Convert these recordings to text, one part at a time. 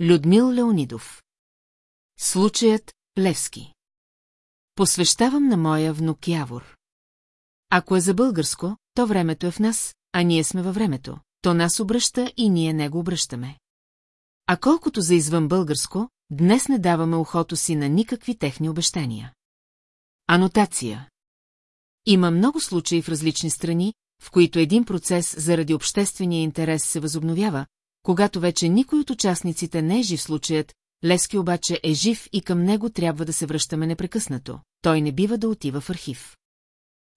Людмил Леонидов Случаят Левски Посвещавам на моя внук Явор. Ако е за българско, то времето е в нас, а ние сме във времето. То нас обръща и ние него обръщаме. А колкото за извън българско, днес не даваме ухото си на никакви техни обещания. Анотация Има много случаи в различни страни, в които един процес заради обществения интерес се възобновява, когато вече никой от участниците не е жив случаят, Лески обаче е жив и към него трябва да се връщаме непрекъснато. Той не бива да отива в архив.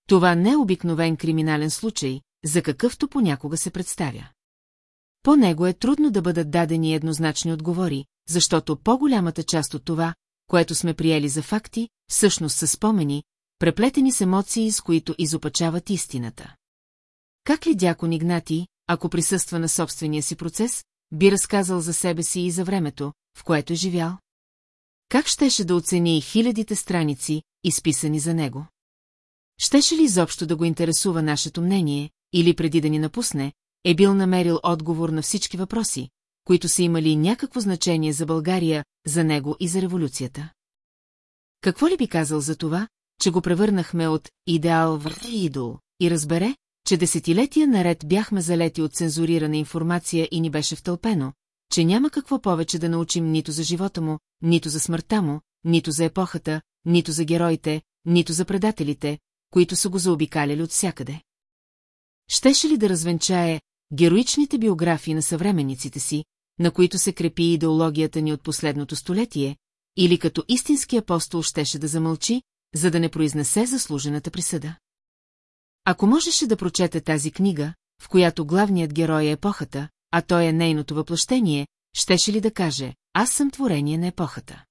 Това не е обикновен криминален случай, за какъвто понякога се представя. По него е трудно да бъдат дадени еднозначни отговори, защото по-голямата част от това, което сме приели за факти, всъщност са спомени, преплетени с емоции, с които изопачават истината. Как ли дякон Игнати, ако присъства на собствения си процес, би разказал за себе си и за времето, в което е живял? Как щеше да оцени хилядите страници, изписани за него? Щеше ли изобщо да го интересува нашето мнение, или преди да ни напусне, е бил намерил отговор на всички въпроси, които са имали някакво значение за България, за него и за революцията? Какво ли би казал за това, че го превърнахме от идеал в идол и разбере, че десетилетия наред бяхме залети от цензурирана информация и ни беше втълпено, че няма какво повече да научим нито за живота му, нито за смъртта му, нито за епохата, нито за героите, нито за предателите, които са го заобикаляли от всякъде. Щеше ли да развенчае героичните биографии на съвременниците си, на които се крепи идеологията ни от последното столетие, или като истински апостол щеше да замълчи, за да не произнесе заслужената присъда? Ако можеше да прочете тази книга, в която главният герой е епохата, а той е нейното въплъщение, щеше ли да каже, аз съм творение на епохата.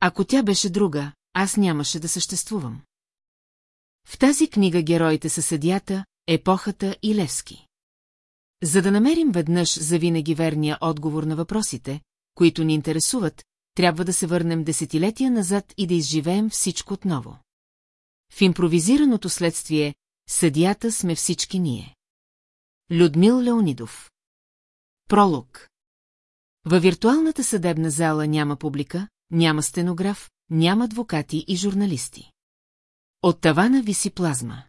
Ако тя беше друга, аз нямаше да съществувам. В тази книга героите са съдията, епохата и Левски. За да намерим веднъж завинаги верния отговор на въпросите, които ни интересуват, трябва да се върнем десетилетия назад и да изживеем всичко отново. В импровизираното следствие съдията сме всички ние. Людмил Леонидов Пролог Във виртуалната съдебна зала няма публика, няма стенограф, няма адвокати и журналисти. От тавана виси плазма.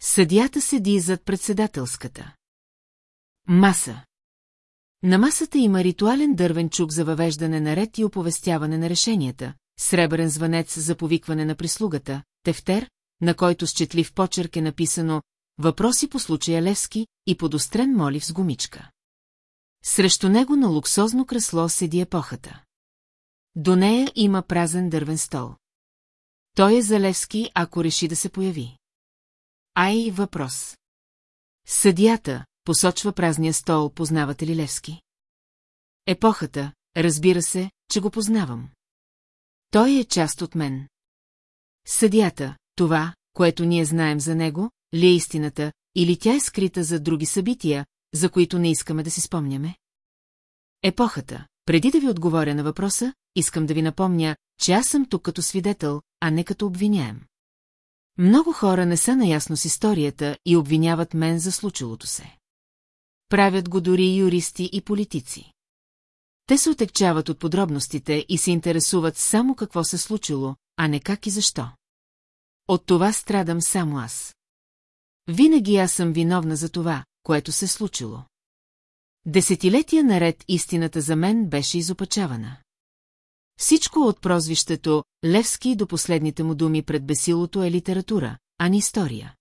Съдията седи зад председателската. Маса. На масата има ритуален дървен чук за въвеждане на ред и оповестяване на решенията, сребърен звънец за повикване на прислугата, тефтер, на който с четлив почерк е написано «Въпроси по случая Левски» и подострен молив с гумичка. Срещу него на луксозно кресло седи епохата. До нея има празен дървен стол. Той е за Левски, ако реши да се появи. Ай, въпрос. Съдията, посочва празния стол, познавате ли Левски? Епохата, разбира се, че го познавам. Той е част от мен. Съдията, това, което ние знаем за него, ли е истината, или тя е скрита за други събития, за които не искаме да си спомняме? Епохата. Преди да ви отговоря на въпроса, искам да ви напомня, че аз съм тук като свидетел, а не като обвиняем. Много хора не са наясно с историята и обвиняват мен за случилото се. Правят го дори юристи и политици. Те се отекчават от подробностите и се интересуват само какво се случило, а не как и защо. От това страдам само аз. Винаги аз съм виновна за това, което се случило. Десетилетия наред истината за мен беше изопачавана. Всичко от прозвището Левски до последните му думи пред бесилото е литература, а не история.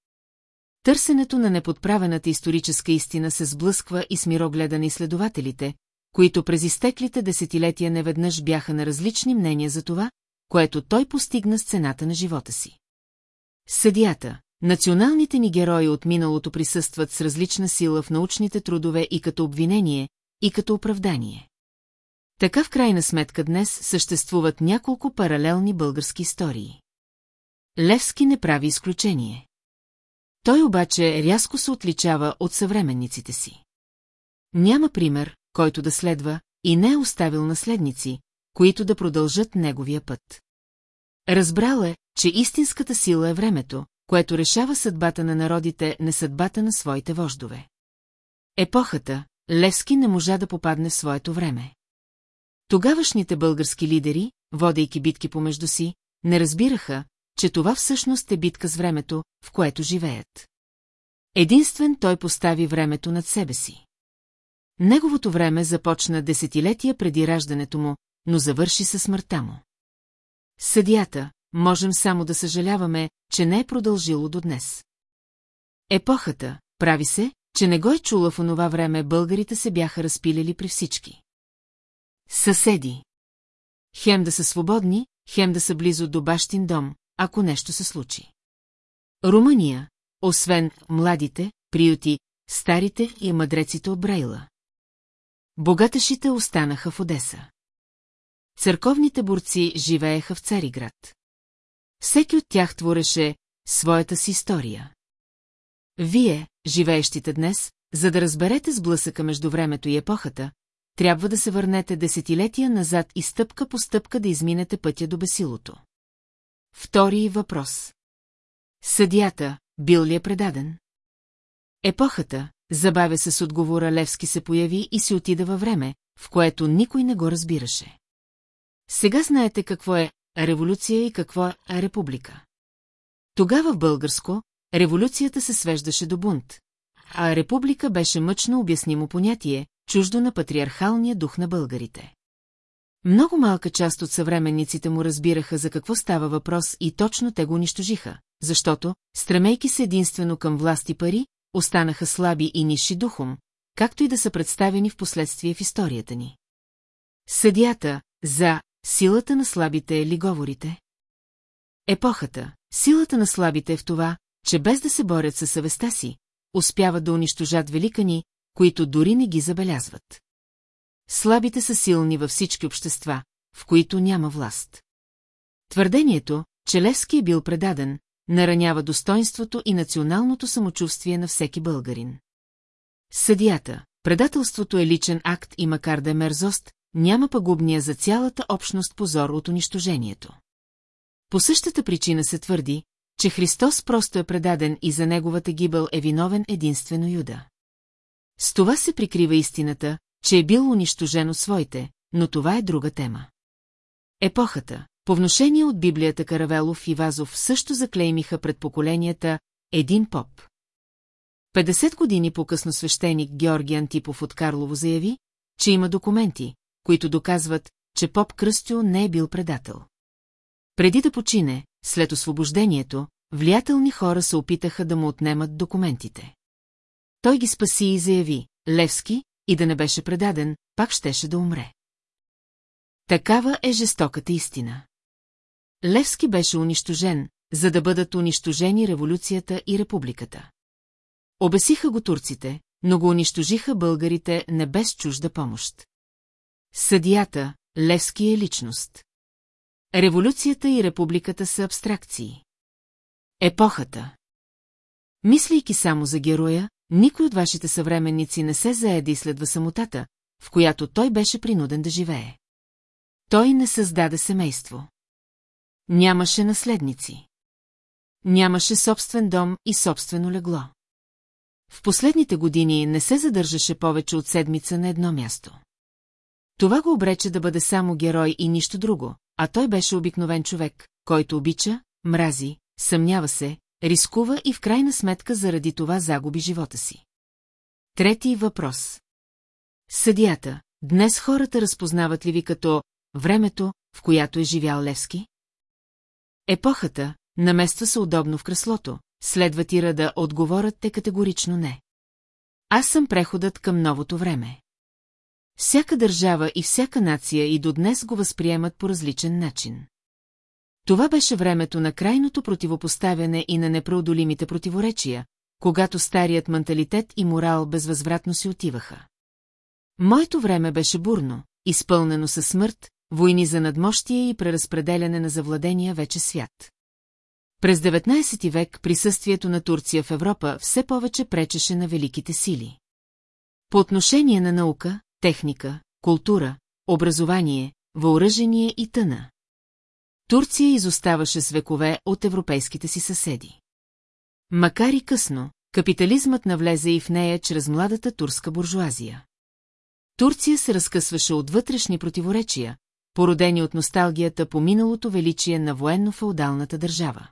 Търсенето на неподправената историческа истина се сблъсква и с мирогледа на изследователите, които през изтеклите десетилетия неведнъж бяха на различни мнения за това, което той постигна с цената на живота си. Съдията, националните ни герои от миналото присъстват с различна сила в научните трудове и като обвинение, и като оправдание. Така в крайна сметка днес съществуват няколко паралелни български истории. Левски не прави изключение. Той обаче рязко се отличава от съвременниците си. Няма пример, който да следва, и не е оставил наследници, които да продължат неговия път. Разбрал е, че истинската сила е времето, което решава съдбата на народите, не съдбата на своите вождове. Епохата, Левски не можа да попадне в своето време. Тогавашните български лидери, водейки битки помежду си, не разбираха, че това всъщност е битка с времето, в което живеят. Единствен той постави времето над себе си. Неговото време започна десетилетия преди раждането му, но завърши със смъртта му. Съдията, можем само да съжаляваме, че не е продължило до днес. Епохата, прави се, че не го е чула в онова време, българите се бяха разпилили при всички. Съседи. Хем да са свободни, хем да са близо до бащин дом, ако нещо се случи. Румъния, освен младите, приюти, старите и мъдреците от Брейла. Богаташите останаха в Одеса. Църковните борци живееха в Цариград. Всеки от тях твореше своята си история. Вие, живеещите днес, за да разберете сблъсъка между времето и епохата, трябва да се върнете десетилетия назад и стъпка по стъпка да изминете пътя до бесилото. Втори въпрос. Съдията, бил ли е предаден? Епохата, забавя се с отговора Левски се появи и си отида във време, в което никой не го разбираше. Сега знаете какво е революция и какво е република. Тогава в българско, революцията се свеждаше до бунт, а република беше мъчно обяснимо понятие, чуждо на патриархалния дух на българите. Много малка част от съвременниците му разбираха за какво става въпрос и точно те го унищожиха, защото, стремейки се единствено към власт и пари, останаха слаби и ниши духом, както и да са представени в последствие в историята ни. Съдията за силата на слабите ли говорите? Епохата, силата на слабите е в това, че без да се борят със съвестта си, успяват да унищожат великани, които дори не ги забелязват. Слабите са силни във всички общества, в които няма власт. Твърдението, че Левски е бил предаден, наранява достоинството и националното самочувствие на всеки българин. Съдията, предателството е личен акт и макар да е мерзост, няма пагубния за цялата общност позор от унищожението. По същата причина се твърди, че Христос просто е предаден и за неговата гибел е виновен единствено Юда. С това се прикрива истината, че е бил унищожен от своите, но това е друга тема. Епохата, по вношение от Библията Каравелов и Вазов също заклеймиха пред поколенията един поп. 50 години по-късно свещеник Георги Антипов от Карлово заяви, че има документи, които доказват, че поп Кръстю не е бил предател. Преди да почине, след освобождението, влиятелни хора се опитаха да му отнемат документите. Той ги спаси и заяви, Левски, и да не беше предаден, пак щеше да умре. Такава е жестоката истина. Левски беше унищожен, за да бъдат унищожени революцията и републиката. Обесиха го турците, но го унищожиха българите не без чужда помощ. Съдията, Левски е личност. Революцията и републиката са абстракции. Епохата. Мислейки само за героя, никой от вашите съвременници не се зае да изследва самотата, в която той беше принуден да живее. Той не създаде семейство. Нямаше наследници. Нямаше собствен дом и собствено легло. В последните години не се задържаше повече от седмица на едно място. Това го обрече да бъде само герой и нищо друго, а той беше обикновен човек, който обича, мрази, съмнява се, рискува и в крайна сметка заради това загуби живота си. Трети въпрос. Съдията. Днес хората разпознават ли ви като времето, в която е живял Левски? Епохата, намества се удобно в креслото, следва ти да отговорят те категорично не. Аз съм преходът към новото време. Всяка държава и всяка нация и до днес го възприемат по различен начин. Това беше времето на крайното противопоставяне и на непреодолимите противоречия, когато старият менталитет и морал безвъзвратно си отиваха. Моето време беше бурно, изпълнено със смърт, войни за надмощие и преразпределяне на завладения вече свят. През 19 век присъствието на Турция в Европа все повече пречеше на великите сили. По отношение на наука, техника, култура, образование, въоръжение и тъна. Турция изоставаше с векове от европейските си съседи. Макар и късно, капитализмът навлезе и в нея чрез младата турска буржуазия. Турция се разкъсваше от вътрешни противоречия, породени от носталгията по миналото величие на военно-феодалната държава.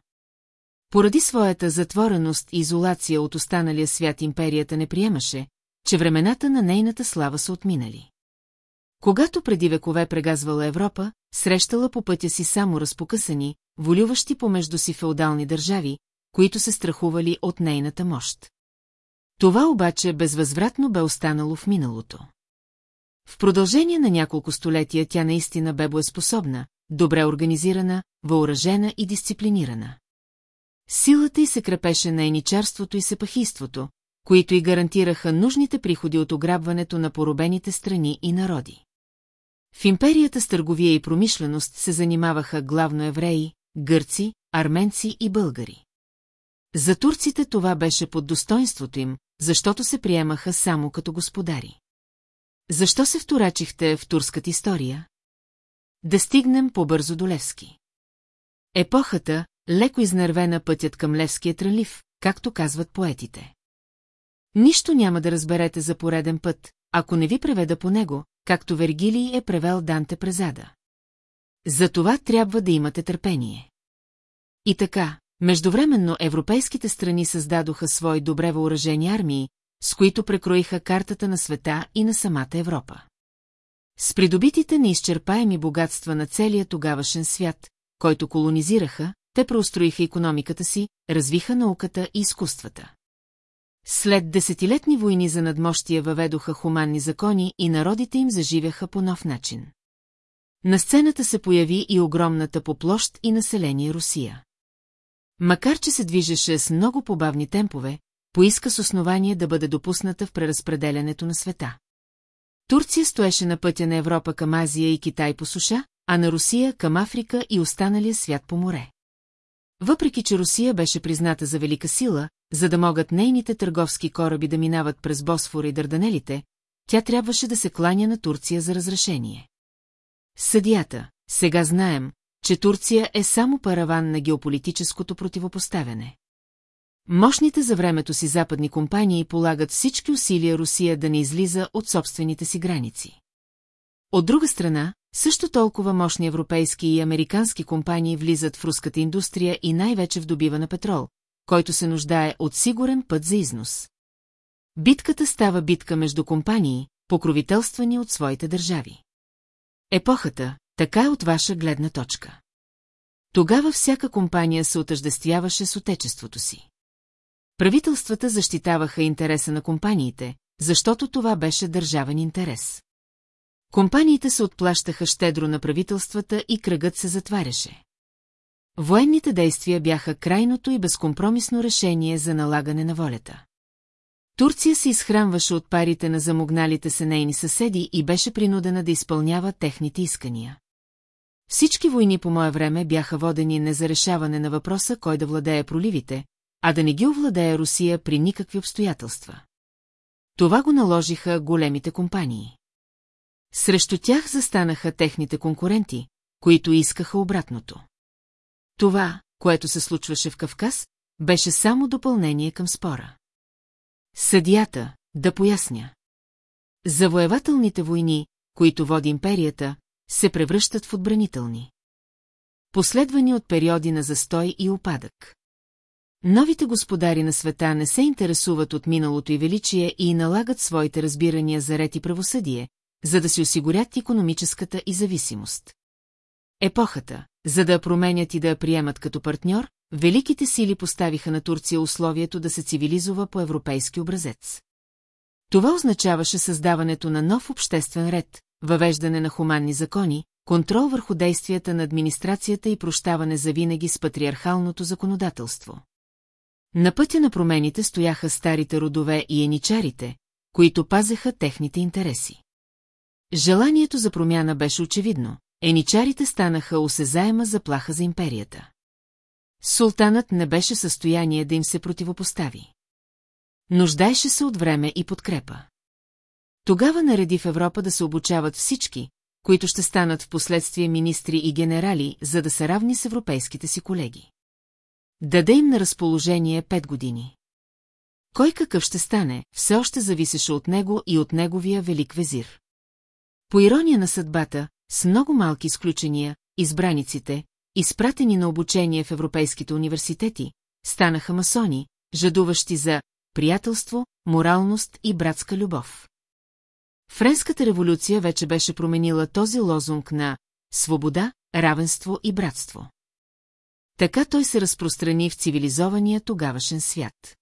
Поради своята затвореност и изолация от останалия свят империята не приемаше, че времената на нейната слава са отминали. Когато преди векове прегазвала Европа, срещала по пътя си само разпокъсани, волюващи помежду си феодални държави, които се страхували от нейната мощ. Това обаче безвъзвратно бе останало в миналото. В продължение на няколко столетия тя наистина бе боеспособна, добре организирана, въоръжена и дисциплинирана. Силата й се крепеше на еничарството и сепахийството, които й гарантираха нужните приходи от ограбването на поробените страни и народи. В империята с търговия и промишленост се занимаваха главно евреи, гърци, арменци и българи. За турците това беше под достоинството им, защото се приемаха само като господари. Защо се вторачихте в турската история? Да стигнем по-бързо до Левски. Епохата, леко изнервена пътят към Левския тралив, както казват поетите. Нищо няма да разберете за пореден път, ако не ви преведа по него, както Вергилий е превел Данте Презада. За това трябва да имате търпение. И така, междувременно европейските страни създадоха свои добре въоръжени армии, с които прекроиха картата на света и на самата Европа. С придобитите неизчерпаеми богатства на целия тогавашен свят, който колонизираха, те преустроиха економиката си, развиха науката и изкуствата. След десетилетни войни за надмощия въведоха хуманни закони и народите им заживяха по нов начин. На сцената се появи и огромната по площ и население Русия. Макар, че се движеше с много побавни темпове, поиска с основание да бъде допусната в преразпределянето на света. Турция стоеше на пътя на Европа към Азия и Китай по суша, а на Русия към Африка и останалия свят по море. Въпреки, че Русия беше призната за велика сила, за да могат нейните търговски кораби да минават през Босфора и Дърданелите, тя трябваше да се кланя на Турция за разрешение. Съдията, сега знаем, че Турция е само параван на геополитическото противопоставяне. Мощните за времето си западни компании полагат всички усилия Русия да не излиза от собствените си граници. От друга страна, също толкова мощни европейски и американски компании влизат в руската индустрия и най-вече в добива на петрол, който се нуждае от сигурен път за износ. Битката става битка между компании, покровителствани от своите държави. Епохата, така е от ваша гледна точка. Тогава всяка компания се отъждествяваше с отечеството си. Правителствата защитаваха интереса на компаниите, защото това беше държавен интерес. Компаниите се отплащаха щедро на правителствата и кръгът се затваряше. Военните действия бяха крайното и безкомпромисно решение за налагане на волята. Турция се изхранваше от парите на замогналите се нейни съседи и беше принудена да изпълнява техните искания. Всички войни по мое време бяха водени не за решаване на въпроса кой да владее проливите, а да не ги овладее Русия при никакви обстоятелства. Това го наложиха големите компании. Срещу тях застанаха техните конкуренти, които искаха обратното. Това, което се случваше в Кавказ, беше само допълнение към спора. Съдията, да поясня. Завоевателните войни, които води империята, се превръщат в отбранителни. Последвани от периоди на застой и опадък. Новите господари на света не се интересуват от миналото и величие и налагат своите разбирания за ред и правосъдие, за да си осигурят економическата и зависимост. Епохата, за да я променят и да я приемат като партньор, великите сили поставиха на Турция условието да се цивилизува по европейски образец. Това означаваше създаването на нов обществен ред, въвеждане на хуманни закони, контрол върху действията на администрацията и прощаване завинаги с патриархалното законодателство. На пътя на промените стояха старите родове и еничарите, които пазеха техните интереси. Желанието за промяна беше очевидно, еничарите станаха осезаема заплаха за империята. Султанът не беше състояние да им се противопостави. Нуждаеше се от време и подкрепа. Тогава нареди в Европа да се обучават всички, които ще станат в последствие министри и генерали, за да са равни с европейските си колеги. Даде им на разположение пет години. Кой какъв ще стане, все още зависеше от него и от неговия велик везир. По ирония на съдбата, с много малки изключения, избраниците, изпратени на обучение в европейските университети, станаха масони, жадуващи за приятелство, моралност и братска любов. Френската революция вече беше променила този лозунг на свобода, равенство и братство. Така той се разпространи в цивилизования тогавашен свят.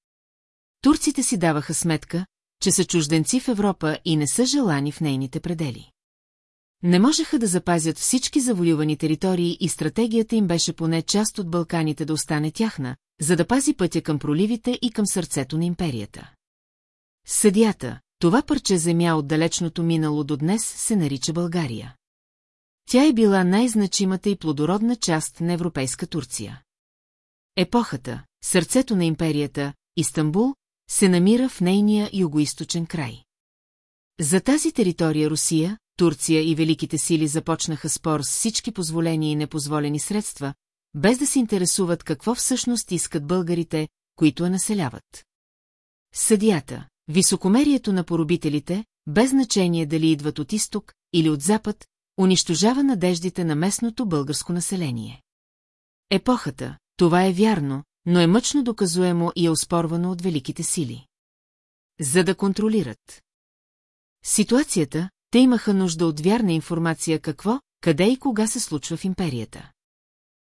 Турците си даваха сметка, че са чужденци в Европа и не са желани в нейните предели. Не можеха да запазят всички завоювани територии и стратегията им беше поне част от Балканите да остане тяхна, за да пази пътя към проливите и към сърцето на империята. Съдията, това парче земя от далечното минало до днес се нарича България. Тя е била най-значимата и плодородна част на Европейска Турция. Епохата, сърцето на империята, Истанбул, се намира в нейния югоисточен край. За тази територия Русия, Турция и Великите сили започнаха спор с всички позволени и непозволени средства, без да се интересуват какво всъщност искат българите, които я населяват. Съдията, високомерието на поробителите, без значение дали идват от изток или от запад, унищожава надеждите на местното българско население. Епохата, това е вярно, но е мъчно доказуемо и е оспорвано от великите сили. За да контролират. Ситуацията, те имаха нужда от вярна информация какво, къде и кога се случва в империята.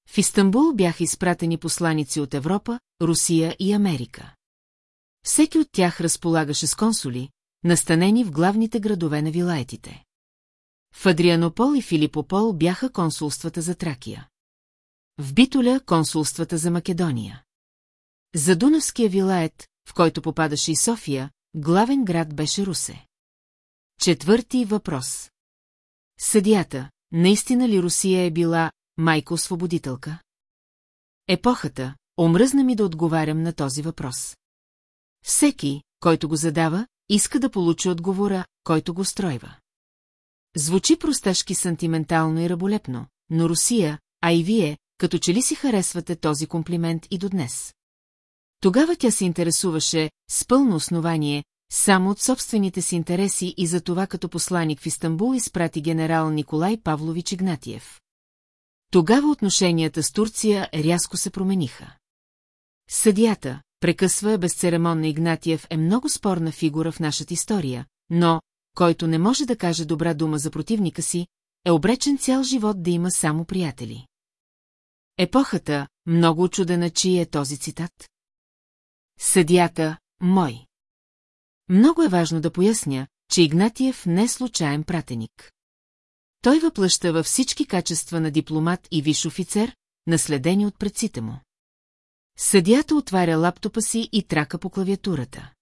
В Истанбул бяха изпратени посланици от Европа, Русия и Америка. Всеки от тях разполагаше с консули, настанени в главните градове на вилаетите. В Адрианопол и Филипопол бяха консулствата за Тракия. В Битоля консулствата за Македония. За Дунавския вилает, в който попадаше и София, главен град беше Русе. Четвърти въпрос. Съдията, наистина ли Русия е била майка-освободителка? Епохата, омръзна ми да отговарям на този въпрос. Всеки, който го задава, иска да получи отговора, който го стройва. Звучи просташки сантиментално и раболепно, но Русия, а и вие, като че ли си харесвате този комплимент и до днес. Тогава тя се интересуваше, с пълно основание, само от собствените си интереси и за това като посланик в Истанбул изпрати генерал Николай Павлович Игнатиев. Тогава отношенията с Турция рязко се промениха. Съдията, прекъсва безцеремонно Игнатиев е много спорна фигура в нашата история, но, който не може да каже добра дума за противника си, е обречен цял живот да има само приятели. Епохата, много очудена, чи е този цитат. Съдята, мой. Много е важно да поясня, че Игнатиев не е случайен пратеник. Той въплъща във всички качества на дипломат и виш офицер, наследени от предците му. Съдията отваря лаптопа си и трака по клавиатурата.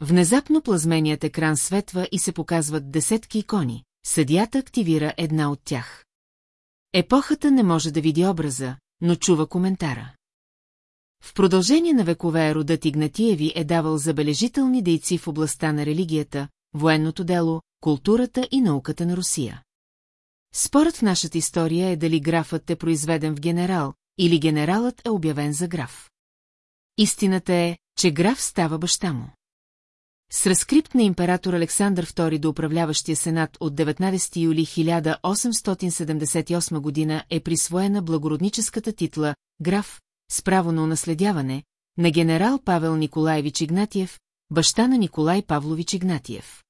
Внезапно плазменият екран светва и се показват десетки икони. Съдията активира една от тях. Епохата не може да види образа, но чува коментара. В продължение на векове родът Игнатиеви е давал забележителни дейци в областта на религията, военното дело, културата и науката на Русия. Спорът в нашата история е дали графът е произведен в генерал, или генералът е обявен за граф. Истината е, че граф става баща му. С разкрипт на император Александър II до управляващия сенат от 19 юли 1878 година е присвоена благородническата титла «Граф» с право на унаследяване на генерал Павел Николаевич Игнатиев, баща на Николай Павлович Игнатиев.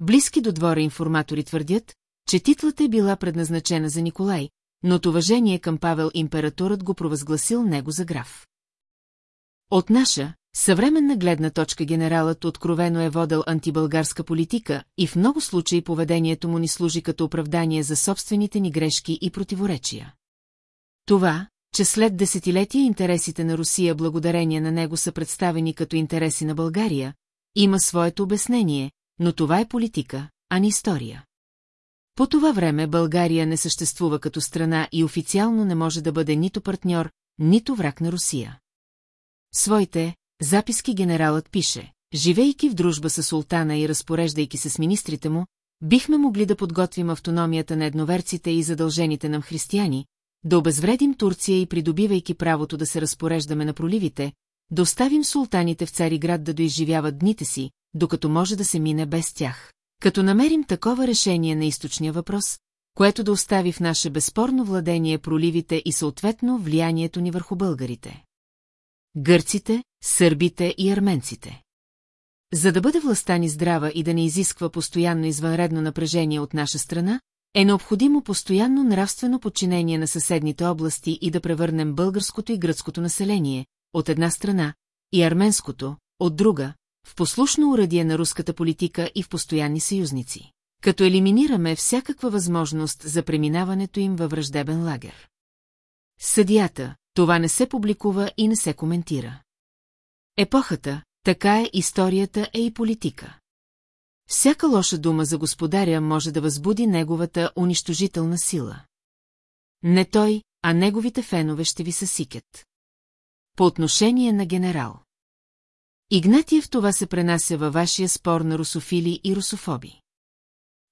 Близки до двора информатори твърдят, че титлата е била предназначена за Николай, но от уважение към Павел императорът го провъзгласил него за граф. От наша, съвременна гледна точка генералът откровено е водел антибългарска политика и в много случаи поведението му ни служи като оправдание за собствените ни грешки и противоречия. Това, че след десетилетия интересите на Русия благодарение на него са представени като интереси на България, има своето обяснение, но това е политика, а не история. По това време България не съществува като страна и официално не може да бъде нито партньор, нито враг на Русия. Своите записки генералът пише, живейки в дружба с султана и разпореждайки се с министрите му, бихме могли да подготвим автономията на едноверците и задължените нам християни, да обезвредим Турция и придобивайки правото да се разпореждаме на проливите, да оставим султаните в Цариград да доизживяват дните си, докато може да се мине без тях. Като намерим такова решение на източния въпрос, което да остави в наше безспорно владение проливите и съответно влиянието ни върху българите. Гърците, сърбите и арменците. За да бъде властта ни здрава и да не изисква постоянно извънредно напрежение от наша страна, е необходимо постоянно нравствено подчинение на съседните области и да превърнем българското и гръцкото население, от една страна, и арменското, от друга, в послушно урадие на руската политика и в постоянни съюзници, като елиминираме всякаква възможност за преминаването им във враждебен лагер. Съдията, това не се публикува и не се коментира. Епохата, така е историята е и политика. Всяка лоша дума за господаря може да възбуди неговата унищожителна сила. Не той, а неговите фенове ще ви съсикят. По отношение на генерал. Игнатиев това се пренася във вашия спор на русофили и русофоби.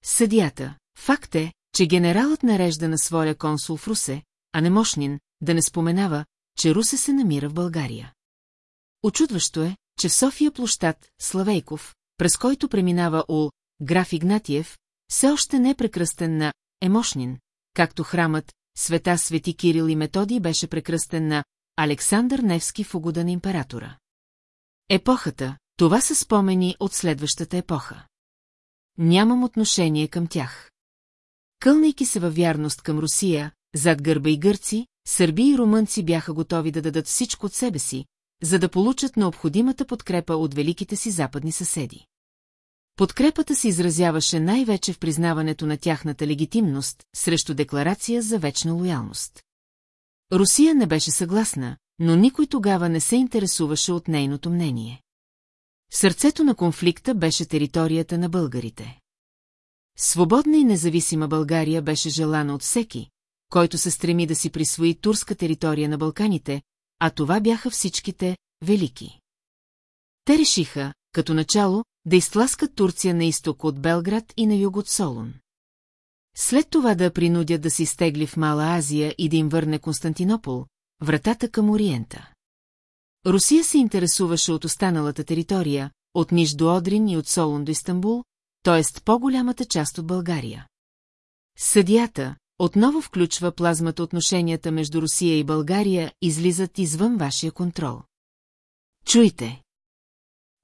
Съдията, факт е, че генералът нарежда на своя консул в Русе, а не Мошнин, да не споменава, че Русе се намира в България. Очудващо е, че София площад Славейков, през който преминава Ул, граф Игнатиев, все още не е прекръстен на Емошнин, както храмът Света Свети Кирил и Методий беше прекръстен на Александър Невски в угода на императора. Епохата, това са спомени от следващата епоха. Нямам отношение към тях. Кълнайки се във вярност към Русия, зад гърба и гърци, сърби и румънци бяха готови да дадат всичко от себе си, за да получат необходимата подкрепа от великите си западни съседи. Подкрепата се изразяваше най-вече в признаването на тяхната легитимност срещу декларация за вечна лоялност. Русия не беше съгласна, но никой тогава не се интересуваше от нейното мнение. Сърцето на конфликта беше територията на българите. Свободна и независима България беше желана от всеки, който се стреми да си присвои турска територия на Балканите, а това бяха всичките велики. Те решиха, като начало, да изтласкат Турция на изток от Белград и на юг от Солун. След това да принудят да се изтегли в Мала Азия и да им върне Константинопол, вратата към Ориента. Русия се интересуваше от останалата територия, от Ниш до Одрин и от Солун до Истанбул, т.е. по-голямата част от България. Съдията, отново включва плазмата отношенията между Русия и България, излизат извън вашия контрол. Чуйте!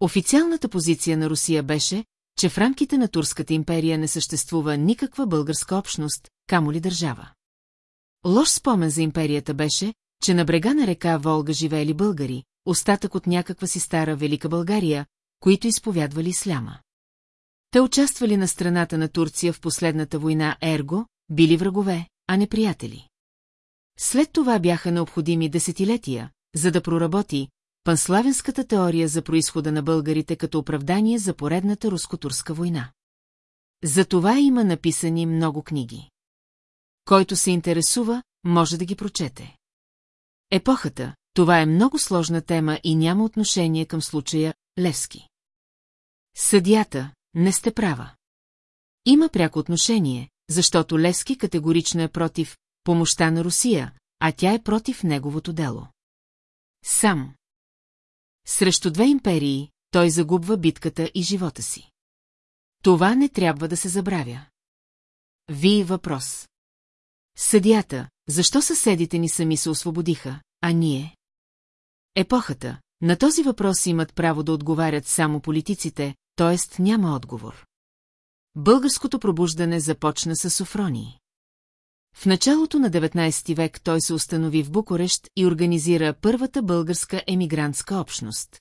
Официалната позиция на Русия беше, че в рамките на Турската империя не съществува никаква българска общност, камо ли държава. Лош спомен за империята беше, че на брега на река Волга живеели българи, остатък от някаква си стара Велика България, които изповядвали исляма. Те участвали на страната на Турция в последната война Ерго, били врагове, а не приятели. След това бяха необходими десетилетия, за да проработи панславенската теория за происхода на българите като оправдание за поредната руско-турска война. За това има написани много книги. Който се интересува, може да ги прочете. Епохата, това е много сложна тема и няма отношение към случая Левски. Съдята, не сте права. Има пряко отношение, защото Левски категорично е против помощта на Русия, а тя е против неговото дело. Сам. Срещу две империи, той загубва битката и живота си. Това не трябва да се забравя. Ви въпрос. Съдята, защо съседите ни сами се освободиха, а ние? Епохата. На този въпрос имат право да отговарят само политиците, т.е. няма отговор. Българското пробуждане започна с Софронии. В началото на 19 век той се установи в Букурещ и организира първата българска емигрантска общност.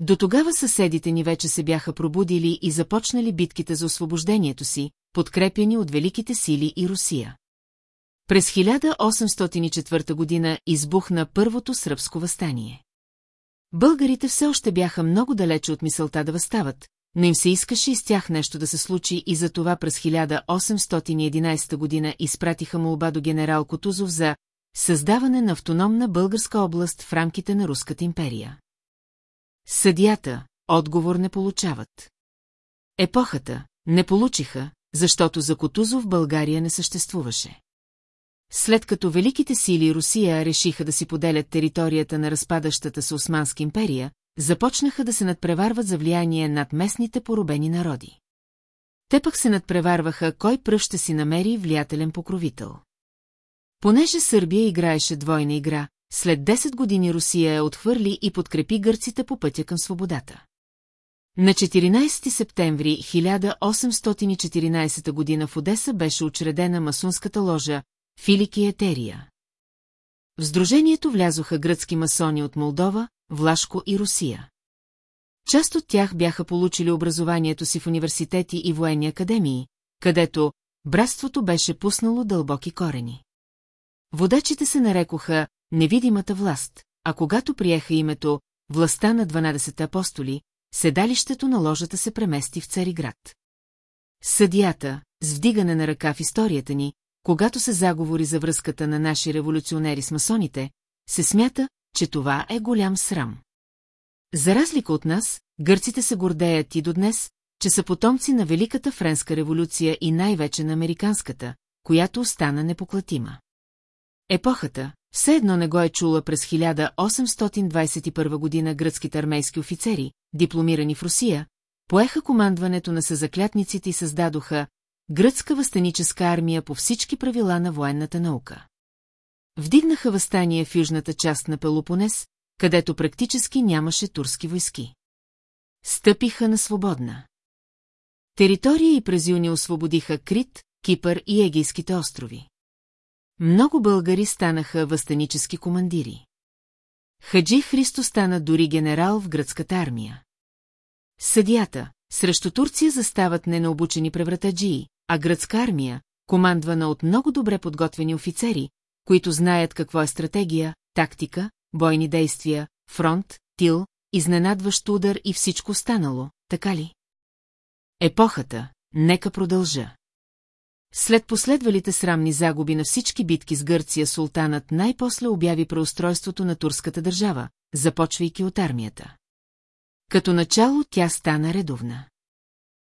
До тогава съседите ни вече се бяха пробудили и започнали битките за освобождението си, подкрепяни от великите сили и Русия. През 1804 година избухна първото сръбско възстание. Българите все още бяха много далече от мисълта да възстават, но им се искаше и с тях нещо да се случи и за това през 1811 година изпратиха молба до генерал Котузов за създаване на автономна българска област в рамките на Руската империя. Съдията, отговор не получават. Епохата, не получиха, защото за Котузов България не съществуваше. След като Великите сили Русия решиха да си поделят територията на разпадащата се Османска империя, започнаха да се надпреварват за влияние над местните поробени народи. Те пък се надпреварваха кой пръв ще си намери влиятелен покровител. Понеже Сърбия играеше двойна игра, след 10 години Русия я отхвърли и подкрепи гърците по пътя към свободата. На 14 септември 1814 година в Одеса беше учредена масонската ложа Филики Етерия. В сдружението влязоха гръцки масони от Молдова, Влашко и Русия. Част от тях бяха получили образованието си в университети и военни академии, където братството беше пуснало дълбоки корени. Водачите се нарекоха невидимата власт, а когато приеха името властта на 12 апостоли, седалището на ложата се премести в Цариград. Съдията, с вдигане на ръка в историята ни, когато се заговори за връзката на наши революционери с масоните, се смята, че това е голям срам. За разлика от нас, гърците се гордеят и до днес, че са потомци на Великата Френска революция и най-вече на Американската, която остана непоклатима. Епохата, все едно не го е чула през 1821 година гръцките армейски офицери, дипломирани в Русия, поеха командването на съзаклятниците и създадоха гръцка възстаническа армия по всички правила на военната наука. Вдигнаха възстание в южната част на Пелопонес, където практически нямаше турски войски. Стъпиха на свободна. Територия и през юни освободиха Крит, Кипър и Егейските острови. Много българи станаха възстанически командири. Хаджи Христо стана дори генерал в гръцката армия. Съдията, срещу Турция застават ненаобучени превратаджии, а гръцка армия, командвана от много добре подготвени офицери, които знаят какво е стратегия, тактика, бойни действия, фронт, тил, изненадващ удар и всичко останало, така ли? Епохата, нека продължа. След последвалите срамни загуби на всички битки с Гърция, султанът най-после обяви преустройството на турската държава, започвайки от армията. Като начало тя стана редовна.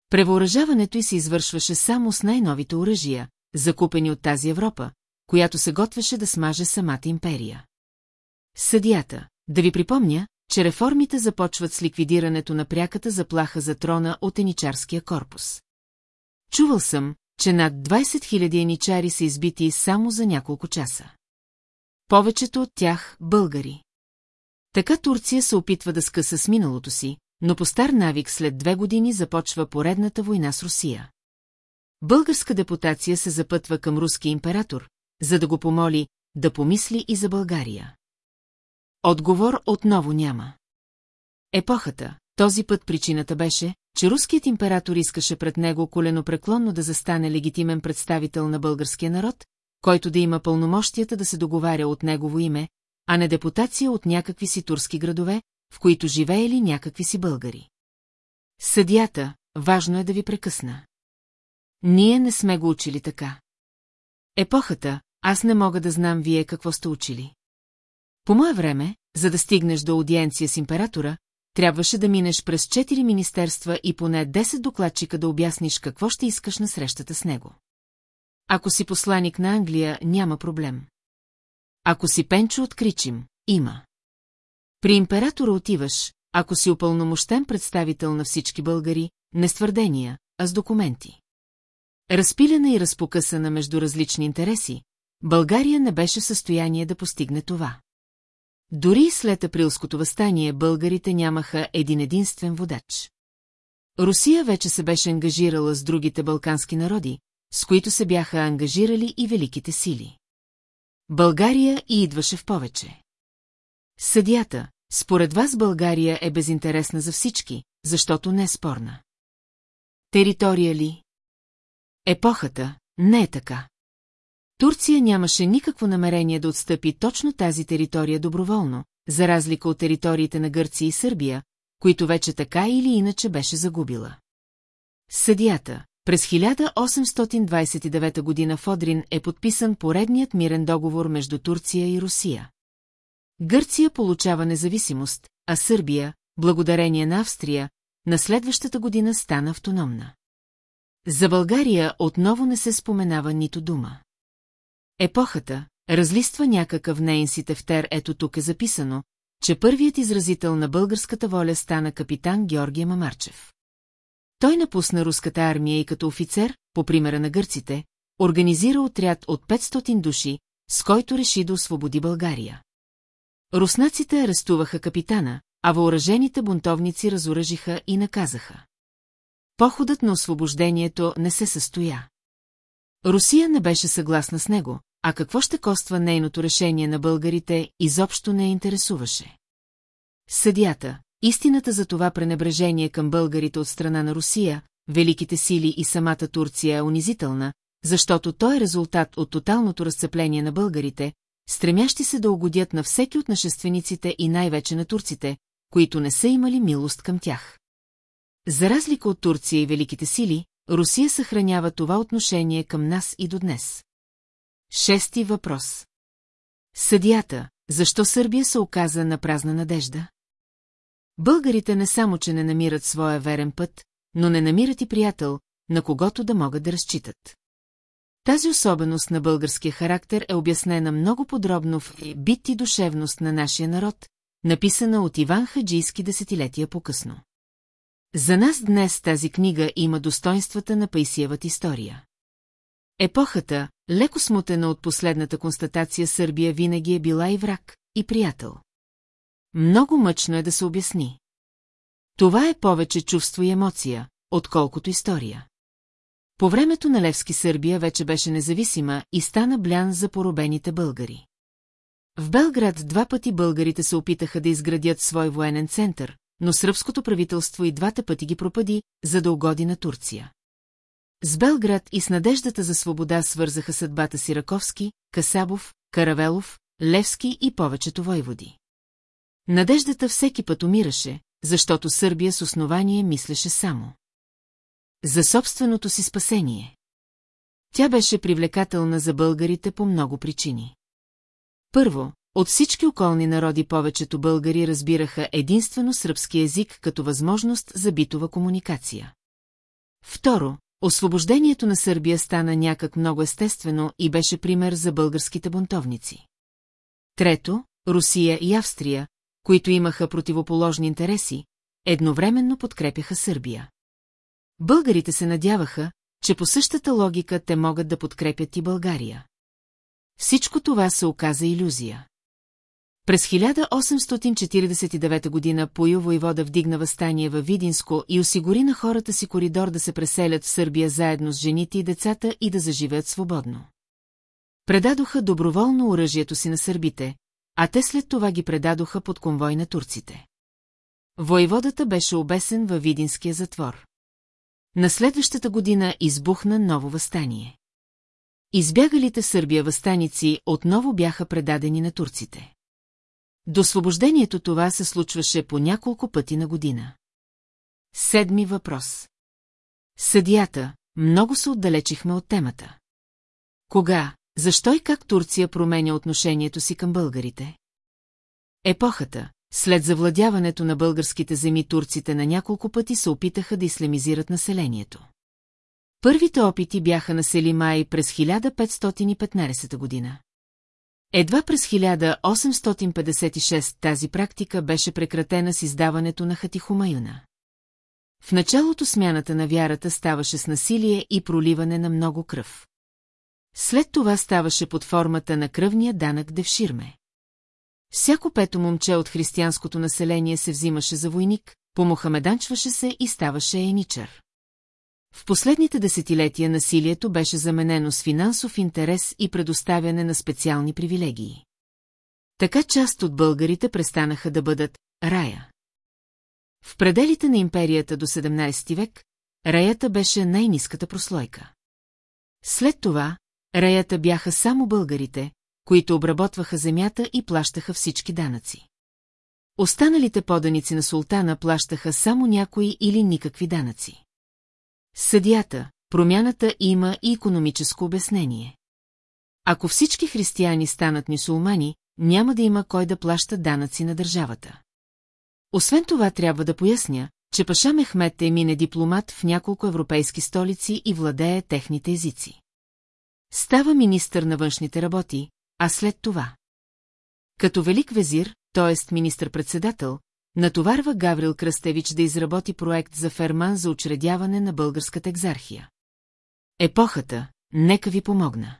Превооръжаването й се извършваше само с най-новите оръжия, закупени от тази Европа, която се готвеше да смаже самата империя. Съдията, да ви припомня, че реформите започват с ликвидирането на пряката заплаха за трона от еничарския корпус. Чувал съм, че над 20 000 еничари са избити само за няколко часа. Повечето от тях – българи. Така Турция се опитва да скъса с миналото си, но по стар навик след две години започва поредната война с Русия. Българска депутация се запътва към руски император, за да го помоли да помисли и за България. Отговор отново няма. Епохата, този път причината беше, че руският император искаше пред него коленопреклонно да застане легитимен представител на българския народ, който да има пълномощията да се договаря от негово име, а не депутация от някакви си турски градове, в които живеели някакви си българи. Съдията, важно е да ви прекъсна. Ние не сме го учили така. Епохата, аз не мога да знам вие какво сте учили. По мое време, за да стигнеш до аудиенция с императора, трябваше да минеш през четири министерства и поне 10 докладчика да обясниш какво ще искаш на срещата с него. Ако си посланик на Англия, няма проблем. Ако си Пенчо откричим, има. При императора отиваш, ако си упълномощен представител на всички българи, не с твърдения, а с документи. Разпилена и разпокъсана между различни интереси, България не беше в състояние да постигне това. Дори след априлското възстание българите нямаха един единствен водач. Русия вече се беше ангажирала с другите балкански народи, с които се бяха ангажирали и великите сили. България и идваше в повече. Съдята, според вас България е безинтересна за всички, защото не е спорна. Територия ли? Епохата не е така. Турция нямаше никакво намерение да отстъпи точно тази територия доброволно, за разлика от териториите на Гърция и Сърбия, които вече така или иначе беше загубила. Съдията през 1829 година в Одрин е подписан поредният мирен договор между Турция и Русия. Гърция получава независимост, а Сърбия, благодарение на Австрия, на следващата година стана автономна. За България отново не се споменава нито дума. Епохата разлиства някакъв нейн си тефтер, ето тук е записано, че първият изразител на българската воля стана капитан Георгия Мамарчев. Той напусна руската армия и като офицер, по примера на гърците, организира отряд от 500 души, с който реши да освободи България. Руснаците арестуваха капитана, а въоръжените бунтовници разоръжиха и наказаха. Походът на освобождението не се състоя. Русия не беше съгласна с него, а какво ще коства нейното решение на българите, изобщо не интересуваше. Съдята, истината за това пренебрежение към българите от страна на Русия, великите сили и самата Турция е унизителна, защото той е резултат от тоталното разцепление на българите, стремящи се да угодят на всеки от нашествениците и най-вече на турците, които не са имали милост към тях. За разлика от Турция и Великите сили, Русия съхранява това отношение към нас и до днес. Шести въпрос. Съдията, защо Сърбия се оказа на празна надежда? Българите не само, че не намират своя верен път, но не намират и приятел, на когото да могат да разчитат. Тази особеност на българския характер е обяснена много подробно в «Бит и душевност на нашия народ», написана от Иван Хаджийски десетилетия по-късно. За нас днес тази книга има достоинствата на Пайсиевата история. Епохата, леко смутена от последната констатация Сърбия винаги е била и враг, и приятел. Много мъчно е да се обясни. Това е повече чувство и емоция, отколкото история. По времето на Левски Сърбия вече беше независима и стана блян за поробените българи. В Белград два пъти българите се опитаха да изградят свой военен център, но сръбското правителство и двата пъти ги пропади, за да угоди на Турция. С Белград и с надеждата за свобода свързаха съдбата си Раковски, Касабов, Каравелов, Левски и повечето войводи. Надеждата всеки път умираше, защото Сърбия с основание мислеше само. За собственото си спасение. Тя беше привлекателна за българите по много причини. Първо, от всички околни народи повечето българи разбираха единствено сръбски език като възможност за битова комуникация. Второ, освобождението на Сърбия стана някак много естествено и беше пример за българските бунтовници. Трето, Русия и Австрия, които имаха противоположни интереси, едновременно подкрепяха Сърбия. Българите се надяваха, че по същата логика те могат да подкрепят и България. Всичко това се оказа иллюзия. През 1849 година Пойо войвода вдигна възстание във Видинско и осигури на хората си коридор да се преселят в Сърбия заедно с жените и децата и да заживеят свободно. Предадоха доброволно оръжието си на сърбите, а те след това ги предадоха под конвой на турците. Войводата беше обесен във Видинския затвор. На следващата година избухна ново възстание. Избягалите Сърбия възстаници отново бяха предадени на турците. До освобождението това се случваше по няколко пъти на година. Седми въпрос. Съдията, много се отдалечихме от темата. Кога, защо и как Турция променя отношението си към българите? Епохата, след завладяването на българските земи турците на няколко пъти се опитаха да ислямизират населението. Първите опити бяха на Селимай през 1515 година. Едва през 1856 тази практика беше прекратена с издаването на Хатихомаюна. В началото смяната на вярата ставаше с насилие и проливане на много кръв. След това ставаше под формата на кръвния данък Девширме. Всяко пето момче от християнското население се взимаше за войник, помохамеданчваше се и ставаше еничар. В последните десетилетия насилието беше заменено с финансов интерес и предоставяне на специални привилегии. Така част от българите престанаха да бъдат рая. В пределите на империята до 17 век, раята беше най-низката прослойка. След това, раята бяха само българите, които обработваха земята и плащаха всички данъци. Останалите поданици на султана плащаха само някои или никакви данъци. Съдията, промяната има и економическо обяснение. Ако всички християни станат мисулмани, няма да има кой да плаща данъци на държавата. Освен това трябва да поясня, че Паша Мехмет е мине дипломат в няколко европейски столици и владее техните езици. Става министър на външните работи, а след това. Като велик везир, т.е. министър-председател, натоварва Гаврил Кръстевич да изработи проект за ферман за учредяване на българската екзархия. Епохата, нека ви помогна.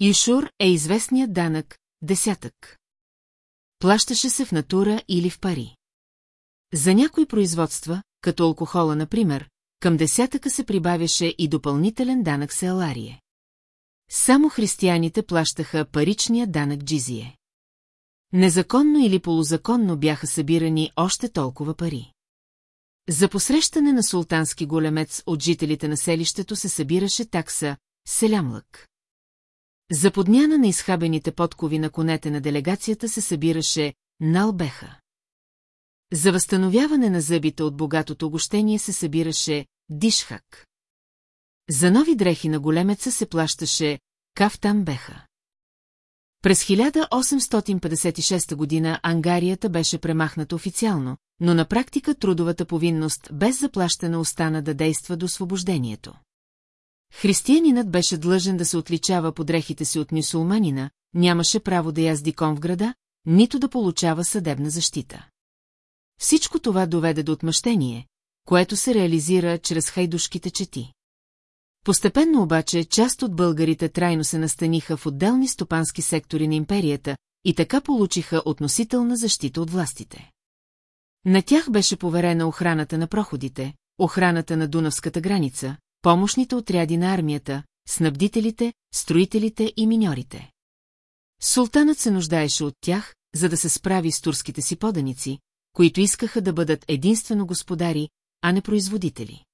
Юшур е известният данък, десятък. Плащаше се в натура или в пари. За някои производства, като алкохола, например, към десятъка се прибавяше и допълнителен данък селарие. Само християните плащаха паричния данък джизие. Незаконно или полузаконно бяха събирани още толкова пари. За посрещане на султански големец от жителите на селището се събираше такса селямлък. За подмяна на изхабените подкови на конете на делегацията се събираше налбеха. За възстановяване на зъбите от богатото огощение се събираше дишхак. За нови дрехи на големеца се плащаше кафтан беха. През 1856 година ангарията беше премахната официално, но на практика трудовата повинност без заплащане остана да действа до освобождението. Християнинът беше длъжен да се отличава по дрехите си от мюсулманина, нямаше право да язди кон в града, нито да получава съдебна защита. Всичко това доведе до отмъщение, което се реализира чрез хайдушките чети. Постепенно обаче част от българите трайно се настаниха в отделни стопански сектори на империята и така получиха относителна защита от властите. На тях беше поверена охраната на проходите, охраната на Дунавската граница, помощните отряди на армията, снабдителите, строителите и миньорите. Султанът се нуждаеше от тях, за да се справи с турските си поданици, които искаха да бъдат единствено господари, а не производители.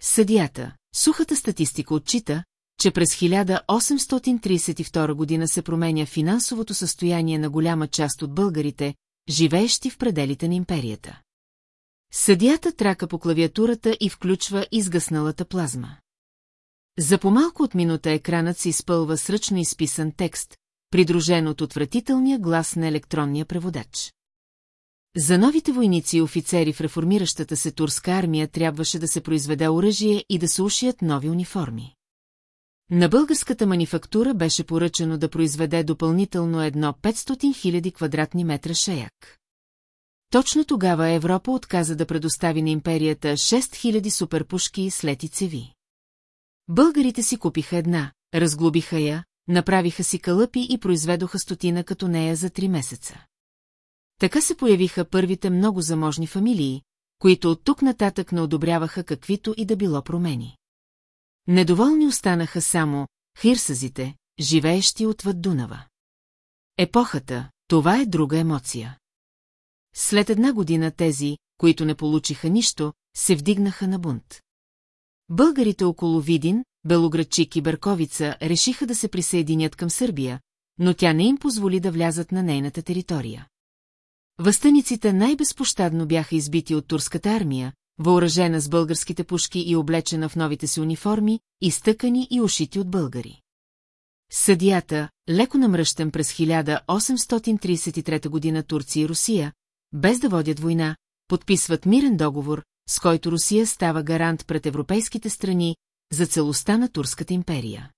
Съдията, сухата статистика отчита, че през 1832 година се променя финансовото състояние на голяма част от българите, живеещи в пределите на империята. Съдията трака по клавиатурата и включва изгасналата плазма. За помалко от минута екранът се изпълва с ръчно изписан текст, придружен от отвратителния глас на електронния преводач. За новите войници и офицери в реформиращата се турска армия трябваше да се произведе оръжие и да се ушият нови униформи. На българската манифактура беше поръчено да произведе допълнително едно 500 000 квадратни метра шеяк. Точно тогава Европа отказа да предостави на империята 6000 суперпушки след и цеви. Българите си купиха една, разглобиха я, направиха си кълъпи и произведоха стотина като нея за три месеца. Така се появиха първите много заможни фамилии, които от тук нататък не одобряваха каквито и да било промени. Недоволни останаха само хирсазите, живеещи отвъд Дунава. Епохата, това е друга емоция. След една година тези, които не получиха нищо, се вдигнаха на бунт. Българите около Видин, Белоградчик и Берковица решиха да се присъединят към Сърбия, но тя не им позволи да влязат на нейната територия. Възстаниците най-безпощадно бяха избити от турската армия, въоръжена с българските пушки и облечена в новите си униформи, изтъкани и ушити от българи. Съдията, леко намръщен през 1833 година Турция и Русия, без да водят война, подписват мирен договор, с който Русия става гарант пред европейските страни за целостта на Турската империя.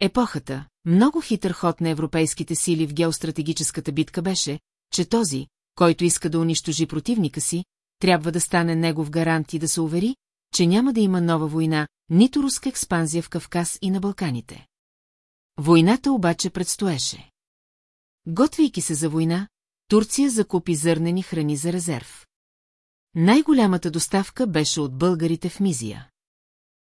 Епохата, много хитър ход на европейските сили в геостратегическата битка беше, че този, който иска да унищожи противника си, трябва да стане негов гарант и да се увери, че няма да има нова война, нито руска експанзия в Кавказ и на Балканите. Войната обаче предстоеше. Готвейки се за война, Турция закупи зърнени храни за резерв. Най-голямата доставка беше от българите в Мизия.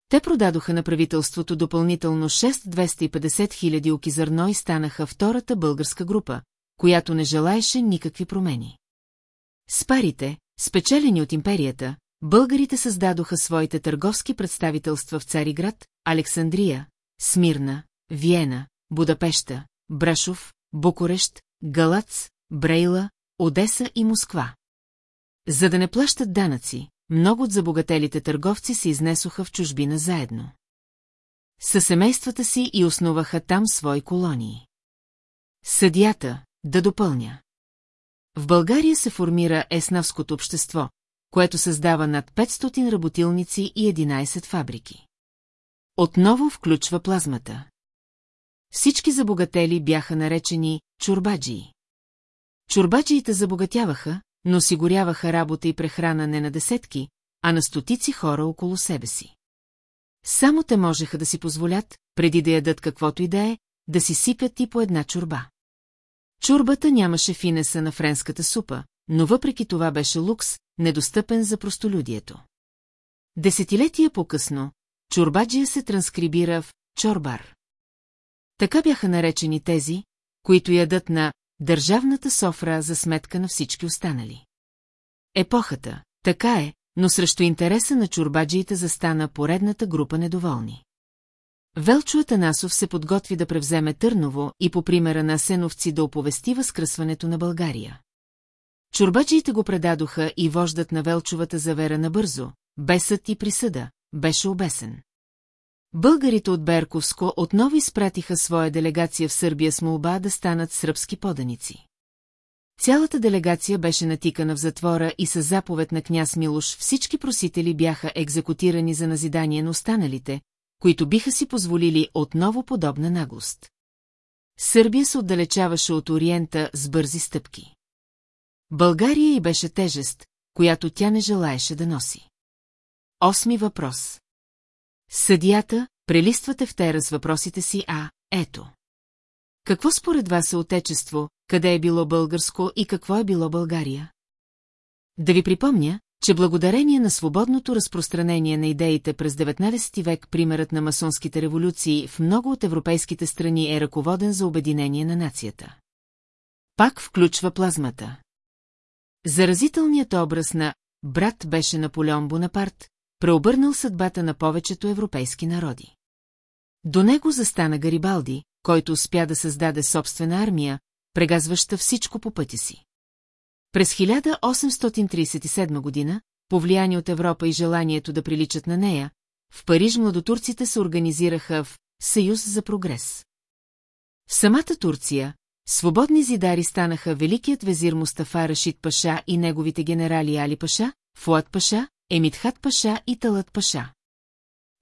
Те продадоха на правителството допълнително 6-250 хиляди оки зърно и станаха втората българска група, която не желаеше никакви промени. С парите, спечелени от империята, българите създадоха своите търговски представителства в Цариград, Александрия, Смирна, Виена, Будапеща, Брашов, Букурещ, Галац, Брейла, Одеса и Москва. За да не плащат данъци, много от забогателите търговци се изнесоха в чужбина заедно. Със семействата си и основаха там свои колонии. Съдията, да допълня. В България се формира еснавското общество, което създава над 500 работилници и 11 фабрики. Отново включва плазмата. Всички забогатели бяха наречени чурбаджии. Чурбаджиите забогатяваха, но осигуряваха работа и прехрана не на десетки, а на стотици хора около себе си. Само те можеха да си позволят, преди да ядат каквото и да е, да си сипят и по една чорба. Чурбата нямаше финеса на френската супа, но въпреки това беше лукс, недостъпен за простолюдието. Десетилетия по-късно, чурбаджия се транскрибира в чорбар. Така бяха наречени тези, които ядат на държавната софра за сметка на всички останали. Епохата, така е, но срещу интереса на чурбаджиите застана поредната група недоволни. Велчо Атанасов се подготви да превземе Търново и по примера на Сеновци да оповести възкръсването на България. Чурбаджиите го предадоха и вождат на Велчовата завера набързо, без и присъда, беше обесен. Българите от Берковско отново изпратиха своя делегация в Сърбия с молба да станат сръбски поданици. Цялата делегация беше натикана в затвора и с заповед на княз Милош всички просители бяха екзекутирани за назидание на останалите, които биха си позволили отново подобна наглост. Сърбия се отдалечаваше от Ориента с бързи стъпки. България й беше тежест, която тя не желаеше да носи. Осми въпрос. Съдията, прелиствате в тера с въпросите си, а, ето. Какво според вас е отечество, къде е било българско и какво е било България? Да ви припомня, че благодарение на свободното разпространение на идеите през 19 век примерът на масонските революции в много от европейските страни е ръководен за обединение на нацията. Пак включва плазмата. Заразителният образ на брат беше Наполеон Бонапарт, преобърнал съдбата на повечето европейски народи. До него застана Гарибалди, който успя да създаде собствена армия, прегазваща всичко по пътя си. През 1837 година, повлияни от Европа и желанието да приличат на нея, в Париж младотурците се организираха в Съюз за прогрес. В самата Турция, свободни зидари станаха великият везир Мустафа Рашид Паша и неговите генерали Али Паша, Фуат Паша, Емитхат Паша и Талът Паша.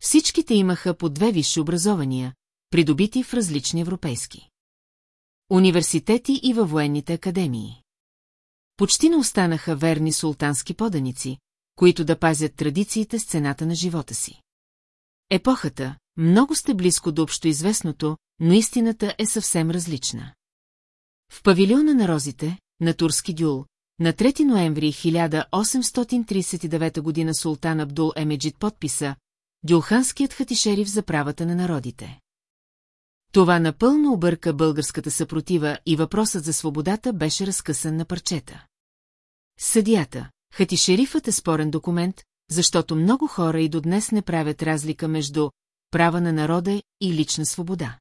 Всичките имаха по две висши образования, придобити в различни европейски. Университети и във военните академии. Почти не останаха верни султански поданици, които да пазят традициите с цената на живота си. Епохата, много сте близко до общоизвестното, но истината е съвсем различна. В павилиона на розите, на турски дюл, на 3 ноември 1839 година султан Абдул Емеджид подписа Дюлханският хатишерив за правата на народите. Това напълно обърка българската съпротива и въпросът за свободата беше разкъсан на парчета. Съдията, хатишерифът е спорен документ, защото много хора и до днес не правят разлика между права на народа и лична свобода.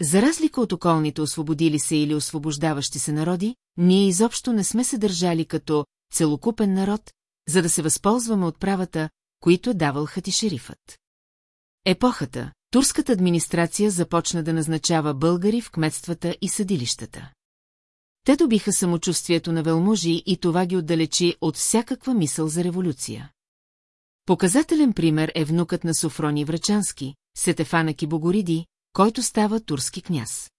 За разлика от околните освободили се или освобождаващи се народи, ние изобщо не сме се държали като целокупен народ, за да се възползваме от правата, които е давал хатишерифът. Епохата, турската администрация започна да назначава българи в кметствата и съдилищата. Те добиха самочувствието на велмужи и това ги отдалечи от всякаква мисъл за революция. Показателен пример е внукът на Софрони Врачански, Сетефана Кибогориди, който става турски княз.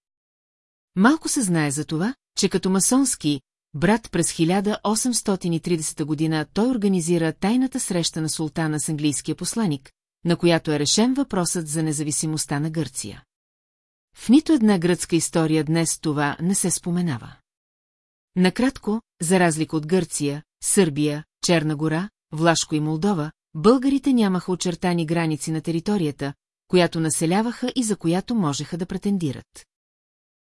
Малко се знае за това, че като масонски брат през 1830 година той организира тайната среща на султана с английския посланик, на която е решен въпросът за независимостта на Гърция. В нито една гръцка история днес това не се споменава. Накратко, за разлика от Гърция, Сърбия, Черна гора, Влашко и Молдова, българите нямаха очертани граници на територията, която населяваха и за която можеха да претендират.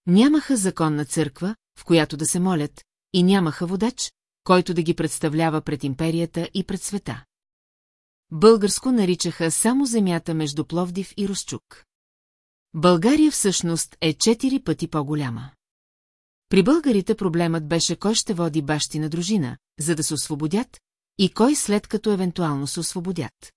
Нямаха законна църква, в която да се молят, и нямаха водач, който да ги представлява пред империята и пред света. Българско наричаха само земята между Пловдив и Русчук. България всъщност е четири пъти по-голяма. При българите проблемът беше кой ще води бащи на дружина, за да се освободят, и кой след като евентуално се освободят.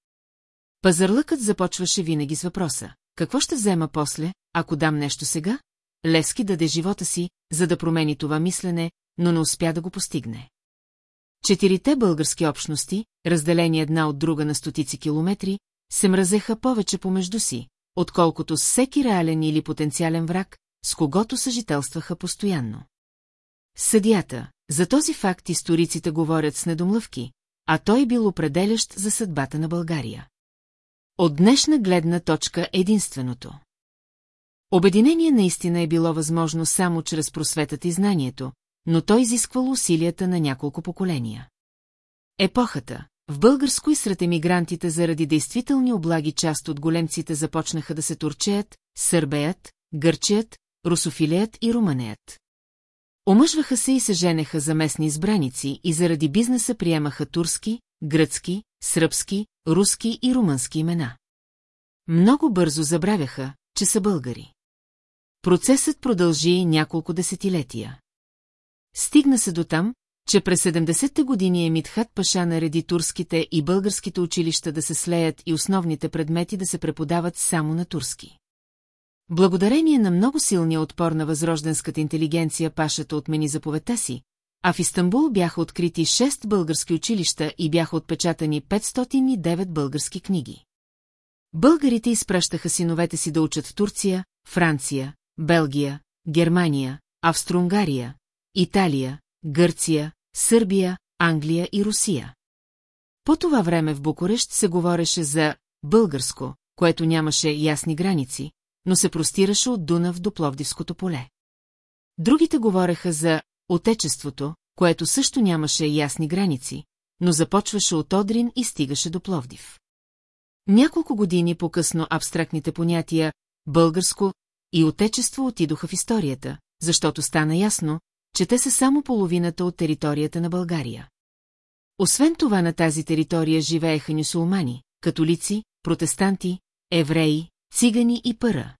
Пазарлъкът започваше винаги с въпроса. Какво ще взема после, ако дам нещо сега? Лески даде живота си, за да промени това мислене, но не успя да го постигне. Четирите български общности, разделени една от друга на стотици километри, се мразеха повече помежду си, отколкото с всеки реален или потенциален враг, с когото съжителстваха постоянно. Съдията, за този факт историците говорят с недомлъвки, а той бил определящ за съдбата на България. От днешна гледна точка единственото. Обединение наистина е било възможно само чрез просветата и знанието, но той изисквало усилията на няколко поколения. Епохата, в българско и сред емигрантите заради действителни облаги част от големците започнаха да се турчеят, сърбеят, гърчеят, русофилеят и руманеят. Омъжваха се и се женеха за местни избраници и заради бизнеса приемаха турски, гръцки, сръбски, руски и румънски имена. Много бързо забравяха, че са българи. Процесът продължи няколко десетилетия. Стигна се до там, че през 70-те години Емитхат Паша нареди турските и българските училища да се слеят и основните предмети да се преподават само на турски. Благодарение на много силния отпор на възрожденската интелигенция Пашата отмени заповедта си, а в Истанбул бяха открити 6 български училища и бяха отпечатани 509 български книги. Българите изпращаха синовете си да учат в Турция, Франция, Белгия, Германия, Австро-Унгария, Италия, Гърция, Сърбия, Англия и Русия. По това време в Букурещ се говореше за българско, което нямаше ясни граници, но се простираше от Дунав до Пловдивското поле. Другите говореха за отечеството, което също нямаше ясни граници, но започваше от Одрин и стигаше до Пловдив. Няколко години по-късно абстрактните понятия българско и отечество отидоха в историята, защото стана ясно, че те са само половината от територията на България. Освен това на тази територия живееха нюсулмани, католици, протестанти, евреи, цигани и пъра.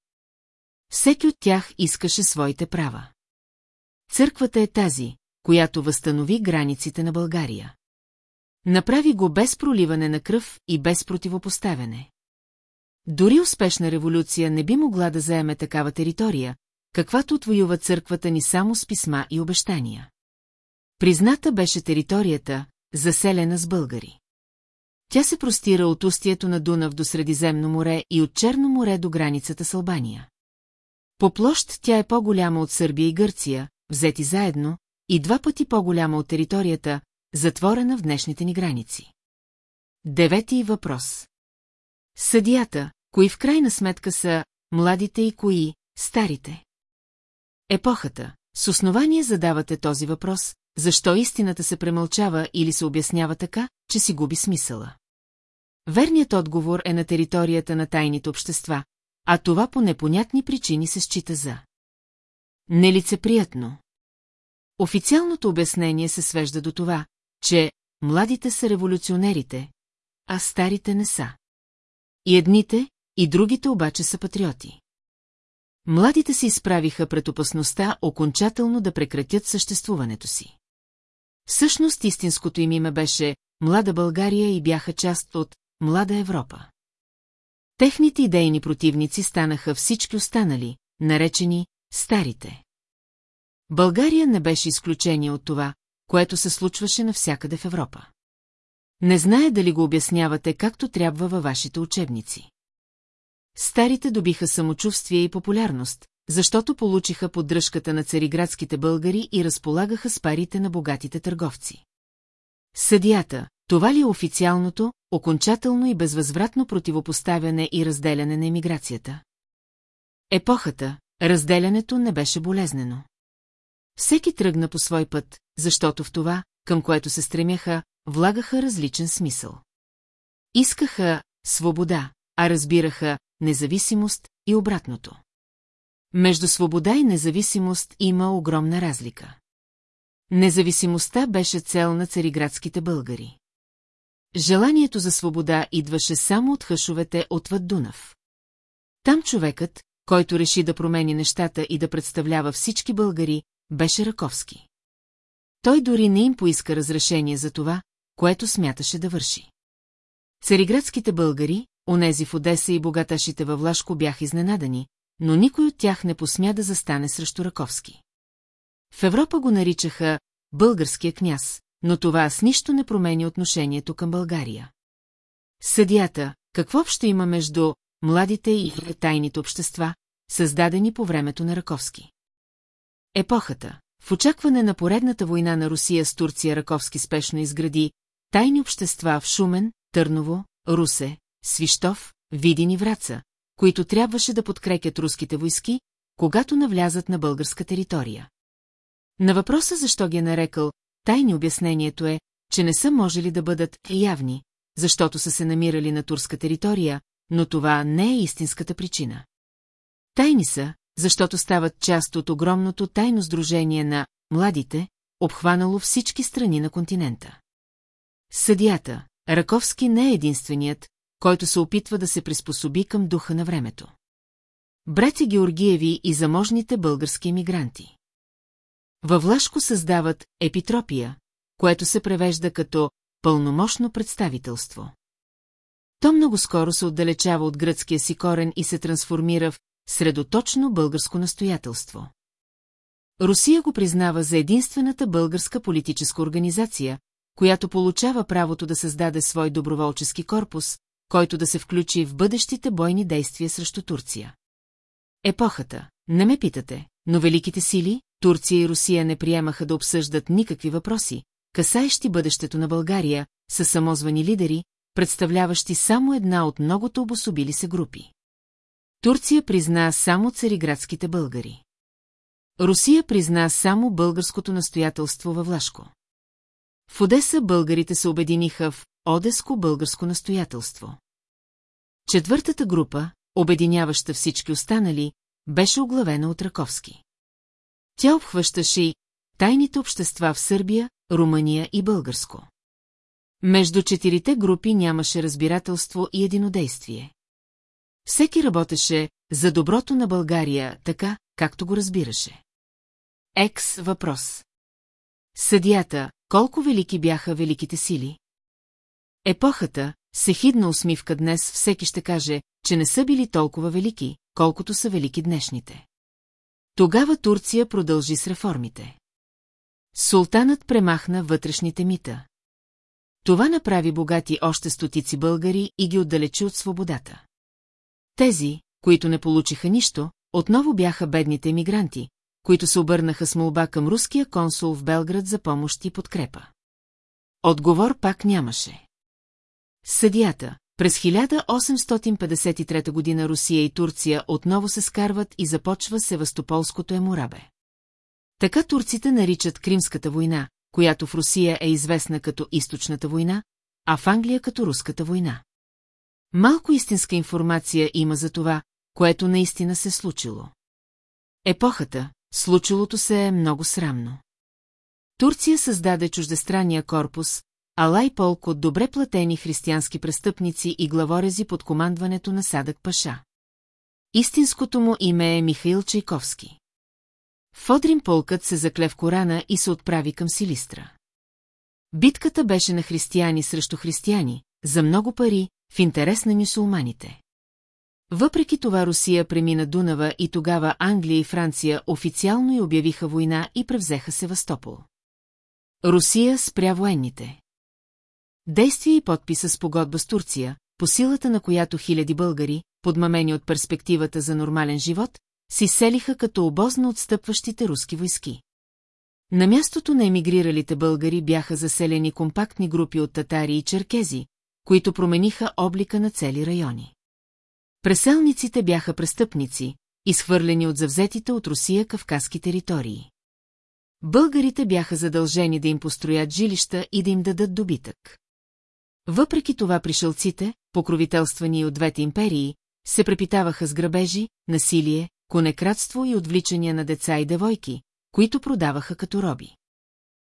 Всеки от тях искаше своите права. Църквата е тази, която възстанови границите на България. Направи го без проливане на кръв и без противопоставяне. Дори успешна революция не би могла да заеме такава територия, каквато отвоюва църквата ни само с писма и обещания. Призната беше територията, заселена с българи. Тя се простира от устието на Дунав до Средиземно море и от Черно море до границата с Албания. По площ тя е по-голяма от Сърбия и Гърция, взети заедно, и два пъти по-голяма от територията, затворена в днешните ни граници. Девети въпрос. Съдията, кои в крайна сметка са младите и кои старите? Епохата. С основание задавате този въпрос, защо истината се премълчава или се обяснява така, че си губи смисъла. Верният отговор е на територията на тайните общества, а това по непонятни причини се счита за. Нелицеприятно. Официалното обяснение се свежда до това, че младите са революционерите, а старите не са. И едните, и другите обаче са патриоти. Младите се изправиха пред опасността окончателно да прекратят съществуването си. Всъщност истинското им име беше Млада България и бяха част от Млада Европа. Техните идейни противници станаха всички останали, наречени старите. България не беше изключение от това, което се случваше навсякъде в Европа. Не знае дали го обяснявате както трябва във вашите учебници. Старите добиха самочувствие и популярност, защото получиха поддръжката на цариградските българи и разполагаха с парите на богатите търговци. Съдията, това ли е официалното, окончателно и безвъзвратно противопоставяне и разделяне на емиграцията? Епохата, разделянето не беше болезнено. Всеки тръгна по свой път, защото в това, към което се стремяха, влагаха различен смисъл. Искаха свобода, а разбираха независимост и обратното. Между свобода и независимост има огромна разлика. Независимостта беше цел на цариградските българи. Желанието за свобода идваше само от хъшовете отвъд Дунав. Там човекът, който реши да промени нещата и да представлява всички българи, беше Раковски. Той дори не им поиска разрешение за това, което смяташе да върши. Цариградските българи, онези в Одеса и богаташите във Влашко бяха изненадани, но никой от тях не посмя да застане срещу Раковски. В Европа го наричаха българския княз, но това с нищо не промени отношението към България. Съдията, какво общо има между младите и тайните общества, създадени по времето на Раковски? Епохата. в очакване на поредната война на Русия с Турция Раковски спешно изгради тайни общества в Шумен, Търново, Русе, Свищов, Видин и Враца, които трябваше да подкрепят руските войски, когато навлязат на българска територия. На въпроса защо ги е нарекал, тайни обяснението е, че не са можели да бъдат явни, защото са се намирали на турска територия, но това не е истинската причина. Тайни са, защото стават част от огромното тайно сдружение на младите, обхванало всички страни на континента. Съдията, Раковски не е единственият, който се опитва да се приспособи към духа на времето. Братя Георгиеви и заможните български емигранти. Във Влашко създават епитропия, което се превежда като пълномощно представителство. То много скоро се отдалечава от гръцкия си корен и се трансформира в средоточно българско настоятелство. Русия го признава за единствената българска политическа организация, която получава правото да създаде свой доброволчески корпус, който да се включи в бъдещите бойни действия срещу Турция. Епохата, не ме питате, но великите сили, Турция и Русия не приемаха да обсъждат никакви въпроси, касаещи бъдещето на България, са самозвани лидери, представляващи само една от многото обособили се групи. Турция призна само цариградските българи. Русия призна само българското настоятелство във Влашко. В Одеса българите се обединиха в Одеско българско настоятелство. Четвъртата група, обединяваща всички останали, беше оглавена от Раковски. Тя обхващаше и тайните общества в Сърбия, Румъния и Българско. Между четирите групи нямаше разбирателство и единодействие. Всеки работеше за доброто на България, така, както го разбираше. Екс въпрос. Съдията, колко велики бяха великите сили? Епохата, сехидна усмивка днес всеки ще каже, че не са били толкова велики, колкото са велики днешните. Тогава Турция продължи с реформите. Султанът премахна вътрешните мита. Това направи богати още стотици българи и ги отдалечи от свободата. Тези, които не получиха нищо, отново бяха бедните емигранти, които се обърнаха с молба към руския консул в Белград за помощ и подкрепа. Отговор пак нямаше. Съдията. През 1853 година Русия и Турция отново се скарват и започва Севастополското еморабе. Така турците наричат Кримската война, която в Русия е известна като Източната война, а в Англия като Руската война. Малко истинска информация има за това, което наистина се случило. Епохата, случилото се е много срамно. Турция създаде чуждестранния корпус, Алай полк от добре платени християнски престъпници и главорези под командването на Садък Паша. Истинското му име е Михаил Чайковски. Фодрин полкът се закле в Корана и се отправи към Силистра. Битката беше на християни срещу християни, за много пари, в интерес на мюсулманите. Въпреки това Русия премина Дунава и тогава Англия и Франция официално й обявиха война и превзеха Севастопол. Русия спря военните. Действие и подписа с погодба с Турция, по силата на която хиляди българи, подмамени от перспективата за нормален живот, си селиха като обозно отстъпващите руски войски. На мястото на емигриралите българи бяха заселени компактни групи от татари и черкези, които промениха облика на цели райони. Преселниците бяха престъпници, изхвърлени от завзетите от Русия кавказски територии. Българите бяха задължени да им построят жилища и да им дадат добитък. Въпреки това пришелците, покровителствани от двете империи, се препитаваха с грабежи, насилие, конекратство и отвличания на деца и девойки, които продаваха като роби.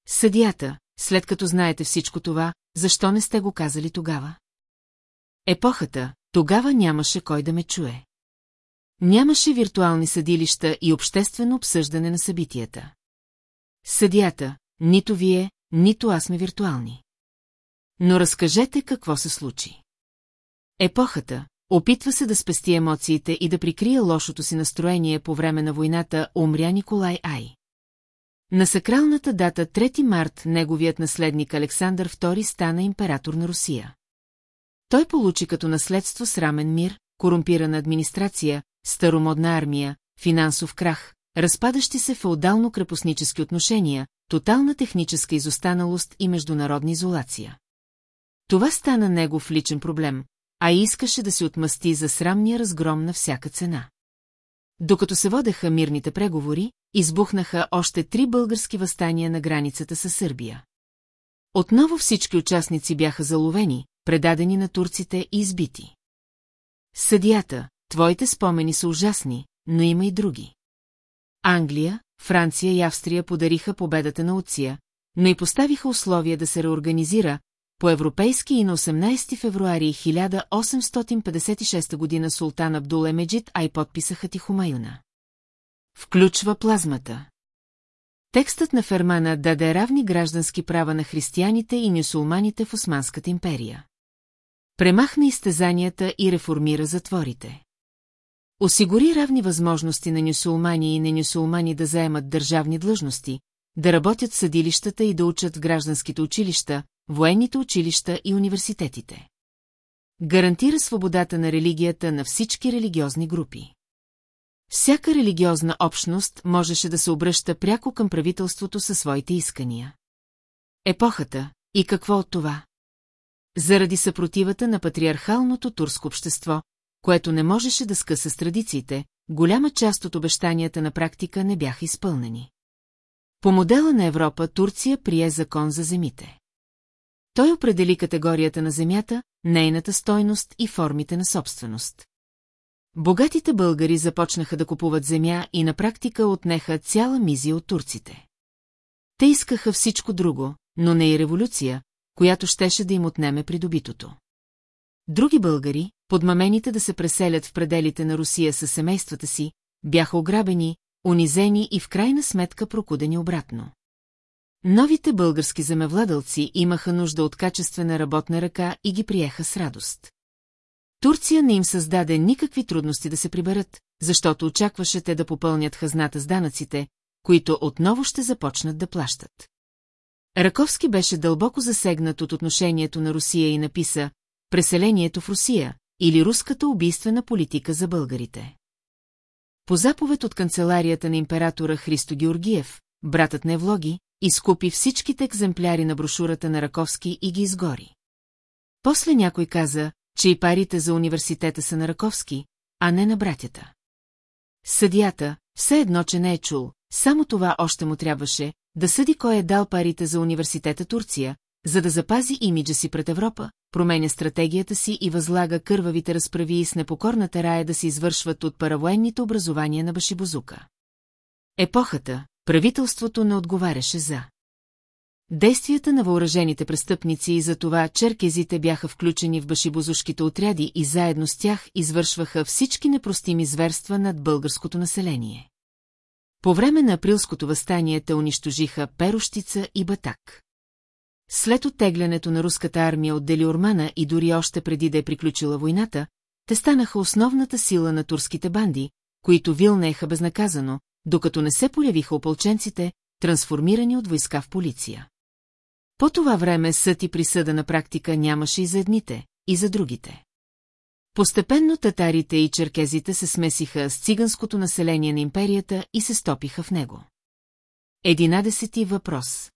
Съдията, след като знаете всичко това, защо не сте го казали тогава? Епохата, тогава нямаше кой да ме чуе. Нямаше виртуални съдилища и обществено обсъждане на събитията. Съдията, нито вие, нито аз сме виртуални. Но разкажете какво се случи. Епохата, Опитва се да спести емоциите и да прикрие лошото си настроение по време на войната умря Николай Ай. На сакралната дата 3 март неговият наследник Александър II стана император на Русия. Той получи като наследство срамен мир, корумпирана администрация, старомодна армия, финансов крах, разпадащи се феодално-крепостнически отношения, тотална техническа изостаналост и международна изолация. Това стана негов личен проблем, а искаше да се отмъсти за срамния разгром на всяка цена. Докато се водеха мирните преговори, избухнаха още три български възстания на границата с Сърбия. Отново всички участници бяха заловени, предадени на турците и избити. Съдията, твоите спомени са ужасни, но има и други. Англия, Франция и Австрия подариха победата на Уция, но и поставиха условия да се реорганизира, по-европейски и на 18 февруари 1856 година султан Абдул Емеджит, а и подписаха Тихомаюна. Включва плазмата. Текстът на Фермана даде равни граждански права на християните и нюсулманите в Османската империя. Премахна изтезанията и реформира затворите. Осигури равни възможности на нюсулмани и ненюсулмани да заемат държавни длъжности, да работят в съдилищата и да учат в гражданските училища, военните училища и университетите. Гарантира свободата на религията на всички религиозни групи. Всяка религиозна общност можеше да се обръща пряко към правителството със своите искания. Епохата и какво от това? Заради съпротивата на патриархалното турско общество, което не можеше да скъса с традициите, голяма част от обещанията на практика не бяха изпълнени. По модела на Европа Турция прие закон за земите. Той определи категорията на земята, нейната стойност и формите на собственост. Богатите българи започнаха да купуват земя и на практика отнеха цяла мизия от турците. Те искаха всичко друго, но не и революция, която щеше да им отнеме придобитото. Други българи, подмамените да се преселят в пределите на Русия със семействата си, бяха ограбени, унизени и в крайна сметка прокудени обратно. Новите български земевладълци имаха нужда от качествена работна ръка и ги приеха с радост. Турция не им създаде никакви трудности да се приберат, защото очакваше те да попълнят хазната с данъците, които отново ще започнат да плащат. Раковски беше дълбоко засегнат от отношението на Русия и написа «Преселението в Русия» или «Руската убийствена политика за българите». По заповед от канцеларията на императора Христо Георгиев, братът на Евлоги, изкупи всичките екземпляри на брошурата на Раковски и ги изгори. После някой каза, че и парите за университета са на Раковски, а не на братята. Съдията, все едно, че не е чул, само това още му трябваше, да съди кой е дал парите за университета Турция, за да запази имиджа си пред Европа, променя стратегията си и възлага кървавите разправи с непокорната рая да се извършват от паравоенните образования на Башибозука. Епохата, правителството не отговаряше за действията на въоръжените престъпници и за това черкезите бяха включени в башибозушките отряди и заедно с тях извършваха всички непростими зверства над българското население. По време на априлското възстание те унищожиха Перощица и Батак. След оттеглянето на руската армия от Делиормана и дори още преди да е приключила войната, те станаха основната сила на турските банди, които вилнееха безнаказано, докато не се появиха опълченците, трансформирани от войска в полиция. По това време съд и присъда на практика нямаше и за едните, и за другите. Постепенно татарите и черкезите се смесиха с циганското население на империята и се стопиха в него. Единадесети въпрос.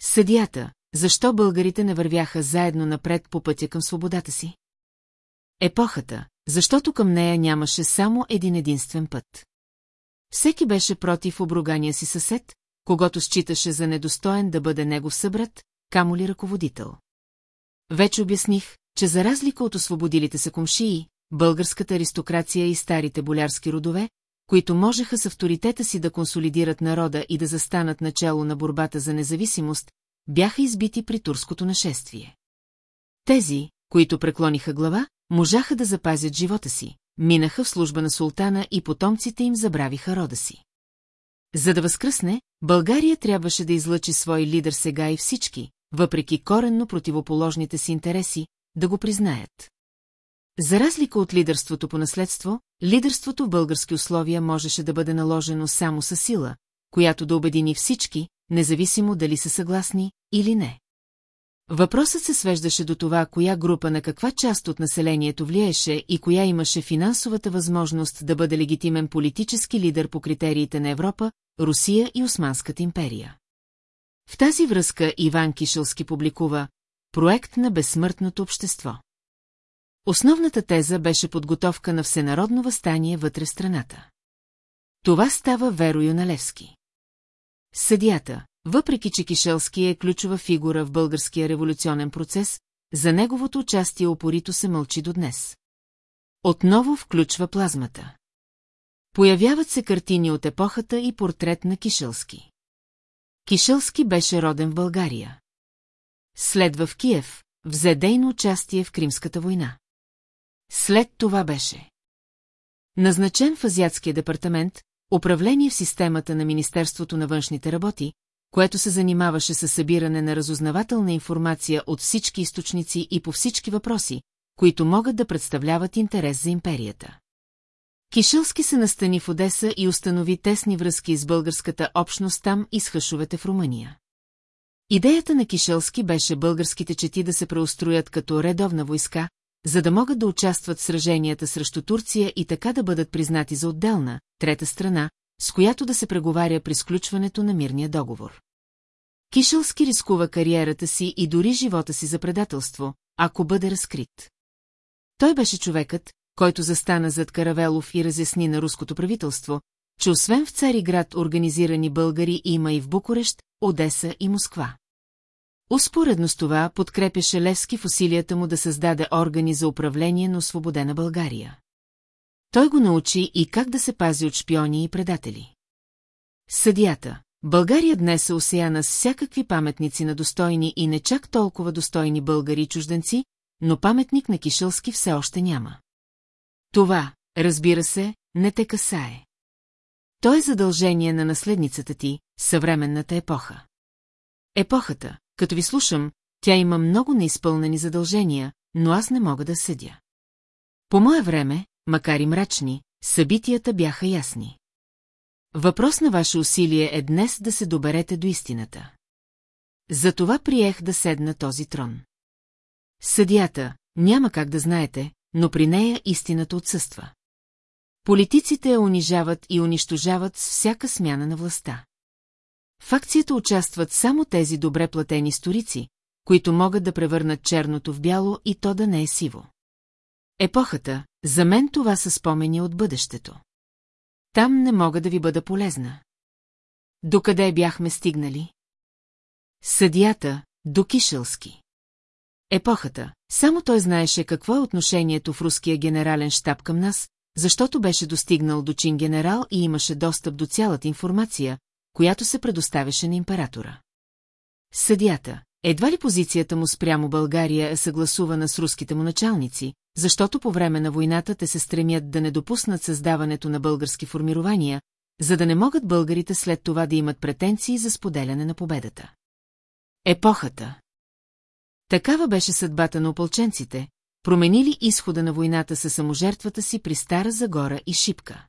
Съдията, защо българите не вървяха заедно напред по пътя към свободата си? Епохата, защото към нея нямаше само един единствен път. Всеки беше против обругания си съсед, когато считаше за недостоен да бъде негов събрат, камо ли ръководител. Вече обясних, че за разлика от освободилите се комшии, българската аристокрация и старите болярски родове, които можеха с авторитета си да консолидират народа и да застанат начало на борбата за независимост, бяха избити при турското нашествие. Тези, които преклониха глава, можаха да запазят живота си, минаха в служба на султана и потомците им забравиха рода си. За да възкръсне, България трябваше да излъчи свой лидер сега и всички, въпреки коренно противоположните си интереси, да го признаят. За разлика от лидерството по наследство, лидерството в български условия можеше да бъде наложено само със сила, която да обедини всички, независимо дали са съгласни или не. Въпросът се свеждаше до това, коя група на каква част от населението влияеше и коя имаше финансовата възможност да бъде легитимен политически лидер по критериите на Европа, Русия и Османската империя. В тази връзка Иван Кишелски публикува Проект на безсмъртното общество. Основната теза беше подготовка на всенародно възстание вътре в страната. Това става Веро Юналевски. Съдията, въпреки че Кишелски е ключова фигура в българския революционен процес, за неговото участие опорито се мълчи до днес. Отново включва плазмата. Появяват се картини от епохата и портрет на Кишелски. Кишелски беше роден в България. Следва в Киев, взе дейно участие в Кримската война. След това беше назначен в Азиатския департамент, управление в системата на Министерството на външните работи, което се занимаваше с събиране на разузнавателна информация от всички източници и по всички въпроси, които могат да представляват интерес за империята. Кишелски се настани в Одеса и установи тесни връзки с българската общност там и с хъшовете в Румъния. Идеята на Кишелски беше българските чети да се преустроят като редовна войска, за да могат да участват в сраженията срещу Турция и така да бъдат признати за отделна, трета страна, с която да се преговаря при сключването на мирния договор. Кишелски рискува кариерата си и дори живота си за предателство, ако бъде разкрит. Той беше човекът, който застана зад Каравелов и разясни на руското правителство, че освен в Цариград организирани българи има и в Букурещ, Одеса и Москва. Успоредно с това подкрепяше Левски в усилията му да създаде органи за управление на освободена България. Той го научи и как да се пази от шпиони и предатели. Съдията. България днес е осеяна с всякакви паметници на достойни и не чак толкова достойни българи и чужденци, но паметник на Кишелски все още няма. Това, разбира се, не те касае. То е задължение на наследницата ти, съвременната епоха. Епохата, като ви слушам, тя има много неизпълнени задължения, но аз не мога да съдя. По мое време, макар и мрачни, събитията бяха ясни. Въпрос на ваше усилие е днес да се доберете до истината. Затова приех да седна този трон. Съдията, няма как да знаете, но при нея истината отсъства. Политиците я унижават и унищожават с всяка смяна на властта. В акцията участват само тези добре платени сторици, които могат да превърнат черното в бяло и то да не е сиво. Епохата, за мен това са спомени от бъдещето. Там не мога да ви бъда полезна. Докъде бяхме стигнали? Съдията, до Кишелски. Епохата, само той знаеше какво е отношението в руския генерален штаб към нас, защото беше достигнал до чин генерал и имаше достъп до цялата информация, която се предоставяше на императора. Съдията, едва ли позицията му спрямо България е съгласувана с руските му началници, защото по време на войната те се стремят да не допуснат създаването на български формирования, за да не могат българите след това да имат претенции за споделяне на победата. Епохата Такава беше съдбата на опълченците, променили изхода на войната със саможертвата си при Стара Загора и Шипка.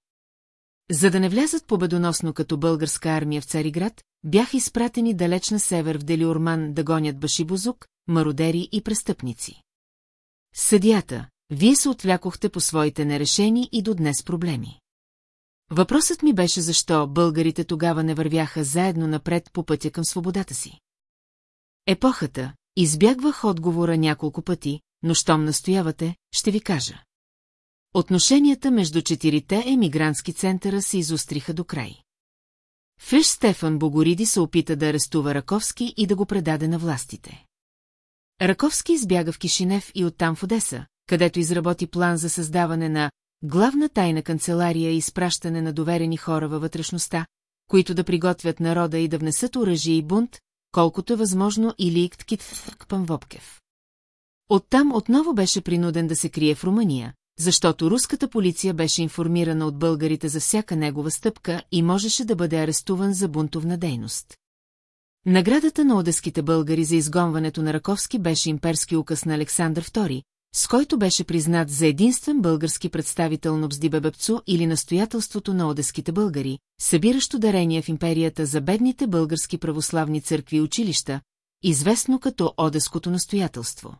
За да не влязат победоносно като българска армия в Цариград, бяха изпратени далеч на север в Делиорман да гонят башибозук, мародери и престъпници. Съдията, вие се отвлякохте по своите нерешени и до днес проблеми. Въпросът ми беше защо българите тогава не вървяха заедно напред по пътя към свободата си. Епохата, избягвах отговора няколко пъти, но щом настоявате, ще ви кажа. Отношенията между четирите емигрантски центъра се изостриха до край. Фриш Стефан Богориди се опита да арестува Раковски и да го предаде на властите. Раковски избяга в Кишинев и оттам в Одеса, където изработи план за създаване на главна тайна канцелария и изпращане на доверени хора във вътрешността, които да приготвят народа и да внесат оръжие и бунт, колкото е възможно или Икткит Панвопкев. Оттам отново беше принуден да се крие в Румъния, защото руската полиция беше информирана от българите за всяка негова стъпка и можеше да бъде арестуван за бунтовна дейност. Наградата на одеските българи за изгонването на Раковски беше имперски указ на Александър II, с който беше признат за единствен български представител на Бздибебепцу или настоятелството на одеските българи, събиращо дарения в империята за бедните български православни църкви и училища, известно като Одеското настоятелство.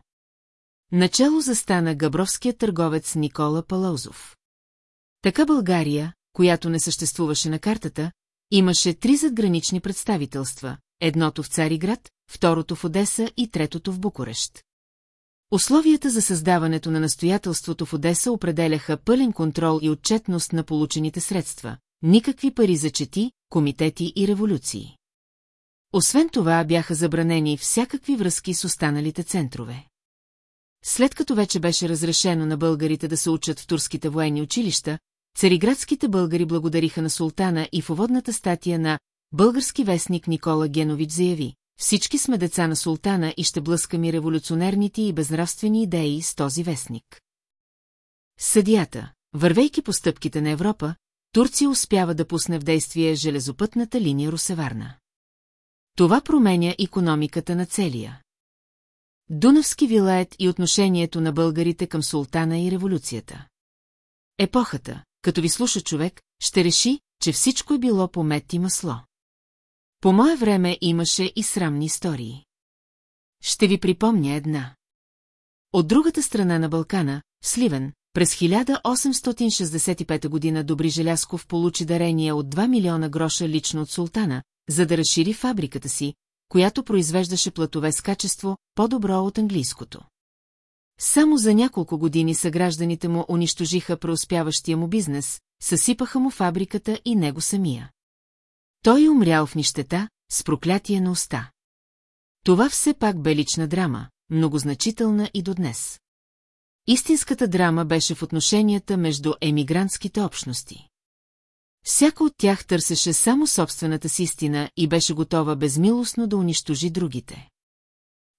Начало застана габровският търговец Никола Палаузов. Така България, която не съществуваше на картата, имаше три задгранични представителства, едното в Цариград, второто в Одеса и третото в Букурещ. Условията за създаването на настоятелството в Одеса определяха пълен контрол и отчетност на получените средства, никакви пари за чети, комитети и революции. Освен това бяха забранени всякакви връзки с останалите центрове. След като вече беше разрешено на българите да се учат в турските военни училища, цариградските българи благодариха на султана и в уводната статия на български вестник Никола Генович заяви «Всички сме деца на султана и ще блъскаме революционерните и безнравствени идеи с този вестник». Съдията, вървейки по стъпките на Европа, Турция успява да пусне в действие железопътната линия Русеварна. Това променя економиката на целия. Дунавски вилает и отношението на българите към султана и революцията. Епохата, като ви слуша човек, ще реши, че всичко е било по мед и масло. По мое време имаше и срамни истории. Ще ви припомня една. От другата страна на Балкана, в Сливен, през 1865 година Добри Желясков получи дарение от 2 милиона гроша лично от султана, за да разшири фабриката си, която произвеждаше платове с качество, по-добро от английското. Само за няколко години съгражданите му унищожиха преуспяващия му бизнес, съсипаха му фабриката и него самия. Той умрял в нищета, с проклятие на уста. Това все пак бе лична драма, многозначителна и до днес. Истинската драма беше в отношенията между емигрантските общности. Всяка от тях търсеше само собствената си истина и беше готова безмилостно да унищожи другите.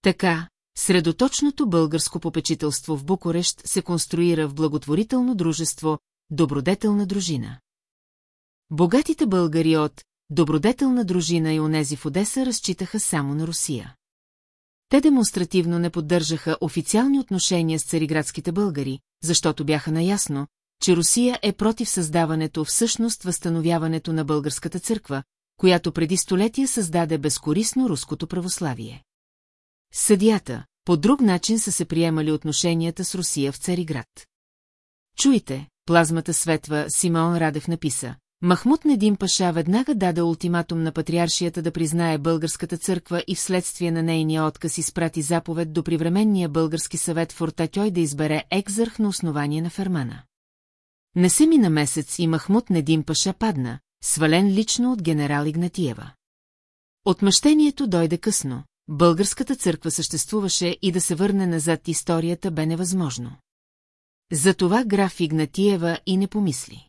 Така, средоточното българско попечителство в Букурещ се конструира в благотворително дружество Добродетелна дружина. Богатите българи от Добродетелна дружина и онези в Одеса разчитаха само на Русия. Те демонстративно не поддържаха официални отношения с цариградските българи, защото бяха наясно, че Русия е против създаването, всъщност възстановяването на българската църква, която преди столетия създаде безкорисно руското православие. Съдията, по друг начин са се приемали отношенията с Русия в Цариград. Чуйте, плазмата светва, Симеон Радев написа. Махмуд Недим Паша веднага даде ултиматум на патриаршията да признае българската църква и вследствие на нейния отказ изпрати заповед до привременния български съвет в Ортатьой да избере екзърх на основание на Фермана. Не се ми на месец и Махмуд Недим Паша падна, свален лично от генерал Игнатиева. Отмъщението дойде късно, българската църква съществуваше и да се върне назад историята бе невъзможно. Затова граф Игнатиева и не помисли.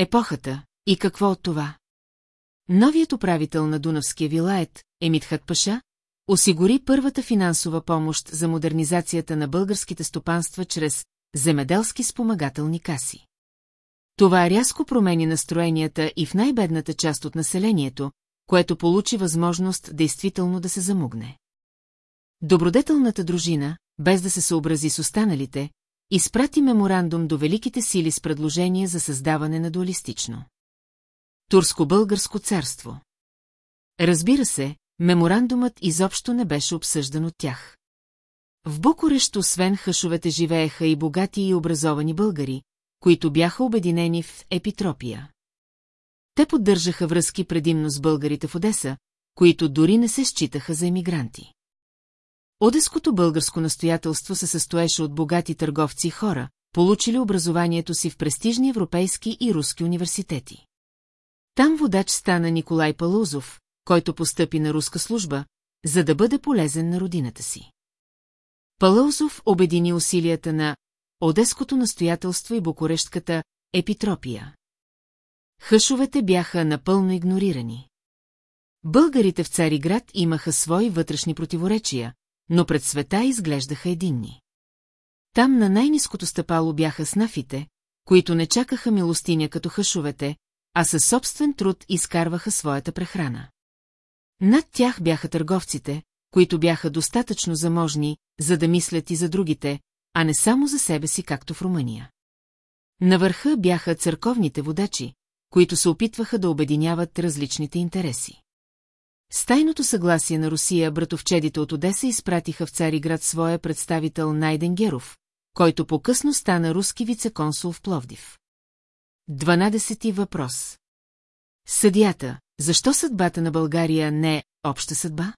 Епохата, и какво от това? Новият управител на Дунавския вилает, Емитхат Паша, осигури първата финансова помощ за модернизацията на българските стопанства чрез земеделски спомагателни каси. Това рязко промени настроенията и в най-бедната част от населението, което получи възможност действително да се замугне. Добродетелната дружина, без да се съобрази с останалите, изпрати меморандум до великите сили с предложение за създаване на дуалистично. Турско-българско царство. Разбира се, меморандумът изобщо не беше обсъждан от тях. В Букурещ, освен хъшовете, живееха и богати и образовани българи, които бяха обединени в Епитропия. Те поддържаха връзки предимно с българите в Одеса, които дори не се считаха за емигранти. Одеското българско настоятелство се състоеше от богати търговци и хора, получили образованието си в престижни европейски и руски университети. Там водач стана Николай Палузов, който постъпи на руска служба, за да бъде полезен на родината си. Палаузов обедини усилията на Одеското настоятелство и Букурещката епитропия. Хъшовете бяха напълно игнорирани. Българите в Цариград имаха свои вътрешни противоречия, но пред света изглеждаха единни. Там на най-низкото стъпало бяха снафите, които не чакаха милостиня като хъшовете, а със собствен труд изкарваха своята прехрана. Над тях бяха търговците, които бяха достатъчно заможни, за да мислят и за другите, а не само за себе си, както в Румъния. На върха бяха църковните водачи, които се опитваха да обединяват различните интереси. С тайното съгласие на Русия братовчедите от Одеса изпратиха в Цариград своя представител Найден Геров, който по-късно стана руски вице-консул в Пловдив. 12 въпрос. Съдията, защо съдбата на България не е обща съдба?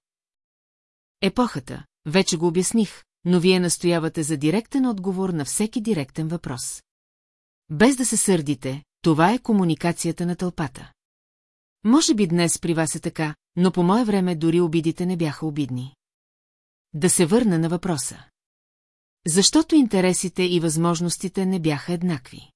Епохата, вече го обясних, но вие настоявате за директен отговор на всеки директен въпрос. Без да се сърдите, това е комуникацията на тълпата. Може би днес при вас е така, но по мое време дори обидите не бяха обидни. Да се върна на въпроса. Защото интересите и възможностите не бяха еднакви.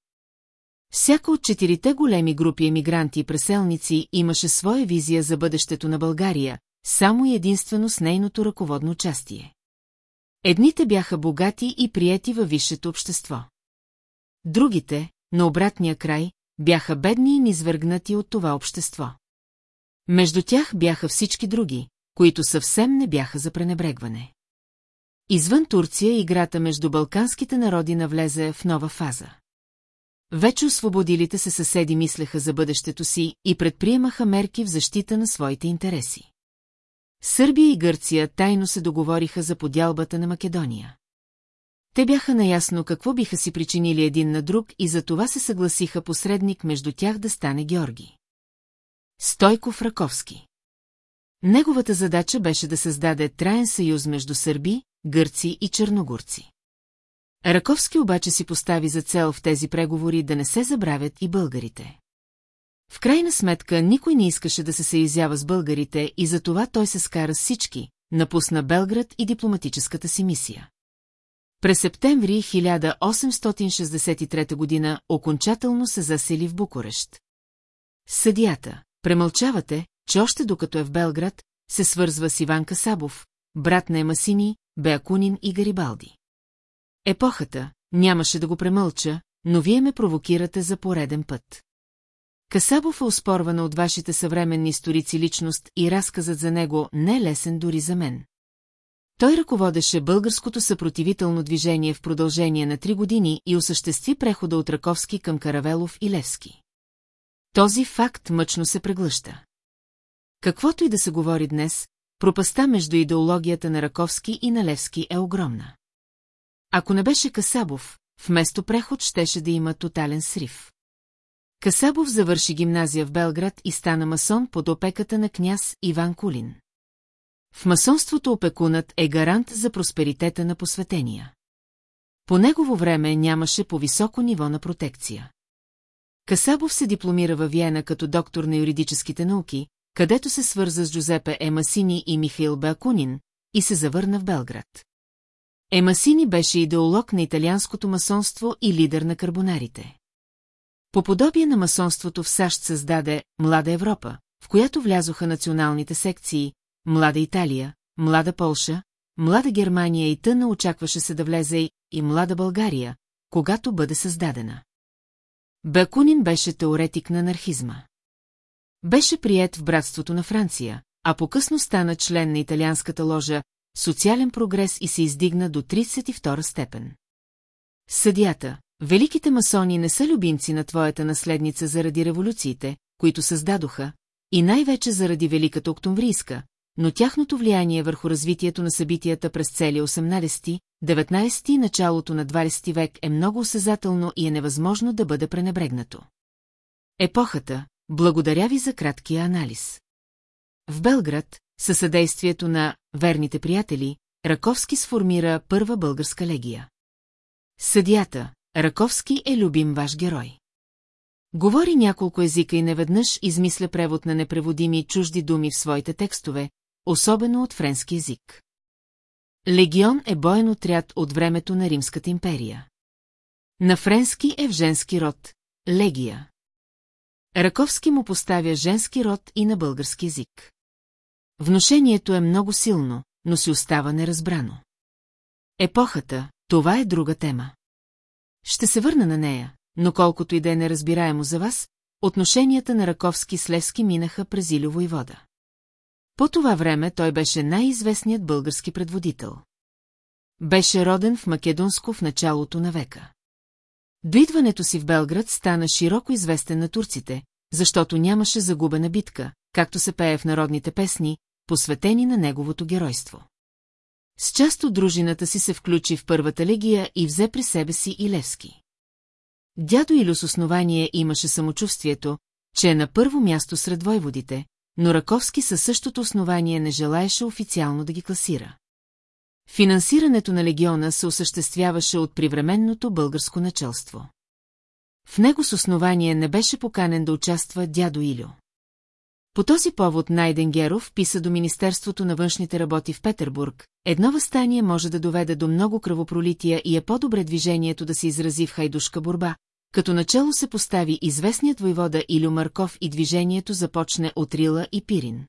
Всяка от четирите големи групи емигранти и преселници имаше своя визия за бъдещето на България, само и единствено с нейното ръководно участие. Едните бяха богати и приети във висшето общество. Другите, на обратния край, бяха бедни и низвъргнати от това общество. Между тях бяха всички други, които съвсем не бяха за пренебрегване. Извън Турция играта между балканските народи навлезе в нова фаза. Вече освободилите се съседи мислеха за бъдещето си и предприемаха мерки в защита на своите интереси. Сърбия и Гърция тайно се договориха за подялбата на Македония. Те бяха наясно какво биха си причинили един на друг и за това се съгласиха посредник между тях да стане Георги. Стойков Раковски Неговата задача беше да създаде траен съюз между сърби, гърци и черногорци. Раковски обаче си постави за цел в тези преговори да не се забравят и българите. В крайна сметка никой не искаше да се съюзява с българите и затова той се скара с всички, напусна Белград и дипломатическата си мисия. През септември 1863 година окончателно се засели в Букурещ. Съдията, премълчавате, че още докато е в Белград, се свързва с Иван Касабов, брат на Емасини, Беакунин и Гарибалди. Епохата, нямаше да го премълча, но вие ме провокирате за пореден път. Касабов е оспорвана от вашите съвременни историци личност и разказът за него не е лесен дори за мен. Той ръководеше българското съпротивително движение в продължение на три години и осъществи прехода от Раковски към Каравелов и Левски. Този факт мъчно се преглъща. Каквото и да се говори днес, пропаста между идеологията на Раковски и на Левски е огромна. Ако не беше Касабов, вместо преход щеше да има тотален срив. Касабов завърши гимназия в Белград и стана масон под опеката на княз Иван Кулин. В масонството опекунът е гарант за просперитета на посветения. По негово време нямаше по-високо ниво на протекция. Касабов се дипломира във Виена като доктор на юридическите науки, където се свърза с Джузепе Емасини и Михаил Бакунин и се завърна в Белград. Емасини беше идеолог на италианското масонство и лидер на карбонарите. По подобие на масонството в САЩ създаде Млада Европа, в която влязоха националните секции Млада Италия, Млада Полша, Млада Германия и тъна очакваше се да влезе и Млада България, когато бъде създадена. Бакунин беше теоретик на анархизма. Беше прият в братството на Франция, а по-късно стана член на италианската ложа социален прогрес и се издигна до 32 степен. Съдята, великите масони не са любимци на твоята наследница заради революциите, които създадоха, и най-вече заради Великата Октомврийска, но тяхното влияние върху развитието на събитията през целия 18, 19 и началото на 20 век е много осезателно и е невъзможно да бъде пренебрегнато. Епохата, благодаря ви за краткия анализ. В Белград, със съдействието на верните приятели, Раковски сформира първа българска легия. Съдята, Раковски е любим ваш герой. Говори няколко езика и неведнъж измисля превод на непреводими чужди думи в своите текстове, особено от френски език. Легион е боен отряд от времето на Римската империя. На френски е в женски род – легия. Раковски му поставя женски род и на български език. Вношението е много силно, но си остава неразбрано. Епохата, това е друга тема. Ще се върна на нея, но колкото и да е неразбираемо за вас, отношенията на Раковски с Левски минаха през Илю и вода. По това време той беше най-известният български предводител. Беше роден в Македонско в началото на века. Дойдването си в Белград стана широко известен на турците, защото нямаше загубена битка, както се пее в народните песни, посветени на неговото геройство. С част от дружината си се включи в първата легия и взе при себе си и Левски. Дядо Илю с основание имаше самочувствието, че е на първо място сред войводите, но Раковски със същото основание не желаеше официално да ги класира. Финансирането на легиона се осъществяваше от привременното българско началство. В него с основание не беше поканен да участва дядо Илю. По този повод Найден Геров писа до Министерството на външните работи в Петербург. Едно възстание може да доведе до много кръвопролития и е по-добре движението да се изрази в хайдушка борба, като начало се постави известният войвода Илю Марков и движението започне от Рила и Пирин.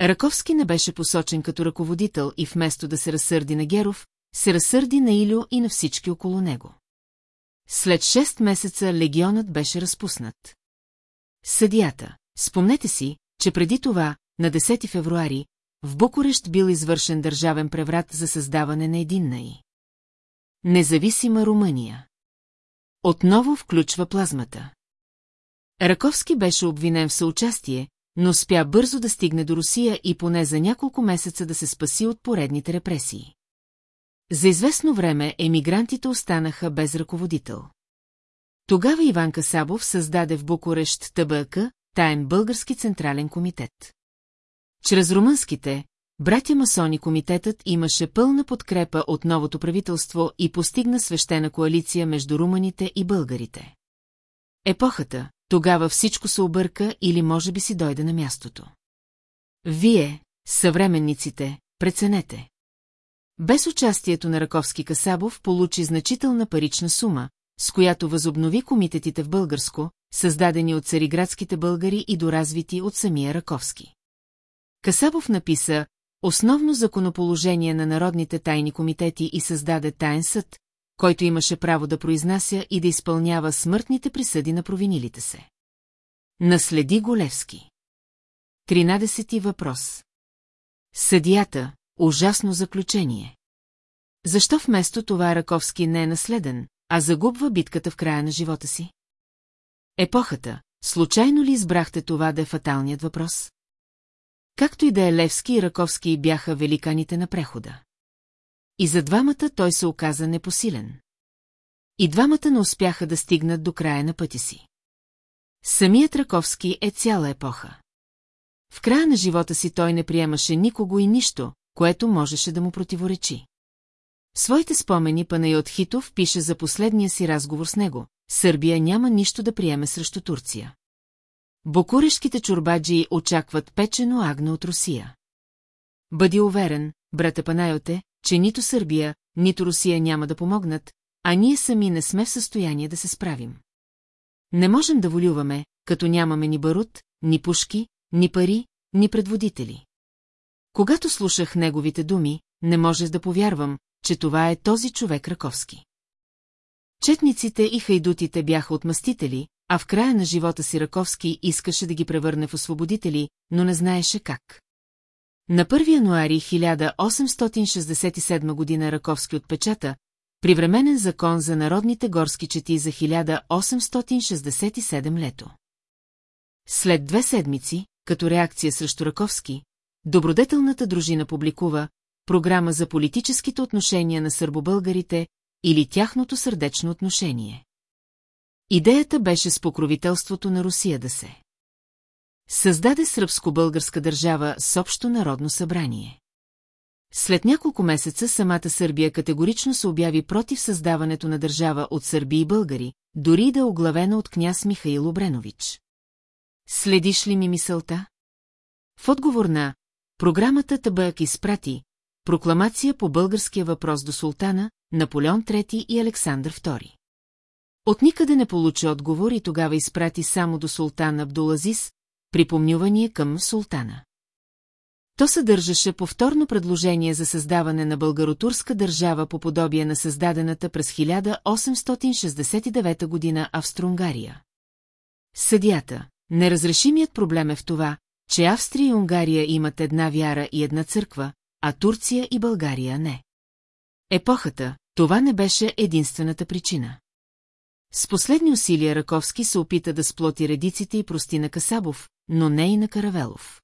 Раковски не беше посочен като ръководител и вместо да се разсърди на Геров, се разсърди на Илю и на всички около него. След 6 месеца легионът беше разпуснат. Съдията. Спомнете си, че преди това, на 10 февруари, в Букурещ бил извършен държавен преврат за създаване на единна и. Независима Румъния. Отново включва плазмата. Раковски беше обвинен в съучастие, но спя бързо да стигне до Русия и поне за няколко месеца да се спаси от поредните репресии. За известно време емигрантите останаха без ръководител. Тогава Иван Касабов създаде в Букурещ ТБК, таен български централен комитет. Чрез румънските, братя масони комитетът имаше пълна подкрепа от новото правителство и постигна свещена коалиция между румъните и българите. Епохата, тогава всичко се обърка или може би си дойде на мястото. Вие, съвременниците, преценете. Без участието на Раковски Касабов получи значителна парична сума, с която възобнови комитетите в българско, създадени от цариградските българи и доразвити от самия Раковски. Касабов написа основно законоположение на народните тайни комитети и създаде таен съд, който имаше право да произнася и да изпълнява смъртните присъди на провинилите се. Наследи Голевски. Тринадесети въпрос. Съдията, ужасно заключение. Защо вместо това Раковски не е наследен, а загубва битката в края на живота си? Епохата. Случайно ли избрахте това да е фаталният въпрос? Както и да е Левски и Раковски бяха великаните на прехода. И за двамата той се оказа непосилен. И двамата не успяха да стигнат до края на пътя си. Самият Раковски е цяла епоха. В края на живота си той не приемаше никого и нищо, което можеше да му противоречи. В своите спомени Панайот Хитов пише за последния си разговор с него. Сърбия няма нищо да приеме срещу Турция. Бокурешките чурбаджи очакват печено агна от Русия. Бъди уверен, брате Панайоте, че нито Сърбия, нито Русия няма да помогнат, а ние сами не сме в състояние да се справим. Не можем да волюваме, като нямаме ни барут, ни пушки, ни пари, ни предводители. Когато слушах неговите думи, не можех да повярвам, че това е този човек Раковски. Четниците и хайдутите бяха отмъстители, а в края на живота си Раковски искаше да ги превърне в освободители, но не знаеше как. На 1 януари 1867 година Раковски отпечата Привременен закон за народните горски чети за 1867 лето. След две седмици, като реакция срещу Раковски, добродетелната дружина публикува програма за политическите отношения на сърбобългарите или тяхното сърдечно отношение. Идеята беше с покровителството на Русия да се създаде сръбско-българска държава с общо народно събрание. След няколко месеца самата Сърбия категорично се обяви против създаването на държава от сърби и българи, дори да е оглавена от княз Михаил Обренович. Следиш ли ми мисълта? В отговор на програмата Табък изпрати прокламация по българския въпрос до султана, Наполеон III и Александър II. От никъде не получи отговор и тогава изпрати само до султан Абдулазис, припомнювание към султана. То съдържаше повторно предложение за създаване на българотурска държава по подобие на създадената през 1869 година Австро-Унгария. Съдията, неразрешимият проблем е в това, че Австрия и Унгария имат една вяра и една църква, а Турция и България не. Епохата, това не беше единствената причина. С последни усилия Раковски се опита да сплоти редиците и прости на Касабов, но не и на Каравелов.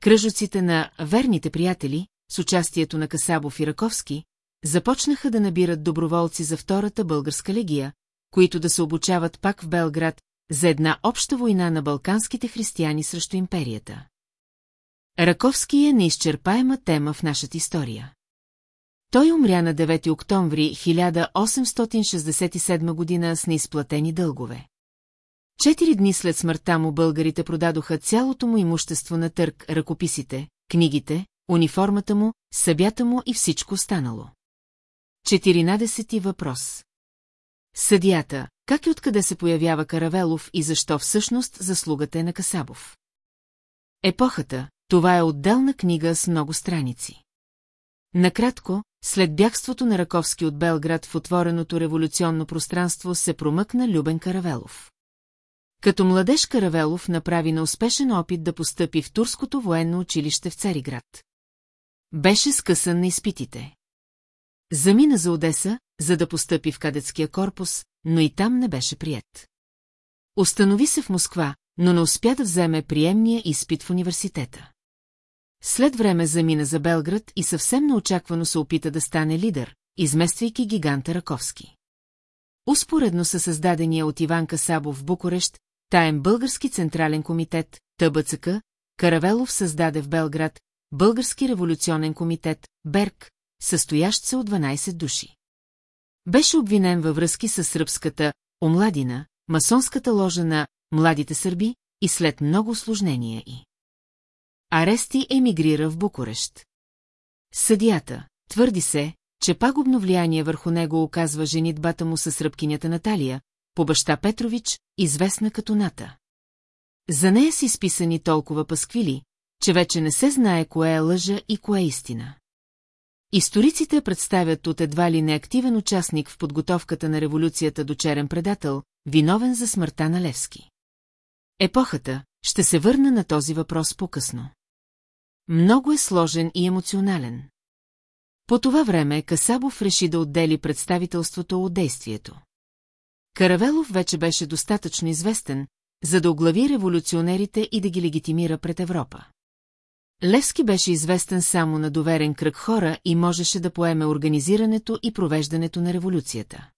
Кръжоците на «Верните приятели», с участието на Касабов и Раковски, започнаха да набират доброволци за Втората българска легия, които да се обучават пак в Белград за една обща война на балканските християни срещу империята. Раковски е неизчерпаема тема в нашата история. Той умря на 9 октомври 1867 година с неизплатени дългове. Четири дни след смъртта му българите продадоха цялото му имущество на търг, ръкописите, книгите, униформата му, събята му и всичко останало. 14 въпрос. Съдията, как и откъде се появява Каравелов и защо всъщност заслугата е на Касабов? Епохата, това е отделна книга с много страници. Накратко, след бягството на Раковски от Белград в отвореното революционно пространство се промъкна Любен Каравелов. Като младеж Каравелов направи на успешен опит да постъпи в Турското военно училище в Цариград. Беше скъсан на изпитите. Замина за Одеса, за да постъпи в кадетския корпус, но и там не беше прият. Установи се в Москва, но не успя да вземе приемния изпит в университета. След време замина за Белград и съвсем неочаквано се опита да стане лидер, измествайки гиганта Раковски. Успоредно са създадения от Иван Касабов в Букурещ, таен български централен комитет, ТБЦК, Каравелов създаде в Белград Български революционен комитет, БЕРК, състоящ се от 12 души. Беше обвинен във връзки с сръбската омладина, масонската ложа на младите сърби и след много осложнения и. Арести емигрира в Букурещ. Съдията, твърди се, че пагубно влияние върху него оказва женитбата му с ръбкинята Наталия, по баща Петрович, известна като Ната. За нея са изписани толкова пасквили, че вече не се знае кое е лъжа и кое е истина. Историците представят от едва ли неактивен участник в подготовката на революцията до черен предател, виновен за смъртта на Левски. Епохата, ще се върна на този въпрос по-късно. Много е сложен и емоционален. По това време Касабов реши да отдели представителството от действието. Каравелов вече беше достатъчно известен, за да оглави революционерите и да ги легитимира пред Европа. Левски беше известен само на доверен кръг хора и можеше да поеме организирането и провеждането на революцията.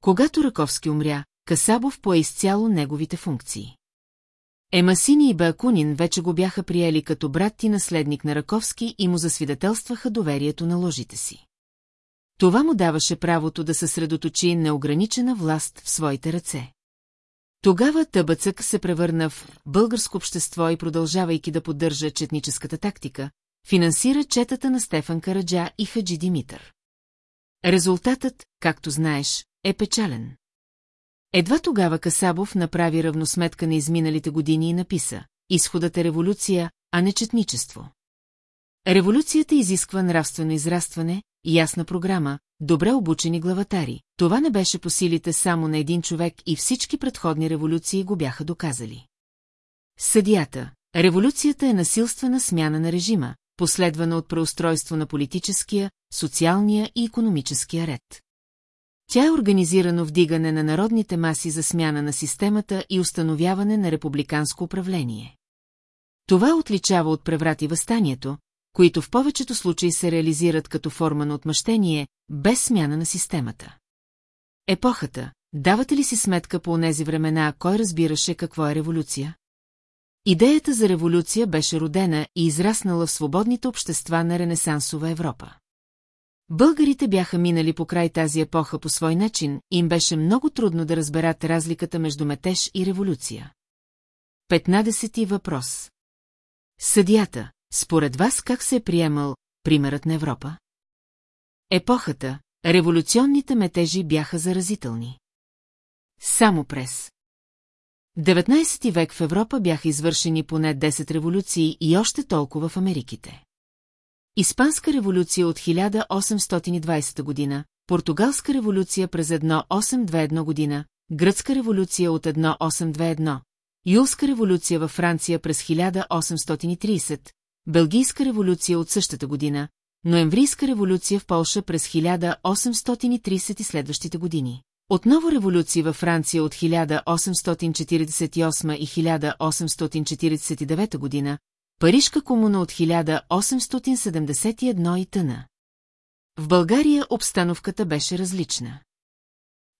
Когато Раковски умря, Касабов пое изцяло неговите функции. Емасини и Бакунин вече го бяха приели като брат и наследник на Раковски и му засвидетелстваха доверието на ложите си. Това му даваше правото да съсредоточи неограничена власт в своите ръце. Тогава Тъбъцък се превърна в българско общество и продължавайки да поддържа четническата тактика, финансира четата на Стефан Караджа и Хаджи Димитър. Резултатът, както знаеш, е печален. Едва тогава Касабов направи равносметка на изминалите години и написа «Изходът е революция, а не четничество». Революцията изисква нравствено израстване, ясна програма, добре обучени главатари. Това не беше по силите само на един човек и всички предходни революции го бяха доказали. Съдията. Революцията е насилствена смяна на режима, последвана от преустройство на политическия, социалния и економическия ред. Тя е организирано вдигане на народните маси за смяна на системата и установяване на републиканско управление. Това отличава от преврат и възстанието, които в повечето случаи се реализират като форма на отмъщение, без смяна на системата. Епохата, давате ли си сметка по онези времена, кой разбираше какво е революция? Идеята за революция беше родена и израснала в свободните общества на Ренесансова Европа. Българите бяха минали по край тази епоха по свой начин им беше много трудно да разберат разликата между метеж и революция. 15 въпрос. Съдията, според вас как се е приемал примерът на Европа? Епохата, революционните метежи бяха заразителни. Само през 19 век в Европа бяха извършени поне 10 революции и още толкова в Америките. Испанска революция от 1820 година, Португалска революция през 1821 година, Гръцка революция от 1821, Юлска революция във Франция през 1830, Белгийска революция от същата година, Ноемврийска революция в Полша през 1830 и следващите години. Отново революции във Франция от 1848 и 1849 година, Парижка комуна от 1871 и тъна. В България обстановката беше различна.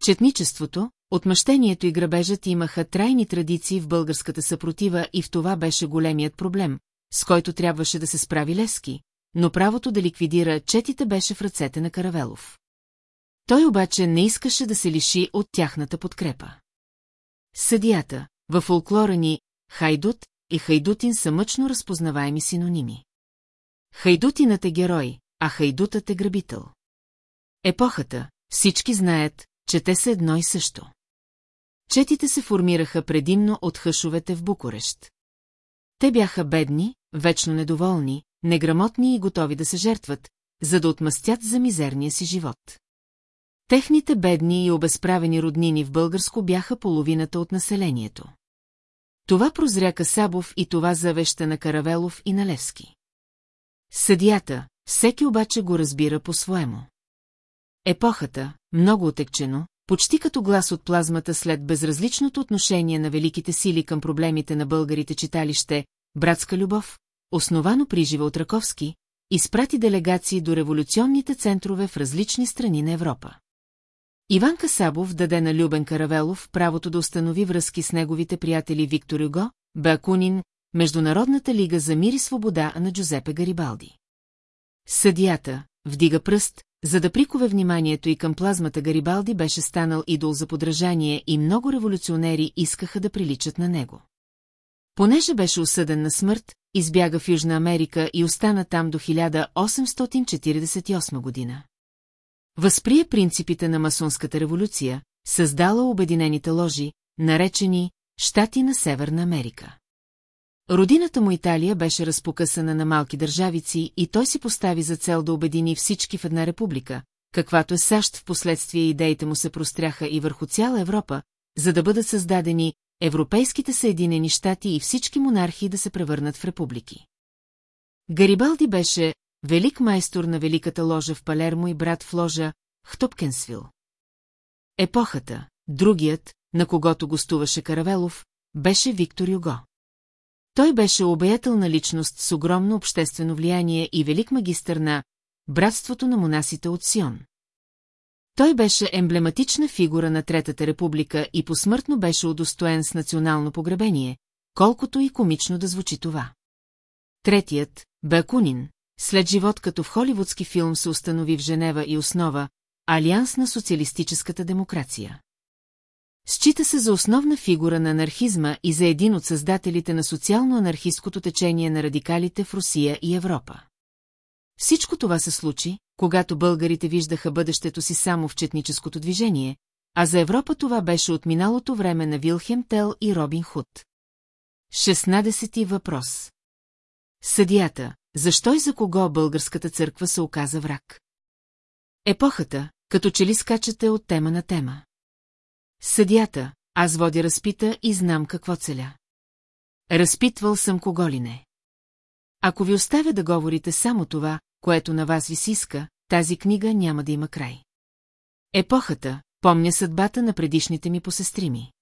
Четничеството, отмъщението и грабежът имаха трайни традиции в българската съпротива и в това беше големият проблем, с който трябваше да се справи Лески, но правото да ликвидира четите беше в ръцете на Каравелов. Той обаче не искаше да се лиши от тяхната подкрепа. Съдията, във фолклора ни, Хайдут и Хайдутин са мъчно разпознаваеми синоними. Хайдутинът е герой, а Хайдутът е грабител. Епохата, всички знаят, че те са едно и също. Четите се формираха предимно от хъшовете в Букурещ. Те бяха бедни, вечно недоволни, неграмотни и готови да се жертват, за да отмъстят за мизерния си живот. Техните бедни и обезправени роднини в българско бяха половината от населението. Това прозря Касабов и това завеща на Каравелов и на Левски. Съдията, всеки обаче го разбира по-своему. Епохата, много отекчено, почти като глас от плазмата след безразличното отношение на великите сили към проблемите на българите читалище «Братска любов», основано при живо от Раковски, изпрати делегации до революционните центрове в различни страни на Европа. Иван Касабов даде на Любен Каравелов правото да установи връзки с неговите приятели Виктор Юго, Бакунин, Международната лига за мир и свобода на Джузепе Гарибалди. Съдията вдига пръст, за да прикове вниманието и към плазмата Гарибалди беше станал идол за подражание и много революционери искаха да приличат на него. Понеже беше осъден на смърт, избяга в Южна Америка и остана там до 1848 година. Възприе принципите на масонската революция, създала Обединените ложи, наречени Штати на Северна Америка. Родината му Италия беше разпокъсана на малки държавици и той си постави за цел да обедини всички в една република, каквато е САЩ в последствие идеите му се простряха и върху цяла Европа, за да бъдат създадени Европейските Съединени щати и всички монархии да се превърнат в републики. Гарибалди беше велик майстор на Великата ложа в Палермо и брат в ложа Хтопкенсвил. Епохата, другият, на когото гостуваше Каравелов, беше Виктор Юго. Той беше обаятелна личност с огромно обществено влияние и велик магистър на Братството на монасите от Сион. Той беше емблематична фигура на Третата република и посмъртно беше удостоен с национално погребение, колкото и комично да звучи това. Третият, Бакунин, след живот като в холивудски филм се установи в Женева и основа Алианс на социалистическата демокрация. Счита се за основна фигура на анархизма и за един от създателите на социално-анархистското течение на радикалите в Русия и Европа. Всичко това се случи, когато българите виждаха бъдещето си само в четническото движение, а за Европа това беше от миналото време на Вилхем Тел и Робин Худ. 16 въпрос. Съдията, защо и за кого българската църква се оказа враг? Епохата, като че ли скачате от тема на тема. Съдята, аз водя разпита и знам какво целя. Разпитвал съм кого ли не. Ако ви оставя да говорите само това, което на вас ви си иска, тази книга няма да има край. Епохата, помня съдбата на предишните ми посестрими.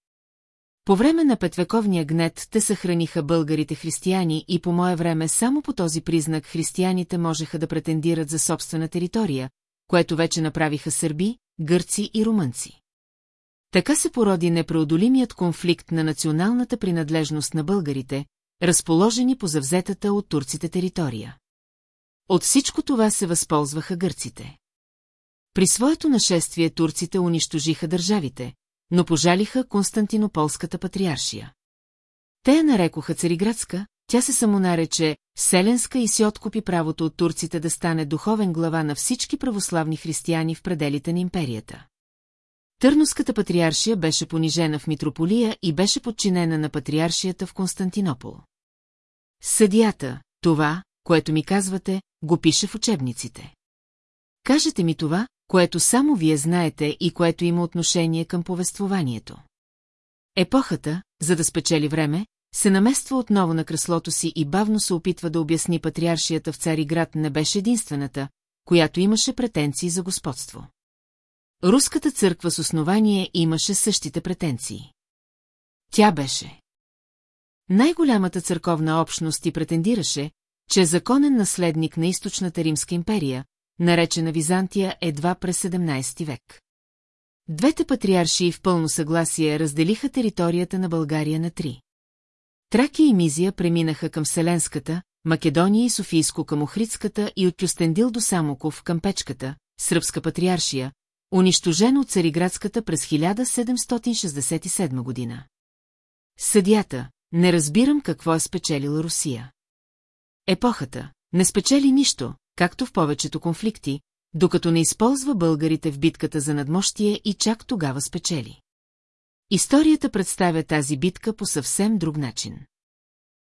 По време на петвековния гнет те съхраниха българите християни и по мое време само по този признак християните можеха да претендират за собствена територия, което вече направиха сърби, гърци и румънци. Така се породи непреодолимият конфликт на националната принадлежност на българите, разположени по завзетата от турците територия. От всичко това се възползваха гърците. При своето нашествие турците унищожиха държавите, но пожалиха Константинополската патриаршия. Те я нарекоха Цариградска, тя се самонарече Селенска и си откупи правото от турците да стане духовен глава на всички православни християни в пределите на империята. Търновската патриаршия беше понижена в митрополия и беше подчинена на патриаршията в Константинопол. Съдията, това, което ми казвате, го пише в учебниците. Кажете ми това, което само вие знаете и което има отношение към повествованието. Епохата, за да спечели време, се намества отново на креслото си и бавно се опитва да обясни патриаршията в Цариград не беше единствената, която имаше претенции за господство. Руската църква с основание имаше същите претенции. Тя беше Най-голямата църковна общност и претендираше, че е законен наследник на източната Римска империя, наречена Византия едва през 17 век. Двете патриаршии в пълно съгласие разделиха територията на България на три. Тракия и Мизия преминаха към Вселенската, Македония и Софийско към Охридската и от Кюстендил до Самоков към Печката, Сръбска патриаршия, унищожена от Цариградската през 1767 година. Съдята, не разбирам какво е спечелила Русия. Епохата не спечели нищо, както в повечето конфликти, докато не използва българите в битката за надмощие и чак тогава спечели. Историята представя тази битка по съвсем друг начин.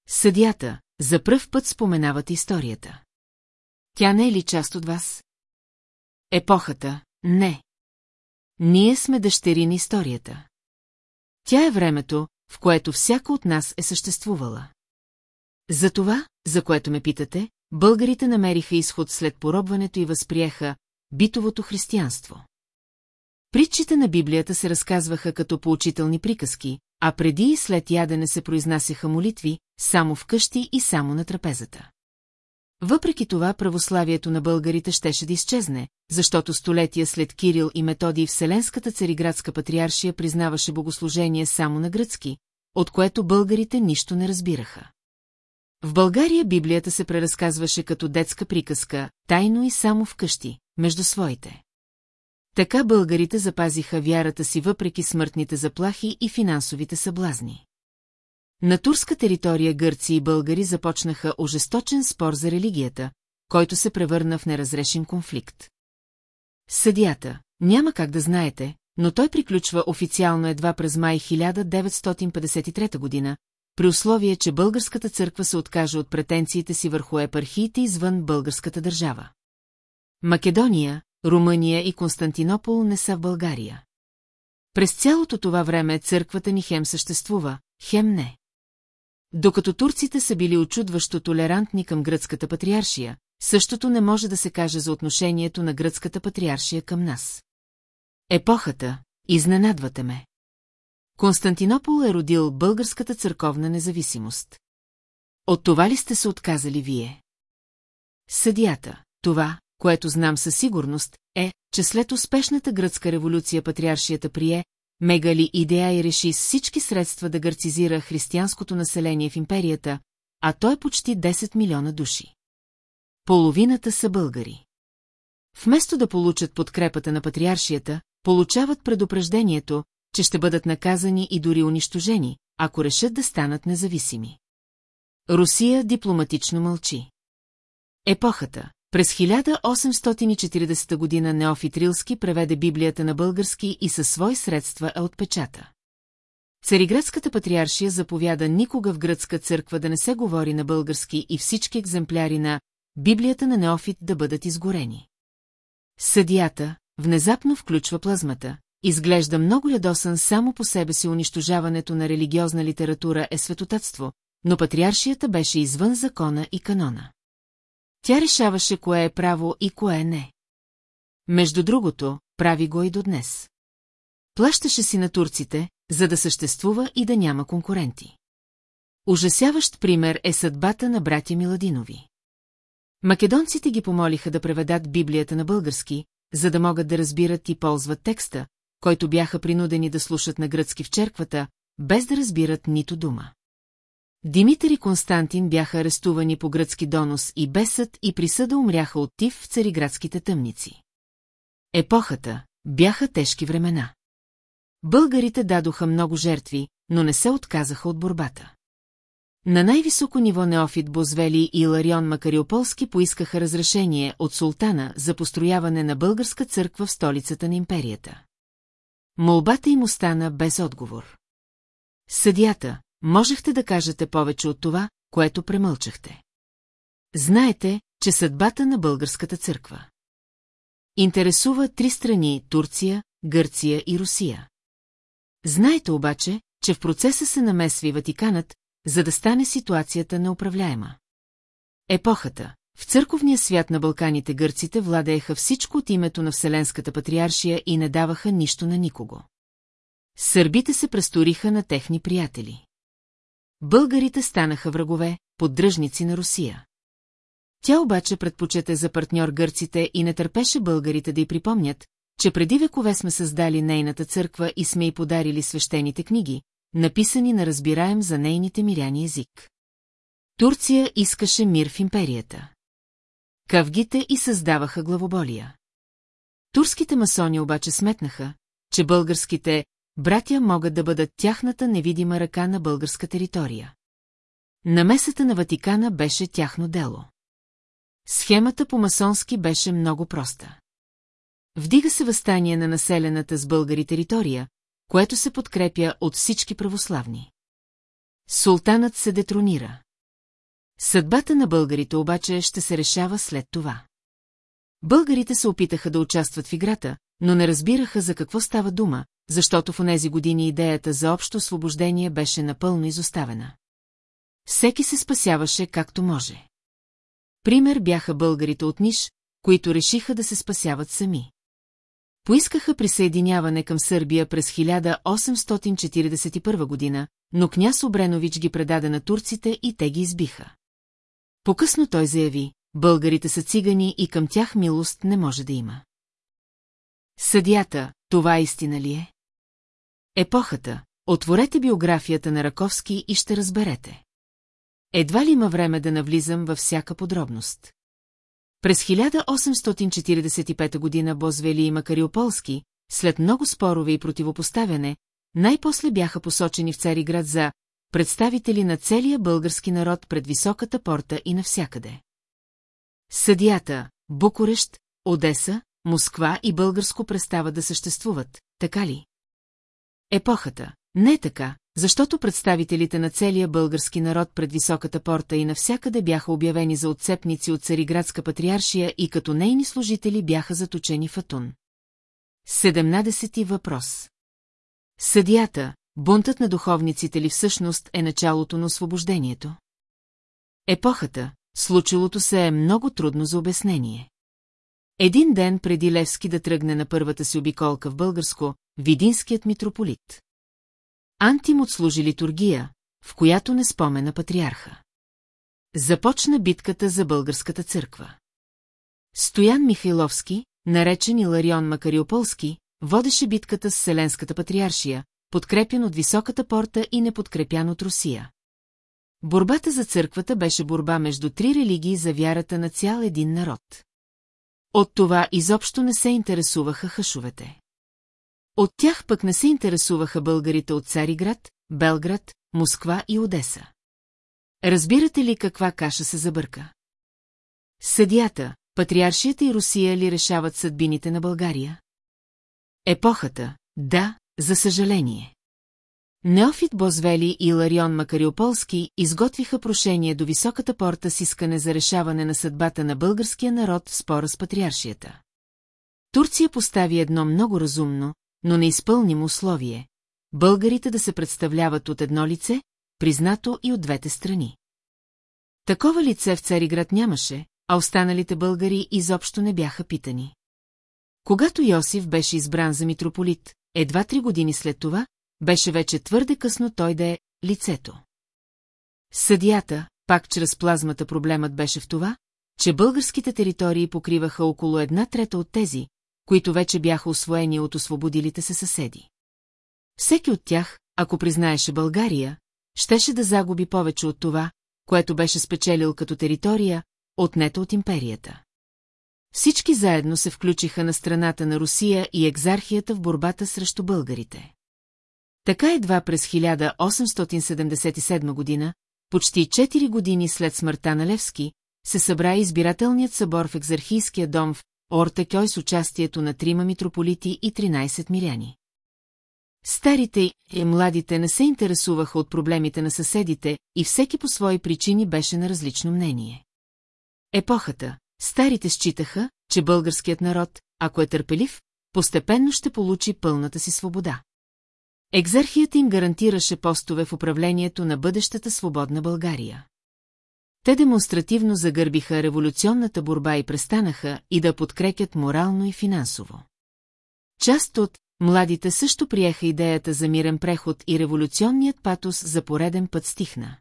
Съдята, за пръв път споменават историята. Тя не е ли част от вас? Епохата, не. Ние сме дъщери на историята. Тя е времето, в което всяка от нас е съществувала. За това, за което ме питате, българите намериха изход след поробването и възприеха битовото християнство. Притчите на Библията се разказваха като поучителни приказки, а преди и след ядене се произнасяха молитви, само в къщи и само на трапезата. Въпреки това православието на българите щеше да изчезне, защото столетия след Кирил и Методий Вселенската цариградска патриаршия признаваше богослужение само на гръцки, от което българите нищо не разбираха. В България Библията се преразказваше като детска приказка, тайно и само в къщи, между своите. Така българите запазиха вярата си въпреки смъртните заплахи и финансовите съблазни. На турска територия гърци и българи започнаха ожесточен спор за религията, който се превърна в неразрешен конфликт. Съдията, няма как да знаете, но той приключва официално едва през май 1953 година, при условие, че българската църква се откаже от претенциите си върху епархиите извън българската държава. Македония, Румъния и Константинопол не са в България. През цялото това време църквата ни хем съществува, хем не. Докато турците са били очудващо толерантни към гръцката патриаршия, същото не може да се каже за отношението на гръцката патриаршия към нас. Епохата, изненадвате ме. Константинопол е родил българската църковна независимост. От това ли сте се отказали вие? Съдията, това, което знам със сигурност, е, че след успешната гръцка революция патриаршията прие, Мегали идея и реши с всички средства да гърцизира християнското население в империята, а той е почти 10 милиона души. Половината са българи. Вместо да получат подкрепата на патриаршията, получават предупреждението, че ще бъдат наказани и дори унищожени, ако решат да станат независими. Русия дипломатично мълчи. Епохата, през 1840 година Неофит Рилски преведе Библията на български и със свои средства е отпечата. Цариградската патриаршия заповяда никога в гръцка църква да не се говори на български и всички екземпляри на Библията на Неофит да бъдат изгорени. Съдията внезапно включва плазмата. Изглежда много ядосан само по себе си унищожаването на религиозна литература е светотатство, но патриаршията беше извън закона и канона. Тя решаваше кое е право и кое не. Между другото, прави го и до днес. Плащаше си на турците, за да съществува и да няма конкуренти. Ужасяващ пример е съдбата на братя Миладинови. Македонците ги помолиха да преведат Библията на български, за да могат да разбират и ползват текста, който бяха принудени да слушат на гръцки в черквата, без да разбират нито дума. Димитър и Константин бяха арестувани по гръцки донос и бесът и присъда умряха от тиф в цариградските тъмници. Епохата бяха тежки времена. Българите дадоха много жертви, но не се отказаха от борбата. На най-високо ниво Неофит Бозвели и Ларион Макариополски поискаха разрешение от султана за построяване на българска църква в столицата на империята. Молбата им остана без отговор. Съдята, можехте да кажете повече от това, което премълчахте. Знаете, че съдбата на българската църква. Интересува три страни – Турция, Гърция и Русия. Знаете обаче, че в процеса се намесва и Ватиканът, за да стане ситуацията неуправляема. Епохата. В църковния свят на Балканите гърците владееха всичко от името на Вселенската патриаршия и не даваха нищо на никого. Сърбите се престориха на техни приятели. българите станаха врагове, поддръжници на Русия. Тя обаче предпочете за партньор гърците и не търпеше българите да й припомнят, че преди векове сме създали нейната църква и сме й подарили свещените книги, написани на разбираем за нейните миряни език. Турция искаше мир в империята. Кавгите и създаваха главоболия. Турските масони обаче сметнаха, че българските братя могат да бъдат тяхната невидима ръка на българска територия. Намесата на Ватикана беше тяхно дело. Схемата по масонски беше много проста. Вдига се възстание на населената с българи територия, което се подкрепя от всички православни. Султанът се детронира. Съдбата на българите обаче ще се решава след това. Българите се опитаха да участват в играта, но не разбираха за какво става дума, защото в онези години идеята за общо освобождение беше напълно изоставена. Всеки се спасяваше както може. Пример бяха българите от Ниш, които решиха да се спасяват сами. Поискаха присъединяване към Сърбия през 1841 година, но княз Обренович ги предаде на турците и те ги избиха. По-късно той заяви, българите са цигани и към тях милост не може да има. Съдията, това истина ли е? Епохата, отворете биографията на Раковски и ще разберете. Едва ли има време да навлизам във всяка подробност. През 1845 година Бозвели и Макариополски, след много спорове и противопоставяне, най-после бяха посочени в Цариград за представители на целия български народ пред високата порта и навсякъде. Съдията, Букурещ, Одеса, Москва и българско престава да съществуват, така ли? Епохата. Не е така, защото представителите на целия български народ пред високата порта и навсякъде бяха обявени за отцепници от Цариградска патриаршия и като нейни служители бяха заточени в Атун. Седемнадесети въпрос. Съдията, бунтът на духовниците ли всъщност е началото на освобождението? Епохата, случилото се е много трудно за обяснение. Един ден преди Левски да тръгне на първата си обиколка в българско, видинският митрополит. Антим отслужи литургия, в която не спомена патриарха. Започна битката за българската църква. Стоян Михайловски, наречен Иларион Макариополски, водеше битката с Селенската патриаршия, подкрепен от високата порта и неподкрепян от Русия. Борбата за църквата беше борба между три религии за вярата на цял един народ. От това изобщо не се интересуваха хашовете. От тях пък не се интересуваха българите от Цариград, Белград, Москва и Одеса. Разбирате ли каква каша се забърка? Съдията, патриаршията и Русия ли решават съдбините на България? Епохата, да, за съжаление. Неофит Бозвели и Ларион Макариополски изготвиха прошение до високата порта с искане за решаване на съдбата на българския народ в спора с патриаршията. Турция постави едно много разумно, но неизпълнимо условие – българите да се представляват от едно лице, признато и от двете страни. Такова лице в Цариград нямаше, а останалите българи изобщо не бяха питани. Когато Йосиф беше избран за митрополит, едва три години след това, беше вече твърде късно той да е лицето. Съдията, пак чрез плазмата проблемът беше в това, че българските територии покриваха около една трета от тези, които вече бяха освоени от освободилите се съседи. Всеки от тях, ако признаеше България, щеше да загуби повече от това, което беше спечелил като територия, отнета от империята. Всички заедно се включиха на страната на Русия и екзархията в борбата срещу българите. Така едва през 1877 година, почти 4 години след смъртта на Левски, се събра избирателният събор в екзархийския дом в Ортекьой с участието на трима митрополити и 13 миряни. Старите и младите не се интересуваха от проблемите на съседите и всеки по свои причини беше на различно мнение. Епохата, старите считаха, че българският народ, ако е търпелив, постепенно ще получи пълната си свобода. Екзархията им гарантираше постове в управлението на бъдещата свободна България. Те демонстративно загърбиха революционната борба и престанаха и да подкрепят морално и финансово. Част от младите също приеха идеята за мирен преход и революционният патос за пореден път стихна.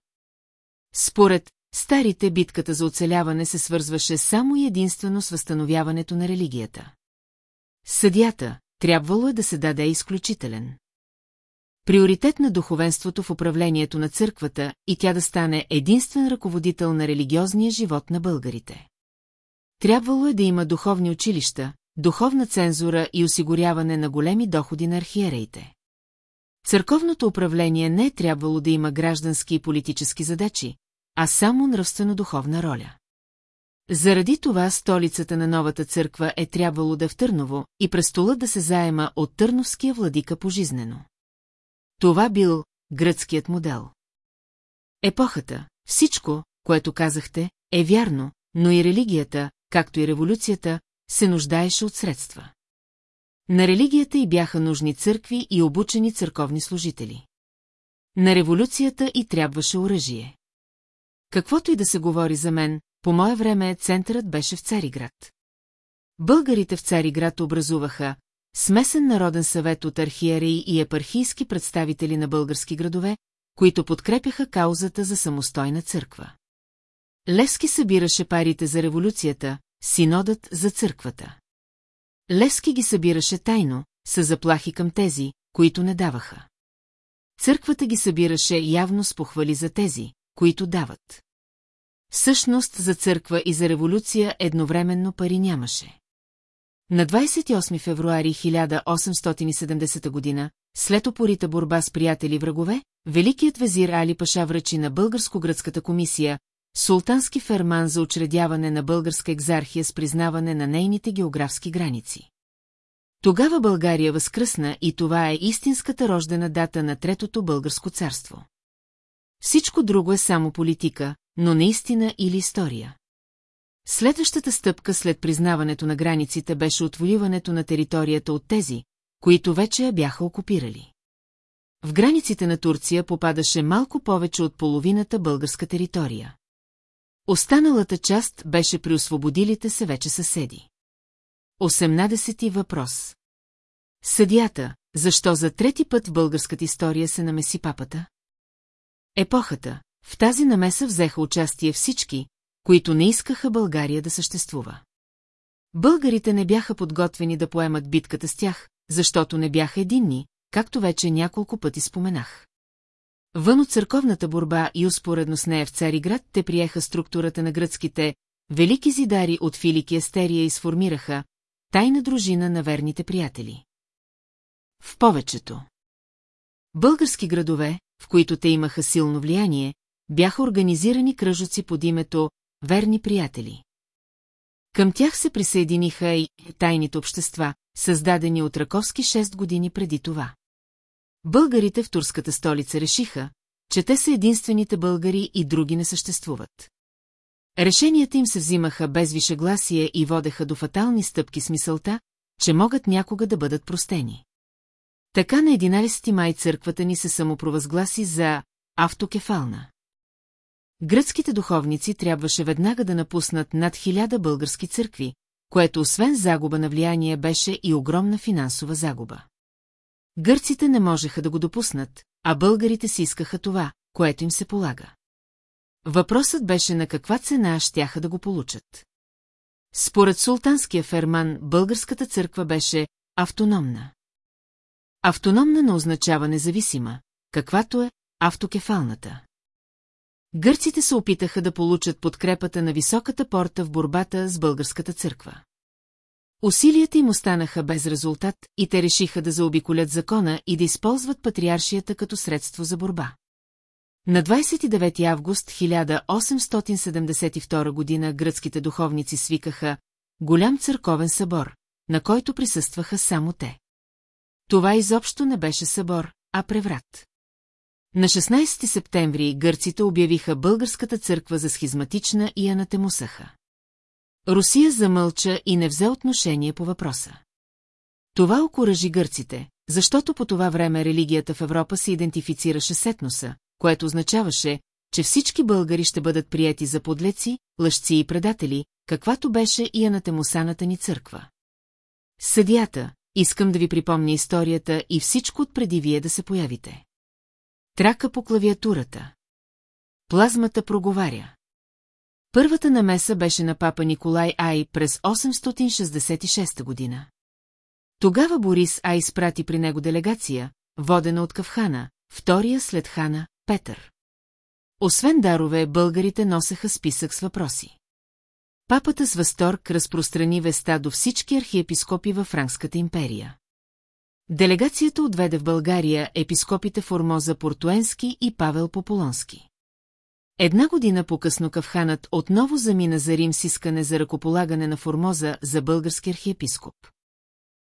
Според старите битката за оцеляване се свързваше само и единствено с възстановяването на религията. Съдята трябвало е да се даде изключителен. Приоритет на духовенството в управлението на църквата и тя да стане единствен ръководител на религиозния живот на българите. Трябвало е да има духовни училища, духовна цензура и осигуряване на големи доходи на архиереите. Църковното управление не е трябвало да има граждански и политически задачи, а само нравствено-духовна роля. Заради това столицата на новата църква е трябвало да е в Търново и престолът да се заема от търновския владика пожизнено. Това бил гръцкият модел. Епохата, всичко, което казахте, е вярно, но и религията, както и революцията, се нуждаеше от средства. На религията и бяха нужни църкви и обучени църковни служители. На революцията и трябваше оръжие. Каквото и да се говори за мен, по мое време центърът беше в Цариград. Българите в Цариград образуваха смесен народен съвет от архиереи и епархийски представители на български градове, които подкрепяха каузата за самостойна църква. Левски събираше парите за революцията, синодът за църквата. Левски ги събираше тайно, с заплахи към тези, които не даваха. Църквата ги събираше явно с похвали за тези, които дават. Всъщност за църква и за революция едновременно пари нямаше. На 28 февруари 1870 година, след опорита борба с приятели врагове, великият везир Али Паша връчи на Българско-гръцката комисия султански ферман за учредяване на българска екзархия с признаване на нейните географски граници. Тогава България възкръсна и това е истинската рождена дата на Третото българско царство. Всичко друго е само политика, но наистина или история. Следващата стъпка след признаването на границите беше отвоюването на територията от тези, които вече я бяха окупирали. В границите на Турция попадаше малко повече от половината българска територия. Останалата част беше при освободилите се вече съседи. 18 въпрос. Съдията, защо за трети път в българската история се намеси папата? Епохата, в тази намеса взеха участие всички, които не искаха България да съществува. Българите не бяха подготвени да поемат битката с тях, защото не бяха единни, както вече няколко пъти споменах. Вън от църковната борба и успоредно с нея в Цариград те приеха структурата на гръцките велики зидари от Филики Естерия и сформираха тайна дружина на верните приятели. В повечето. Български градове, в които те имаха силно влияние, бяха организирани кръжоци под името «Верни приятели». Към тях се присъединиха и тайните общества, създадени от Раковски 6 години преди това. Българите в турската столица решиха, че те са единствените българи и други не съществуват. Решенията им се взимаха без вишегласие и водеха до фатални стъпки с мисълта, че могат някога да бъдат простени. Така на 11 май църквата ни се самопровъзгласи за автокефална. Гръцките духовници трябваше веднага да напуснат над хиляда български църкви, което освен загуба на влияние беше и огромна финансова загуба. Гърците не можеха да го допуснат, а българите си искаха това, което им се полага. Въпросът беше на каква цена щяха да го получат. Според султанския ферман, българската църква беше автономна. Автономна не означава независима, каквато е автокефалната. Гърците се опитаха да получат подкрепата на високата порта в борбата с българската църква. Усилията им останаха без резултат и те решиха да заобиколят закона и да използват патриаршията като средство за борба. На 29 август 1872 година гръцките духовници свикаха голям църковен събор, на който присъстваха само те. Това изобщо не беше събор, а преврат. На 16 септември гърците обявиха българската църква за схизматична и анатемусаха. Русия замълча и не взе отношение по въпроса. Това окоръжи гърците, защото по това време религията в Европа се идентифицираше с етноса, което означаваше, че всички българи ще бъдат прияти за подлеци, лъжци и предатели, каквато беше и анатемосаната ни църква. Съдията, искам да ви припомня историята и всичко отпреди вие да се появите. Трака по клавиатурата. Плазмата проговаря. Първата намеса беше на папа Николай Ай през 866 година. Тогава Борис Ай изпрати при него делегация, водена от Кавхана, втория след хана, Петър. Освен дарове, българите носеха списък с въпроси. Папата с възторг разпространи веста до всички архиепископи във Франкската империя. Делегацията отведе в България епископите Формоза Портуенски и Павел Пополонски. Една година по-късно Кавханът отново замина за Рим с искане за ръкополагане на Формоза за български архиепископ.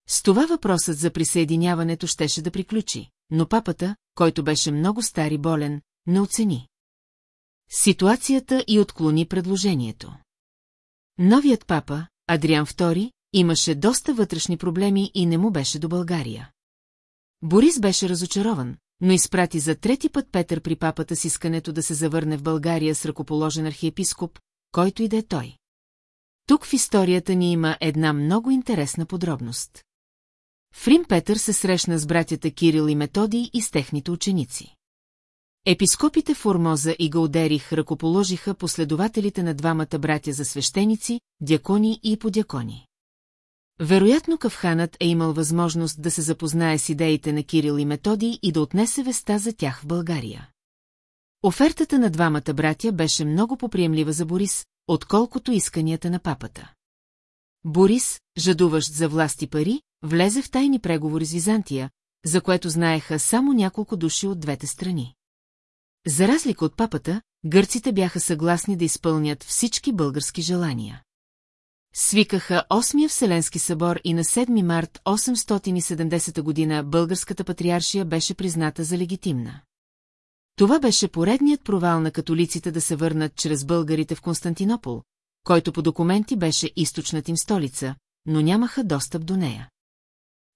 С това въпросът за присъединяването щеше да приключи, но папата, който беше много стар и болен, не оцени. Ситуацията и отклони предложението. Новият папа, Адриан II, имаше доста вътрешни проблеми и не му беше до България. Борис беше разочарован, но изпрати за трети път Петър при папата с искането да се завърне в България с ръкоположен архиепископ, който и да е той. Тук в историята ни има една много интересна подробност. Фрим Петър се срещна с братята Кирил и Методи и с техните ученици. Епископите Формоза и Гаудерих ръкоположиха последователите на двамата братя за свещеници, дякони и подякони. Вероятно Кавханът е имал възможност да се запознае с идеите на Кирил и Методи и да отнесе веста за тях в България. Офертата на двамата братя беше много поприемлива за Борис, отколкото исканията на папата. Борис, жадуващ за власт и пари, влезе в тайни преговори с Византия, за което знаеха само няколко души от двете страни. За разлика от папата, гърците бяха съгласни да изпълнят всички български желания. Свикаха 8-я Вселенски събор и на 7 март 870 година българската патриаршия беше призната за легитимна. Това беше поредният провал на католиците да се върнат чрез българите в Константинопол, който по документи беше източната им столица, но нямаха достъп до нея.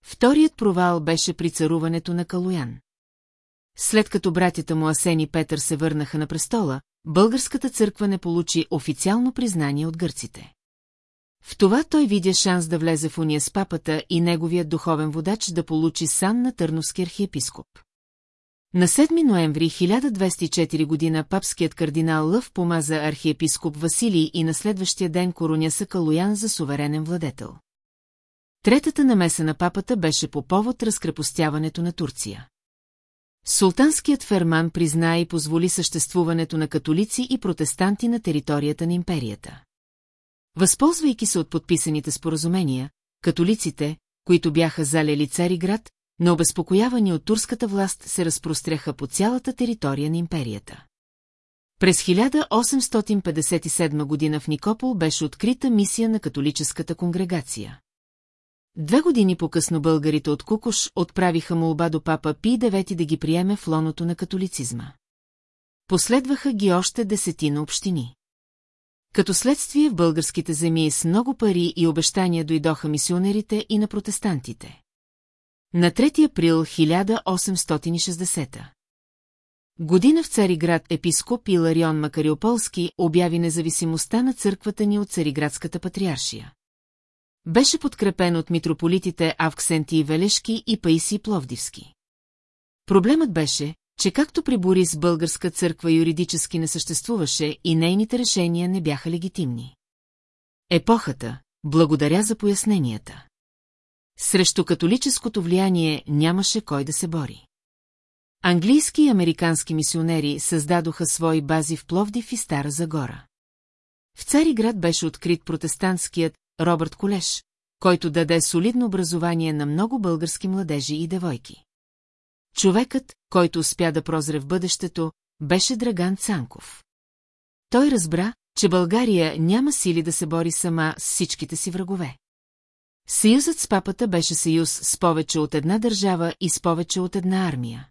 Вторият провал беше при царуването на Калуян. След като братята му Асен и Петър се върнаха на престола, българската църква не получи официално признание от гърците. В това той видя шанс да влезе в уния с папата и неговият духовен водач да получи сан на Търновски архиепископ. На 7 ноември 1204 година папският кардинал Лъв помаза архиепископ Василий и на следващия ден короняса Калуян за суверенен владетел. Третата намеса на папата беше по повод разкрепостяването на Турция. Султанският ферман призна и позволи съществуването на католици и протестанти на територията на империята. Възползвайки се от подписаните споразумения, католиците, които бяха залели Цариград, но обезпокоявани от турската власт се разпростряха по цялата територия на империята. През 1857 година в Никопол беше открита мисия на католическата конгрегация. Две години по-късно българите от Кукуш отправиха молба до папа Пи IX да ги приеме в лоното на католицизма. Последваха ги още десетина общини. Като следствие в българските земи с много пари и обещания дойдоха мисионерите и на протестантите. На 3 април 1860 Година в Цариград епископ Иларион Макариополски обяви независимостта на църквата ни от Цариградската патриаршия. Беше подкрепен от митрополитите Авксенти Велешки и Паиси Пловдивски. Проблемът беше, че както при Борис българска църква юридически не съществуваше и нейните решения не бяха легитимни. Епохата, благодаря за поясненията. Срещу католическото влияние нямаше кой да се бори. Английски и американски мисионери създадоха свои бази в Пловдив и Стара Загора. В Цариград беше открит протестантският Робърт Колеш, който даде солидно образование на много български младежи и девойки. Човекът, който успя да прозре в бъдещето, беше Драган Цанков. Той разбра, че България няма сили да се бори сама с всичките си врагове. Съюзът с папата беше съюз с повече от една държава и с повече от една армия.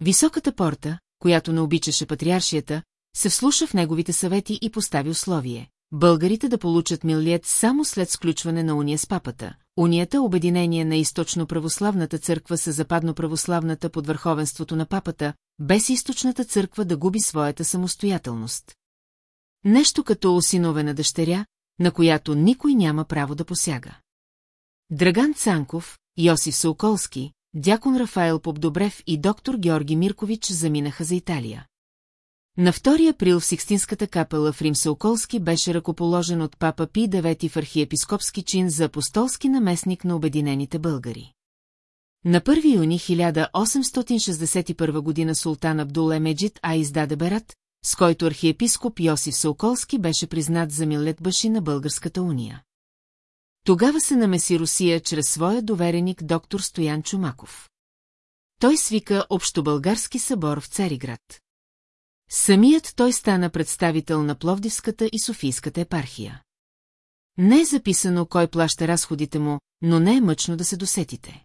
Високата порта, която не обичаше патриаршията, се вслуша в неговите съвети и постави условие българите да получат милиет само след сключване на уния с папата. Унията обединение на източно-православната църква с западно-православната под върховенството на папата, без източната църква да губи своята самостоятелност. Нещо като осиновена дъщеря, на която никой няма право да посяга. Драган Цанков, Йосиф Сауколски, дякон Рафаел Попдобрев и доктор Георги Миркович заминаха за Италия. На 2 април в Сикстинската капела в Рим Сауколски беше ръкоположен от папа Пи IX в архиепископски чин за апостолски наместник на Обединените българи. На 1 юни 1861 година султан Абдул Емеджит А издаде Берат, с който архиепископ Йосиф Сауколски беше признат за милет баши на Българската уния. Тогава се намеси Русия чрез своя довереник доктор Стоян Чумаков. Той свика Общобългарски събор в Цариград. Самият той стана представител на Пловдивската и Софийската епархия. Не е записано кой плаща разходите му, но не е мъчно да се досетите.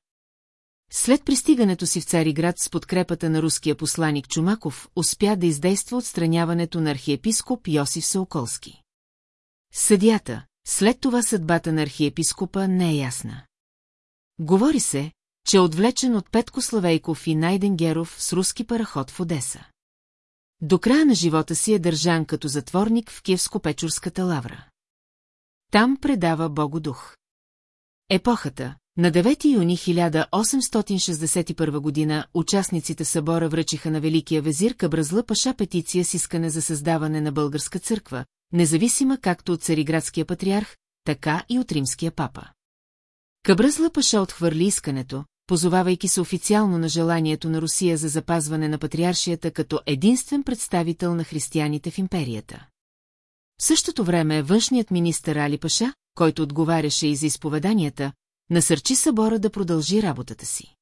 След пристигането си в Цариград с подкрепата на руския посланик Чумаков, успя да издейства отстраняването на архиепископ Йосиф Сауколски. Съдята, след това съдбата на архиепископа не е ясна. Говори се, че е отвлечен от Петко Славейков и Найден Геров с руски параход в Одеса. До края на живота си е държан като затворник в Киевско-Печурската лавра. Там предава Богу дух. Епохата, на 9 юни 1861 година участниците събора връчиха на Великия везир Кабразла Паша петиция с искане за създаване на българска църква, независима както от цариградския патриарх, така и от римския папа. Кабразла Паша отхвърли искането, позовавайки се официално на желанието на Русия за запазване на патриаршията като единствен представител на християните в империята. В същото време външният министър Али Паша, който отговаряше и за изповеданията, насърчи събора да продължи работата си.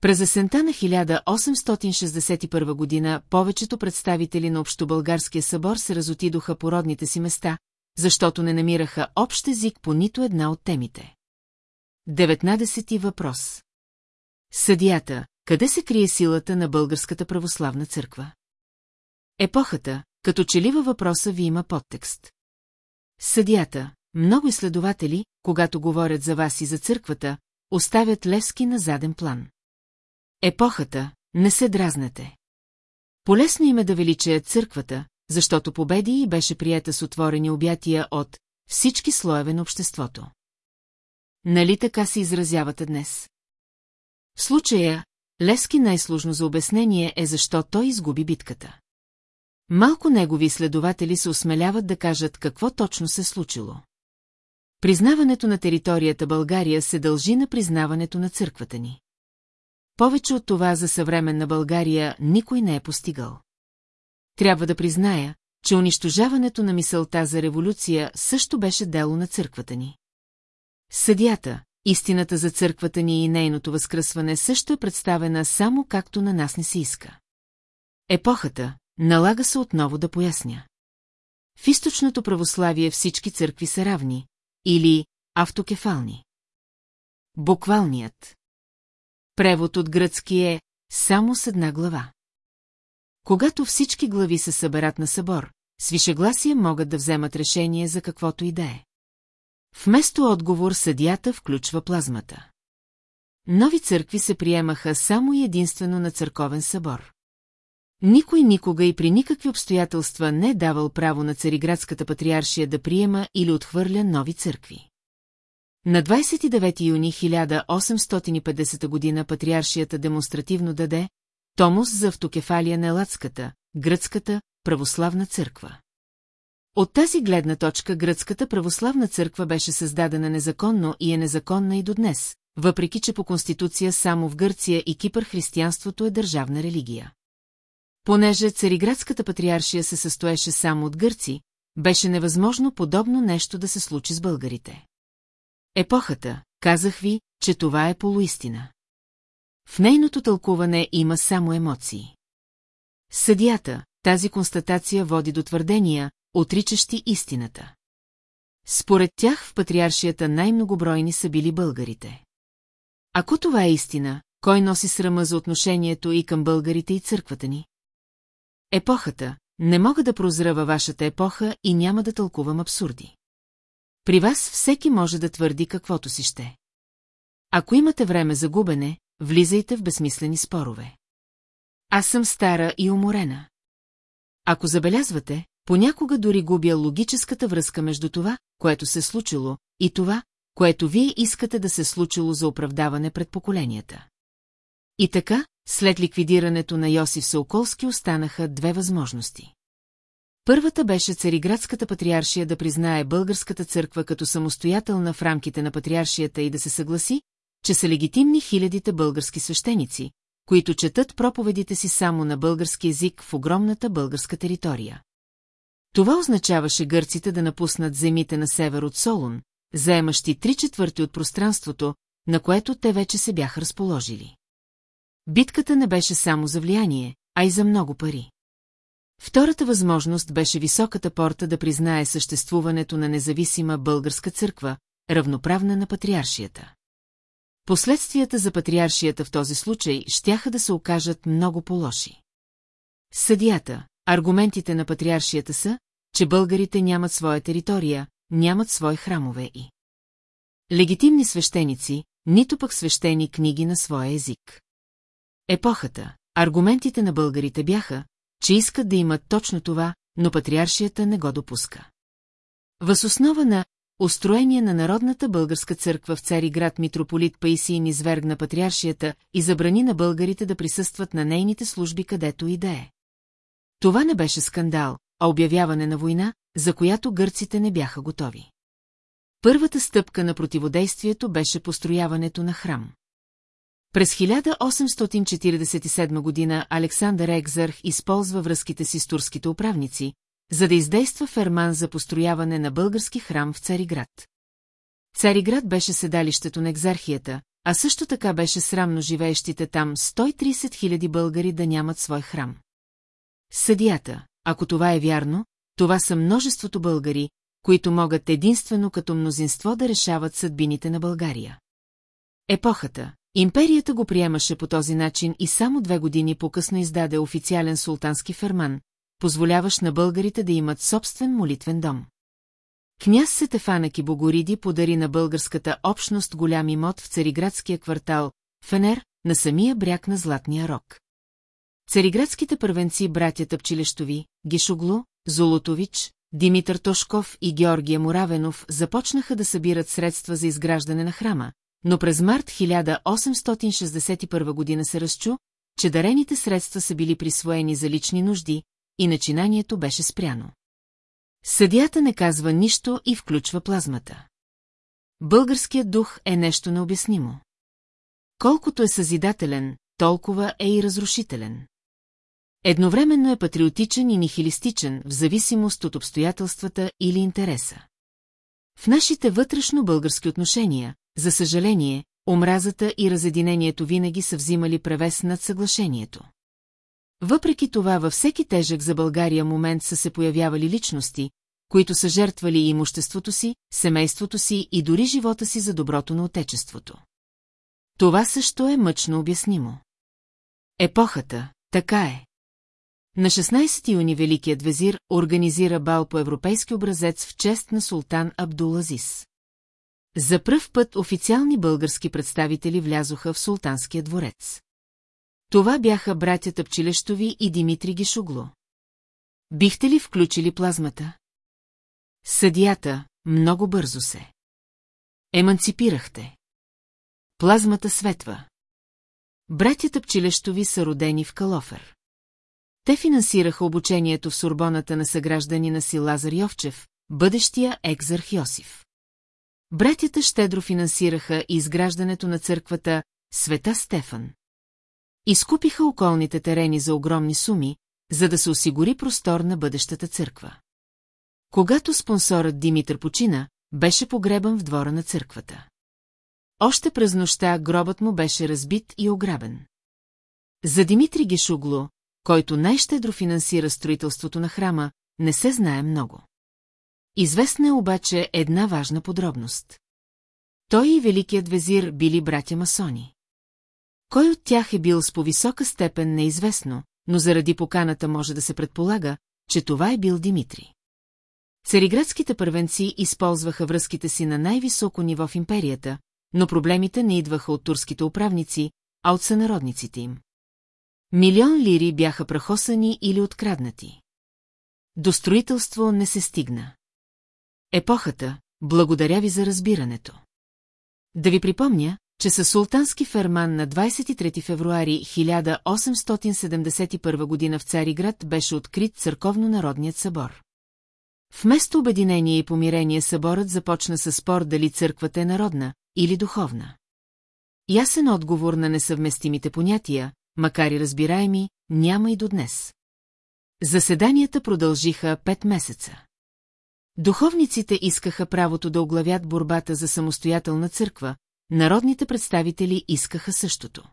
През есента на 1861 година повечето представители на Общобългарския събор се разотидоха по родните си места, защото не намираха общ език по нито една от темите. 19 въпрос Съдията, къде се крие силата на Българската православна църква? Епохата, като че ли във въпроса ви има подтекст. Съдията, много изследователи, когато говорят за вас и за църквата, оставят Левски на заден план. Епохата, не се дразнете. Полесно им е да величаят църквата, защото победи и беше приета с отворени обятия от всички слоеве на обществото. Нали така се изразявате днес? В случая, Левски най-сложно за обяснение е защо той изгуби битката. Малко негови изследователи се осмеляват да кажат какво точно се случило. Признаването на територията България се дължи на признаването на църквата ни. Повече от това за съвременна България никой не е постигал. Трябва да призная, че унищожаването на мисълта за революция също беше дело на църквата ни. Съдята, истината за църквата ни и нейното възкръсване също е представена само както на нас не се иска. Епохата, налага се отново да поясня. В източното православие всички църкви са равни, или автокефални. Буквалният. Превод от гръцки е само с една глава. Когато всички глави се съберат на събор, с могат да вземат решение за каквото и да е. Вместо отговор съдията включва плазмата. Нови църкви се приемаха само и единствено на църковен събор. Никой никога и при никакви обстоятелства не е давал право на Цариградската патриаршия да приема или отхвърля нови църкви. На 29 юни 1850 година патриаршията демонстративно даде Томос за автокефалия на Елатската, гръцката, православна църква. От тази гледна точка гръцката православна църква беше създадена незаконно и е незаконна и до днес, въпреки че по конституция само в Гърция и Кипър християнството е държавна религия. Понеже Цариградската патриаршия се състоеше само от гърци, беше невъзможно подобно нещо да се случи с българите. Епохата, казах ви, че това е полуистина. В нейното тълкуване има само емоции. Съдията, тази констатация води до твърдения, отричащи истината. Според тях в патриаршията най-многобройни са били българите. Ако това е истина, кой носи срама за отношението и към българите и църквата ни? Епохата. Не мога да прозра във вашата епоха и няма да тълкувам абсурди. При вас всеки може да твърди каквото си ще. Ако имате време за губене, влизайте в безсмислени спорове. Аз съм стара и уморена. Ако забелязвате, понякога дори губя логическата връзка между това, което се случило, и това, което вие искате да се случило за оправдаване пред поколенията. И така, след ликвидирането на Йосиф Сауколски останаха две възможности. Първата беше Цариградската патриаршия да признае българската църква като самостоятелна в рамките на патриаршията и да се съгласи, че са легитимни хилядите български свещеници, които четат проповедите си само на български език в огромната българска територия. Това означаваше гърците да напуснат земите на север от Солун, заемащи три четвърти от пространството, на което те вече се бяха разположили. Битката не беше само за влияние, а и за много пари. Втората възможност беше високата порта да признае съществуването на независима българска църква, равноправна на патриаршията. Последствията за патриаршията в този случай щяха да се окажат много по-лоши. Съдията, аргументите на патриаршията са, че българите нямат своя територия, нямат свои храмове и легитимни свещеници, нито пък свещени книги на своя език. Епохата, аргументите на българите бяха, че искат да имат точно това, но патриаршията не го допуска. Възоснова на устроение на Народната българска църква в Цариград митрополит Паисий низвергна патриаршията и забрани на българите да присъстват на нейните служби където и да е. Това не беше скандал, а обявяване на война, за която гърците не бяха готови. Първата стъпка на противодействието беше построяването на храм. През 1847 година Александър Екзарх използва връзките си с турските управници, за да издейства ферман за построяване на български храм в Цариград. Цариград беше седалището на екзархията, а също така беше срамно живеещите там 130 000 българи да нямат свой храм. Съдията, ако това е вярно, това са множеството българи, които могат единствено като мнозинство да решават съдбините на България. Епохата, Империята го приемаше по този начин и само две години по-късно издаде официален султански ферман, позволяващ на българите да имат собствен молитвен дом. Княз Сетефанаки Богориди подари на българската общност голям имот в цариградския квартал Фенер на самия бряг на Златния рок. Цариградските първенци братята Пчилещови, Гишоглу, Золотович, Димитър Тошков и Георгия Муравенов започнаха да събират средства за изграждане на храма, но през март 1861 година се разчу, че дарените средства са били присвоени за лични нужди и начинанието беше спряно. Съдията не казва нищо и включва плазмата. Българският дух е нещо необяснимо. Колкото е съзидателен, толкова е и разрушителен. Едновременно е патриотичен и нихилистичен, в зависимост от обстоятелствата или интереса. В нашите вътрешно български отношения, за съжаление, омразата и разединението винаги са взимали превес над съглашението. Въпреки това във всеки тежък за България момент са се появявали личности, които са жертвали имуществото си, семейството си и дори живота си за доброто на отечеството. Това също е мъчно обяснимо. Епохата, така е. На 16 юни Великият везир организира бал по европейски образец в чест на султан Абдулазис. За пръв път официални български представители влязоха в султанския дворец. Това бяха братята Пчилещови и Димитри Гишугло. Бихте ли включили плазмата? Съдията много бързо се. Еманципирахте. Плазмата светва. Братята Пчилещови са родени в Калофер. Те финансираха обучението в Сурбоната на съгражданина си Лазар Йовчев, бъдещия екзарх Йосиф. Братята щедро финансираха изграждането на църквата Света Стефан. Изкупиха околните терени за огромни суми, за да се осигури простор на бъдещата църква. Когато спонсорът Димитър почина, беше погребан в двора на църквата. Още през нощта гробът му беше разбит и ограбен. За Димитри Гешугло, който най-щедро финансира строителството на храма, не се знае много. Известна е обаче една важна подробност. Той и Великият везир били братя масони. Кой от тях е бил с по-висока степен неизвестно, но заради поканата може да се предполага, че това е бил Димитри. Цариградските първенци използваха връзките си на най-високо ниво в империята, но проблемите не идваха от турските управници, а от сънародниците им. Милион лири бяха прахосани или откраднати. До строителство не се стигна. Епохата, благодаря ви за разбирането. Да ви припомня, че със султански ферман на 23 февруари 1871 година в Цариград беше открит църковно-народният събор. Вместо обединение и помирение съборът започна със спор дали църквата е народна или духовна. Ясен отговор на несъвместимите понятия, макар и разбираеми, няма и до днес. Заседанията продължиха пет месеца. Духовниците искаха правото да оглавят борбата за самостоятелна църква, народните представители искаха същото.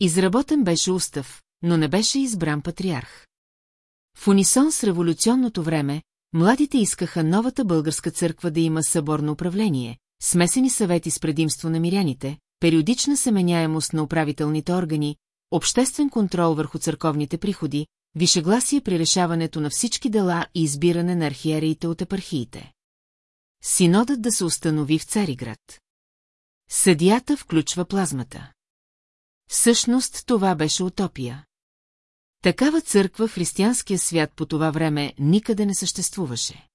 Изработен беше устав, но не беше избран патриарх. В унисон с революционното време, младите искаха новата българска църква да има съборно управление, смесени съвети с предимство на миряните, периодична семеняемост на управителните органи, обществен контрол върху църковните приходи, вишегласие при решаването на всички дела и избиране на архиереите от епархиите. Синодът да се установи в Цариград. Съдията включва плазмата. Всъщност това беше утопия. Такава църква в християнския свят по това време никъде не съществуваше.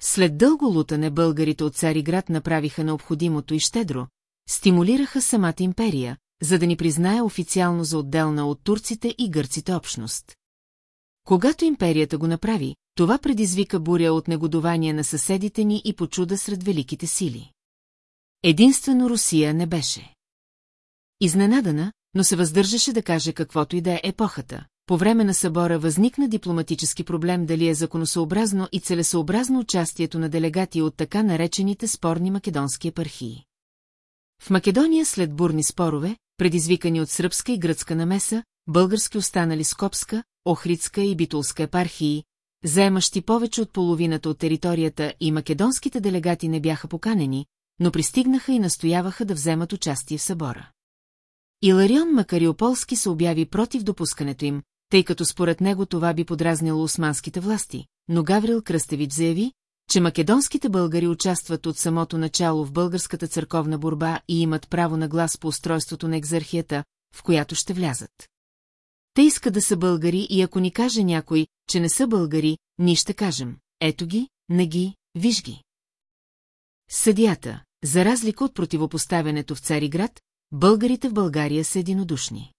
След дълго лутане българите от Цариград направиха необходимото и щедро, стимулираха самата империя, за да ни признае официално за отделна от турците и гърците общност. Когато империята го направи, това предизвика буря от негодование на съседите ни и почуда сред великите сили. Единствено Русия не беше. Изненадана, но се въздържаше да каже каквото и да е епохата. По време на събора възникна дипломатически проблем дали е законосъобразно и целесообразно участието на делегати от така наречените спорни македонски епархии. В Македония след бурни спорове, предизвикани от сръбска и гръцка намеса, български останали Скопска, Охридска и Битулска епархии, заемащи повече от половината от територията и македонските делегати не бяха поканени, но пристигнаха и настояваха да вземат участие в събора. Иларион Макариополски се обяви против допускането им, тъй като според него това би подразнило османските власти, но Гаврил Кръстевич заяви, че македонските българи участват от самото начало в българската църковна борба и имат право на глас по устройството на екзархията, в която ще влязат. Те искат да са българи и ако ни каже някой, че не са българи, ние ще кажем, ето ги, не ги, виж ги. Съдията, за разлика от противопоставянето в Цариград, българите в България са единодушни.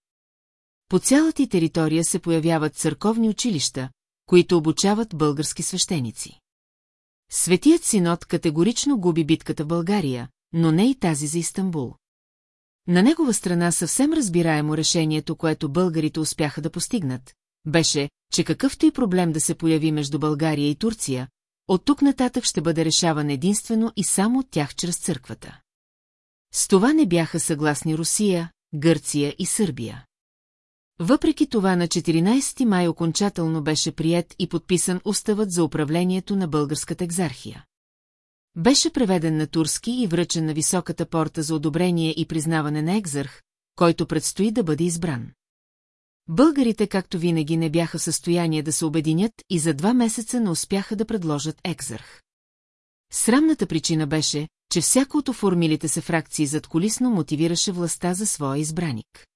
По цялата територия се появяват църковни училища, които обучават български свещеници. Светият синод категорично губи битката в България, но не и тази за Истанбул. На негова страна съвсем разбираемо решението, което българите успяха да постигнат, беше, че какъвто и проблем да се появи между България и Турция, от тук нататък ще бъде решаван единствено и само от тях чрез църквата. С това не бяха съгласни Русия, Гърция и Сърбия. Въпреки това на 14 май окончателно беше прият и подписан уставът за управлението на българската екзархия. Беше преведен на турски и връчен на високата порта за одобрение и признаване на екзарх, който предстои да бъде избран. Българите, както винаги, не бяха в състояние да се обединят и за два месеца не успяха да предложат екзарх. Срамната причина беше, че всяко от оформилите се фракции зад колисно мотивираше властта за своя избраник.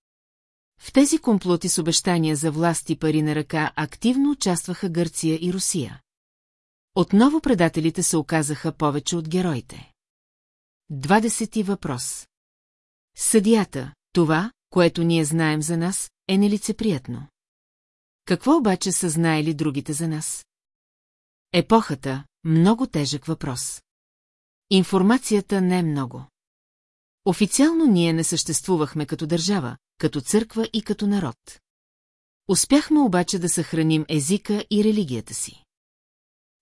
В тези комплоти с обещания за власт и пари на ръка активно участваха Гърция и Русия. Отново предателите се оказаха повече от героите. Двадесети въпрос. Съдията, това, което ние знаем за нас, е нелицеприятно. Какво обаче са знаели другите за нас? Епохата – много тежък въпрос. Информацията не е много. Официално ние не съществувахме като държава, като църква и като народ. Успяхме обаче да съхраним езика и религията си.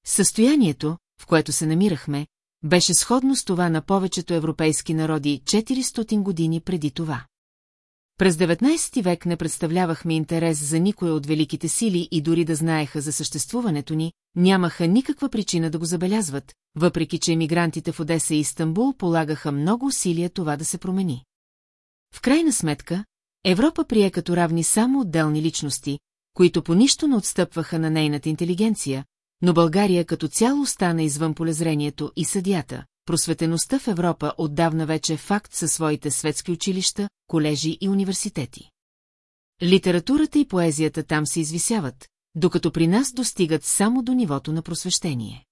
Състоянието, в което се намирахме, беше сходно с това на повечето европейски народи 400 години преди това. През 19 век не представлявахме интерес за никой от великите сили и дори да знаеха за съществуването ни, нямаха никаква причина да го забелязват, въпреки че емигрантите в Одеса и Истанбул полагаха много усилия това да се промени. В крайна сметка, Европа прие като равни само отделни личности, които по нищо не отстъпваха на нейната интелигенция, но България като цяло остана извън полезрението и съдята. Просветеността в Европа отдавна вече е факт със своите светски училища, колежи и университети. Литературата и поезията там се извисяват, докато при нас достигат само до нивото на просвещение.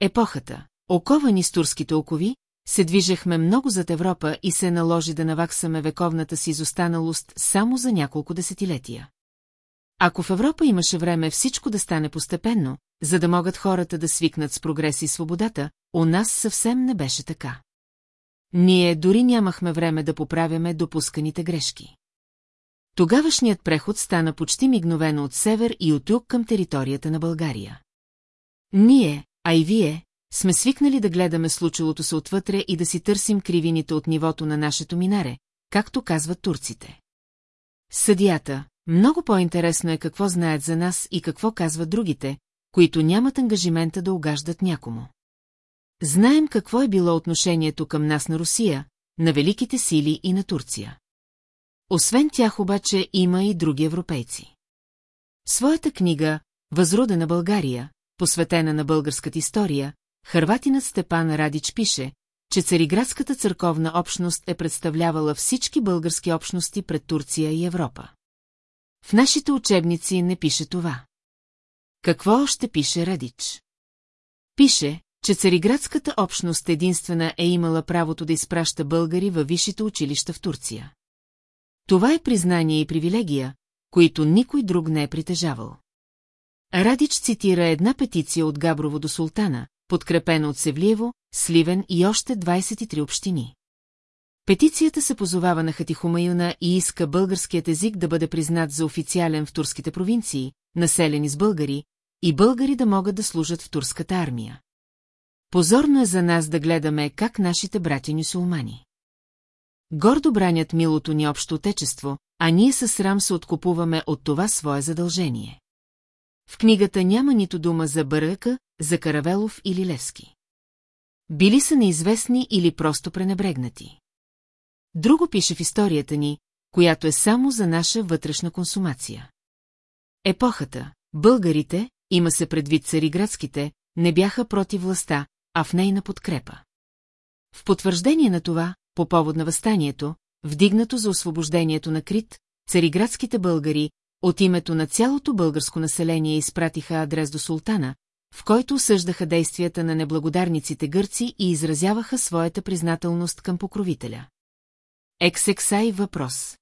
Епохата, оковани с турските окови, се движехме много зад Европа и се наложи да наваксаме вековната си изостаналост само за няколко десетилетия. Ако в Европа имаше време всичко да стане постепенно, за да могат хората да свикнат с прогрес и свободата, у нас съвсем не беше така. Ние дори нямахме време да поправяме допусканите грешки. Тогавашният преход стана почти мигновено от север и от юг към територията на България. Ние, а и вие, сме свикнали да гледаме случилото се отвътре и да си търсим кривините от нивото на нашето минаре, както казват турците. Съдията, много по-интересно е какво знаят за нас и какво казват другите, които нямат ангажимента да угаждат някому. Знаем какво е било отношението към нас на Русия, на великите сили и на Турция. Освен тях обаче има и други европейци. Своята книга «Възродена България», посветена на българската история, Хърватинът Степан Радич пише, че Цариградската църковна общност е представлявала всички български общности пред Турция и Европа. В нашите учебници не пише това. Какво още пише Радич? Пише, че Цариградската общност единствена е имала правото да изпраща българи във висшите училища в Турция. Това е признание и привилегия, които никой друг не е притежавал. Радич цитира една петиция от Габрово до Султана, подкрепена от Севлиево, Сливен и още 23 общини. Петицията се позовава на Хатихомаюна и иска българският език да бъде признат за официален в турските провинции, населени с българи, и българи да могат да служат в турската армия. Позорно е за нас да гледаме как нашите братя нюсулмани. Гордо бранят милото ни общо отечество, а ние със срам се откупуваме от това свое задължение. В книгата няма нито дума за Бъръка, за Каравелов или Левски. Били са неизвестни или просто пренебрегнати. Друго пише в историята ни, която е само за наша вътрешна консумация. Епохата, българите, има се предвид цариградските, не бяха против властта, а в нейна подкрепа. В потвърждение на това, по повод на възстанието, вдигнато за освобождението на Крит, цариградските българи, от името на цялото българско население изпратиха адрес до султана, в който осъждаха действията на неблагодарниците гърци и изразяваха своята признателност към покровителя. Ексексай въпрос.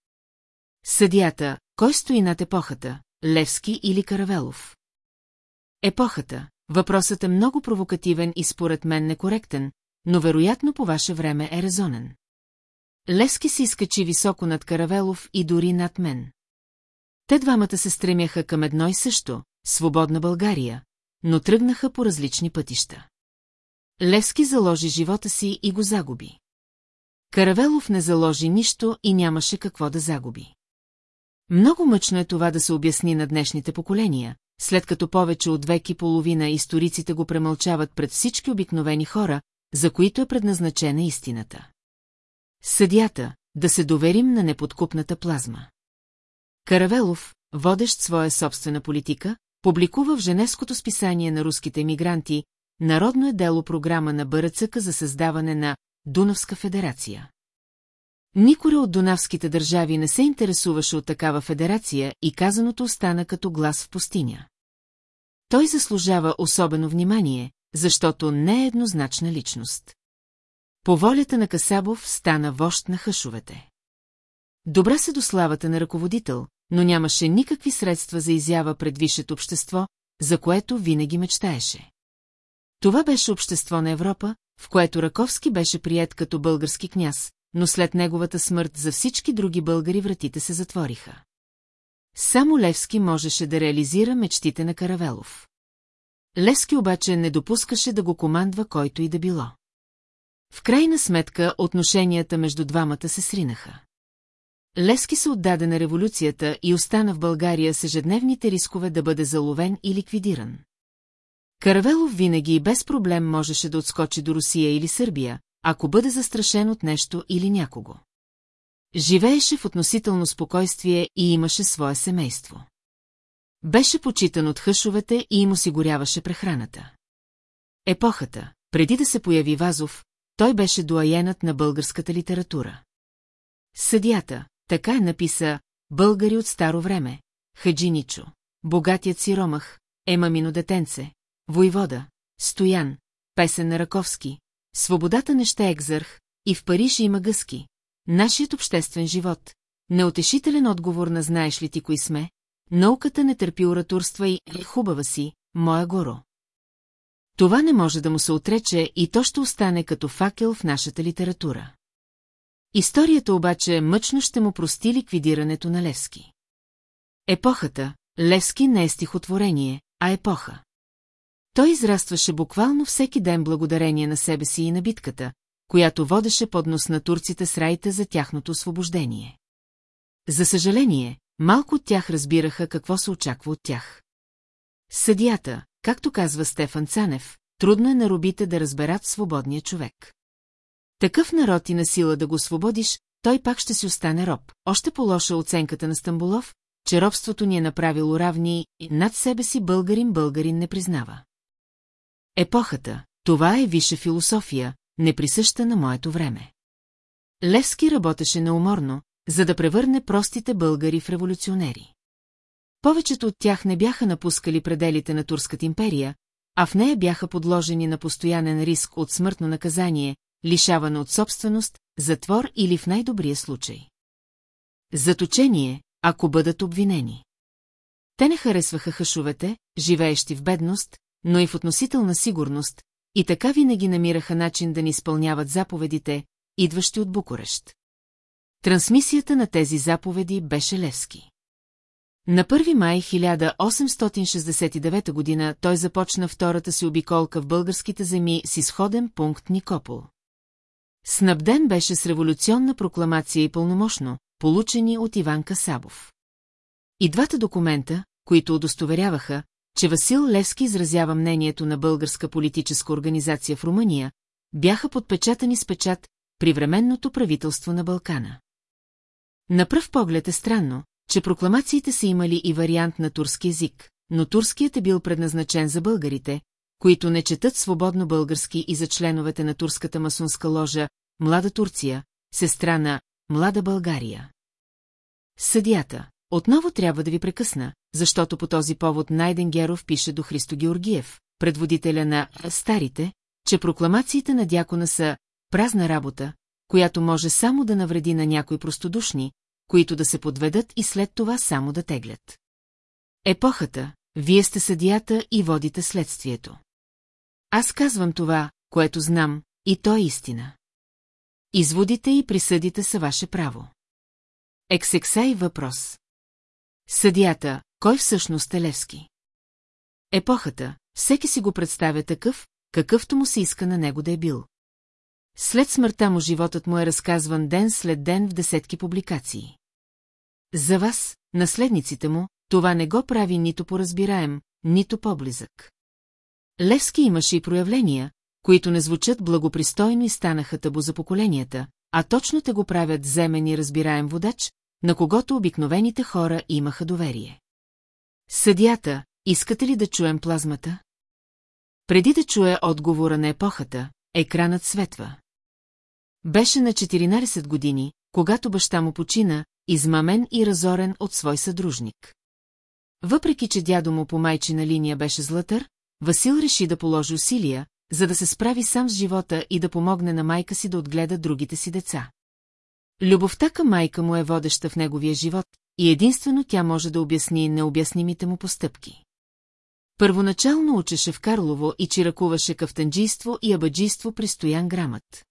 Съдията, кой стои над епохата, Левски или Каравелов? Епохата. Въпросът е много провокативен и според мен некоректен, но вероятно по ваше време е резонен. Левски се изкачи високо над Каравелов и дори над мен. Те двамата се стремяха към едно и също – свободна България, но тръгнаха по различни пътища. Левски заложи живота си и го загуби. Каравелов не заложи нищо и нямаше какво да загуби. Много мъчно е това да се обясни на днешните поколения, след като повече от век и половина историците го премълчават пред всички обикновени хора, за които е предназначена истината. Съдята, да се доверим на неподкупната плазма. Каравелов, водещ своя собствена политика, публикува в женевското списание на руските емигранти Народно е дело програма на Бъръцъка за създаване на Дунавска федерация. Никора от дунавските държави не се интересуваше от такава федерация и казаното остана като глас в пустиня. Той заслужава особено внимание, защото не е еднозначна личност. По волята на Касабов стана вожд на хъшовете. Добра се до славата на ръководител, но нямаше никакви средства за изява пред висшето общество, за което винаги мечтаеше. Това беше общество на Европа, в което Раковски беше прият като български княз, но след неговата смърт за всички други българи вратите се затвориха. Само Левски можеше да реализира мечтите на Каравелов. Левски обаче не допускаше да го командва който и да било. В крайна сметка отношенията между двамата се сринаха. Левски се отдаде на революцията и остана в България с ежедневните рискове да бъде заловен и ликвидиран. Каравелов винаги и без проблем можеше да отскочи до Русия или Сърбия, ако бъде застрашен от нещо или някого. Живееше в относително спокойствие и имаше свое семейство. Беше почитан от хъшовете и им осигуряваше прехраната. Епохата, преди да се появи Вазов, той беше дуаенът на българската литература. Съдята, така е написа «Българи от старо време», Хаджиничо, богатият си ромах, Емамино детенце, Войвода, Стоян, песен на Раковски, свободата не ще е екзърх, и в Париж има гъски. Нашият обществен живот, неотешителен отговор на знаеш ли ти кои сме, науката не търпи оратурства и хубава си, моя горо. Това не може да му се отрече и то ще остане като факел в нашата литература. Историята обаче мъчно ще му прости ликвидирането на Левски. Епохата, Левски не е стихотворение, а епоха. Той израстваше буквално всеки ден благодарение на себе си и на битката, която водеше под нос на турците с раите за тяхното освобождение. За съжаление, малко от тях разбираха какво се очаква от тях. Съдията, както казва Стефан Цанев, трудно е на робите да разберат свободния човек. Такъв народ и на сила да го освободиш, той пак ще си остане роб. Още по-лоша оценката на Стамбулов, че робството ни е направило равни и над себе си българин българин не признава. Епохата, това е висша философия, неприсъща на моето време. Левски работеше неуморно, за да превърне простите българи в революционери. Повечето от тях не бяха напускали пределите на Турската империя, а в нея бяха подложени на постоянен риск от смъртно наказание, лишаване от собственост, затвор или в най-добрия случай. Заточение, ако бъдат обвинени. Те не харесваха хашовете, живеещи в бедност, но и в относителна сигурност, и така винаги намираха начин да ни изпълняват заповедите, идващи от Букурещ. Трансмисията на тези заповеди беше Левски. На 1 май 1869 година той започна втората си обиколка в българските земи с изходен пункт Никопол. Снабден беше с революционна прокламация и пълномощно, получени от Иван Касабов. И двата документа, които удостоверяваха, че Васил Левски изразява мнението на българска политическа организация в Румъния, бяха подпечатани с печат при временното правителство на Балкана. На пръв поглед е странно, че прокламациите са имали и вариант на турски език, но турският е бил предназначен за българите, които не четат свободно български и за членовете на турската масонска ложа Млада Турция, сестра на Млада България. Съдията. Отново трябва да ви прекъсна, защото по този повод Найден Геров пише до Христо Георгиев, предводителя на «Старите», че прокламациите на дякона са празна работа, която може само да навреди на някои простодушни, които да се подведат и след това само да теглят. Епохата, вие сте съдията и водите следствието. Аз казвам това, което знам, и то е истина. Изводите и присъдите са ваше право. Ексексай въпрос. Съдията, кой всъщност е Левски? Епохата, всеки си го представя такъв, какъвто му се иска на него да е бил. След смъртта му животът му е разказван ден след ден в десетки публикации. За вас, наследниците му, това не го прави нито по-разбираем, нито по-близък. Левски имаше и проявления, които не звучат благопристойно и станаха табу за поколенията, а точно те го правят земен и разбираем водач, на когото обикновените хора имаха доверие. Съдята, искате ли да чуем плазмата? Преди да чуе отговора на епохата, екранът светва. Беше на 14 години, когато баща му почина, измамен и разорен от свой съдружник. Въпреки, че дядо му по майчина линия беше златър, Васил реши да положи усилия, за да се справи сам с живота и да помогне на майка си да отгледа другите си деца. Любовта към майка му е водеща в неговия живот и единствено тя може да обясни необяснимите му постъпки. Първоначално учеше в Карлово и чиракуваше кафтанджийство и абаджийство при Стоян Грамът.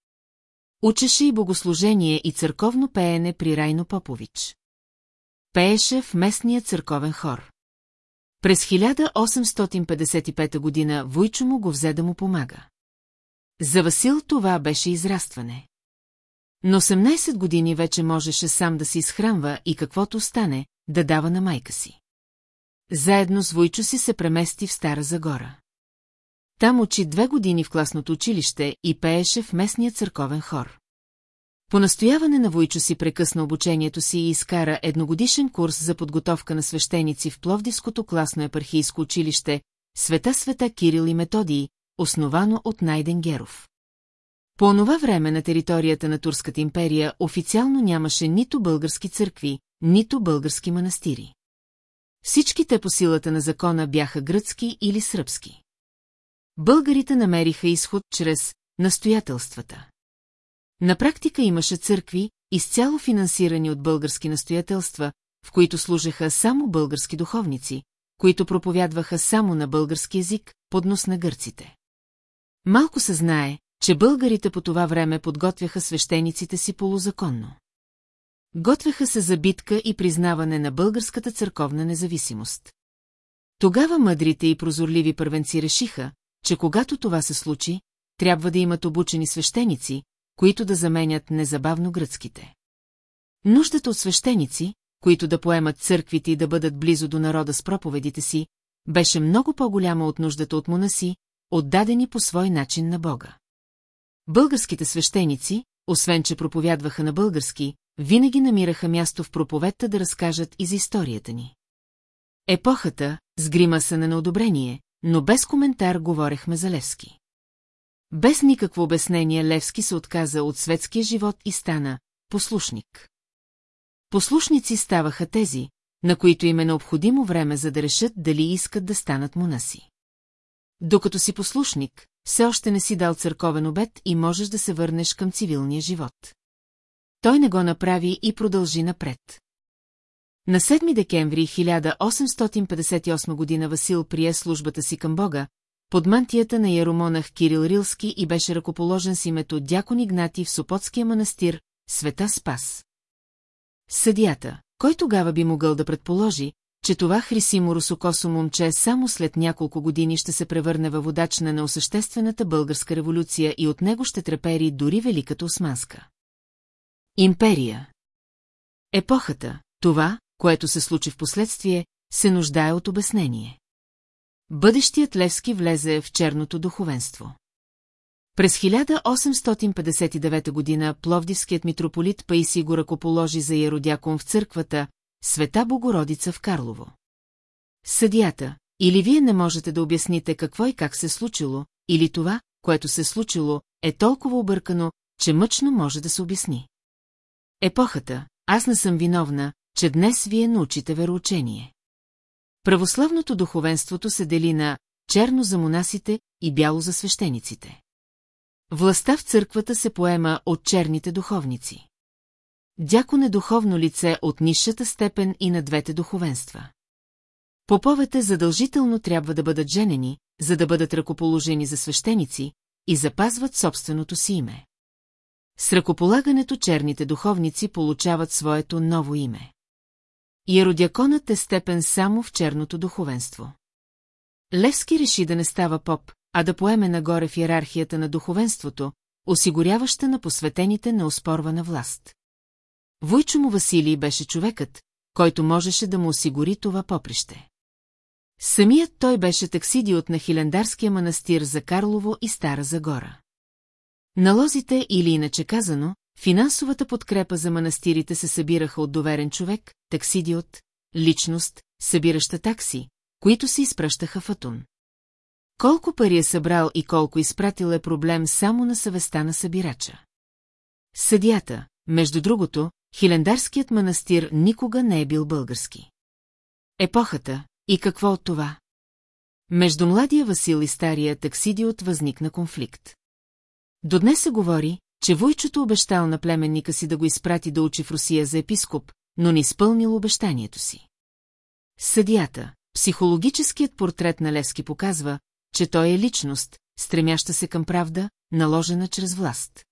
Учеше и богослужение и църковно пеене при Райно Попович. Пееше в местния църковен хор. През 1855 година Войчо му го взе да му помага. За Васил това беше израстване. Но 18 години вече можеше сам да се изхранва и каквото стане, да дава на майка си. Заедно с Войчо си се премести в Стара Загора. Там учи две години в класното училище и пееше в местния църковен хор. По настояване на Войчо си прекъсна обучението си и изкара едногодишен курс за подготовка на свещеници в Пловдивското класно епархийско училище Света Света Кирил и Методии, основано от Найден Геров. По онова време на територията на Турската империя официално нямаше нито български църкви, нито български манастири. Всички те по силата на закона бяха гръцки или сръбски. Българите намериха изход чрез настоятелствата. На практика имаше църкви, изцяло финансирани от български настоятелства, в които служеха само български духовници, които проповядваха само на български язик, поднос на гърците. Малко се знае, че българите по това време подготвяха свещениците си полузаконно. Готвяха се за битка и признаване на българската църковна независимост. Тогава мъдрите и прозорливи първенци решиха, че когато това се случи, трябва да имат обучени свещеници, които да заменят незабавно гръцките. Нуждата от свещеници, които да поемат църквите и да бъдат близо до народа с проповедите си, беше много по-голяма от нуждата от монаси, отдадени по свой начин на Бога. Българските свещеници, освен че проповядваха на български, винаги намираха място в проповедта да разкажат и за историята ни. Епохата, с гримаса на неодобрение, но без коментар говорехме за Левски. Без никакво обяснение Левски се отказа от светския живот и стана послушник. Послушници ставаха тези, на които им е необходимо време за да решат дали искат да станат монаси. Докато си послушник, все още не си дал църковен обед и можеш да се върнеш към цивилния живот. Той не го направи и продължи напред. На 7 декември 1858 година Васил прие службата си към Бога, под мантията на яромонах Кирил Рилски и беше ръкоположен с името Дякон Игнати в Сопотския манастир, Света Спас. Съдията, кой тогава би могъл да предположи, че това хрисимо русокосо момче само след няколко години ще се превърне във водач на неосъществената българска революция и от него ще трепери дори Великата Османска. Империя Епохата, това, което се случи в последствие, се нуждае от обяснение. Бъдещият Левски влезе в черното духовенство. През 1859 година Пловдивският митрополит Паиси го ръкоположи за еродякон в църквата Света Богородица в Карлово. Съдията, или вие не можете да обясните какво и как се случило, или това, което се случило, е толкова объркано, че мъчно може да се обясни. Епохата, аз не съм виновна, че днес вие научите вероучение. Православното духовенството се дели на черно за монасите и бяло за свещениците. Властта в църквата се поема от черните духовници. Дякон е духовно лице от нишата степен и на двете духовенства. Поповете задължително трябва да бъдат женени, за да бъдат ръкоположени за свещеници и запазват собственото си име. С ръкополагането черните духовници получават своето ново име. Яродяконът е степен само в черното духовенство. Левски реши да не става поп, а да поеме нагоре в иерархията на духовенството, осигуряваща на посветените на оспорвана власт. Войчо му Василий беше човекът, който можеше да му осигури това поприще. Самият той беше таксидиот на Хилендарския манастир за Карлово и Стара Загора. Налозите или иначе казано, финансовата подкрепа за манастирите се събираха от доверен човек, таксидиот, личност, събираща такси, които се изпращаха в Атун. Колко пари е събрал и колко изпратил е проблем само на съвестта на събирача. Съдията, между другото, Хилендарският манастир никога не е бил български. Епохата, и какво от това? Между младия Васил и стария таксидиот възникна конфликт. До днес се говори, че Войчото обещал на племенника си да го изпрати да учи в Русия за епископ, но не изпълнил обещанието си. Съдията, психологическият портрет на Левски показва, че той е личност, стремяща се към правда, наложена чрез власт.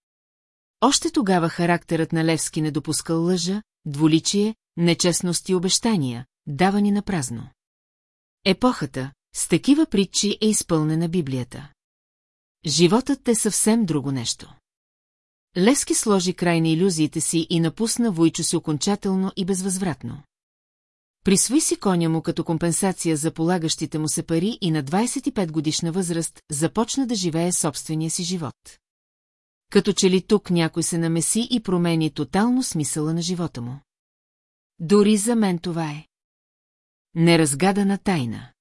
Още тогава характерът на Левски не допускал лъжа, дволичие, нечестност и обещания, давани на празно. Епохата, с такива притчи е изпълнена Библията. Животът е съвсем друго нещо. Лески сложи край на иллюзиите си и напусна Войчо си окончателно и безвъзвратно. Присвои си коня му като компенсация за полагащите му се пари и на 25 годишна възраст започна да живее собствения си живот. Като че ли тук някой се намеси и промени тотално смисъла на живота му. Дори за мен това е. Неразгадана тайна.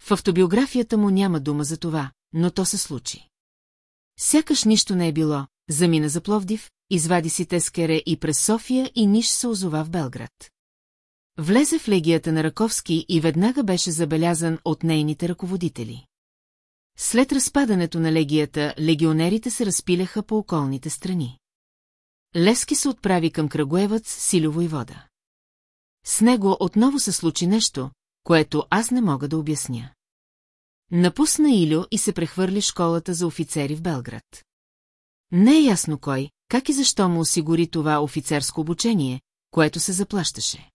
В автобиографията му няма дума за това, но то се случи. Сякаш нищо не е било, замина за Пловдив, извади си тескере и през София и ниш се озова в Белград. Влезе в легията на Раковски и веднага беше забелязан от нейните ръководители. След разпадането на легията, легионерите се разпиляха по околните страни. Левски се отправи към Крагуевъц, Силово и вода. С него отново се случи нещо, което аз не мога да обясня. Напусна Илю и се прехвърли школата за офицери в Белград. Не е ясно кой, как и защо му осигури това офицерско обучение, което се заплащаше.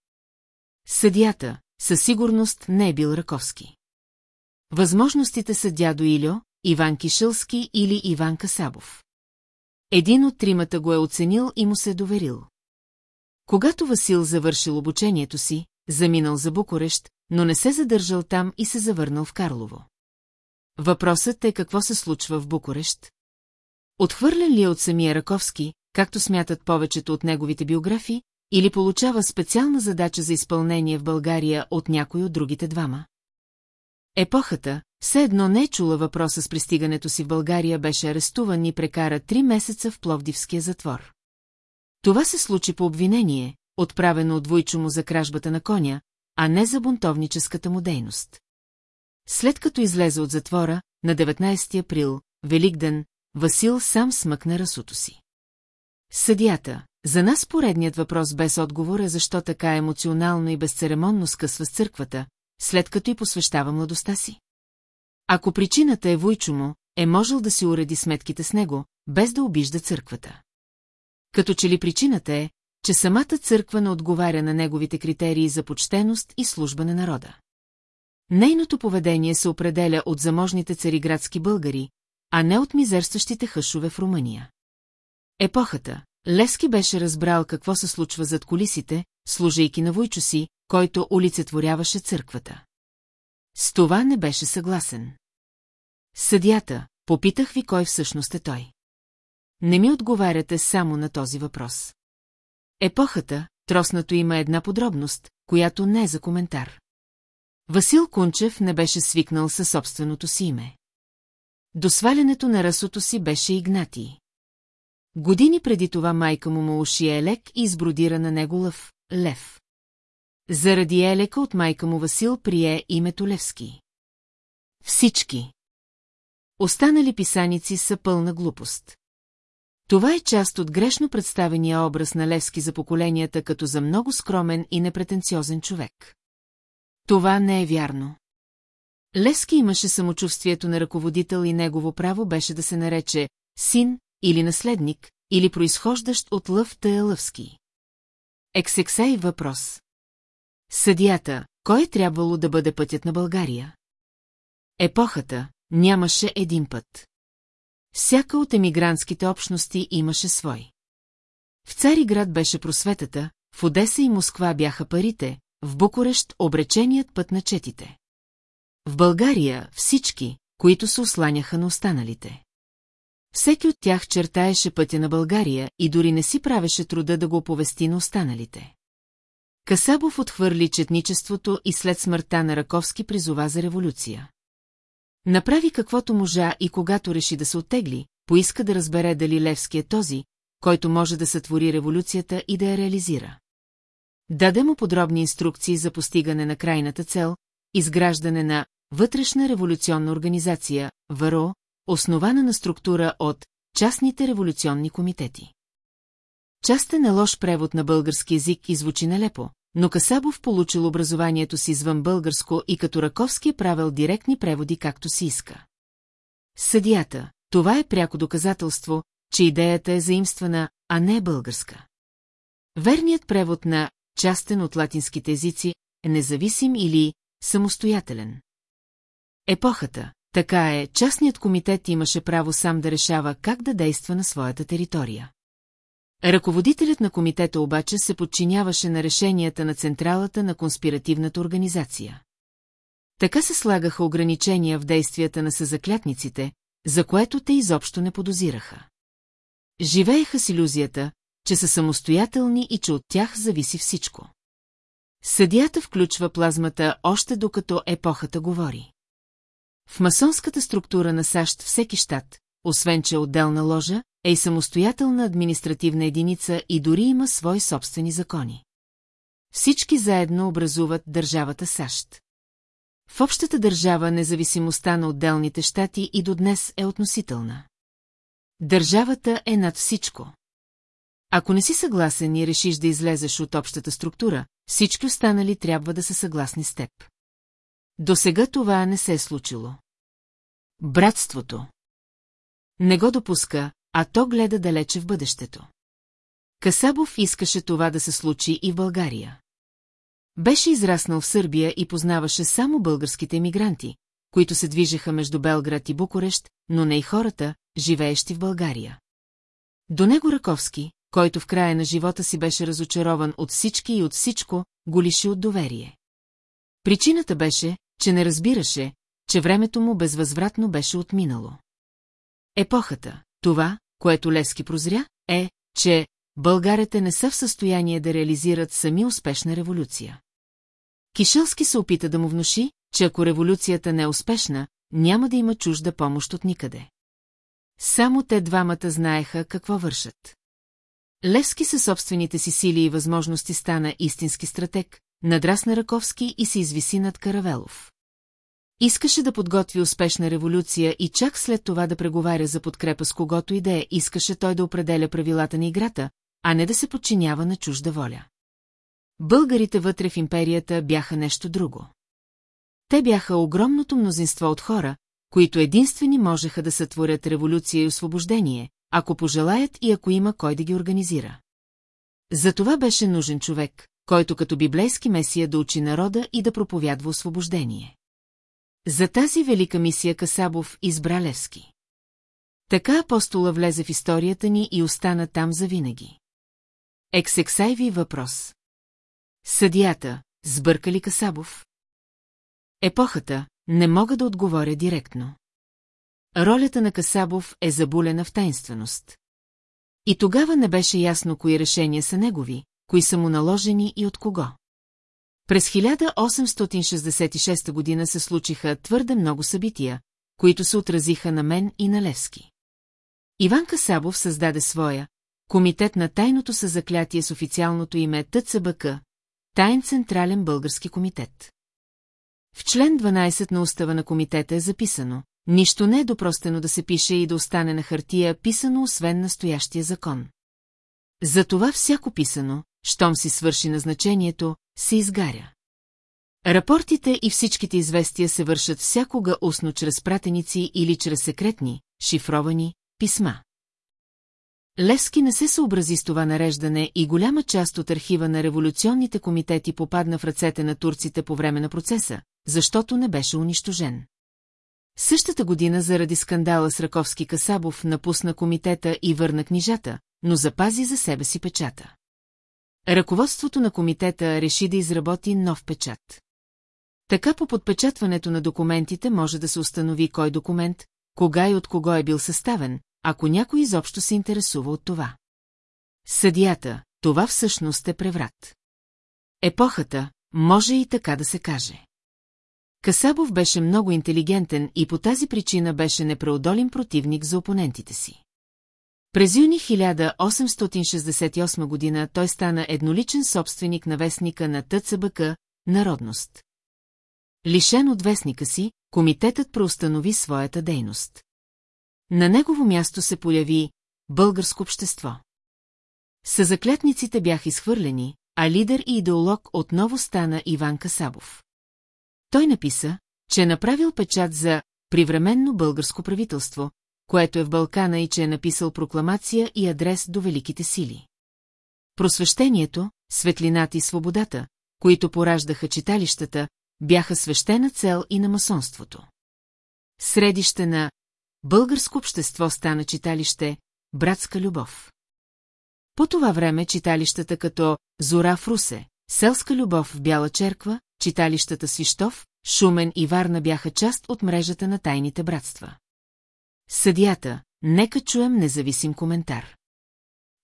Съдията, със сигурност не е бил Раковски. Възможностите са дядо Илю, Иван Кишълски или Иван Касабов. Един от тримата го е оценил и му се е доверил. Когато Васил завършил обучението си, заминал за Букурещ, но не се задържал там и се завърнал в Карлово. Въпросът е какво се случва в Букурещ. Отхвърлен ли е от самия Раковски, както смятат повечето от неговите биографии, или получава специална задача за изпълнение в България от някой от другите двама? Епохата, все едно не е чула въпроса с пристигането си в България, беше арестуван и прекара три месеца в Пловдивския затвор. Това се случи по обвинение, отправено от Войчо му за кражбата на коня, а не за бунтовническата му дейност. След като излезе от затвора, на 19 април, Великден, Васил сам смъкна расото си. Съдията, за нас поредният въпрос без отговор е защо така емоционално и безцеремонно скъсва с църквата, след като и посвещава младостта си. Ако причината е Войчо му, е можел да си уреди сметките с него, без да обижда църквата. Като че ли причината е, че самата църква не отговаря на неговите критерии за почтеност и служба на народа. Нейното поведение се определя от заможните цариградски българи, а не от мизерстващите хъшове в Румъния. Епохата. Лески беше разбрал какво се случва зад колисите, служейки на Войчо си, който олицетворяваше църквата. С това не беше съгласен. Съдята, попитах ви кой всъщност е той. Не ми отговаряте само на този въпрос. Епохата, троснато има една подробност, която не е за коментар. Васил Кунчев не беше свикнал със собственото си име. До свалянето на расото си беше Игнатий. Години преди това майка му му уши Елек и избродира на него лъв, Лев. Заради Елека от майка му Васил прие името Левски. Всички. Останали писаници са пълна глупост. Това е част от грешно представения образ на Левски за поколенията като за много скромен и непретенциозен човек. Това не е вярно. Левски имаше самочувствието на ръководител и негово право беше да се нарече син или наследник, или произхождащ от Лъв Таелъвски. Ексексей въпрос. Съдията, кой е трябвало да бъде пътят на България? Епохата нямаше един път. Всяка от емигрантските общности имаше свой. В Цариград беше просветата, в Одеса и Москва бяха парите, в Букурещ обреченият път на четите. В България всички, които се осланяха на останалите. Всеки от тях чертаеше пътя на България и дори не си правеше труда да го оповести на останалите. Касабов отхвърли четничеството и след смъртта на Раковски призова за революция. Направи каквото можа и когато реши да се оттегли, поиска да разбере дали Левски е този, който може да сътвори революцията и да я реализира. Даде му подробни инструкции за постигане на крайната цел, изграждане на вътрешна революционна организация, ВРО, основана на структура от частните революционни комитети. Частен е лош превод на български язик и звучи нелепо, но Касабов получил образованието си извън българско и като Раковски е правил директни преводи както си иска. Съдията, това е пряко доказателство, че идеята е заимствана, а не е българска. Верният превод на частен от латинските езици е независим или самостоятелен. Епохата, така е, частният комитет имаше право сам да решава как да действа на своята територия. Ръководителят на комитета обаче се подчиняваше на решенията на централата на конспиративната организация. Така се слагаха ограничения в действията на съзаклятниците, за което те изобщо не подозираха. Живееха с иллюзията, че са самостоятелни и че от тях зависи всичко. Съдията включва плазмата още докато епохата говори. В масонската структура на САЩ всеки щат, освен че е отделна ложа, е и самостоятелна административна единица и дори има свои собствени закони. Всички заедно образуват държавата САЩ. В общата държава независимостта на отделните щати и до днес е относителна. Държавата е над всичко. Ако не си съгласен и решиш да излезеш от общата структура, всички останали трябва да са съгласни с теб. До сега това не се е случило. Братството. Не го допуска, а то гледа далече в бъдещето. Касабов искаше това да се случи и в България. Беше израснал в Сърбия и познаваше само българските емигранти, които се движеха между Белград и Букурещ, но не и хората, живеещи в България. До него Раковски, който в края на живота си беше разочарован от всички и от всичко, го лиши от доверие. Причината беше, че не разбираше, че времето му безвъзвратно беше отминало. Епохата, това, което Лески прозря, е, че българите не са в състояние да реализират сами успешна революция. Кишелски се опита да му внуши, че ако революцията не е успешна, няма да има чужда помощ от никъде. Само те двамата знаеха какво вършат. Левски със собствените си сили и възможности стана истински стратег, надрасна Раковски и се извиси над Каравелов. Искаше да подготви успешна революция и чак след това да преговаря за подкрепа с когото и е, искаше той да определя правилата на играта, а не да се подчинява на чужда воля. Българите вътре в империята бяха нещо друго. Те бяха огромното мнозинство от хора, които единствени можеха да сътворят революция и освобождение, ако пожелаят и ако има кой да ги организира. За това беше нужен човек, който като библейски месия да учи народа и да проповядва освобождение. За тази велика мисия Касабов избра Левски. Така апостола влезе в историята ни и остана там завинаги. Ексексайви въпрос. Съдията, сбърка ли Касабов? Епохата, не мога да отговоря директно. Ролята на Касабов е забулена в тайнственост. И тогава не беше ясно кои решения са негови, кои са му наложени и от кого. През 1866 година се случиха твърде много събития, които се отразиха на мен и на Левски. Иван Касабов създаде своя Комитет на тайното съзаклятие с официалното име ТЦБК, Тайн Централен български комитет. В член 12 на устава на комитета е записано Нищо не е допростено да се пише и да остане на хартия писано, освен настоящия закон. Затова всяко писано, щом си свърши назначението, се изгаря. Рапортите и всичките известия се вършат всякога устно чрез пратеници или чрез секретни, шифровани, писма. Левски не се съобрази с това нареждане и голяма част от архива на революционните комитети попадна в ръцете на турците по време на процеса, защото не беше унищожен. Същата година заради скандала с Раковски Касабов напусна комитета и върна книжата, но запази за себе си печата. Ръководството на комитета реши да изработи нов печат. Така по подпечатването на документите може да се установи кой документ, кога и от кого е бил съставен, ако някой изобщо се интересува от това. Съдията, това всъщност е преврат. Епохата, може и така да се каже. Касабов беше много интелигентен и по тази причина беше непреодолим противник за опонентите си. През юни 1868 година той стана едноличен собственик на вестника на ТЦБК «Народност». Лишен от вестника си, комитетът преустанови своята дейност. На негово място се появи българско общество. Съзаклетниците бяха изхвърлени, а лидер и идеолог отново стана Иван Касабов. Той написа, че е направил печат за привременно българско правителство, което е в Балкана и че е написал прокламация и адрес до великите сили. Просвещението, светлината и свободата, които пораждаха читалищата, бяха свещена цел и на масонството. Средище на българско общество стана читалище «Братска любов». По това време читалищата като «Зора в Русе», «Селска любов в Бяла черква», читалищата Свищов, Шумен и Варна бяха част от мрежата на тайните братства. Съдията, нека чуем независим коментар.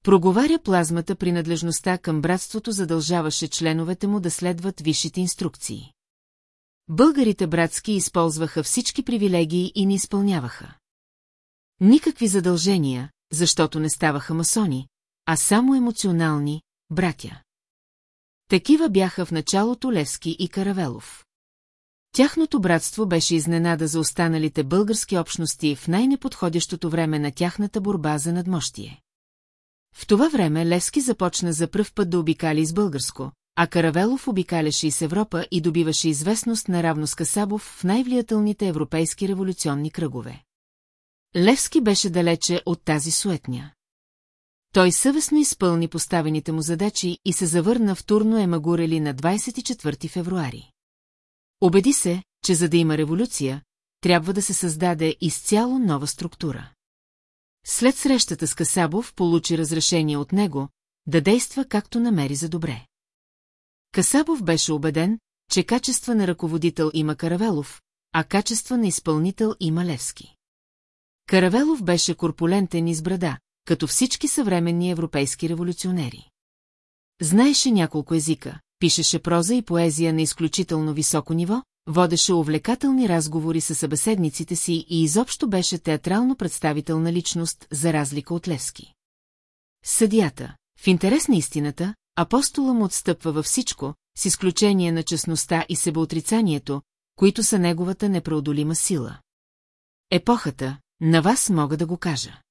Проговаря плазмата принадлежността към братството задължаваше членовете му да следват висшите инструкции. Българите братски използваха всички привилегии и не изпълняваха. Никакви задължения, защото не ставаха масони, а само емоционални, братя. Такива бяха в началото Левски и Каравелов. Тяхното братство беше изненада за останалите български общности в най-неподходящото време на тяхната борба за надмощие. В това време Левски започна за пръв път да обикали с българско, а Каравелов обикаляше из Европа и добиваше известност наравно с Касабов в най-влиятелните европейски революционни кръгове. Левски беше далече от тази суетня. Той съвестно изпълни поставените му задачи и се завърна в Турно Емагурели на 24 февруари. Обеди се, че за да има революция, трябва да се създаде изцяло нова структура. След срещата с Касабов получи разрешение от него да действа както намери за добре. Касабов беше убеден, че качества на ръководител има Каравелов, а качества на изпълнител има Левски. Каравелов беше корпулентен и с брада, като всички съвременни европейски революционери. Знаеше няколко езика, пишеше проза и поезия на изключително високо ниво, водеше увлекателни разговори с събеседниците си и изобщо беше театрално представителна личност, за разлика от Левски. Съдията, в интерес на истината, апостола му отстъпва във всичко, с изключение на честността и себеотрицанието, които са неговата непреодолима сила. Епохата, на вас мога да го кажа.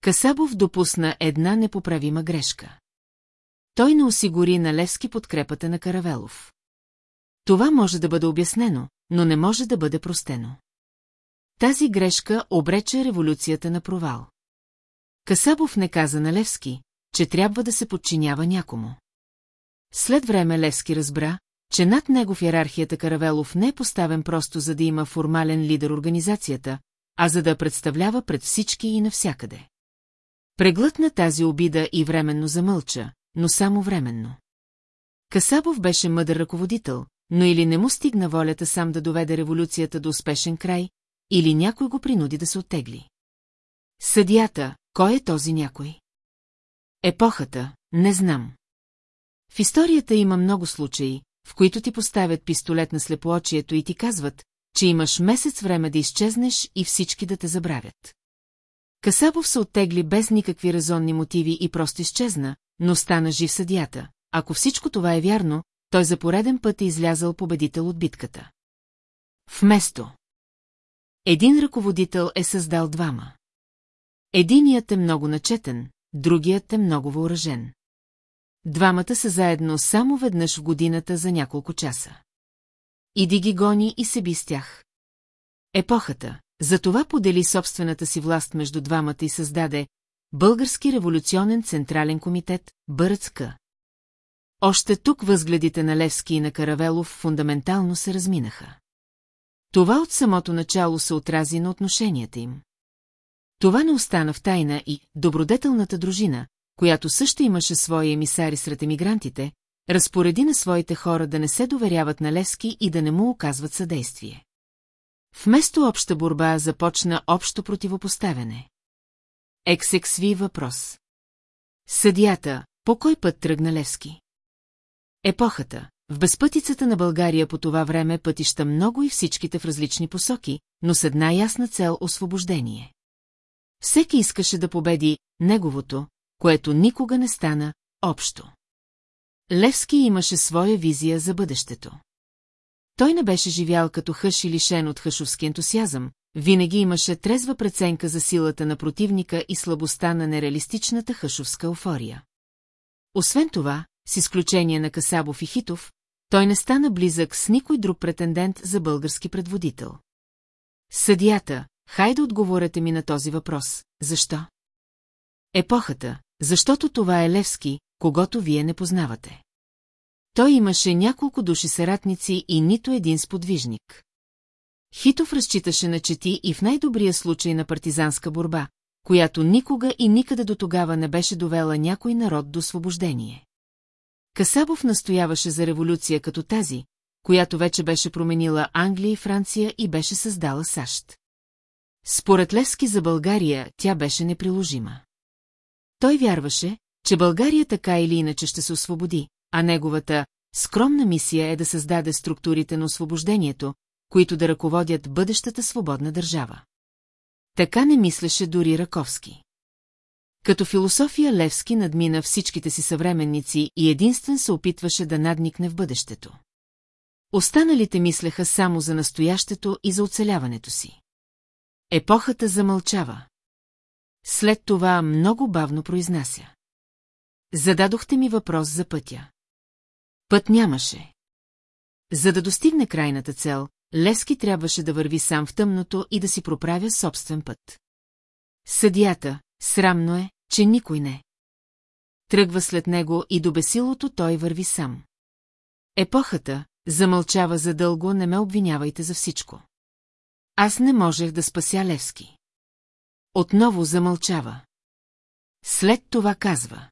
Касабов допусна една непоправима грешка. Той не осигури на Левски подкрепата на Каравелов. Това може да бъде обяснено, но не може да бъде простено. Тази грешка обрече революцията на провал. Касабов не каза на Левски, че трябва да се подчинява някому. След време Левски разбра, че над него в иерархията Каравелов не е поставен просто за да има формален лидер организацията, а за да представлява пред всички и навсякъде. Преглътна тази обида и временно замълча, но само временно. Касабов беше мъдър ръководител, но или не му стигна волята сам да доведе революцията до успешен край, или някой го принуди да се оттегли. Съдията, кой е този някой? Епохата, не знам. В историята има много случаи, в които ти поставят пистолет на слепоочието и ти казват, че имаш месец време да изчезнеш и всички да те забравят. Касабов се оттегли без никакви резонни мотиви и просто изчезна, но стана жив съдията. Ако всичко това е вярно, той за пореден път е излязъл победител от битката. Вместо. Един ръководител е създал двама. Единият е много начетен, другият е много въоръжен. Двамата са заедно само веднъж в годината за няколко часа. Иди ги гони и се би с тях. Епохата, затова подели собствената си власт между двамата и създаде Български революционен централен комитет, БРЦК. Още тук възгледите на Левски и на Каравелов фундаментално се разминаха. Това от самото начало се отрази на отношенията им. Това не остана в тайна и добродетелната дружина, която също имаше свои емисари сред емигрантите, разпореди на своите хора да не се доверяват на Левски и да не му оказват съдействие. Вместо обща борба започна общо противопоставяне. Ексексви въпрос. Съдията, по кой път тръгна Левски? Епохата. В безпътицата на България по това време пътища много и всичките в различни посоки, но с една ясна цел – освобождение. Всеки искаше да победи неговото, което никога не стана общо. Левски имаше своя визия за бъдещето. Той не беше живял като хъш и лишен от хъшовски ентусиазъм, винаги имаше трезва преценка за силата на противника и слабостта на нереалистичната хъшовска euфория. Освен това, с изключение на Касабов и Хитов, той не стана близък с никой друг претендент за български предводител. Съдията, хайде отговорете ми на този въпрос, защо? Епохата, защото това е Левски, когато вие не познавате. Той имаше няколко души съратници и нито един сподвижник. Хитов разчиташе на чети и в най-добрия случай на партизанска борба, която никога и никъде до тогава не беше довела някой народ до освобождение. Касабов настояваше за революция като тази, която вече беше променила Англия и Франция и беше създала САЩ. Според Левски за България тя беше неприложима. Той вярваше, че България така или иначе ще се освободи, а неговата скромна мисия е да създаде структурите на освобождението, които да ръководят бъдещата свободна държава. Така не мислеше дори Раковски. Като философия Левски надмина всичките си съвременници и единствен се опитваше да надникне в бъдещето. Останалите мислеха само за настоящето и за оцеляването си. Епохата замълчава. След това много бавно произнася. Зададохте ми въпрос за пътя. Път нямаше. За да достигне крайната цел, Лески трябваше да върви сам в тъмното и да си проправя собствен път. Съдията, срамно е, че никой не. Тръгва след него и до бесилото той върви сам. Епохата, замълчава задълго, не ме обвинявайте за всичко. Аз не можех да спася Левски. Отново замълчава. След това казва.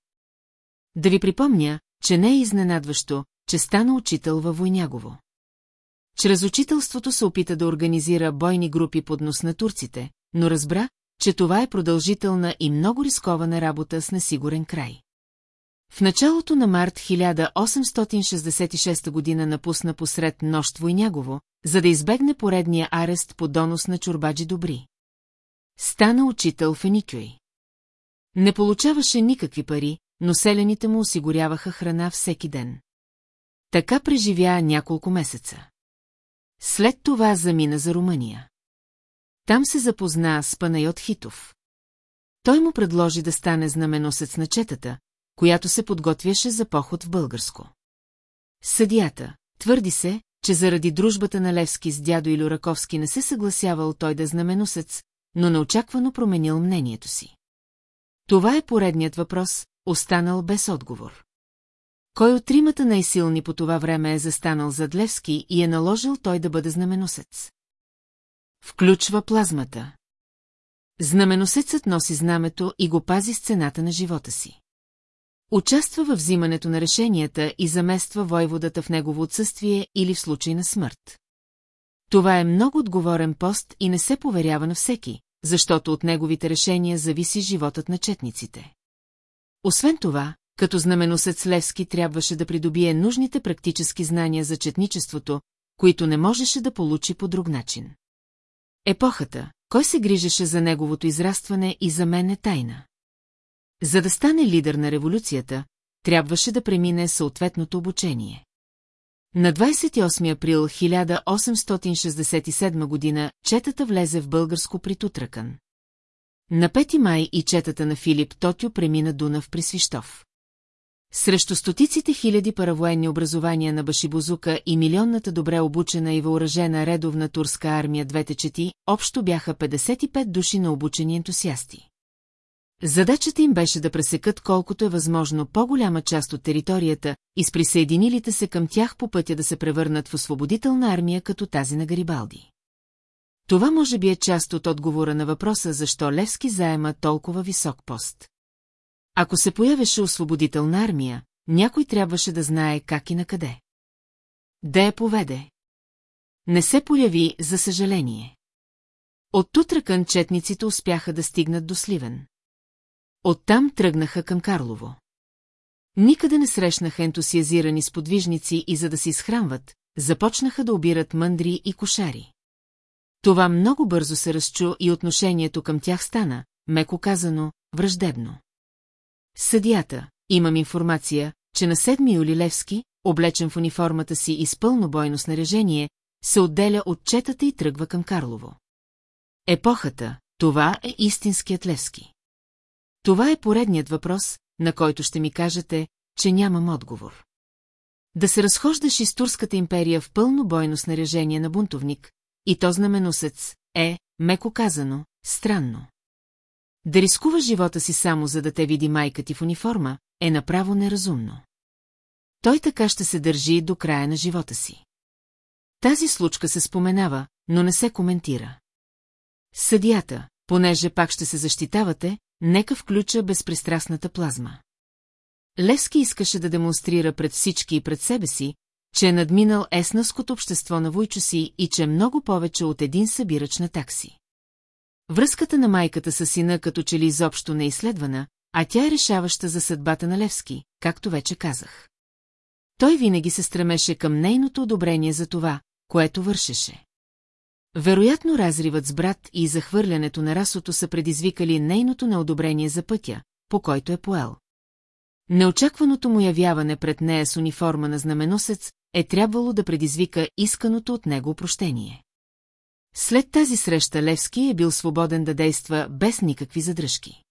Да ви припомня, че не е изненадващо, че стана учител във Войнягово. Чрез учителството се опита да организира бойни групи под нос на турците, но разбра, че това е продължителна и много рискована работа с несигурен край. В началото на март 1866 година напусна посред нощ Войнягово, за да избегне поредния арест по донос на чурбаджи Добри. Стана учител в Еникюй. Не получаваше никакви пари, но селените му осигуряваха храна всеки ден. Така преживя няколко месеца. След това замина за Румъния. Там се запозна с Панайот Хитов. Той му предложи да стане знаменосец на четата, която се подготвяше за поход в българско. Съдията, твърди се, че заради дружбата на Левски с дядо Илю Раковски не се съгласявал той да е знаменосец, но неочаквано променил мнението си. Това е поредният въпрос, останал без отговор. Кой от тримата най-силни по това време е застанал зад Левски и е наложил той да бъде знаменосец? Включва плазмата. Знаменосецът носи знамето и го пази с цената на живота си. Участва във взимането на решенията и замества войводата в негово отсъствие или в случай на смърт. Това е много отговорен пост и не се поверява на всеки, защото от неговите решения зависи животът на четниците. Освен това, като знаменосец Левски трябваше да придобие нужните практически знания за четничеството, които не можеше да получи по друг начин. Епохата, кой се грижеше за неговото израстване и за мен е тайна. За да стане лидер на революцията, трябваше да премине съответното обучение. На 28 април 1867 година четата влезе в българско при Тутракан. На 5 май и четата на Филип Тотю премина Дунав при Свищов. Срещу стотиците хиляди паравоенни образования на Башибузука и милионната добре обучена и въоръжена редовна турска армия двете чети, общо бяха 55 души на обучени ентусиасти. Задачата им беше да пресекат колкото е възможно по-голяма част от територията и с присъединилите се към тях по пътя да се превърнат в освободителна армия като тази на Гарибалди. Това може би е част от отговора на въпроса защо Левски заема толкова висок пост. Ако се появеше освободителна армия, някой трябваше да знае как и на къде. Да я поведе. Не се появи, за съжаление. От Тутракън четниците успяха да стигнат до Сливен. Оттам тръгнаха към Карлово. Никъде не срещнаха ентусиазирани сподвижници и за да се изхранват, започнаха да обират мъндри и кошари. Това много бързо се разчу и отношението към тях стана, меко казано, враждебно. Съдията, имам информация, че на 7 юли Левски, облечен в униформата си и с пълно бойно снаряжение, се отделя от четата и тръгва към Карлово. Епохата, това е истинският Левски. Това е поредният въпрос, на който ще ми кажете, че нямам отговор. Да се разхождаш из Турската империя в пълно бойно снаряжение на бунтовник, и то знаменосец, е, меко казано, странно. Да рискуваш живота си само за да те види майка ти в униформа, е направо неразумно. Той така ще се държи до края на живота си. Тази случка се споменава, но не се коментира. Съдията, понеже пак ще се защитавате, нека включа безпристрастната плазма. Левски искаше да демонстрира пред всички и пред себе си, че е надминал еснавското общество на Войчо си и че е много повече от един събирач на такси. Връзката на майката с сина като че ли изобщо не е изследвана, а тя е решаваща за съдбата на Левски, както вече казах. Той винаги се стремеше към нейното одобрение за това, което вършеше. Вероятно разривът с брат и захвърлянето на расото са предизвикали нейното неодобрение за пътя, по който е поел. Неочакваното му явяване пред нея с униформа на знаменосец е трябвало да предизвика исканото от него опрощение. След тази среща Левски е бил свободен да действа без никакви задръжки.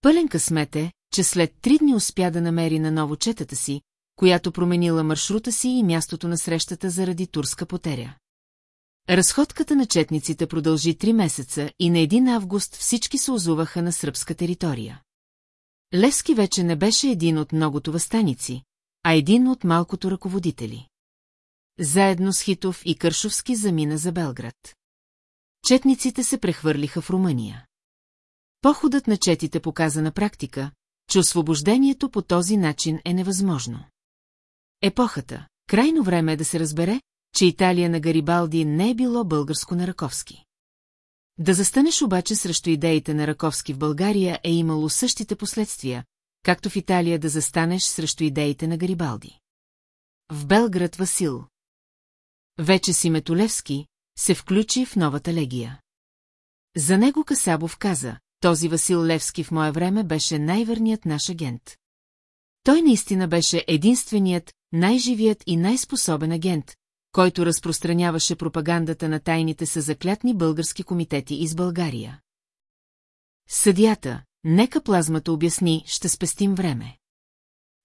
Пълен късмет е, че след три дни успя да намери на ново четата си, която променила маршрута си и мястото на срещата заради турска потеря. Разходката на четниците продължи три месеца и на 1 август всички се озуваха на сръбска територия. Левски вече не беше един от многото възстаници, а един от малкото ръководители. Заедно с Хитов и Кършовски замина за Белград. Четниците се прехвърлиха в Румъния. Походът на четите показа на практика, че освобождението по този начин е невъзможно. Епохата. Крайно време е да се разбере, че Италия на Гарибалди не е било българско на Раковски. Да застанеш обаче срещу идеите на Раковски в България е имало същите последствия, както в Италия да застанеш срещу идеите на Гарибалди. В Белград Васил. Вече си Метолевски се включи в новата легия. За него Касабов каза, този Васил Левски в мое време беше най-верният наш агент. Той наистина беше единственият, най-живият и най-способен агент, който разпространяваше пропагандата на тайните са заклятни български комитети из България. Съдията, нека плазмата обясни, ще спестим време.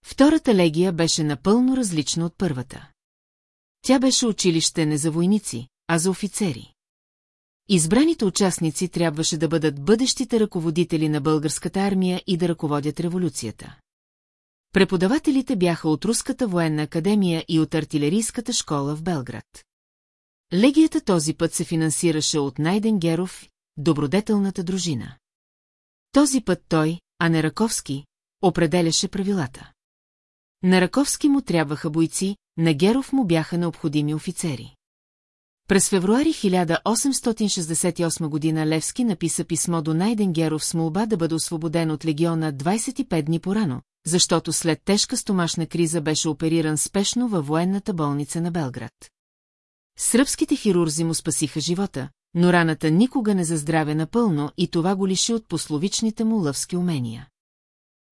Втората легия беше напълно различна от първата. Тя беше училище не за войници, а за офицери. Избраните участници трябваше да бъдат бъдещите ръководители на българската армия и да ръководят революцията. Преподавателите бяха от Руската военна академия и от артилерийската школа в Белград. Легията този път се финансираше от Найден Геров, добродетелната дружина. Този път той, а не Раковски, определяше правилата. На Раковски му трябваха бойци, на Геров му бяха необходими офицери. През февруари 1868 година Левски написа писмо до Найден Геров с молба да бъде освободен от легиона 25 дни порано, защото след тежка стомашна криза беше опериран спешно във военната болница на Белград. Сръбските хирурзи му спасиха живота, но раната никога не заздравя напълно и това го лиши от пословичните му лъвски умения.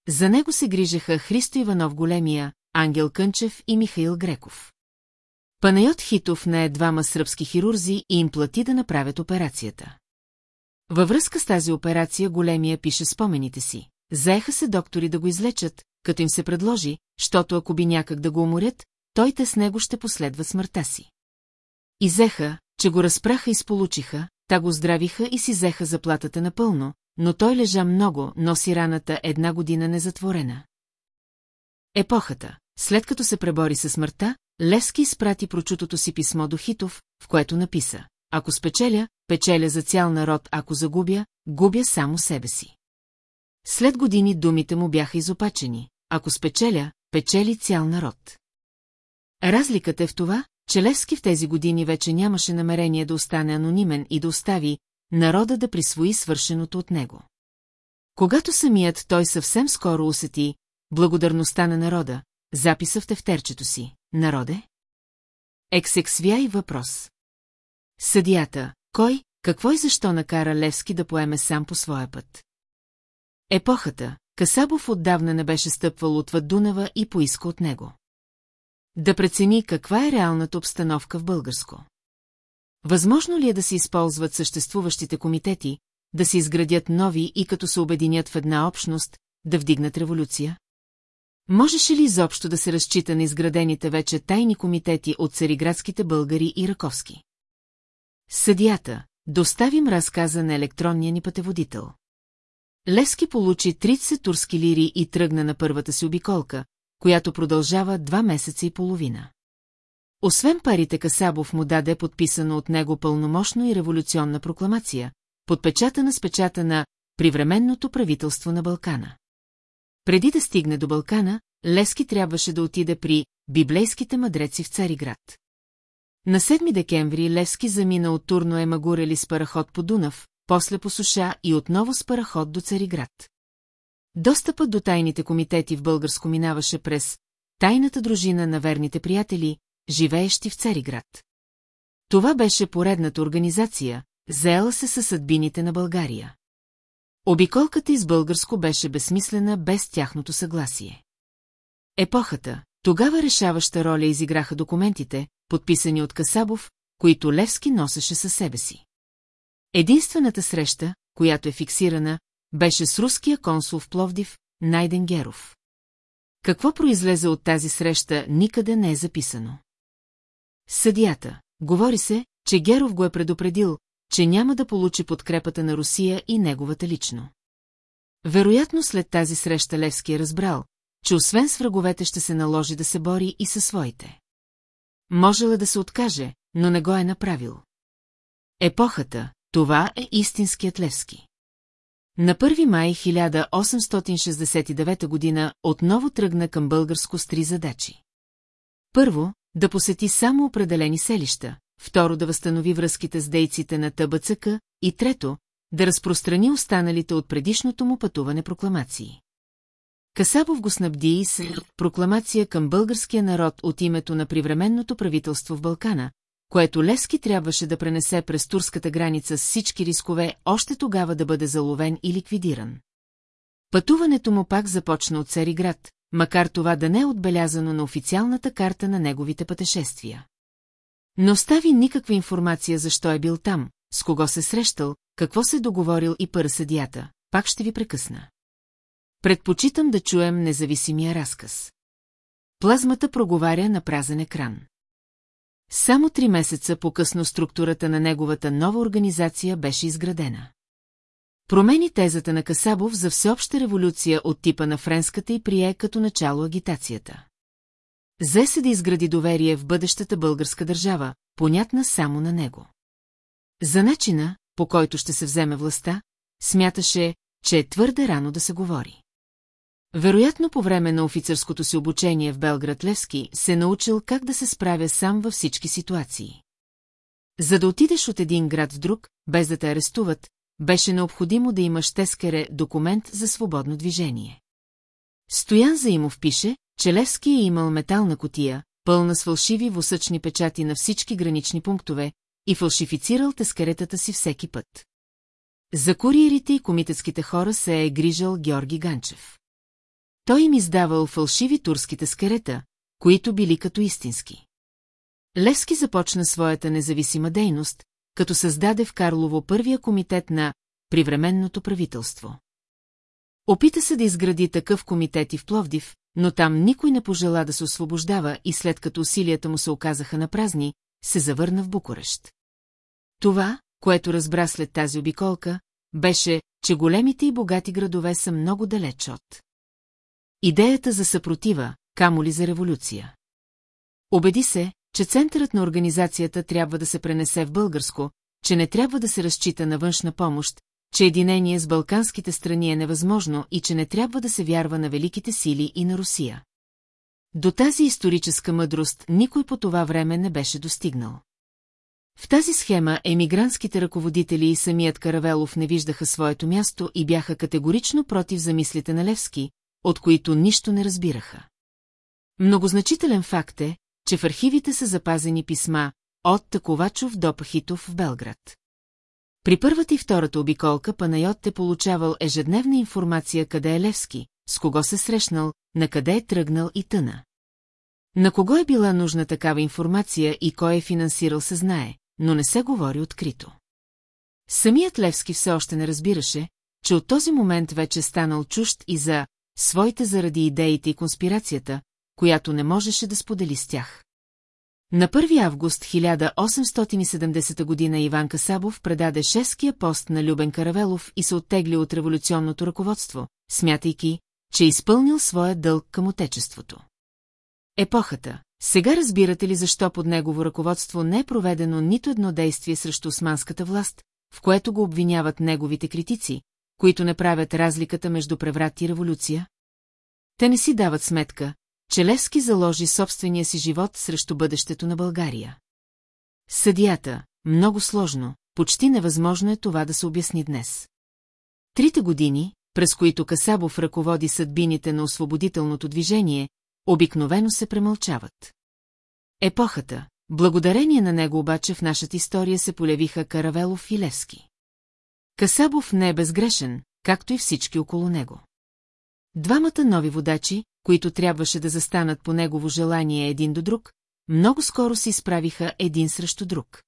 За него се грижеха Христо Иванов Големия, Ангел Кънчев и Михаил Греков. Панайот Хитов не е двама сръбски хирурзи и им плати да направят операцията. Във връзка с тази операция Големия пише спомените си. Заеха се доктори да го излечат, като им се предложи, защото ако би някак да го уморят, той те с него ще последва смъртта си. Изеха, че го разпраха и сполучиха, та го здравиха и си взеха заплатата напълно, но той лежа много, носи раната една година незатворена. Епохата, след като се пребори със смъртта, Левски изпрати прочутото си писмо до Хитов, в което написа «Ако спечеля, печеля за цял народ, ако загубя, губя само себе си». След години думите му бяха изопачени. Ако спечеля, печели цял народ. Разликата е в това, че Левски в тези години вече нямаше намерение да остане анонимен и да остави народа да присвои свършеното от него. Когато самият той съвсем скоро усети благодарността на народа, записа в тефтерчето си. Народе? Ексексвяй въпрос. Съдията, кой, какво и защо накара Левски да поеме сам по своя път? Епохата, Касабов отдавна не беше стъпвал отвъд Дунава и поиска от него. Да прецени каква е реалната обстановка в българско. Възможно ли е да се използват съществуващите комитети, да се изградят нови и като се обединят в една общност, да вдигнат революция? Можеше ли изобщо да се разчита на изградените вече тайни комитети от цариградските българи и раковски? Съдията, доставим разказа на електронния ни пътеводител. Левски получи 30 турски лири и тръгна на първата си обиколка, която продължава два месеца и половина. Освен парите Касабов му даде подписано от него пълномощно и революционна прокламация, подпечатана с печата на Привременното правителство на Балкана. Преди да стигне до Балкана, Лески трябваше да отиде при библейските мъдреци в Цариград. На 7 декември Левски замина от Турно Емагурели с параход по Дунав, после по суша и отново с параход до Цариград. Достъпът до тайните комитети в Българско минаваше през тайната дружина на верните приятели, живеещи в Цариград. Това беше поредната организация, заела се със съдбините на България. Обиколката из българско беше безсмислена без тяхното съгласие. Епохата, Тогава решаваща роля изиграха документите, подписани от Касабов, които Левски носеше със себе си. Единствената среща, която е фиксирана, беше с руския консул в Пловдив, Найден Геров. Какво произлезе от тази среща, никъде не е записано. Съдията. Говори се, че Геров го е предупредил, че няма да получи подкрепата на Русия и неговата лично. Вероятно след тази среща Левски е разбрал, че освен с враговете ще се наложи да се бори и със своите. Можела да се откаже, но не го е направил. Епохата, това е истинският Левски. На 1 май 1869 година отново тръгна към българско с три задачи. Първо, да посети само определени селища, второ да възстанови връзките с дейците на ТБЦК и трето, да разпространи останалите от предишното му пътуване прокламации. Касабов го снабди и с прокламация към българския народ от името на привременното правителство в Балкана, което Лески трябваше да пренесе през турската граница с всички рискове, още тогава да бъде заловен и ликвидиран. Пътуването му пак започна от Цариград, макар това да не е отбелязано на официалната карта на неговите пътешествия. Не остави никаква информация защо е бил там, с кого се срещал, какво се договорил и пър съдията. Пак ще ви прекъсна. Предпочитам да чуем независимия разказ. Плазмата проговаря на празен екран. Само три месеца по-късно структурата на неговата нова организация беше изградена. Промени тезата на Касабов за всеобща революция от типа на френската и прие като начало агитацията. Зе се да изгради доверие в бъдещата българска държава, понятна само на него. За начина, по който ще се вземе властта, смяташе, че е твърде рано да се говори. Вероятно по време на офицерското си обучение в Белград Левски се научил как да се справя сам във всички ситуации. За да отидеш от един град в друг, без да те арестуват, беше необходимо да имаш тескере документ за свободно движение. Стоян Заимов пише, че Левски е имал метална котия, пълна с фалшиви восъчни печати на всички гранични пунктове и фалшифицирал тескаретата си всеки път. За куриерите и комитетските хора се е грижал Георги Ганчев. Той им издавал фалшиви турските скарета, които били като истински. Левски започна своята независима дейност, като създаде в Карлово първия комитет на привременното правителство. Опита се да изгради такъв комитет и в Пловдив, но там никой не пожела да се освобождава и след като усилията му се оказаха на празни, се завърна в Букурещ. Това, което разбра след тази обиколка, беше, че големите и богати градове са много далеч от. Идеята за съпротива, камо ли за революция. Обеди се, че центърът на организацията трябва да се пренесе в българско, че не трябва да се разчита на външна помощ, че единение с балканските страни е невъзможно и че не трябва да се вярва на великите сили и на Русия. До тази историческа мъдрост никой по това време не беше достигнал. В тази схема емигрантските ръководители и самият Каравелов не виждаха своето място и бяха категорично против замислите на Левски, от които нищо не разбираха. Многозначителен факт е, че в архивите са запазени писма от Таковачов до Пахитов в Белград. При първата и втората обиколка Панайот е получавал ежедневна информация къде е Левски, с кого се срещнал, на къде е тръгнал и тъна. На кого е била нужна такава информация и кой е финансирал се знае, но не се говори открито. Самият Левски все още не разбираше, че от този момент вече станал чужд и за своите заради идеите и конспирацията, която не можеше да сподели с тях. На 1 август 1870 година Иван Касабов предаде шесткия пост на Любен Каравелов и се оттегли от революционното ръководство, смятайки, че изпълнил своя дълг към отечеството. Епохата. Сега разбирате ли защо под негово ръководство не е проведено нито едно действие срещу османската власт, в което го обвиняват неговите критици, които не правят разликата между преврат и революция? Те не си дават сметка, че Левски заложи собствения си живот срещу бъдещето на България. Съдията, много сложно, почти невъзможно е това да се обясни днес. Трите години, през които Касабов ръководи съдбините на освободителното движение, обикновено се премълчават. Епохата, благодарение на него обаче в нашата история се полявиха Каравелов и Левски. Касабов не е безгрешен, както и всички около него. Двамата нови водачи, които трябваше да застанат по негово желание един до друг, много скоро се изправиха един срещу друг.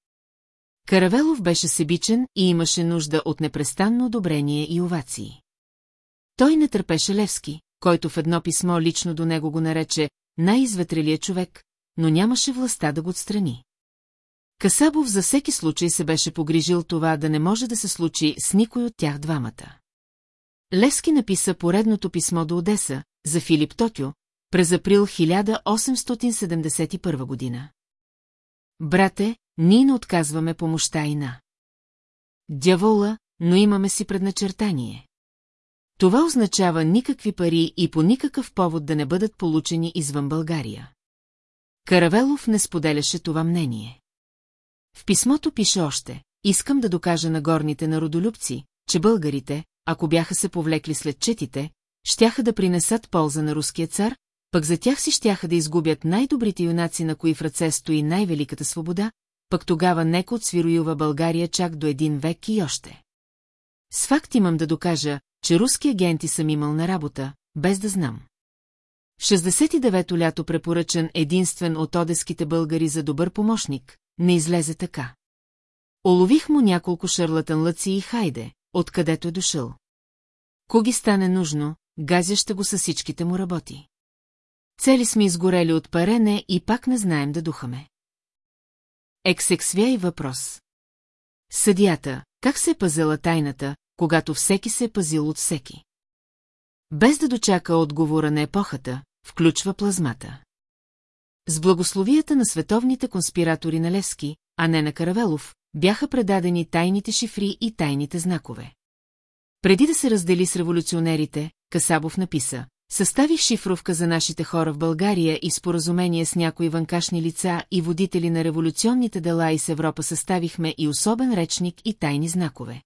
Каравелов беше себичен и имаше нужда от непрестанно одобрение и овации. Той не търпеше Левски, който в едно писмо лично до него го нарече най-изветрелия човек, но нямаше властта да го отстрани. Касабов за всеки случай се беше погрижил това да не може да се случи с никой от тях двамата. Левски написа поредното писмо до Одеса, за Филип Токио, през април 1871 година. Брате, ние не отказваме помощта и на. Дявола, но имаме си предначертание. Това означава никакви пари и по никакъв повод да не бъдат получени извън България. Каравелов не споделяше това мнение. В писмото пише още, искам да докажа на горните народолюбци, че българите, ако бяха се повлекли след четите, щяха да принесат полза на руския цар, пък за тях си щяха да изгубят най-добрите юнаци, на кои в ръце стои най-великата свобода, пък тогава нека отсвироюва България чак до един век и още. С факт имам да докажа, че руски агенти съм имал на работа, без да знам. В 69-то лято препоръчан единствен от одеските българи за добър помощник, не излезе така. Олових му няколко шарлатанлъци и хайде, откъдето е дошъл. Коги стане нужно, газя ще го с всичките му работи. Цели сме изгорели от парене и пак не знаем да духаме. Ексексвя и въпрос. Съдията, как се е пазила тайната, когато всеки се е пазил от всеки? Без да дочака отговора на епохата, включва плазмата. С благословията на световните конспиратори на Левски, а не на Каравелов, бяха предадени тайните шифри и тайните знакове. Преди да се раздели с революционерите, Касабов написа, съставих шифровка за нашите хора в България и споразумение с някои вънкашни лица и водители на революционните дела и с Европа съставихме и особен речник и тайни знакове.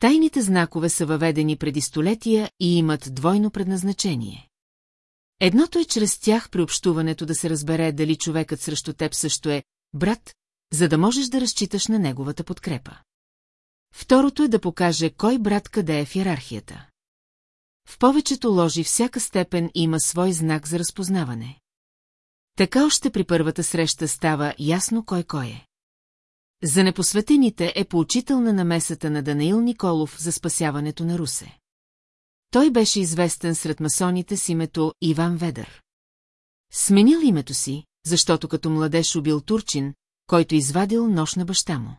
Тайните знакове са въведени преди столетия и имат двойно предназначение. Едното е чрез тях при общуването да се разбере дали човекът срещу теб също е брат, за да можеш да разчиташ на неговата подкрепа. Второто е да покаже кой брат къде е в иерархията. В повечето ложи всяка степен има свой знак за разпознаване. Така още при първата среща става ясно кой кой е. За непосветените е поучителна намесата на Данаил Николов за спасяването на Русе. Той беше известен сред масоните с името Иван Ведър. Сменил името си, защото като младеж убил турчин, който извадил нож на баща му.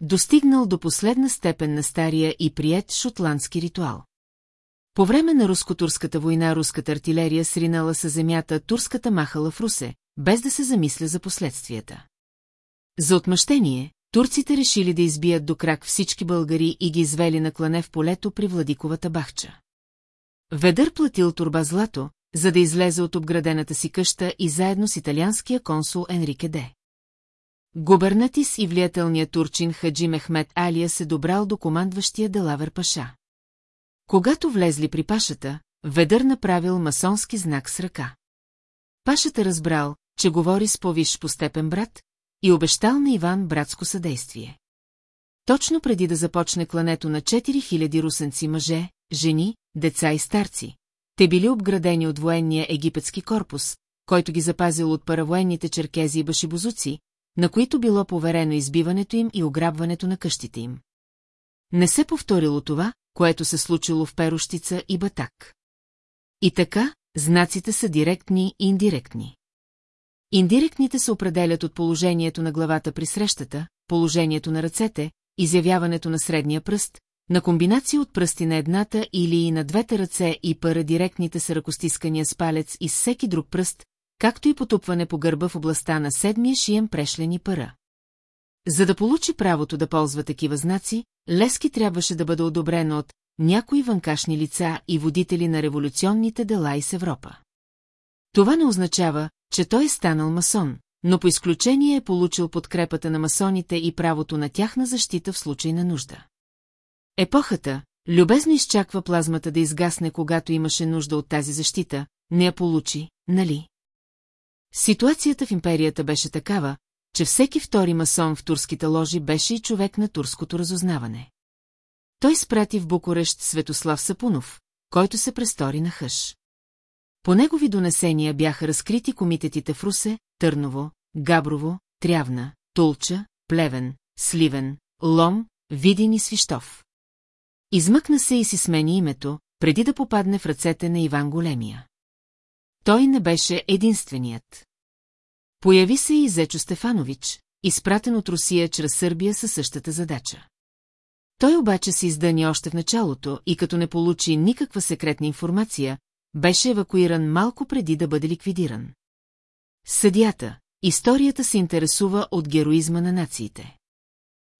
Достигнал до последна степен на стария и прият шотландски ритуал. По време на руско-турската война руската артилерия сринала със земята турската махала в Русе, без да се замисля за последствията. За отмъщение, турците решили да избият до крак всички българи и ги извели на клане в полето при Владиковата бахча. Ведър платил турба злато, за да излезе от обградената си къща и заедно с италианския консул Енрике Де. Губернатис и влиятелният турчин Хаджи Мехмед Алия се добрал до командващия Делавер Паша. Когато влезли при Пашата, Ведър направил масонски знак с ръка. Пашата разбрал, че говори с повиш по степен брат и обещал на Иван братско съдействие. Точно преди да започне клането на 4000 русенци мъже, жени, деца и старци, те били обградени от военния египетски корпус, който ги запазил от паравоенните черкези и башибозуци, на които било поверено избиването им и ограбването на къщите им. Не се повторило това, което се случило в Перощица и Батак. И така, знаците са директни и индиректни. Индиректните се определят от положението на главата при срещата, положението на ръцете, изявяването на средния пръст, на комбинация от пръсти на едната или и на двете ръце и пара директните са ръкостискания с палец и с всеки друг пръст, както и потупване по гърба в областта на седмия шием прешлени пара. За да получи правото да ползва такива знаци, Лески трябваше да бъде одобрен от някои вънкашни лица и водители на революционните дела из Европа. Това не означава, че той е станал масон, но по изключение е получил подкрепата на масоните и правото на тяхна защита в случай на нужда. Епохата, любезно изчаква плазмата да изгасне, когато имаше нужда от тази защита, не я получи, нали? Ситуацията в империята беше такава, че всеки втори масон в турските ложи беше и човек на турското разузнаване. Той спрати в Букурещ Светослав Сапунов, който се престори на хъш. По негови донесения бяха разкрити комитетите в Русе, Търново, Габрово, Трявна, Тулча, Плевен, Сливен, Лом, Видин и Свищов. Измъкна се и си смени името, преди да попадне в ръцете на Иван Големия. Той не беше единственият. Появи се и Зечо Стефанович, изпратен от Русия чрез Сърбия със същата задача. Той обаче се издъни още в началото и като не получи никаква секретна информация, беше евакуиран малко преди да бъде ликвидиран. Съдята, историята се интересува от героизма на нациите.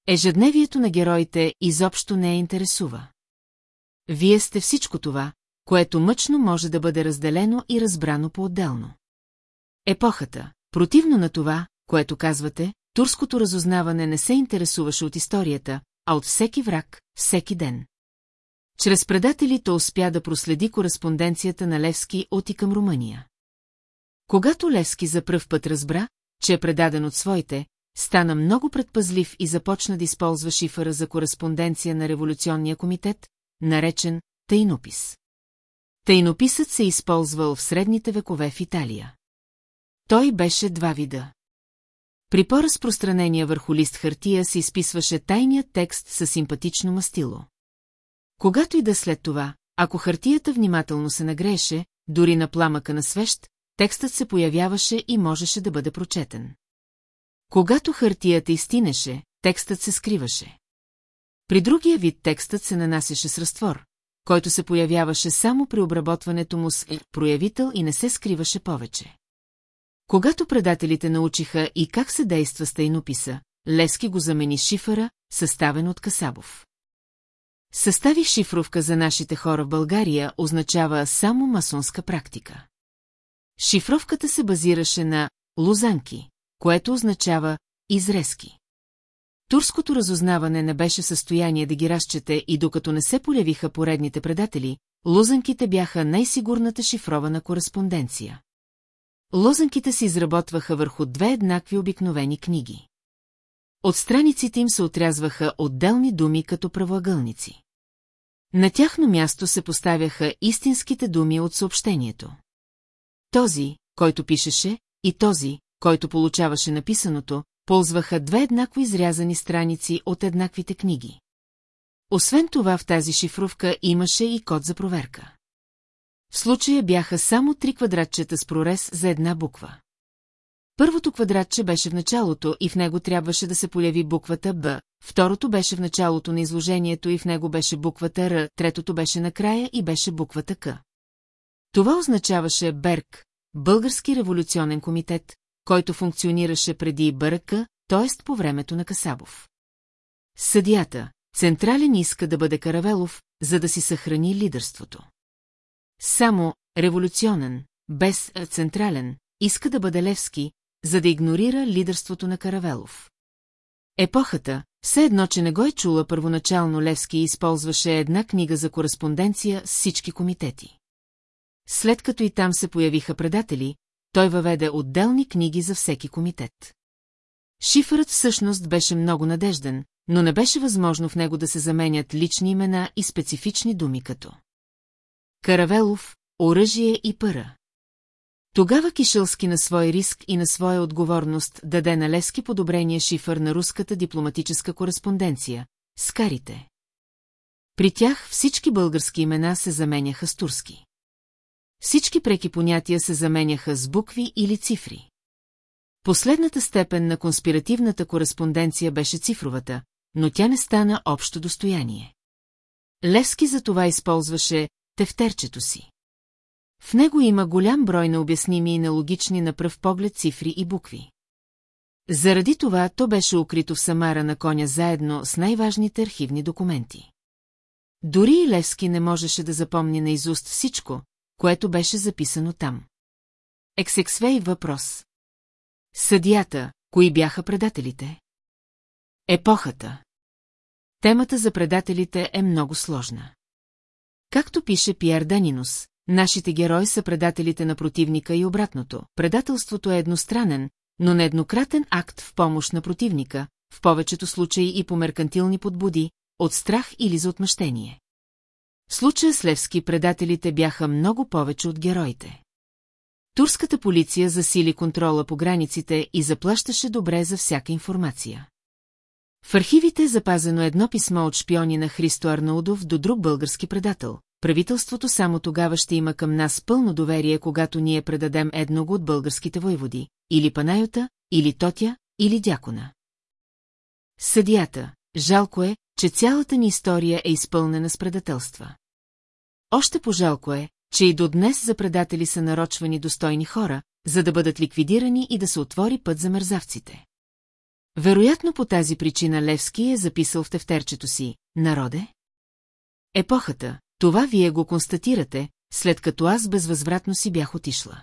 Ежедневието на героите изобщо не я интересува. Вие сте всичко това, което мъчно може да бъде разделено и разбрано по-отделно. Епохата, противно на това, което казвате, турското разузнаване не се интересуваше от историята, а от всеки враг, всеки ден. Чрез предателите успя да проследи кореспонденцията на Левски от и към Румъния. Когато Левски за пръв път разбра, че е предаден от своите, стана много предпазлив и започна да използва шифъра за кореспонденция на революционния комитет, наречен Тайнопис. Тайнописът се използвал в средните векове в Италия. Той беше два вида. При по-разпространения върху лист хартия се изписваше тайният текст със симпатично мастило. Когато и да след това, ако хартията внимателно се нагрееше, дори на пламъка на свещ, текстът се появяваше и можеше да бъде прочетен. Когато хартията изтинеше, текстът се скриваше. При другия вид текстът се нанасяше с разтвор, който се появяваше само при обработването му с проявител и не се скриваше повече. Когато предателите научиха и как се действа с тайнописа, Лески го замени шифъра, съставен от Касабов. Съставих шифровка за нашите хора в България означава само масонска практика. Шифровката се базираше на лузанки, което означава изрезки. Турското разузнаване не беше в състояние да ги разчете и докато не се полявиха поредните предатели, лузанките бяха най-сигурната шифрована кореспонденция. Лозанките се изработваха върху две еднакви обикновени книги. От страниците им се отрязваха отделни думи като правоъгълници. На тяхно място се поставяха истинските думи от съобщението. Този, който пишеше, и този, който получаваше написаното, ползваха две еднакво изрязани страници от еднаквите книги. Освен това в тази шифровка имаше и код за проверка. В случая бяха само три квадратчета с прорез за една буква. Първото квадратче беше в началото и в него трябваше да се появи буквата Б, второто беше в началото на изложението и в него беше буквата Р, третото беше накрая и беше буквата К. Това означаваше Берг, Български революционен комитет, който функционираше преди БРК, т.е. по времето на Касабов. Съдията, централен иска да бъде Каравелов, за да си съхрани лидерството. Само революционен, без централен, иска да бъде Левски, за да игнорира лидерството на Каравелов. Епохата, все едно, че не го е чула първоначално Левски използваше една книга за кореспонденция с всички комитети. След като и там се появиха предатели, той въведе отделни книги за всеки комитет. Шифърът всъщност беше много надежден, но не беше възможно в него да се заменят лични имена и специфични думи като Каравелов, оръжие и пъра. Тогава Кишелски на свой риск и на своя отговорност даде на Лески подобрение шифър на руската дипломатическа кореспонденция – скарите. При тях всички български имена се заменяха с турски. Всички преки понятия се заменяха с букви или цифри. Последната степен на конспиративната кореспонденция беше цифровата, но тя не стана общо достояние. Левски за това използваше тефтерчето си. В него има голям брой на обясними и нелогични на пръв поглед цифри и букви. Заради това то беше укрито в Самара на коня заедно с най-важните архивни документи. Дори и Левски не можеше да запомни наизуст всичко, което беше записано там. Ексексвей въпрос. Съдията, кои бяха предателите? Епохата. Темата за предателите е много сложна. Както пише Пиер Данинус, нашите герои са предателите на противника и обратното. Предателството е едностранен, но нееднократен акт в помощ на противника, в повечето случаи и по меркантилни подбуди, от страх или за отмъщение. В случая с Левски предателите бяха много повече от героите. Турската полиция засили контрола по границите и заплащаше добре за всяка информация. В архивите е запазено едно писмо от шпиони на Христо Арнаудов до друг български предател. Правителството само тогава ще има към нас пълно доверие, когато ние предадем едного от българските войводи, или Панайота, или Тотя, или Дякона. Съдията, жалко е, че цялата ни история е изпълнена с предателства. Още по-жалко е, че и до днес за предатели са нарочвани достойни хора, за да бъдат ликвидирани и да се отвори път за мързавците. Вероятно по тази причина Левски е записал в тефтерчето си «Народе?» Епохата, това вие го констатирате, след като аз безвъзвратно си бях отишла.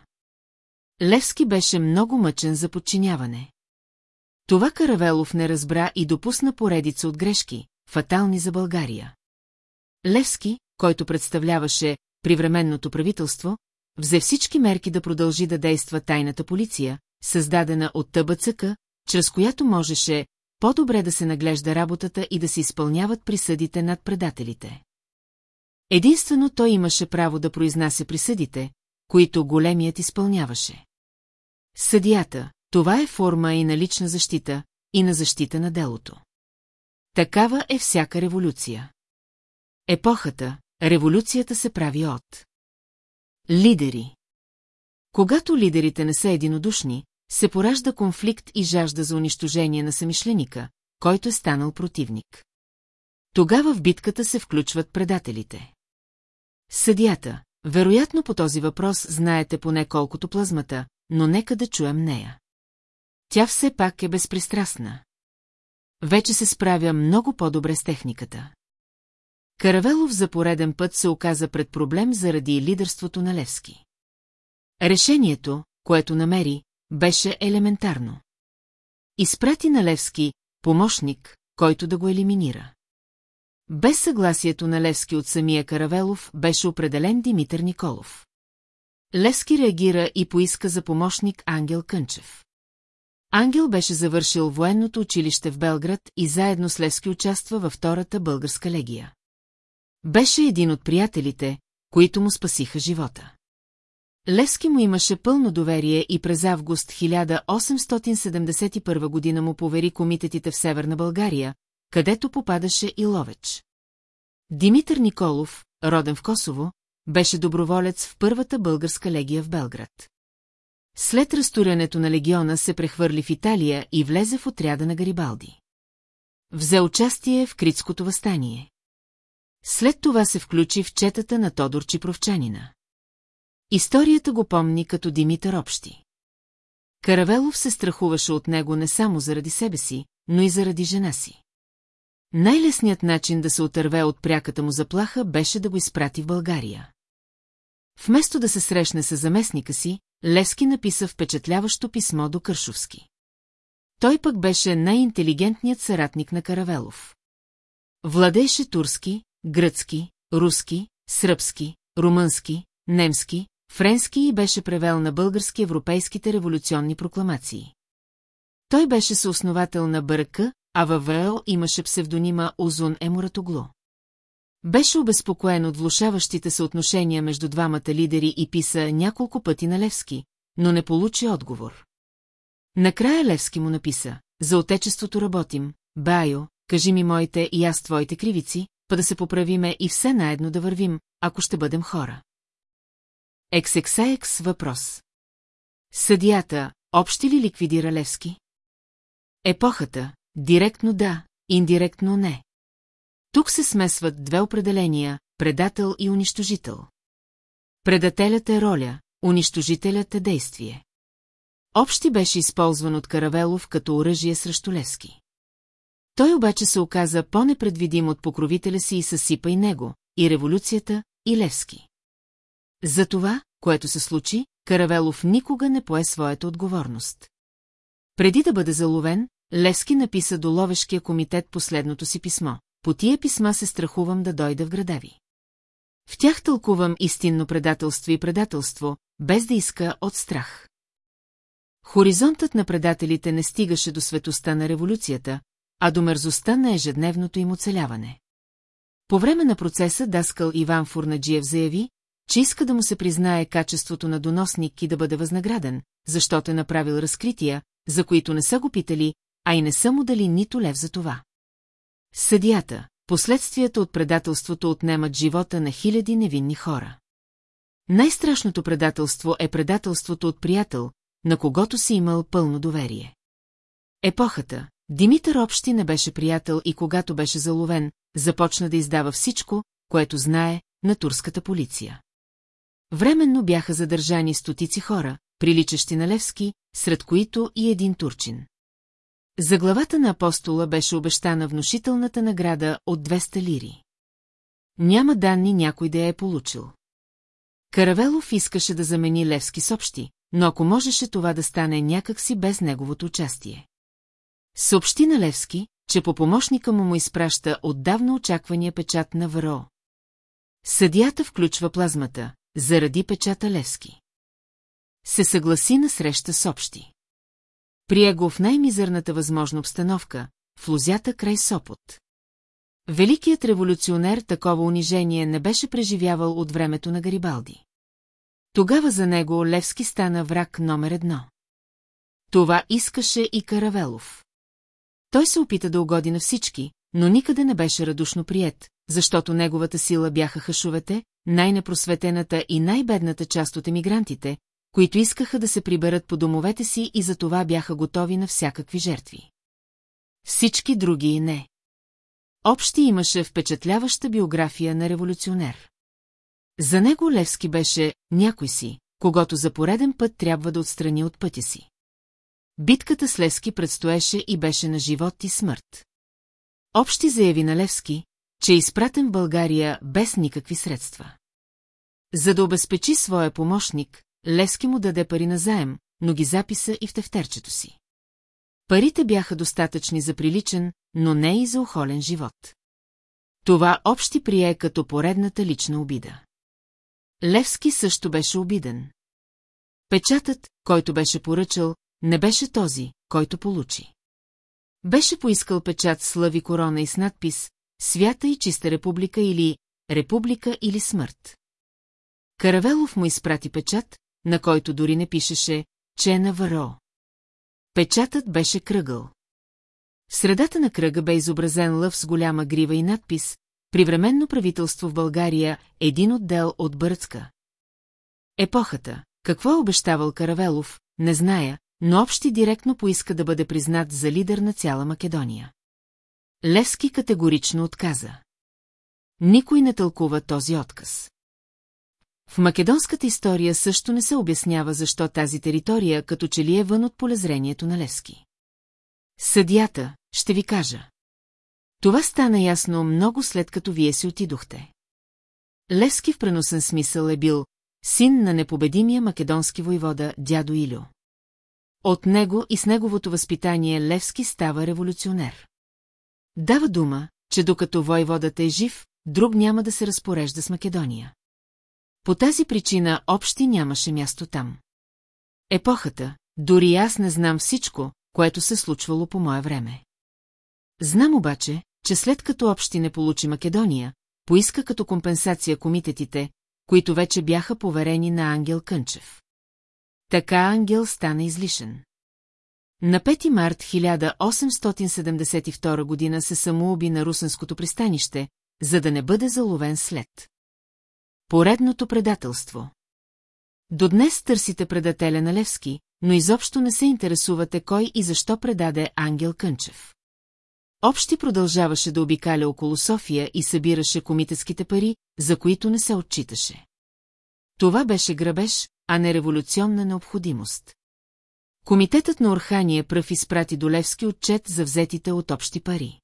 Левски беше много мъчен за подчиняване. Това Каравелов не разбра и допусна поредица от грешки, фатални за България. Левски, който представляваше привременното правителство, взе всички мерки да продължи да действа тайната полиция, създадена от ТБЦК, чрез която можеше по-добре да се наглежда работата и да се изпълняват присъдите над предателите. Единствено той имаше право да произнася присъдите, които големият изпълняваше. Съдията, това е форма и на лична защита, и на защита на делото. Такава е всяка революция. Епохата, революцията се прави от Лидери Когато лидерите не са единодушни, се поражда конфликт и жажда за унищожение на самишленика, който е станал противник. Тогава в битката се включват предателите. Съдията, вероятно по този въпрос знаете поне колкото плазмата, но нека да чуем нея. Тя все пак е безпристрастна. Вече се справя много по-добре с техниката. Каравелов за пореден път се оказа пред проблем заради лидерството на Левски. Решението, което намери, беше елементарно. Изпрати на Левски помощник, който да го елиминира. Без съгласието на Левски от самия Каравелов беше определен Димитър Николов. Левски реагира и поиска за помощник Ангел Кънчев. Ангел беше завършил военното училище в Белград и заедно с Левски участва във Втората българска легия. Беше един от приятелите, които му спасиха живота. Левски му имаше пълно доверие и през август 1871 година му повери комитетите в Северна България, където попадаше и Ловеч. Димитър Николов, роден в Косово, беше доброволец в първата българска легия в Белград. След разтурянето на легиона се прехвърли в Италия и влезе в отряда на Гарибалди. Взе участие в Критското възстание. След това се включи в четата на Тодор Чипровчанина. Историята го помни като Димитър Общи. Каравелов се страхуваше от него не само заради себе си, но и заради жена си. Най-лесният начин да се отърве от пряката му заплаха беше да го изпрати в България. Вместо да се срещне с заместника си, Левски написа впечатляващо писмо до Кършовски. Той пък беше най-интелигентният съратник на Каравелов. Владееше турски, гръцки, руски, сръбски, румънски, немски, френски и беше превел на български европейските революционни прокламации. Той беше съосновател на БРК, а ВЛ имаше псевдонима Озун Емуратоглу. Беше обезпокоен от влушаващите се отношения между двамата лидери и писа няколко пъти на Левски, но не получи отговор. Накрая Левски му написа, за отечеството работим, Байо, кажи ми моите и аз твоите кривици, па да се поправиме и все наедно да вървим, ако ще бъдем хора. Ексексаекс въпрос. Съдията, общи ли ликвидира Левски? Епохата, директно да, индиректно не. Тук се смесват две определения – предател и унищожител. Предателят е роля, унищожителят е действие. Общи беше използван от Каравелов като оръжие срещу Левски. Той обаче се оказа по-непредвидим от покровителя си и съсипа и него, и революцията, и Левски. За това, което се случи, Каравелов никога не пое своята отговорност. Преди да бъде заловен, Левски написа до Ловешкия комитет последното си писмо. По тия писма се страхувам да дойда в града ви. В тях тълкувам истинно предателство и предателство, без да иска от страх. Хоризонтът на предателите не стигаше до светостта на революцията, а до мерзостта на ежедневното им оцеляване. По време на процеса Даскал Иван Фурнаджиев заяви, че иска да му се признае качеството на доносник и да бъде възнаграден, защото е направил разкрития, за които не са го питали, а и не са му дали нито лев за това. Съдията, последствията от предателството отнемат живота на хиляди невинни хора. Най-страшното предателство е предателството от приятел, на когото си имал пълно доверие. Епохата, Димитър Общи не беше приятел и когато беше заловен, започна да издава всичко, което знае, на турската полиция. Временно бяха задържани стотици хора, приличащи на Левски, сред които и един турчин. За главата на апостола беше обещана внушителната награда от 200 лири. Няма данни някой да я е получил. Каравелов искаше да замени Левски с общи, но ако можеше това да стане някакси без неговото участие. Съобщи на Левски, че по помощника му му изпраща отдавна очаквания печат на ВРО. Съдията включва плазмата, заради печата Левски. Се съгласи на среща с общи. Прие го в най-мизерната възможна обстановка, в лузята край Сопот. Великият революционер такова унижение не беше преживявал от времето на Гарибалди. Тогава за него Левски стана враг номер едно. Това искаше и Каравелов. Той се опита да угоди на всички, но никъде не беше радушно прият, защото неговата сила бяха хашовете, най-непросветената и най-бедната част от емигрантите, които искаха да се приберат по домовете си и за това бяха готови на всякакви жертви. Всички други не. Общи имаше впечатляваща биография на революционер. За него Левски беше някой си, когато за пореден път трябва да отстрани от пътя си. Битката с Левски предстоеше и беше на живот и смърт. Общи заяви на Левски, че е изпратен България без никакви средства. За да обезпечи своя помощник, Левски му даде пари на заем, но ги записа и в тефтерчето си. Парите бяха достатъчни за приличен, но не и за охолен живот. Това общи прие като поредната лична обида. Левски също беше обиден. Печатът, който беше поръчал, не беше този, който получи. Беше поискал печат с лъви корона и с надпис «Свята и чиста република» или «Република или смърт». Каравелов му изпрати печат, на който дори не пишеше «Че на Варо». Печатът беше кръгъл. В средата на кръга бе изобразен лъв с голяма грива и надпис «Привременно правителство в България, един отдел от Бърцка». Епохата, какво е обещавал Каравелов, не зная, но Общи директно поиска да бъде признат за лидер на цяла Македония. Левски категорично отказа. Никой не тълкува този отказ. В македонската история също не се обяснява защо тази територия като че ли е вън от полезрението на Левски. Съдията, ще ви кажа. Това стана ясно много след като вие си отидохте. Левски в преносен смисъл е бил син на непобедимия македонски войвода дядо Илю. От него и с неговото възпитание Левски става революционер. Дава дума, че докато войводата е жив, друг няма да се разпорежда с Македония. По тази причина общи нямаше място там. Епохата, дори аз не знам всичко, което се случвало по мое време. Знам обаче, че след като общи не получи Македония, поиска като компенсация комитетите, които вече бяха поверени на Ангел Кънчев. Така Ангел стана излишен. На 5 март 1872 година се самоуби на Русенското пристанище, за да не бъде заловен след. Поредното предателство. До днес търсите предателя на Левски, но изобщо не се интересувате кой и защо предаде Ангел Кънчев. Общи продължаваше да обикаля около София и събираше комитетските пари, за които не се отчиташе. Това беше грабеж, а не революционна необходимост. Комитетът на Орхания пръв изпрати до Левски отчет за взетите от общи пари.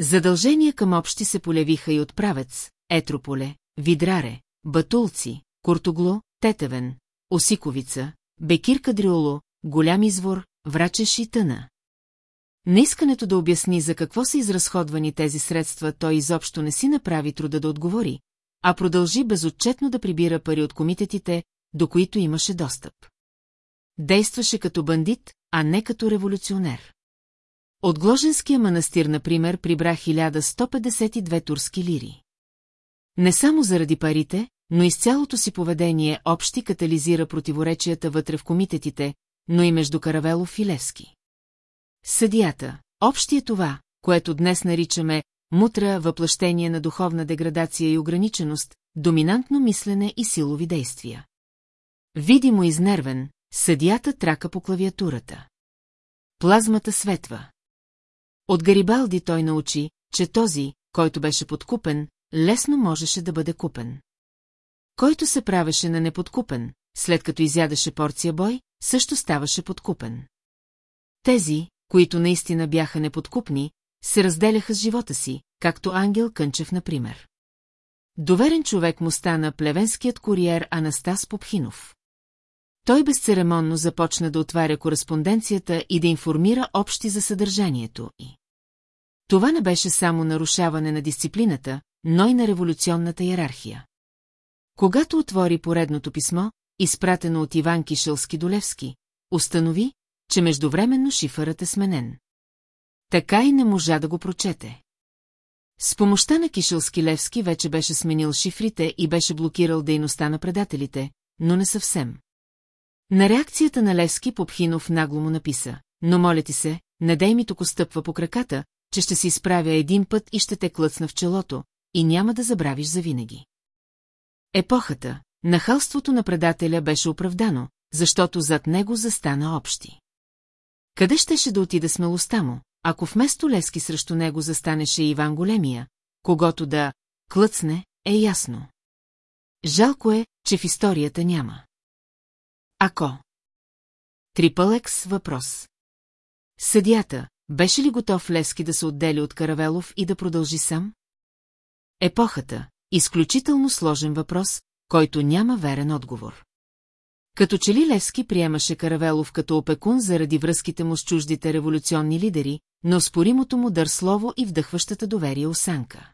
Задължения към общи се полявиха и от правец, Етрополе, Видраре, Батулци, Кортогло, Тетевен, Осиковица, Бекир Кадриоло, Голям извор, Врачеш и тъна. На искането да обясни за какво са изразходвани тези средства, той изобщо не си направи труда да отговори, а продължи безотчетно да прибира пари от комитетите, до които имаше достъп. Действаше като бандит, а не като революционер. От Гложенския манастир, например, прибра 1152 турски лири. Не само заради парите, но и с цялото си поведение общи катализира противоречията вътре в комитетите, но и между Каравелов и Левски. Съдията, общи е това, което днес наричаме мутра въплъщение на духовна деградация и ограниченост, доминантно мислене и силови действия. Видимо изнервен, съдията трака по клавиатурата. Плазмата светва. От Гарибалди той научи, че този, който беше подкупен, лесно можеше да бъде купен. Който се правеше на неподкупен, след като изядеше порция бой, също ставаше подкупен. Тези, които наистина бяха неподкупни, се разделяха с живота си, както Ангел Кънчев, например. Доверен човек му стана плевенският куриер Анастас Попхинов. Той безцеремонно започна да отваря кореспонденцията и да информира общи за съдържанието и. Това не беше само нарушаване на дисциплината, но и на революционната иерархия. Когато отвори поредното писмо, изпратено от Иван Кишелски-Долевски, установи, че междувременно шифърът е сменен. Така и не можа да го прочете. С помощта на Кишелски Левски вече беше сменил шифрите и беше блокирал дейността на предателите, но не съвсем. На реакцията на Левски Попхинов нагло му написа, но моля ти се, не дай ми тук стъпва по краката, че ще се изправя един път и ще те клъцна в челото, и няма да забравиш завинаги. Епохата, нахалството на предателя беше оправдано, защото зад него застана общи. Къде щеше да отида смелостта му, ако вместо Лески срещу него застанеше Иван Големия, когато да клъцне, е ясно. Жалко е, че в историята няма. Ако. Трипълекс въпрос. Съдята, беше ли готов Лески да се отдели от Каравелов и да продължи сам? Епохата. Изключително сложен въпрос, който няма верен отговор. Като че ли Левски приемаше Каравелов като опекун заради връзките му с чуждите революционни лидери, но споримото му дър слово и вдъхващата доверие осанка.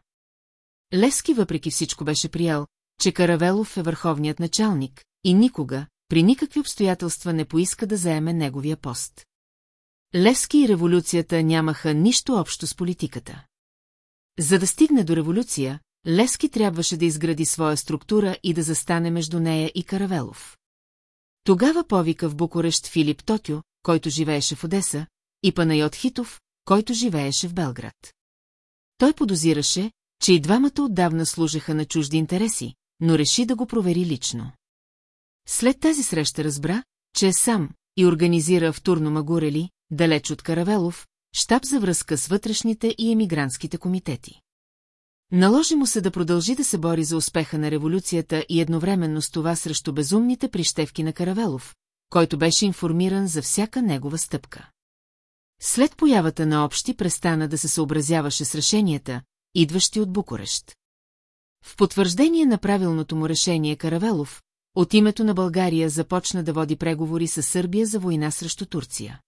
Левски въпреки всичко беше приял, че Каравелов е върховният началник и никога, при никакви обстоятелства не поиска да заеме неговия пост. Левски и революцията нямаха нищо общо с политиката. За да стигне до революция, Левски трябваше да изгради своя структура и да застане между нея и Каравелов. Тогава повика в Букурещ Филип Токио, който живееше в Одеса, и Панайот Хитов, който живееше в Белград. Той подозираше, че и двамата отдавна служеха на чужди интереси, но реши да го провери лично. След тази среща разбра, че е сам и организира в Турно Магурели, далеч от Каравелов, щаб за връзка с вътрешните и емигрантските комитети. Наложи му се да продължи да се бори за успеха на революцията и едновременно с това срещу безумните прищевки на Каравелов, който беше информиран за всяка негова стъпка. След появата на общи престана да се съобразяваше с решенията, идващи от Букурещ. В потвърждение на правилното му решение Каравелов, от името на България започна да води преговори с Сърбия за война срещу Турция.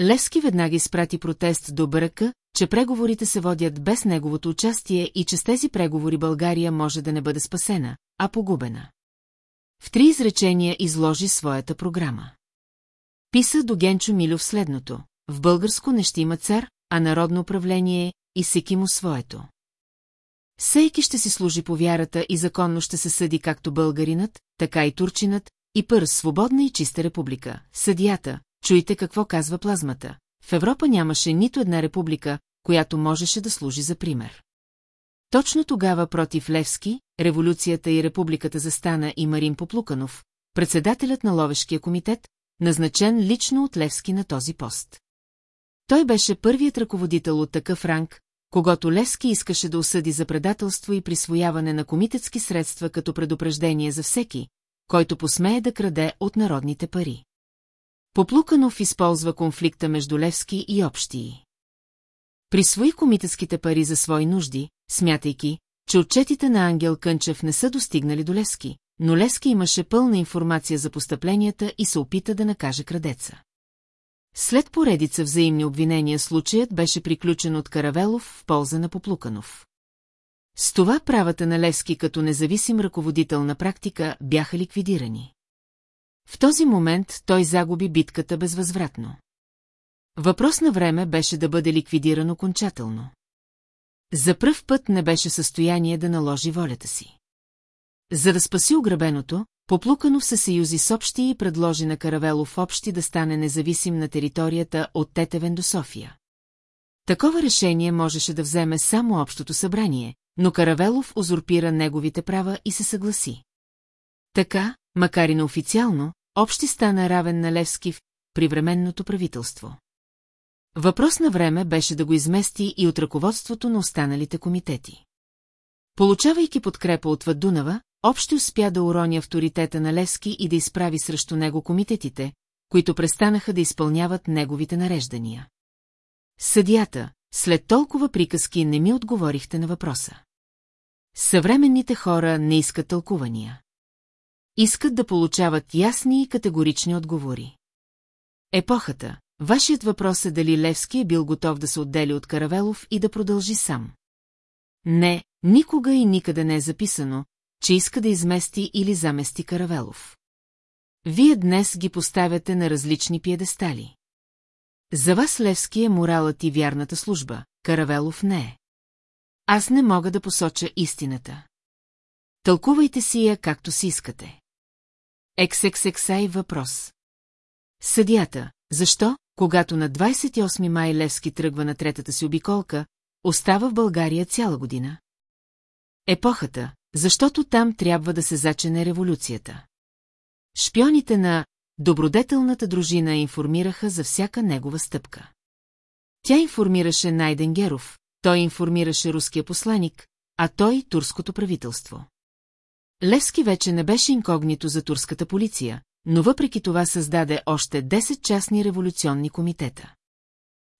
Левски веднага изпрати протест до Бъръка, че преговорите се водят без неговото участие и че с тези преговори България може да не бъде спасена, а погубена. В три изречения изложи своята програма. Писа до Генчо Милев следното. В българско не ще има цар, а народно управление и всеки му своето. Сейки ще си служи по вярата и законно ще се съди както българинът, така и турчинът, и пър свободна и чиста република. Съдията, чуйте какво казва плазмата. В Европа нямаше нито една република, която можеше да служи за пример. Точно тогава против Левски, революцията и републиката застана и Марин Поплуканов, председателят на Ловешкия комитет, назначен лично от Левски на този пост. Той беше първият ръководител от такъв ранг, когато Левски искаше да осъди за предателство и присвояване на комитетски средства като предупреждение за всеки, който посмее да краде от народните пари. Поплуканов използва конфликта между Левски и Общии. Присвои комитетските пари за свои нужди, смятайки, че отчетите на Ангел Кънчев не са достигнали до Левски, но Левски имаше пълна информация за постъпленията и се опита да накаже крадеца. След поредица взаимни обвинения случаят беше приключен от Каравелов в полза на Поплуканов. С това правата на Левски като независим ръководител на практика бяха ликвидирани. В този момент той загуби битката безвъзвратно. Въпрос на време беше да бъде ликвидиран окончателно. За пръв път не беше състояние да наложи волята си. За да спаси ограбеното, Поплукано в съюзи с общи и предложи на Каравелов общи да стане независим на територията от Тетевен до София. Такова решение можеше да вземе само общото събрание, но Каравелов узурпира неговите права и се съгласи. Така, макар и неофициално, общи стана равен на Левски в привременното правителство. Въпрос на време беше да го измести и от ръководството на останалите комитети. Получавайки подкрепа от Вадунава, Общо успя да урони авторитета на Левски и да изправи срещу него комитетите, които престанаха да изпълняват неговите нареждания. Съдията, след толкова приказки не ми отговорихте на въпроса. Съвременните хора не искат тълкувания. Искат да получават ясни и категорични отговори. Епохата. Вашият въпрос е дали Левски е бил готов да се отдели от Каравелов и да продължи сам. Не, никога и никъде не е записано, че иска да измести или замести Каравелов. Вие днес ги поставяте на различни пиедестали. За вас Левски е моралът и вярната служба, Каравелов не е. Аз не мога да посоча истината. Тълкувайте си я както си искате. Ексексексай въпрос. Съдията, защо, когато на 28 май Левски тръгва на третата си обиколка, остава в България цяла година? Епохата, защото там трябва да се зачене революцията. Шпионите на добродетелната дружина информираха за всяка негова стъпка. Тя информираше Найден Геров, той информираше руския посланик, а той – турското правителство. Левски вече не беше инкогнито за турската полиция, но въпреки това създаде още 10 частни революционни комитета.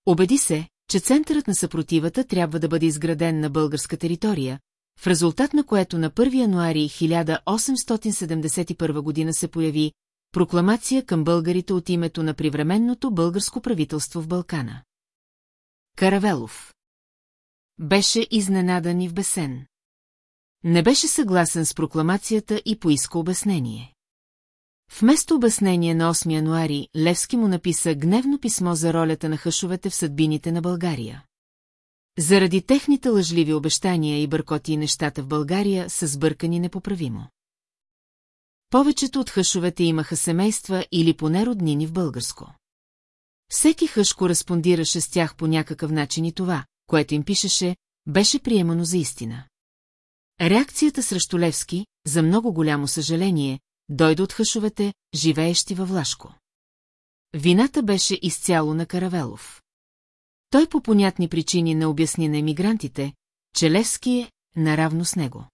Обеди се, че центърът на съпротивата трябва да бъде изграден на българска територия, в резултат на което на 1 януари 1871 година се появи прокламация към българите от името на привременното българско правителство в Балкана. Каравелов Беше изненадан и в бесен. Не беше съгласен с прокламацията и поиска обяснение. Вместо обяснение на 8 януари, Левски му написа гневно писмо за ролята на хъшовете в съдбините на България. Заради техните лъжливи обещания и бъркоти нещата в България са сбъркани непоправимо. Повечето от хъшовете имаха семейства или поне роднини в българско. Всеки хъш кореспондираше с тях по някакъв начин и това, което им пишеше, беше приемано за истина. Реакцията срещу Левски, за много голямо съжаление, дойде от хъшовете, живеещи във Влашко. Вината беше изцяло на Каравелов. Той по понятни причини не обясни на емигрантите, че Левски е наравно с него.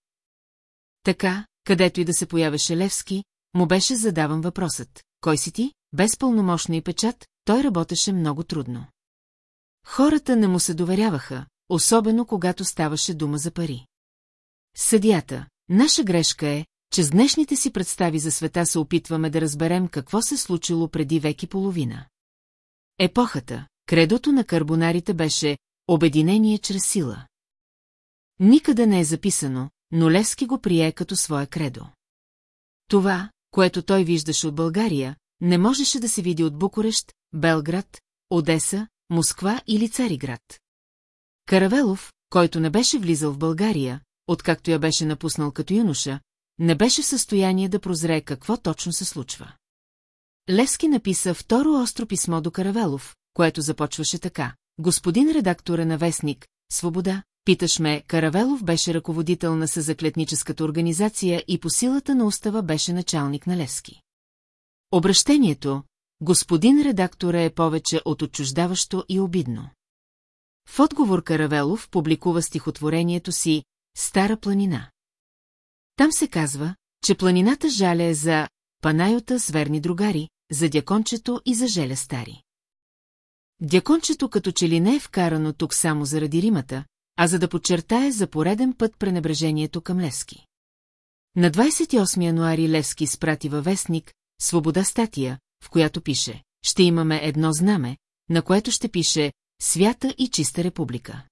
Така, където и да се появеше Левски, му беше задаван въпросът. Кой си ти? Без пълномощно и печат, той работеше много трудно. Хората не му се доверяваха, особено когато ставаше дума за пари. Съдията, наша грешка е, че с днешните си представи за света се опитваме да разберем какво се случило преди век половина. Епохата, Кредото на карбонарите беше обединение чрез сила. Никъде не е записано, но Левски го прие като свое кредо. Това, което той виждаше от България, не можеше да се види от Букурещ, Белград, Одеса, Москва или Цариград. Каравелов, който не беше влизал в България, откакто я беше напуснал като юноша, не беше в състояние да прозре какво точно се случва. Левски написа второ остро писмо до Каравелов, което започваше така. Господин редактора на Вестник, Свобода, питаш ме, Каравелов беше ръководител на съзаклетническата организация и по силата на устава беше началник на Левски. Обращението, господин редактора е повече от отчуждаващо и обидно. В отговор Каравелов публикува стихотворението си «Стара планина». Там се казва, че планината жаля е за Панайота с верни другари, за дякончето и за желя стари. Дякончето като че ли не е вкарано тук само заради римата, а за да подчертае за пореден път пренебрежението към Левски. На 28 януари Левски изпрати във вестник «Свобода статия», в която пише «Ще имаме едно знаме», на което ще пише «Свята и чиста република».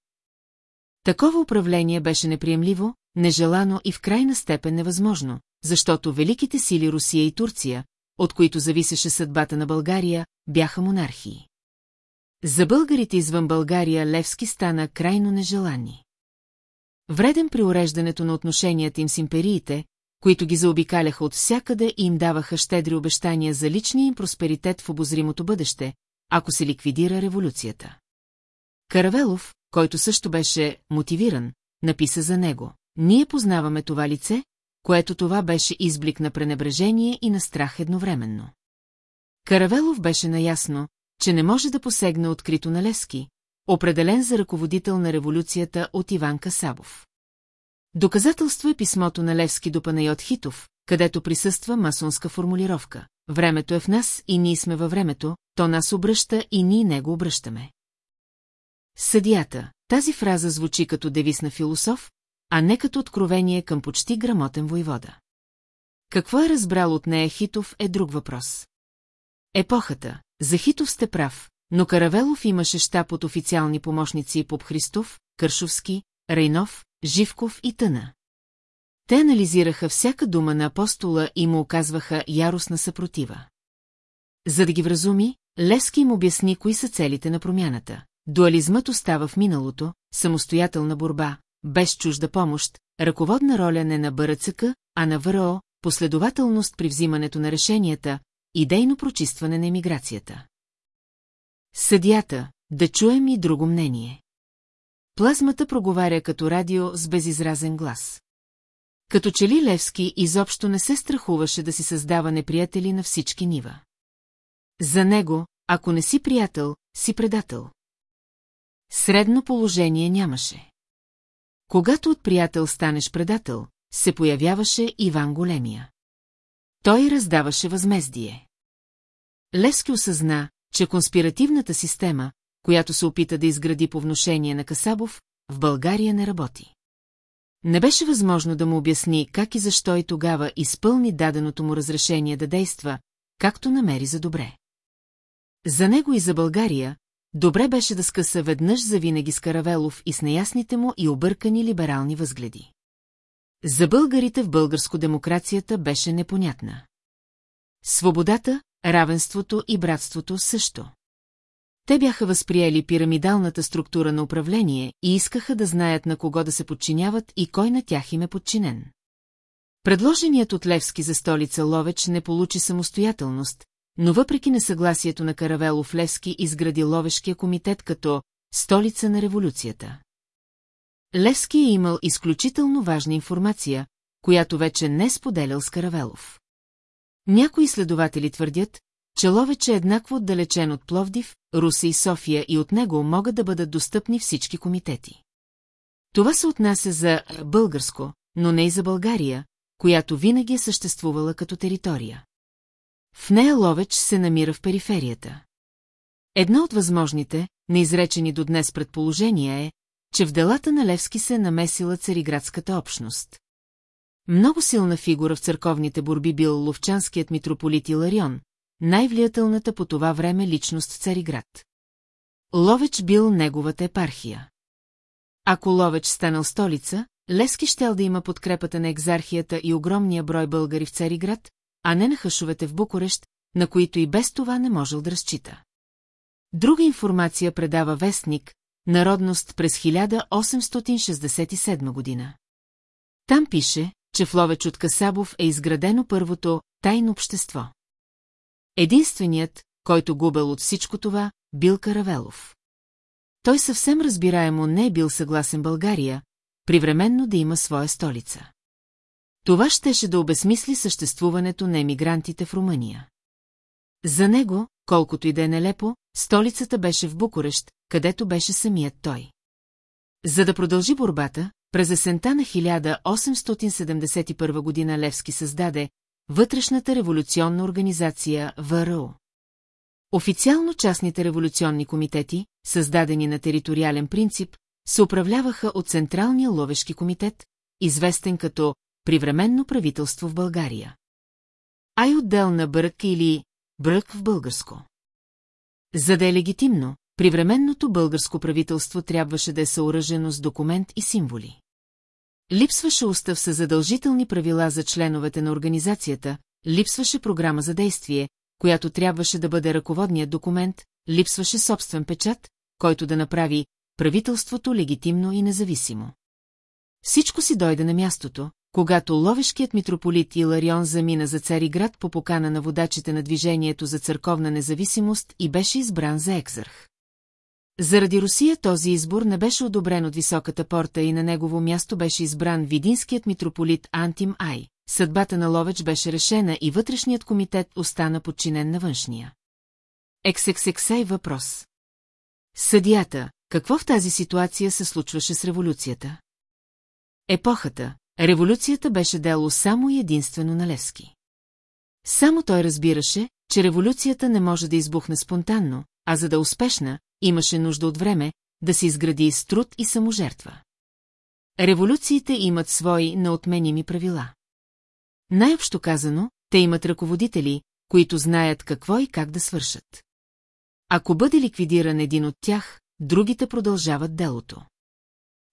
Такова управление беше неприемливо, нежелано и в крайна степен невъзможно, защото великите сили Русия и Турция, от които зависеше съдбата на България, бяха монархии. За българите извън България Левски стана крайно нежелани. Вреден при уреждането на отношенията им с империите, които ги заобикаляха от всякъде и им даваха щедри обещания за личния им просперитет в обозримото бъдеще, ако се ликвидира революцията. Каравелов, който също беше мотивиран, написа за него. Ние познаваме това лице, което това беше изблик на пренебрежение и на страх едновременно. Каравелов беше наясно, че не може да посегне открито на Лески, определен за ръководител на революцията от Иван Касабов. Доказателство е писмото на Левски до Панайот Хитов, където присъства масонска формулировка. Времето е в нас и ние сме във времето, то нас обръща и ние него обръщаме. Съдията, тази фраза звучи като девиз на философ, а не като откровение към почти грамотен войвода. Какво е разбрал от нея Хитов е друг въпрос. Епохата, за Хитов сте прав, но Каравелов имаше щаб от официални помощници Поп Христов, Кършовски, Рейнов, Живков и Тъна. Те анализираха всяка дума на апостола и му оказваха яростна съпротива. За да ги вразуми, Лески им обясни кои са целите на промяната. Дуализмът остава в миналото, самостоятелна борба, без чужда помощ, ръководна роля не на БРЦК, а на ВРО, последователност при взимането на решенията, идейно прочистване на емиграцията. Съдията, да чуем и друго мнение. Плазмата проговаря като радио с безизразен глас. Като че ли Левски изобщо не се страхуваше да си създава неприятели на всички нива. За него, ако не си приятел, си предател. Средно положение нямаше. Когато от приятел станеш предател, се появяваше Иван Големия. Той раздаваше възмездие. Левски осъзна, че конспиративната система, която се опита да изгради по вношение на Касабов, в България не работи. Не беше възможно да му обясни как и защо и тогава изпълни даденото му разрешение да действа, както намери за добре. За него и за България, добре беше да скъса веднъж за винаги с Каравелов и с неясните му и объркани либерални възгледи. За българите в българско демокрацията беше непонятна. Свободата, равенството и братството също. Те бяха възприели пирамидалната структура на управление и искаха да знаят на кого да се подчиняват и кой на тях им е подчинен. Предложеният от Левски за столица Ловеч не получи самостоятелност, но въпреки несъгласието на Каравелов Левски изгради Ловешкия комитет като столица на революцията. Левски е имал изключително важна информация, която вече не споделял с Каравелов. Някои изследователи твърдят, че Ловеч е еднакво отдалечен от Пловдив, Руса и София и от него могат да бъдат достъпни всички комитети. Това се отнася за българско, но не и за България, която винаги е съществувала като територия. В нея Ловеч се намира в периферията. Едно от възможните, неизречени до днес предположения е, че в делата на Левски се е намесила цариградската общност. Много силна фигура в църковните борби бил ловчанският митрополит Иларион, най-влиятелната по това време личност в Цариград. Ловеч бил неговата епархия. Ако Ловеч станал столица, Лески щел да има подкрепата на екзархията и огромния брой българи в Цариград, а не на хъшовете в Букурещ, на които и без това не можел да разчита. Друга информация предава вестник, Народност през 1867 година. Там пише, че в Ловеч от Касабов е изградено първото тайно общество. Единственият, който губел от всичко това, бил Каравелов. Той съвсем разбираемо не е бил съгласен България, привременно да има своя столица. Това щеше да обесмисли съществуването на емигрантите в Румъния. За него, колкото и да е нелепо, столицата беше в Букурещ, където беше самият той. За да продължи борбата, през есента на 1871 година Левски създаде Вътрешната революционна организация ВРО. Официално частните революционни комитети, създадени на териториален принцип, се управляваха от Централния ловешки комитет, известен като Привременно правителство в България. Ай отделна брък или брък в българско. За да е легитимно, привременното българско правителство трябваше да е съоръжено с документ и символи. Липсваше устав с задължителни правила за членовете на организацията, липсваше програма за действие, която трябваше да бъде ръководният документ, липсваше собствен печат, който да направи правителството легитимно и независимо. Всичко си дойде на мястото, когато ловешкият митрополит Иларион замина за Цариград по покана на водачите на движението за църковна независимост и беше избран за екзарх. Заради Русия този избор не беше одобрен от високата порта и на негово място беше избран видинският митрополит Антим Ай. Съдбата на Ловеч беше решена и вътрешният комитет остана подчинен на външния. Ексексексей въпрос. Съдията, какво в тази ситуация се случваше с революцията? Епохата, революцията беше дело само и единствено на Левски. Само той разбираше, че революцията не може да избухне спонтанно, а за да е успешна, имаше нужда от време, да се изгради с труд и саможертва. Революциите имат свои неотменими правила. Най-общо казано, те имат ръководители, които знаят какво и как да свършат. Ако бъде ликвидиран един от тях, другите продължават делото.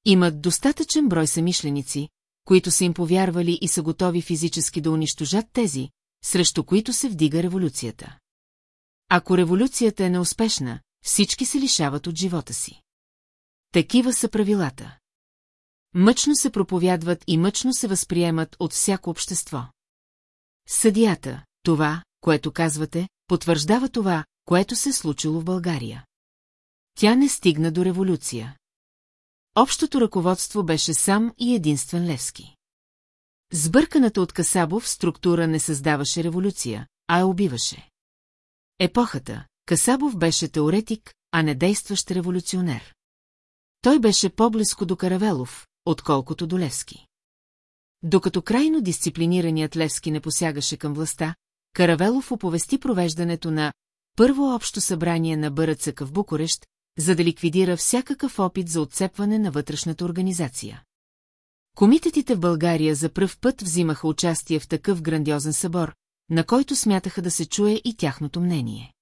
Имат достатъчен брой самишленици, които са им повярвали и са готови физически да унищожат тези, срещу които се вдига революцията. Ако революцията е неуспешна, всички се лишават от живота си. Такива са правилата. Мъчно се проповядват и мъчно се възприемат от всяко общество. Съдията, това, което казвате, потвърждава това, което се е случило в България. Тя не стигна до революция. Общото ръководство беше сам и единствен Левски. Сбърканата от Касабов структура не създаваше революция, а я убиваше. Епохата, Касабов беше теоретик, а не действащ революционер. Той беше по-близко до Каравелов, отколкото до Левски. Докато крайно дисциплинираният Левски не посягаше към властта, Каравелов оповести провеждането на първо общо събрание на БРЦК в Букурещ, за да ликвидира всякакъв опит за отцепване на вътрешната организация. Комитетите в България за пръв път взимаха участие в такъв грандиозен събор, на който смятаха да се чуе и тяхното мнение.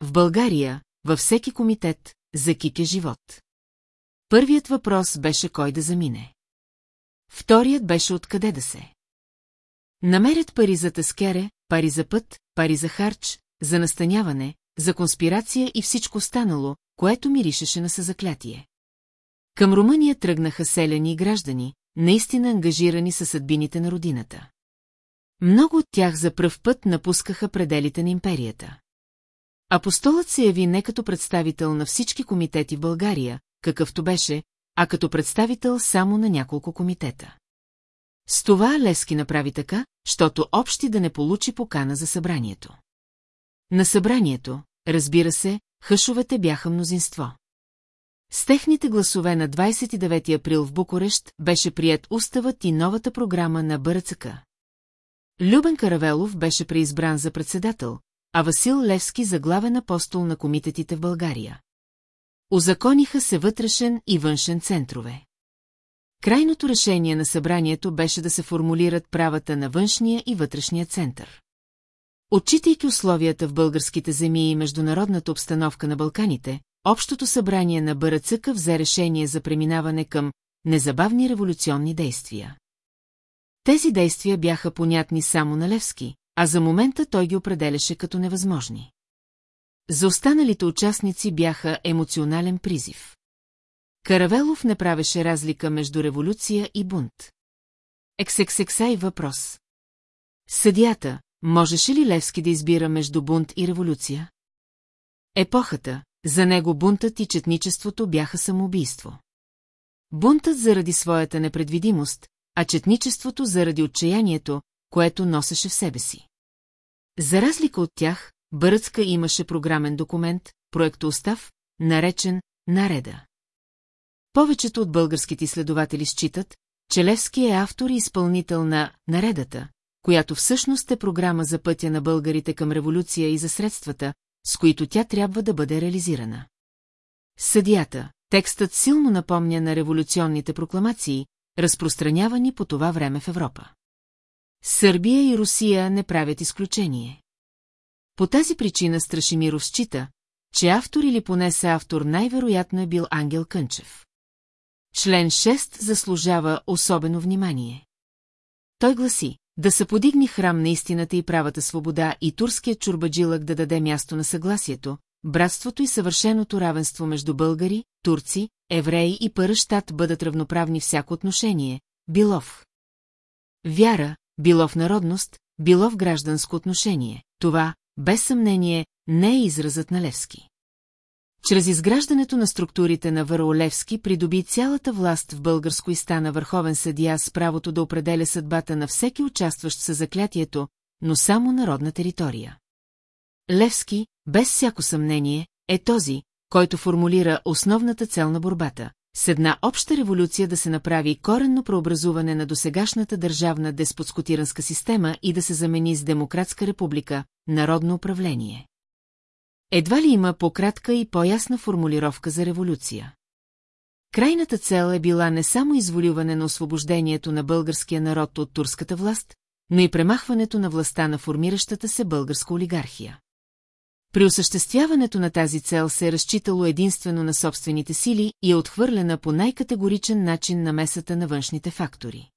В България, във всеки комитет, закипя живот. Първият въпрос беше кой да замине. Вторият беше откъде да се. Намерят пари за тъскере, пари за път, пари за харч, за настаняване, за конспирация и всичко останало, което миришеше на съзаклятие. Към Румъния тръгнаха селени и граждани, наистина ангажирани със съдбините на родината. Много от тях за пръв път напускаха пределите на империята. Апостолът се яви не като представител на всички комитети в България, какъвто беше, а като представител само на няколко комитета. С това Лески направи така, щото общи да не получи покана за събранието. На събранието, разбира се, хъшовете бяха мнозинство. С техните гласове на 29 април в Букурещ беше прият уставът и новата програма на БРЦК. Любен Каравелов беше преизбран за председател, а Васил Левски за главен апостол на комитетите в България. Озакониха се вътрешен и външен центрове. Крайното решение на събранието беше да се формулират правата на външния и вътрешния център. Отчитайки условията в българските земи и международната обстановка на Балканите, Общото събрание на БРЦК взе решение за преминаване към незабавни революционни действия. Тези действия бяха понятни само на Левски, а за момента той ги определяше като невъзможни. За останалите участници бяха емоционален призив. Каравелов не правеше разлика между революция и бунт. Ексексексай въпрос. Съдията, можеше ли Левски да избира между бунт и революция? Епохата, за него бунтът и четничеството бяха самоубийство. Бунтът заради своята непредвидимост, а четничеството заради отчаянието, което носеше в себе си. За разлика от тях, Бъръцка имаше програмен документ, проектоустав, наречен «Нареда». Повечето от българските изследователи считат, че Левски е автор и изпълнител на «Наредата», която всъщност е програма за пътя на българите към революция и за средствата, с които тя трябва да бъде реализирана. Съдията, текстът силно напомня на революционните прокламации, разпространявани по това време в Европа. Сърбия и Русия не правят изключение. По тази причина Страшимиров счита, че автор или поне се автор най-вероятно е бил Ангел Кънчев. Член 6 заслужава особено внимание. Той гласи, да се подигни храм на истината и правата свобода и турският чурбаджилък да даде място на съгласието, братството и съвършеното равенство между българи, турци, евреи и пъръщат бъдат равноправни всяко отношение, билов. Вяра, билов народност, билов гражданско отношение. Това, без съмнение, не е изразът на Левски. Чрез изграждането на структурите на Вароолевски придоби цялата власт в българско и стана върховен съдия с правото да определя съдбата на всеки участващ със заклятието, но само народна територия. Левски, без всяко съмнение, е този, който формулира основната цел на борбата – с една обща революция да се направи коренно преобразуване на досегашната държавна деспотскотиранска система и да се замени с демократска република, народно управление. Едва ли има по-кратка и по-ясна формулировка за революция. Крайната цел е била не само изволюване на освобождението на българския народ от турската власт, но и премахването на властта на формиращата се българска олигархия. При осъществяването на тази цел се е разчитало единствено на собствените сили и е отхвърлена по най-категоричен начин на месата на външните фактори.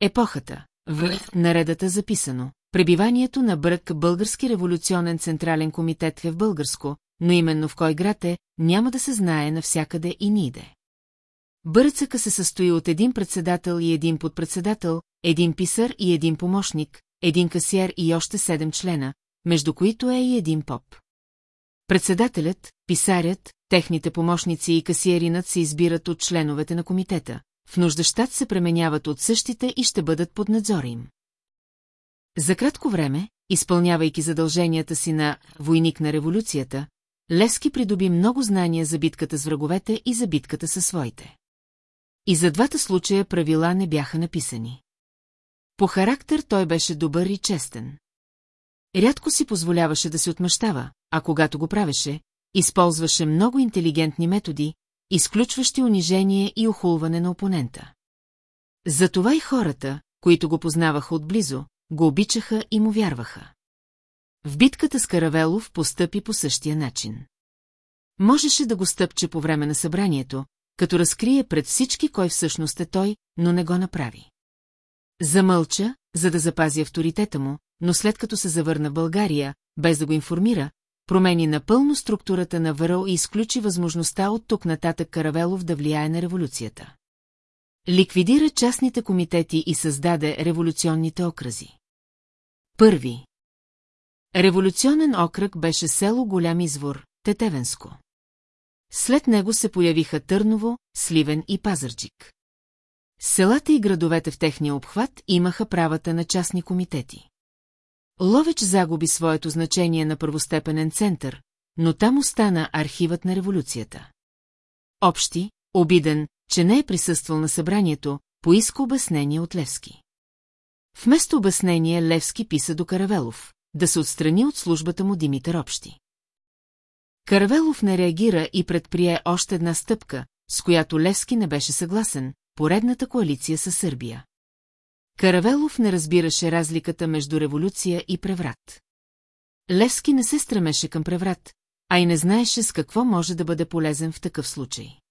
Епохата. В наредата записано. Пребиванието на Брък Български революционен централен комитет е в българско, но именно в кой град е, няма да се знае навсякъде и ниде. Бърцъка се състои от един председател и един подпредседател, един писар и един помощник, един касиер и още седем члена, между които е и един поп. Председателят, писарят, техните помощници и касиеринът се избират от членовете на комитета. В нуждащат се пременяват от същите и ще бъдат под надзор им. За кратко време, изпълнявайки задълженията си на войник на революцията, Левски придоби много знания за битката с враговете и за битката със своите. И за двата случая правила не бяха написани. По характер той беше добър и честен. Рядко си позволяваше да се отмъщава, а когато го правеше, използваше много интелигентни методи, изключващи унижение и охулване на опонента. Затова и хората, които го познаваха отблизо, го обичаха и му вярваха. В битката с Каравелов постъпи по същия начин. Можеше да го стъпче по време на събранието, като разкрие пред всички кой всъщност е той, но не го направи. Замълча, за да запази авторитета му, но след като се завърна в България, без да го информира, промени напълно структурата на ВРО и изключи възможността от тук нататък Каравелов да влияе на революцията. Ликвидира частните комитети и създаде революционните окрази. Първи. Революционен окръг беше село Голям извор, Тетевенско. След него се появиха Търново, Сливен и Пазарджик. Селата и градовете в техния обхват имаха правата на частни комитети. Ловеч загуби своето значение на първостепенен център, но там остана архивът на революцията. Общи, обиден, че не е присъствал на събранието, поиска обяснение от Левски. Вместо обяснение Левски писа до Каравелов, да се отстрани от службата му Димитър Общи. Каравелов не реагира и предприе още една стъпка, с която Левски не беше съгласен, поредната коалиция със Сърбия. Каравелов не разбираше разликата между революция и преврат. Левски не се стремеше към преврат, а и не знаеше с какво може да бъде полезен в такъв случай.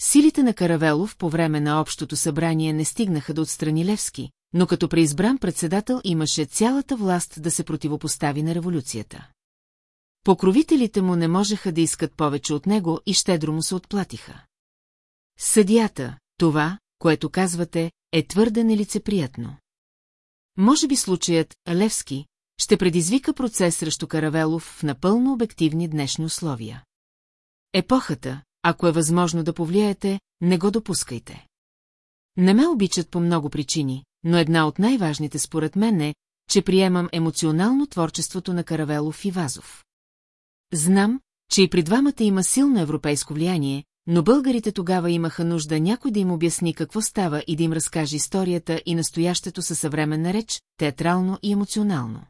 Силите на Каравелов по време на общото събрание не стигнаха да отстрани Левски, но като преизбран председател имаше цялата власт да се противопостави на революцията. Покровителите му не можеха да искат повече от него и щедро му се отплатиха. Съдията, това, което казвате, е твърде нелицеприятно. Може би случаят Левски ще предизвика процес срещу Каравелов в напълно обективни днешни условия. Епохата, ако е възможно да повлияете, не го допускайте. Не ме обичат по много причини, но една от най-важните според мен е, че приемам емоционално творчеството на Каравелов и Вазов. Знам, че и при двамата има силно европейско влияние, но българите тогава имаха нужда някой да им обясни какво става и да им разкаже историята и настоящето със съвременна реч, театрално и емоционално.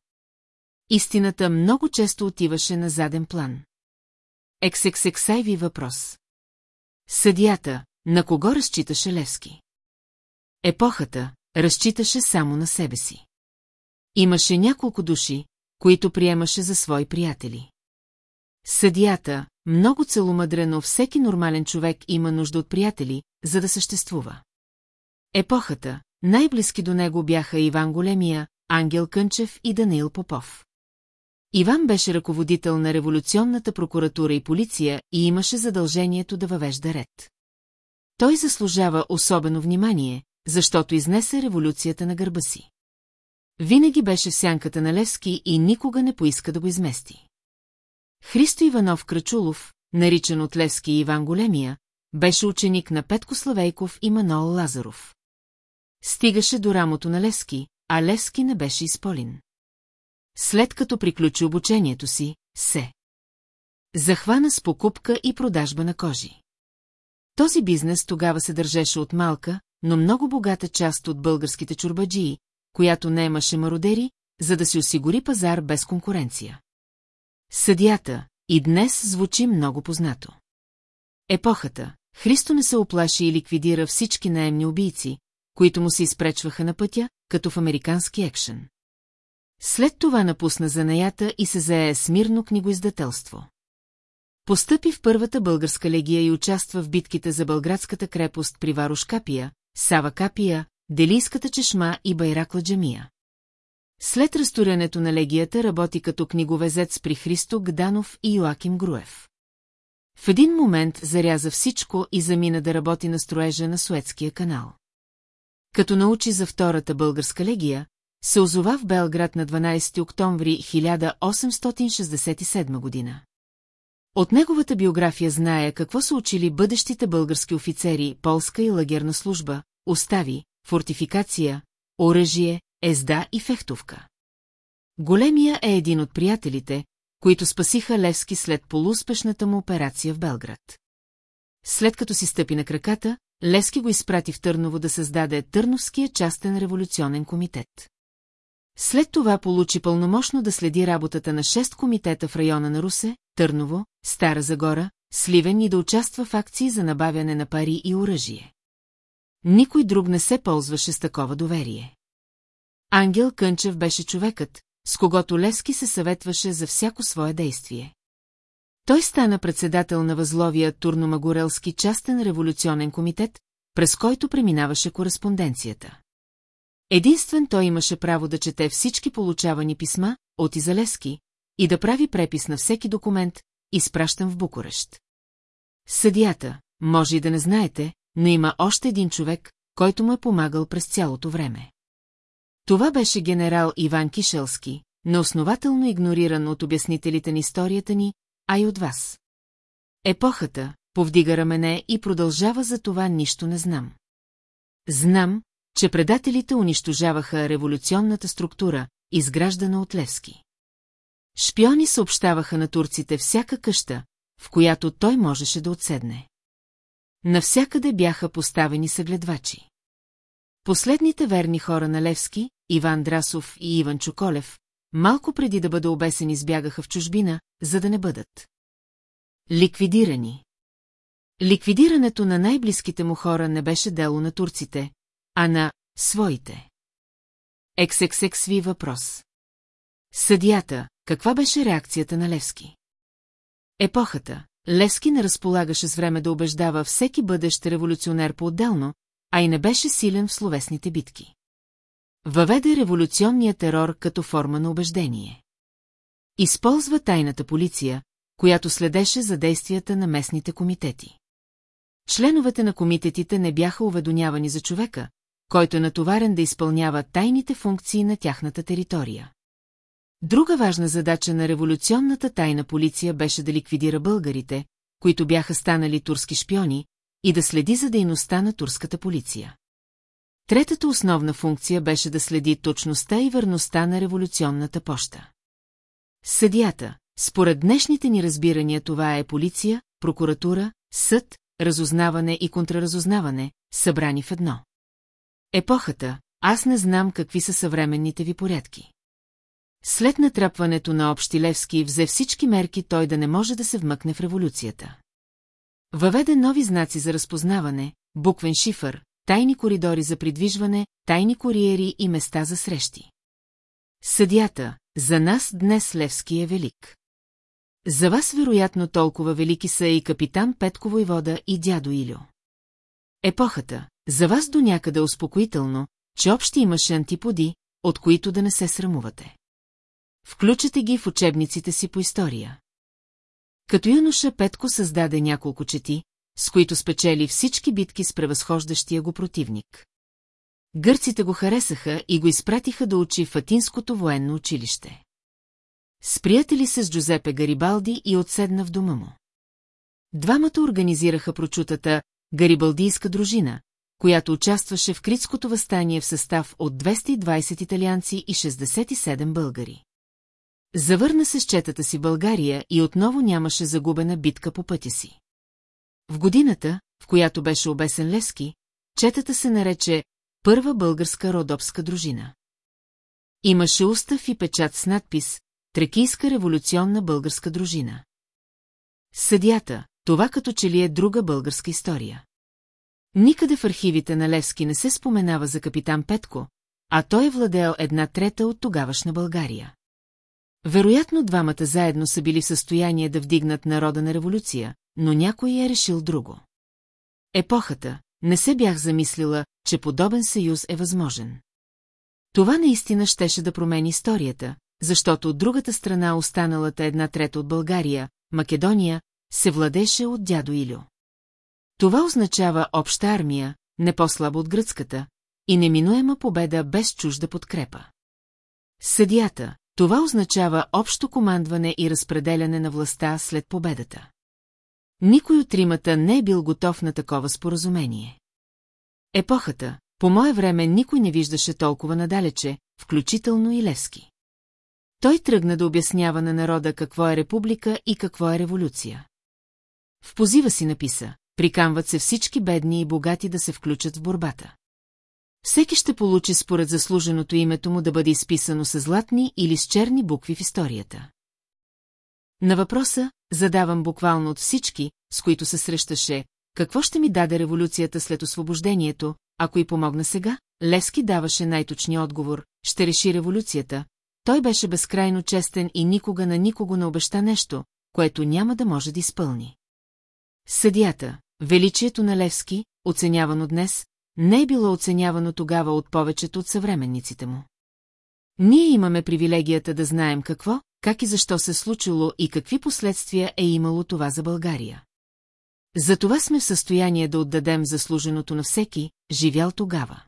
Истината много често отиваше на заден план. Ексексексайви въпрос. Съдията, на кого разчиташе Левски? Епохата, разчиташе само на себе си. Имаше няколко души, които приемаше за свои приятели. Съдията, много целомъдрено всеки нормален човек има нужда от приятели, за да съществува. Епохата, най-близки до него бяха Иван Големия, Ангел Кънчев и Даниил Попов. Иван беше ръководител на революционната прокуратура и полиция и имаше задължението да въвежда ред. Той заслужава особено внимание, защото изнесе революцията на гърба си. Винаги беше в сянката на Левски и никога не поиска да го измести. Христо Иванов Крачулов, наричан от Левски Иван Големия, беше ученик на Петко Славейков и Манол Лазаров. Стигаше до рамото на Левски, а Левски не беше изполин. След като приключи обучението си, се захвана с покупка и продажба на кожи. Този бизнес тогава се държеше от малка, но много богата част от българските чурбаджии, която не имаше мародери, за да си осигури пазар без конкуренция. Съдията и днес звучи много познато. Епохата. Христо не се оплаши и ликвидира всички наемни убийци, които му се изпречваха на пътя, като в американски екшен. След това напусна занаята и се зае с мирно книгоиздателство. Постъпи в първата българска легия и участва в битките за Бълградската крепост при Варуш Капия, Сава Капия, Делийската чешма и Байракла Джамия. След разторянето на легията работи като книговезец при Христо Гданов и Йоаким Груев. В един момент заряза всичко и замина да работи на строежа на Суетския канал. Като научи за Втората българска легия, се озова в Белград на 12 октомври 1867 година. От неговата биография знае какво са учили бъдещите български офицери, полска и лагерна служба, остави, фортификация, оръжие, езда и фехтовка. Големия е един от приятелите, които спасиха Левски след полуспешната му операция в Белград. След като си стъпи на краката, Левски го изпрати в Търново да създаде Търновския частен революционен комитет. След това получи пълномощно да следи работата на шест комитета в района на Русе, Търново, Стара Загора, Сливен и да участва в акции за набавяне на пари и оръжие. Никой друг не се ползваше с такова доверие. Ангел Кънчев беше човекът, с когото Лески се съветваше за всяко свое действие. Той стана председател на възловия Турномагорелски частен революционен комитет, през който преминаваше кореспонденцията. Единствен той имаше право да чете всички получавани писма от Изалески и да прави препис на всеки документ, изпращан в Букурещ. Съдията, може и да не знаете, но има още един човек, който му е помагал през цялото време. Това беше генерал Иван Кишелски, неоснователно игнориран от обяснителите на историята ни, а и от вас. Епохата повдига рамене и продължава за това нищо не знам. Знам, че предателите унищожаваха революционната структура, изграждана от Левски. Шпиони съобщаваха на турците всяка къща, в която той можеше да отседне. Навсякъде бяха поставени съгледвачи. Последните верни хора на Левски, Иван Драсов и Иван Чуколев, малко преди да бъде обесен избягаха в чужбина, за да не бъдат. Ликвидирани. Ликвидирането на най-близките му хора не беше дело на турците, а на своите. XXX въпрос. Съдията, каква беше реакцията на Левски? Епохата. Левски не разполагаше с време да убеждава всеки бъдещ революционер по-отделно, а и не беше силен в словесните битки. Въведе революционния терор като форма на убеждение. Използва тайната полиция, която следеше за действията на местните комитети. Членовете на комитетите не бяха уведомявани за човека, който е натоварен да изпълнява тайните функции на тяхната територия. Друга важна задача на революционната тайна полиция беше да ликвидира българите, които бяха станали турски шпиони, и да следи за дейността на турската полиция. Третата основна функция беше да следи точността и верността на революционната поща. Съдията, според днешните ни разбирания това е полиция, прокуратура, съд, разузнаване и контраразузнаване, събрани в едно. Епохата, аз не знам какви са съвременните ви порядки. След натрапването на Общи Левски взе всички мерки той да не може да се вмъкне в революцията. Въведе нови знаци за разпознаване, буквен шифър, тайни коридори за придвижване, тайни куриери и места за срещи. Съдята, за нас днес Левски е велик. За вас вероятно толкова велики са и капитан Петко Войвода и дядо Илю. Епохата, за вас до някъде успокоително, че общи имаше антиподи, от които да не се срамувате. включете ги в учебниците си по история. Като юноша Петко създаде няколко чети, с които спечели всички битки с превъзхождащия го противник. Гърците го харесаха и го изпратиха да учи в Атинското военно училище. Сприятели се с Джузепе Гарибалди и отседна в дома му. Двамата организираха прочутата Гарибалдийска дружина, която участваше в Критското възстание в състав от 220 италианци и 67 българи. Завърна се с четата си България и отново нямаше загубена битка по пътя си. В годината, в която беше обесен Лески, четата се нарече Първа българска родопска дружина. Имаше устав и печат с надпис Трекийска революционна българска дружина. Съдята, това като че ли е друга българска история. Никъде в архивите на Левски не се споменава за капитан Петко, а той е владел една трета от тогавашна България. Вероятно двамата заедно са били в състояние да вдигнат народа на революция, но някой е решил друго. Епохата, не се бях замислила, че подобен съюз е възможен. Това наистина щеше да промени историята, защото от другата страна останалата една трета от България, Македония, се владеше от дядо Илю. Това означава обща армия, не по-слабо от гръцката, и неминуема победа без чужда подкрепа. Съдията, това означава общо командване и разпределяне на властта след победата. Никой от тримата не е бил готов на такова споразумение. Епохата, по мое време никой не виждаше толкова надалече, включително и Левски. Той тръгна да обяснява на народа какво е република и какво е революция. В позива си написа, прикамват се всички бедни и богати да се включат в борбата. Всеки ще получи според заслуженото името му да бъде изписано с златни или с черни букви в историята. На въпроса, задавам буквално от всички, с които се срещаше, какво ще ми даде революцията след освобождението, ако и помогна сега, Левски даваше най-точния отговор, ще реши революцията, той беше безкрайно честен и никога на никого не обеща нещо, което няма да може да изпълни. Съдията, величието на Левски, оценявано днес, не е било оценявано тогава от повечето от съвременниците му. Ние имаме привилегията да знаем какво, как и защо се случило и какви последствия е имало това за България. Затова сме в състояние да отдадем заслуженото на всеки, живял тогава.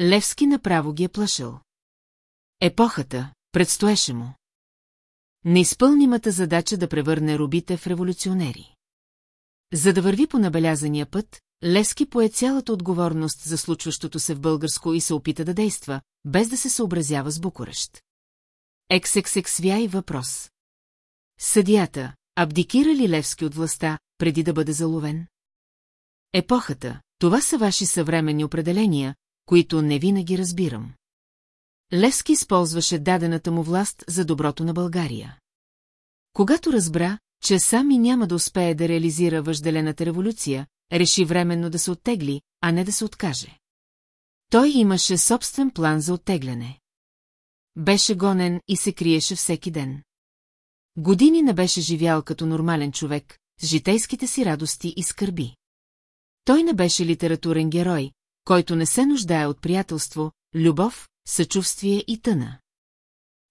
Левски направо ги е плашил. Епохата, предстоеше му. Неизпълнимата задача да превърне робите в революционери. За да върви по набелязания път, Лески пое цялата отговорност за случващото се в българско и се опита да действа, без да се съобразява с Букурещ. Ексексексвя въпрос. Съдията, абдикира ли Левски от властта, преди да бъде заловен? Епохата, това са ваши съвременни определения, които не винаги разбирам. Левски използваше дадената му власт за доброто на България. Когато разбра, че сам и няма да успее да реализира въжделената революция, реши временно да се оттегли, а не да се откаже. Той имаше собствен план за оттегляне. Беше гонен и се криеше всеки ден. Години не беше живял като нормален човек, с житейските си радости и скърби. Той не беше литературен герой, който не се нуждае от приятелство, любов, съчувствие и тъна.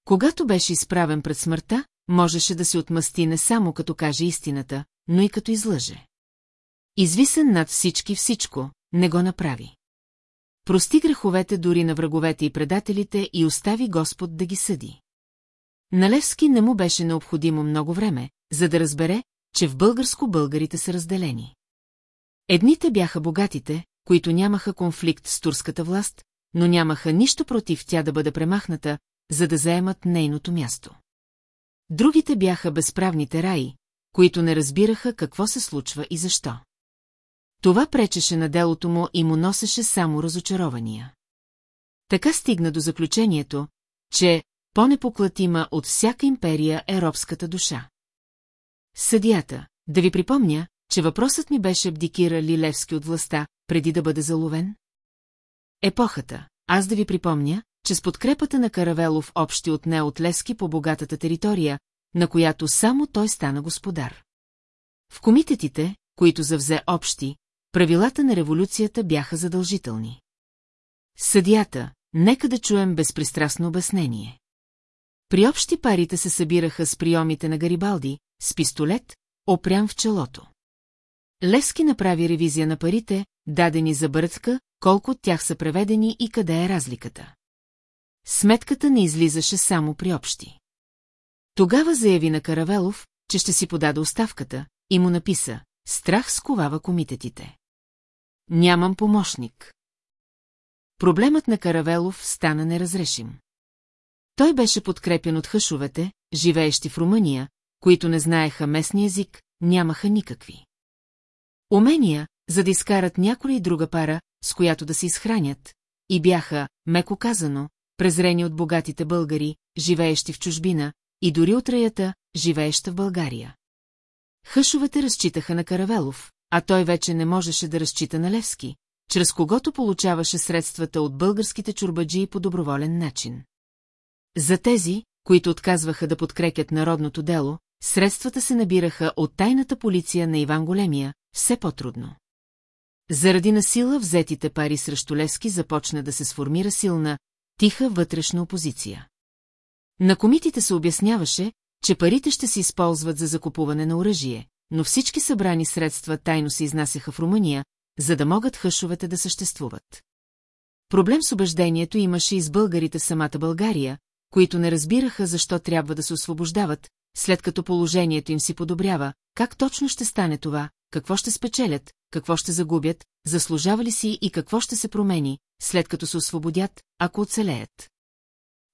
Когато беше изправен пред смъртта, можеше да се отмъсти не само като каже истината, но и като излъже. Извисен над всички всичко, не го направи. Прости греховете дори на враговете и предателите и остави Господ да ги съди. На Левски не му беше необходимо много време, за да разбере, че в българско българите са разделени. Едните бяха богатите, които нямаха конфликт с турската власт, но нямаха нищо против тя да бъде премахната, за да заемат нейното място. Другите бяха безправните раи, които не разбираха какво се случва и защо. Това пречеше на делото му и му носеше само разочарования. Така стигна до заключението, че по-непоклатима от всяка империя е робската душа. Съдията, да ви припомня, че въпросът ми беше абдикира ли Левски от властта, преди да бъде заловен? Епохата, аз да ви припомня, че с подкрепата на Каравелов общи отне от Левски по богатата територия, на която само той стана господар. В комитетите, които завзе общи, правилата на революцията бяха задължителни. Съдията, нека да чуем безпристрастно обяснение. При общи парите се събираха с приемите на Гарибалди, с пистолет, опрям в челото. Левски направи ревизия на парите, дадени за бъртка, колко от тях са преведени и къде е разликата. Сметката не излизаше само при общи. Тогава заяви на Каравелов, че ще си подаде оставката, и му написа «Страх сковава комитетите». Нямам помощник. Проблемът на Каравелов стана неразрешим. Той беше подкрепен от хъшовете, живеещи в Румъния, които не знаеха местния език, нямаха никакви. Умения, за да изкарат някоя и друга пара, с която да се изхранят, и бяха, меко казано, презрени от богатите българи, живеещи в чужбина, и дори от раята, живееща в България. Хъшовете разчитаха на Каравелов, а той вече не можеше да разчита на Левски, чрез когото получаваше средствата от българските чурбаджии по доброволен начин. За тези, които отказваха да подкрепят народното дело, средствата се набираха от тайната полиция на Иван Големия, все по-трудно. Заради насила взетите пари срещу Левски започна да се сформира силна, тиха вътрешна опозиция. На комитите се обясняваше, че парите ще се използват за закупуване на оръжие, но всички събрани средства тайно се изнасяха в Румъния, за да могат хъшовете да съществуват. Проблем с убеждението имаше и с българите самата България, които не разбираха защо трябва да се освобождават, след като положението им си подобрява, как точно ще стане това, какво ще спечелят, какво ще загубят, заслужава ли си и какво ще се промени, след като се освободят, ако оцелеят.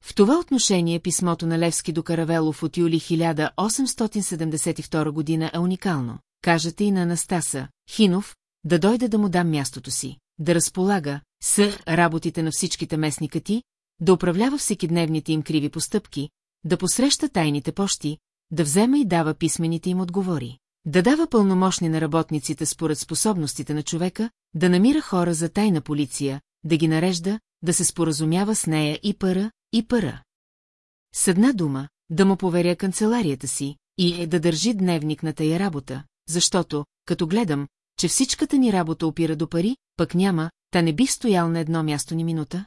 В това отношение писмото на Левски до Каравелов от юли 1872 година е уникално. Кажете и на Анастаса, Хинов, да дойде да му дам мястото си, да разполага с работите на всичките местни кати, да управлява всекидневните им криви постъпки, да посреща тайните пощи, да взема и дава писмените им отговори, да дава пълномощни на работниците според способностите на човека, да намира хора за тайна полиция, да ги нарежда, да се споразумява с нея и пара, и пара. С една дума, да му поверя канцеларията си и е да държи дневник на тая работа, защото, като гледам, че всичката ни работа опира до пари, пък няма, та не бих стоял на едно място ни минута.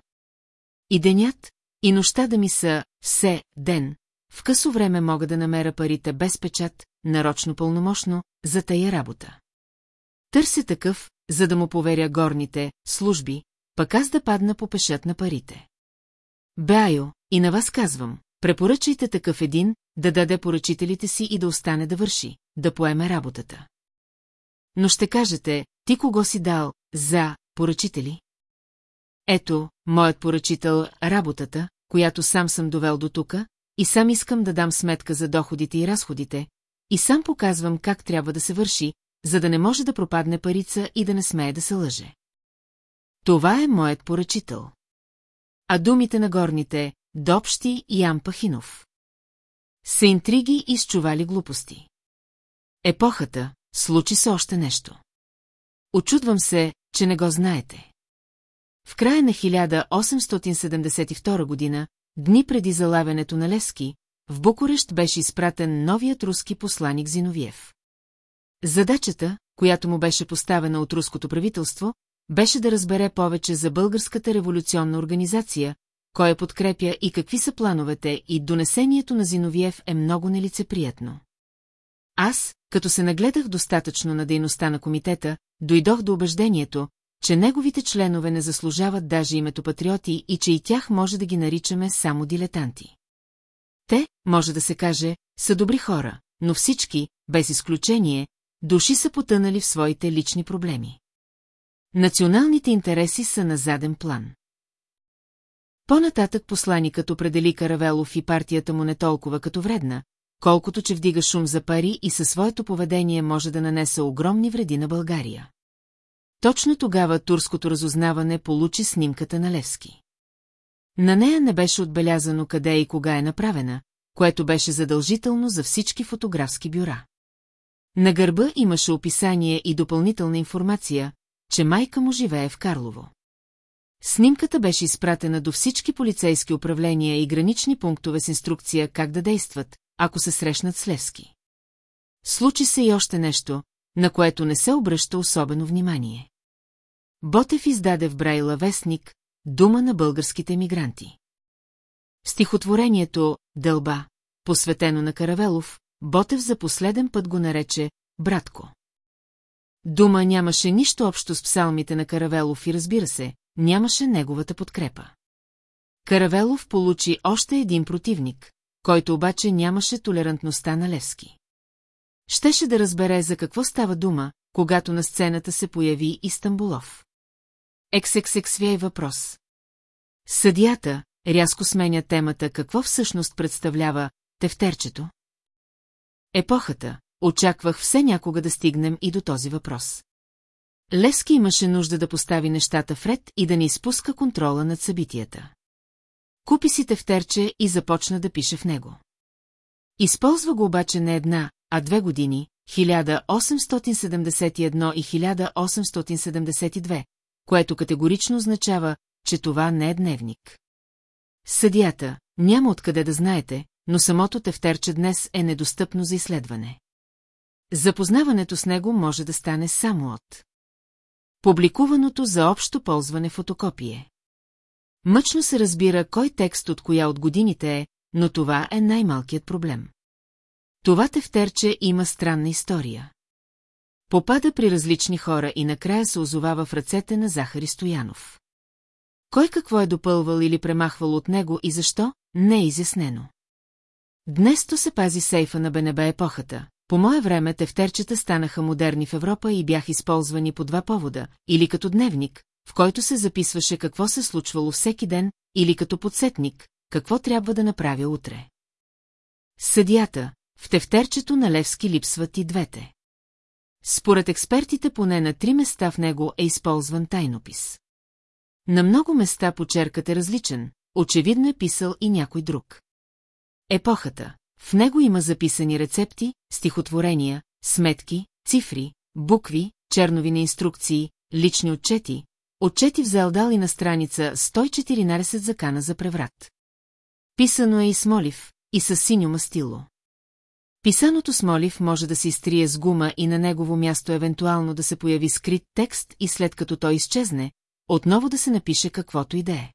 И денят, и нощта да ми са все ден, в късо време мога да намеря парите без печат, нарочно пълномощно, за тая работа. Търся такъв, за да му поверя горните служби, пък аз да падна по пешат на парите. Беайо, и на вас казвам, препоръчайте такъв един, да даде поръчителите си и да остане да върши, да поеме работата. Но ще кажете, ти кого си дал за поръчители? Ето, моят поръчител, работата, която сам съм довел до тука, и сам искам да дам сметка за доходите и разходите, и сам показвам как трябва да се върши, за да не може да пропадне парица и да не смее да се лъже. Това е моят поръчител. А думите на горните, Добщи и Ампахинов. Са интриги и счували глупости. Епохата, случи се още нещо. Очудвам се, че не го знаете. В края на 1872 година, дни преди залавянето на Левски, в Букурещ беше изпратен новият руски посланик Зиновиев. Задачата, която му беше поставена от руското правителство, беше да разбере повече за българската революционна организация, кой я подкрепя и какви са плановете, и донесението на Зиновиев е много нелицеприятно. Аз, като се нагледах достатъчно на дейността на комитета, дойдох до убеждението, че неговите членове не заслужават даже името патриоти и че и тях може да ги наричаме само дилетанти. Те, може да се каже, са добри хора, но всички, без изключение, души са потънали в своите лични проблеми. Националните интереси са на заден план. По-нататък посланикът определи Каравелов и партията му не толкова като вредна, колкото че вдига шум за пари и със своето поведение може да нанесе огромни вреди на България. Точно тогава турското разузнаване получи снимката на Левски. На нея не беше отбелязано къде и кога е направена, което беше задължително за всички фотографски бюра. На гърба имаше описание и допълнителна информация, че майка му живее в Карлово. Снимката беше изпратена до всички полицейски управления и гранични пунктове с инструкция как да действат, ако се срещнат с Левски. Случи се и още нещо, на което не се обръща особено внимание. Ботев издаде в Брайла вестник «Дума на българските мигранти». Стихотворението «Дълба», посветено на Каравелов, Ботев за последен път го нарече «братко». Дума нямаше нищо общо с псалмите на Каравелов и разбира се, нямаше неговата подкрепа. Каравелов получи още един противник, който обаче нямаше толерантността на Левски. Щеше да разбере за какво става дума, когато на сцената се появи Истанбулов. Ексексексвяй въпрос. Съдията рязко сменя темата какво всъщност представлява тефтерчето. Епохата, очаквах все някога да стигнем и до този въпрос. Левски имаше нужда да постави нещата в ред и да не изпуска контрола над събитията. Купи си тефтерче и започна да пише в него. Използва го обаче не една, а две години, 1871 и 1872, което категорично означава, че това не е дневник. Съдията, няма откъде да знаете, но самото тефтерче днес е недостъпно за изследване. Запознаването с него може да стане само от публикуваното за общо ползване фотокопие. Мъчно се разбира кой текст от коя от годините е, но това е най-малкият проблем. Това тефтерче има странна история. Попада при различни хора и накрая се озовава в ръцете на Захари Стоянов. Кой какво е допълвал или премахвал от него и защо, не е изяснено. Днес то се пази сейфа на БНБ епохата. По мое време тефтерчета станаха модерни в Европа и бяха използвани по два повода, или като дневник, в който се записваше какво се случвало всеки ден, или като подсетник, какво трябва да направя утре. Съдията, в тефтерчето на Левски липсват и двете. Според експертите поне на три места в него е използван тайнопис. На много места почеркът е различен, очевидно е писал и някой друг. Епохата. В него има записани рецепти, стихотворения, сметки, цифри, букви, чернови на инструкции, лични отчети, отчети в Зелдал и на страница 114 закана за преврат. Писано е и с молив, и с синьо мастило. Писаното с молив може да се изтрие с гума и на негово място евентуално да се появи скрит текст и след като той изчезне, отново да се напише каквото и да е.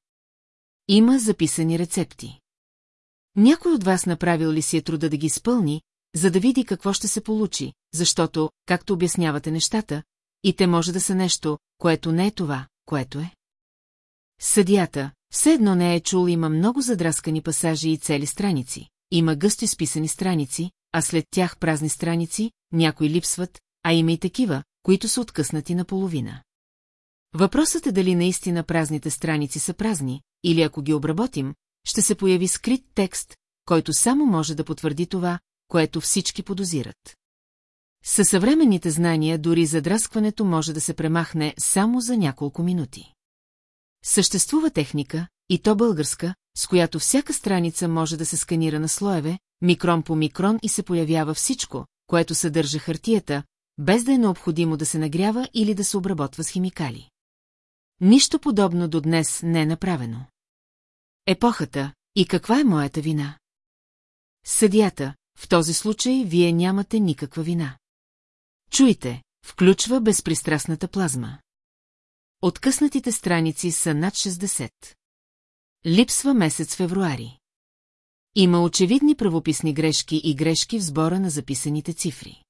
Има записани рецепти. Някой от вас направил ли си е труда да ги изпълни, за да види какво ще се получи, защото, както обяснявате нещата, и те може да са нещо, което не е това, което е. Съдията, все едно не е чул, има много задраскани пасажи и цели страници, има гъсто изписани страници, а след тях празни страници, някои липсват, а има и такива, които са откъснати наполовина. Въпросът е дали наистина празните страници са празни, или ако ги обработим, ще се появи скрит текст, който само може да потвърди това, което всички подозират. Със съвременните знания дори задраскването може да се премахне само за няколко минути. Съществува техника, и то българска, с която всяка страница може да се сканира на слоеве, микрон по микрон и се появява всичко, което съдържа хартията, без да е необходимо да се нагрява или да се обработва с химикали. Нищо подобно до днес не е направено. Епохата и каква е моята вина? Съдията, в този случай вие нямате никаква вина. Чуйте, включва безпристрастната плазма. Откъснатите страници са над 60. Липсва месец февруари. Има очевидни правописни грешки и грешки в сбора на записаните цифри.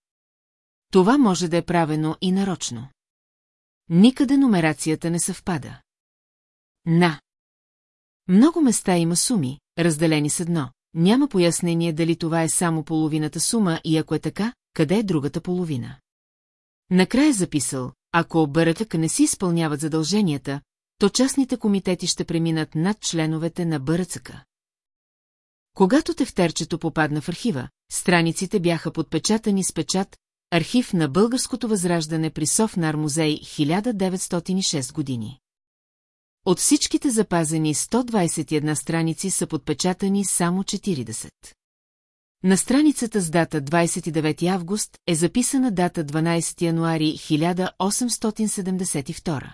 Това може да е правено и нарочно. Никъде номерацията не съвпада. На. Много места има суми, разделени с едно. Няма пояснение дали това е само половината сума и ако е така, къде е другата половина. Накрая е записал, ако БРТК не си изпълняват задълженията, то частните комитети ще преминат над членовете на БРЦК. Когато тефтерчето попадна в архива, страниците бяха подпечатани с печат Архив на Българското възраждане при Софнар музей 1906 години. От всичките запазени 121 страници са подпечатани само 40. На страницата с дата 29 август е записана дата 12 януари 1872.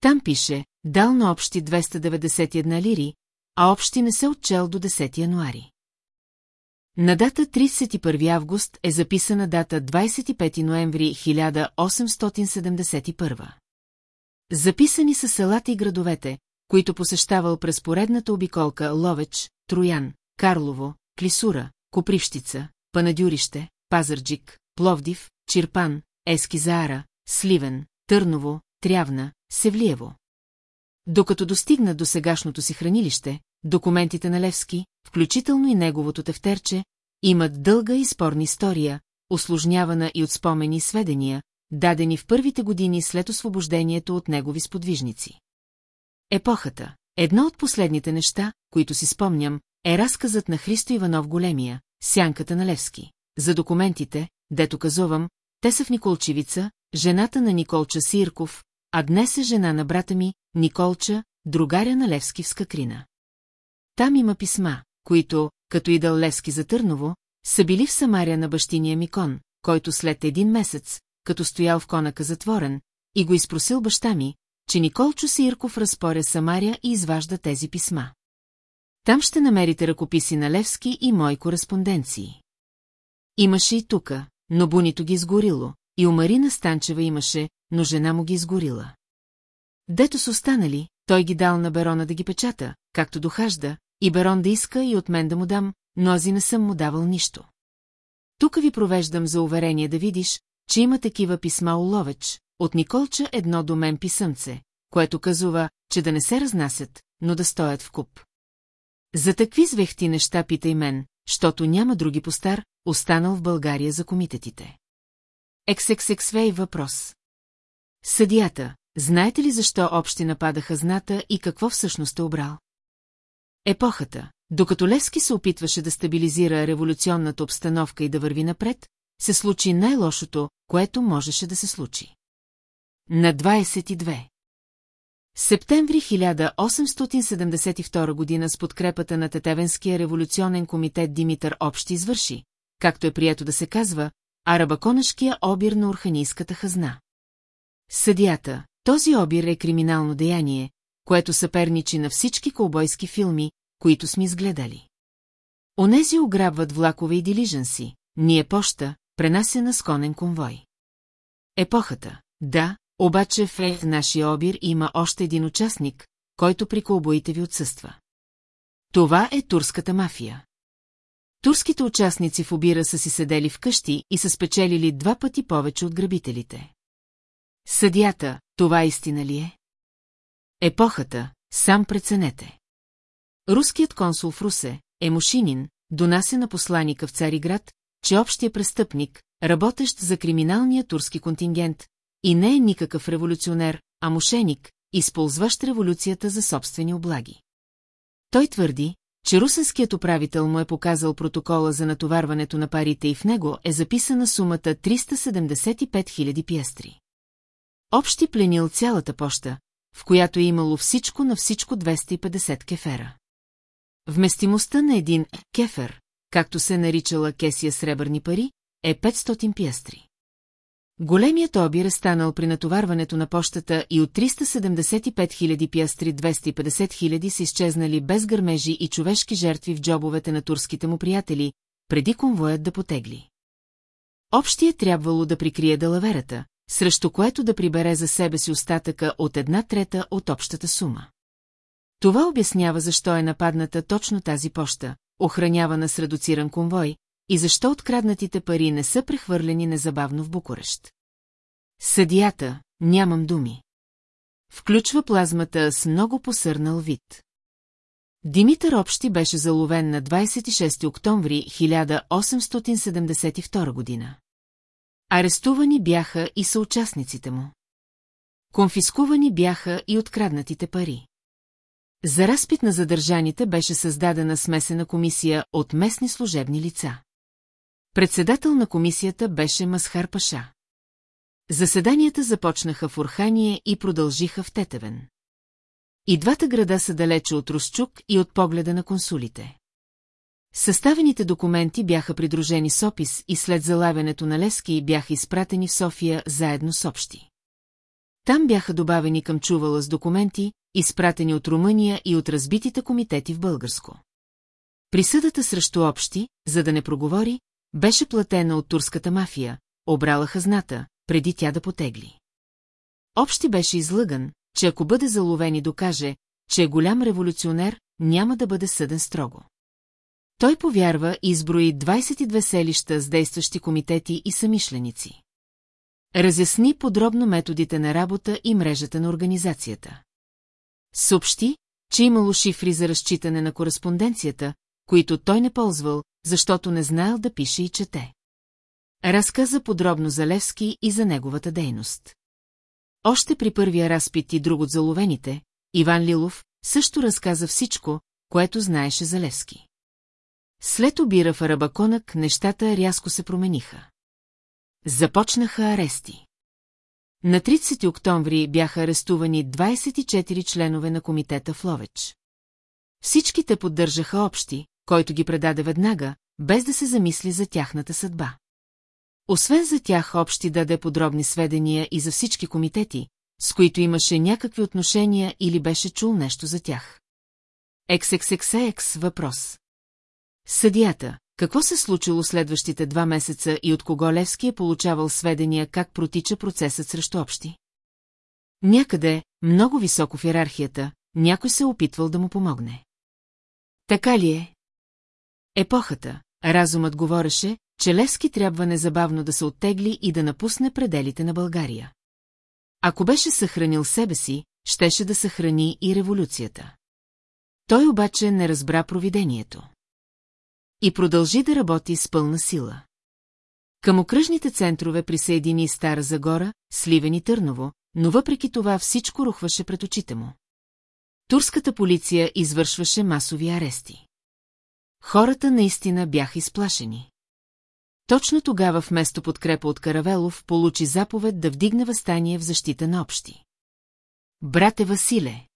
Там пише, дал на общи 291 лири, а общи не се отчел до 10 януари. На дата 31 август е записана дата 25 ноември 1871. Записани са селата и градовете, които посещавал през поредната обиколка Ловеч, Троян, Карлово, Клисура, Копривщица, Панадюрище, Пазарджик, Пловдив, Чирпан, Ескизаара, Сливен, Търново, Трявна, Севлиево. Докато достигна до сегашното си хранилище, документите на Левски, включително и неговото тефтерче, имат дълга и спорна история, осложнявана и от спомени и сведения, дадени в първите години след освобождението от негови сподвижници. Епохата. Едно от последните неща, които си спомням, е разказът на Христо Иванов Големия, Сянката на Левски. За документите, дето казувам, те са в Николчевица, жената на Николча Сирков, а днес е жена на брата ми, Николча, другаря на Левски в Скакрина. Там има писма, които, като идал Левски за Търново, са били в Самария на бащиния ми кон, който след един месец, като стоял в конака затворен, и го изпросил баща ми, че Николчо Сирков разпоря Самария и изважда тези писма. Там ще намерите ръкописи на Левски и мои кореспонденции. Имаше и тука, но Бунито ги изгорило, и у Марина Станчева имаше, но жена му ги изгорила. Дето са останали, той ги дал на Берона да ги печата, както дохажда, и Берон да иска и от мен да му дам, но аз и не съм му давал нищо. Тук ви провеждам за уверение да видиш, че има такива писма у Ловеч, от Николча едно до мен писъмце, което казува, че да не се разнасят, но да стоят в куп. За такви звехти неща питай мен, щото няма други постар, останал в България за комитетите. Ексексексвей въпрос. Съдията, знаете ли защо общи нападаха зната и какво всъщност е обрал? Епохата, докато Левски се опитваше да стабилизира революционната обстановка и да върви напред, се случи най-лошото, което можеше да се случи. На 22. Септември 1872 година с подкрепата на Тетевенския революционен комитет Димитър Общи извърши, както е прието да се казва, арабаконашкия обир на Орханийската хазна. Съдията, този обир е криминално деяние, което съперничи на всички колбойски филми, които сме изгледали. Онези ограбват влакове и дилиженси, ние поща, пренасена с конен конвой. Епохата, да, обаче в е нашия обир има още един участник, който при колбоите ви отсъства. Това е турската мафия. Турските участници в обира са си седели вкъщи и са спечелили два пъти повече от грабителите. Съдята, това истина ли е? Епохата, сам преценете. Руският консул в Русе, Емошинин, донася на посланика в Цариград, че общия престъпник, работещ за криминалния турски контингент, и не е никакъв революционер, а мошеник, използващ революцията за собствени облаги. Той твърди, че русенският управител му е показал протокола за натоварването на парите и в него е записана сумата 375 000 пиестри. Общи пленил цялата поща, в която е имало всичко на всичко 250 кефера. Вместимостта на един кефер, както се наричала кесия сребърни пари, е 500 пиестри. Големият обир е станал при натоварването на пощата и от 375 000 пиастри 250 000 са изчезнали без гърмежи и човешки жертви в джобовете на турските му приятели, преди конвоят да потегли. Общия трябвало да прикрие далаверата, срещу което да прибере за себе си остатъка от една трета от общата сума. Това обяснява защо е нападната точно тази поща, охранявана с редуциран конвой, и защо откраднатите пари не са прехвърлени незабавно в Букурещ. Съдията, нямам думи. Включва плазмата с много посърнал вид. Димитър Общи беше заловен на 26 октомври 1872 година. Арестувани бяха и съучастниците му. Конфискувани бяха и откраднатите пари. За разпит на задържаните беше създадена смесена комисия от местни служебни лица. Председател на комисията беше Масхар Паша. Заседанията започнаха в Орхание и продължиха в Тетевен. И двата града са далече от Русчук и от погледа на консулите. Съставените документи бяха придружени с опис и след залавянето на Лески бяха изпратени в София заедно с общи. Там бяха добавени към чувала с документи, изпратени от Румъния и от разбитите комитети в Българско. Присъдата срещу общи, за да не проговори, беше платена от турската мафия, обрала хазната, преди тя да потегли. Общи беше излъган, че ако бъде заловен и докаже, че е голям революционер, няма да бъде съден строго. Той повярва и изброи 22 селища с действащи комитети и самишленици. Разясни подробно методите на работа и мрежата на организацията. Съобщи, че имало шифри за разчитане на кореспонденцията, които той не ползвал, защото не знаел да пише и чете. Разказа подробно за Левски и за неговата дейност. Още при първия разпит и друг от заловените, Иван Лилов също разказа всичко, което знаеше за Левски. След обира в Арабаконък нещата рязко се промениха. Започнаха арести. На 30 октомври бяха арестувани 24 членове на комитета в Ловеч. Всички те поддържаха общи, който ги предаде веднага, без да се замисли за тяхната съдба. Освен за тях общи даде подробни сведения и за всички комитети, с които имаше някакви отношения или беше чул нещо за тях. XXXX въпрос. Съдията, какво се случило следващите два месеца и от кого Левски е получавал сведения как протича процесът срещу общи? Някъде, много високо в иерархията, някой се е опитвал да му помогне. Така ли е? Епохата, разумът говореше, че Левски трябва незабавно да се оттегли и да напусне пределите на България. Ако беше съхранил себе си, щеше да съхрани и революцията. Той обаче не разбра провидението. И продължи да работи с пълна сила. Към окръжните центрове присъедини Стара Загора, Сливен и Търново, но въпреки това всичко рухваше пред очите му. Турската полиция извършваше масови арести. Хората наистина бяха изплашени. Точно тогава вместо подкрепа от Каравелов получи заповед да вдигне възстание в защита на общи. Брате Василе!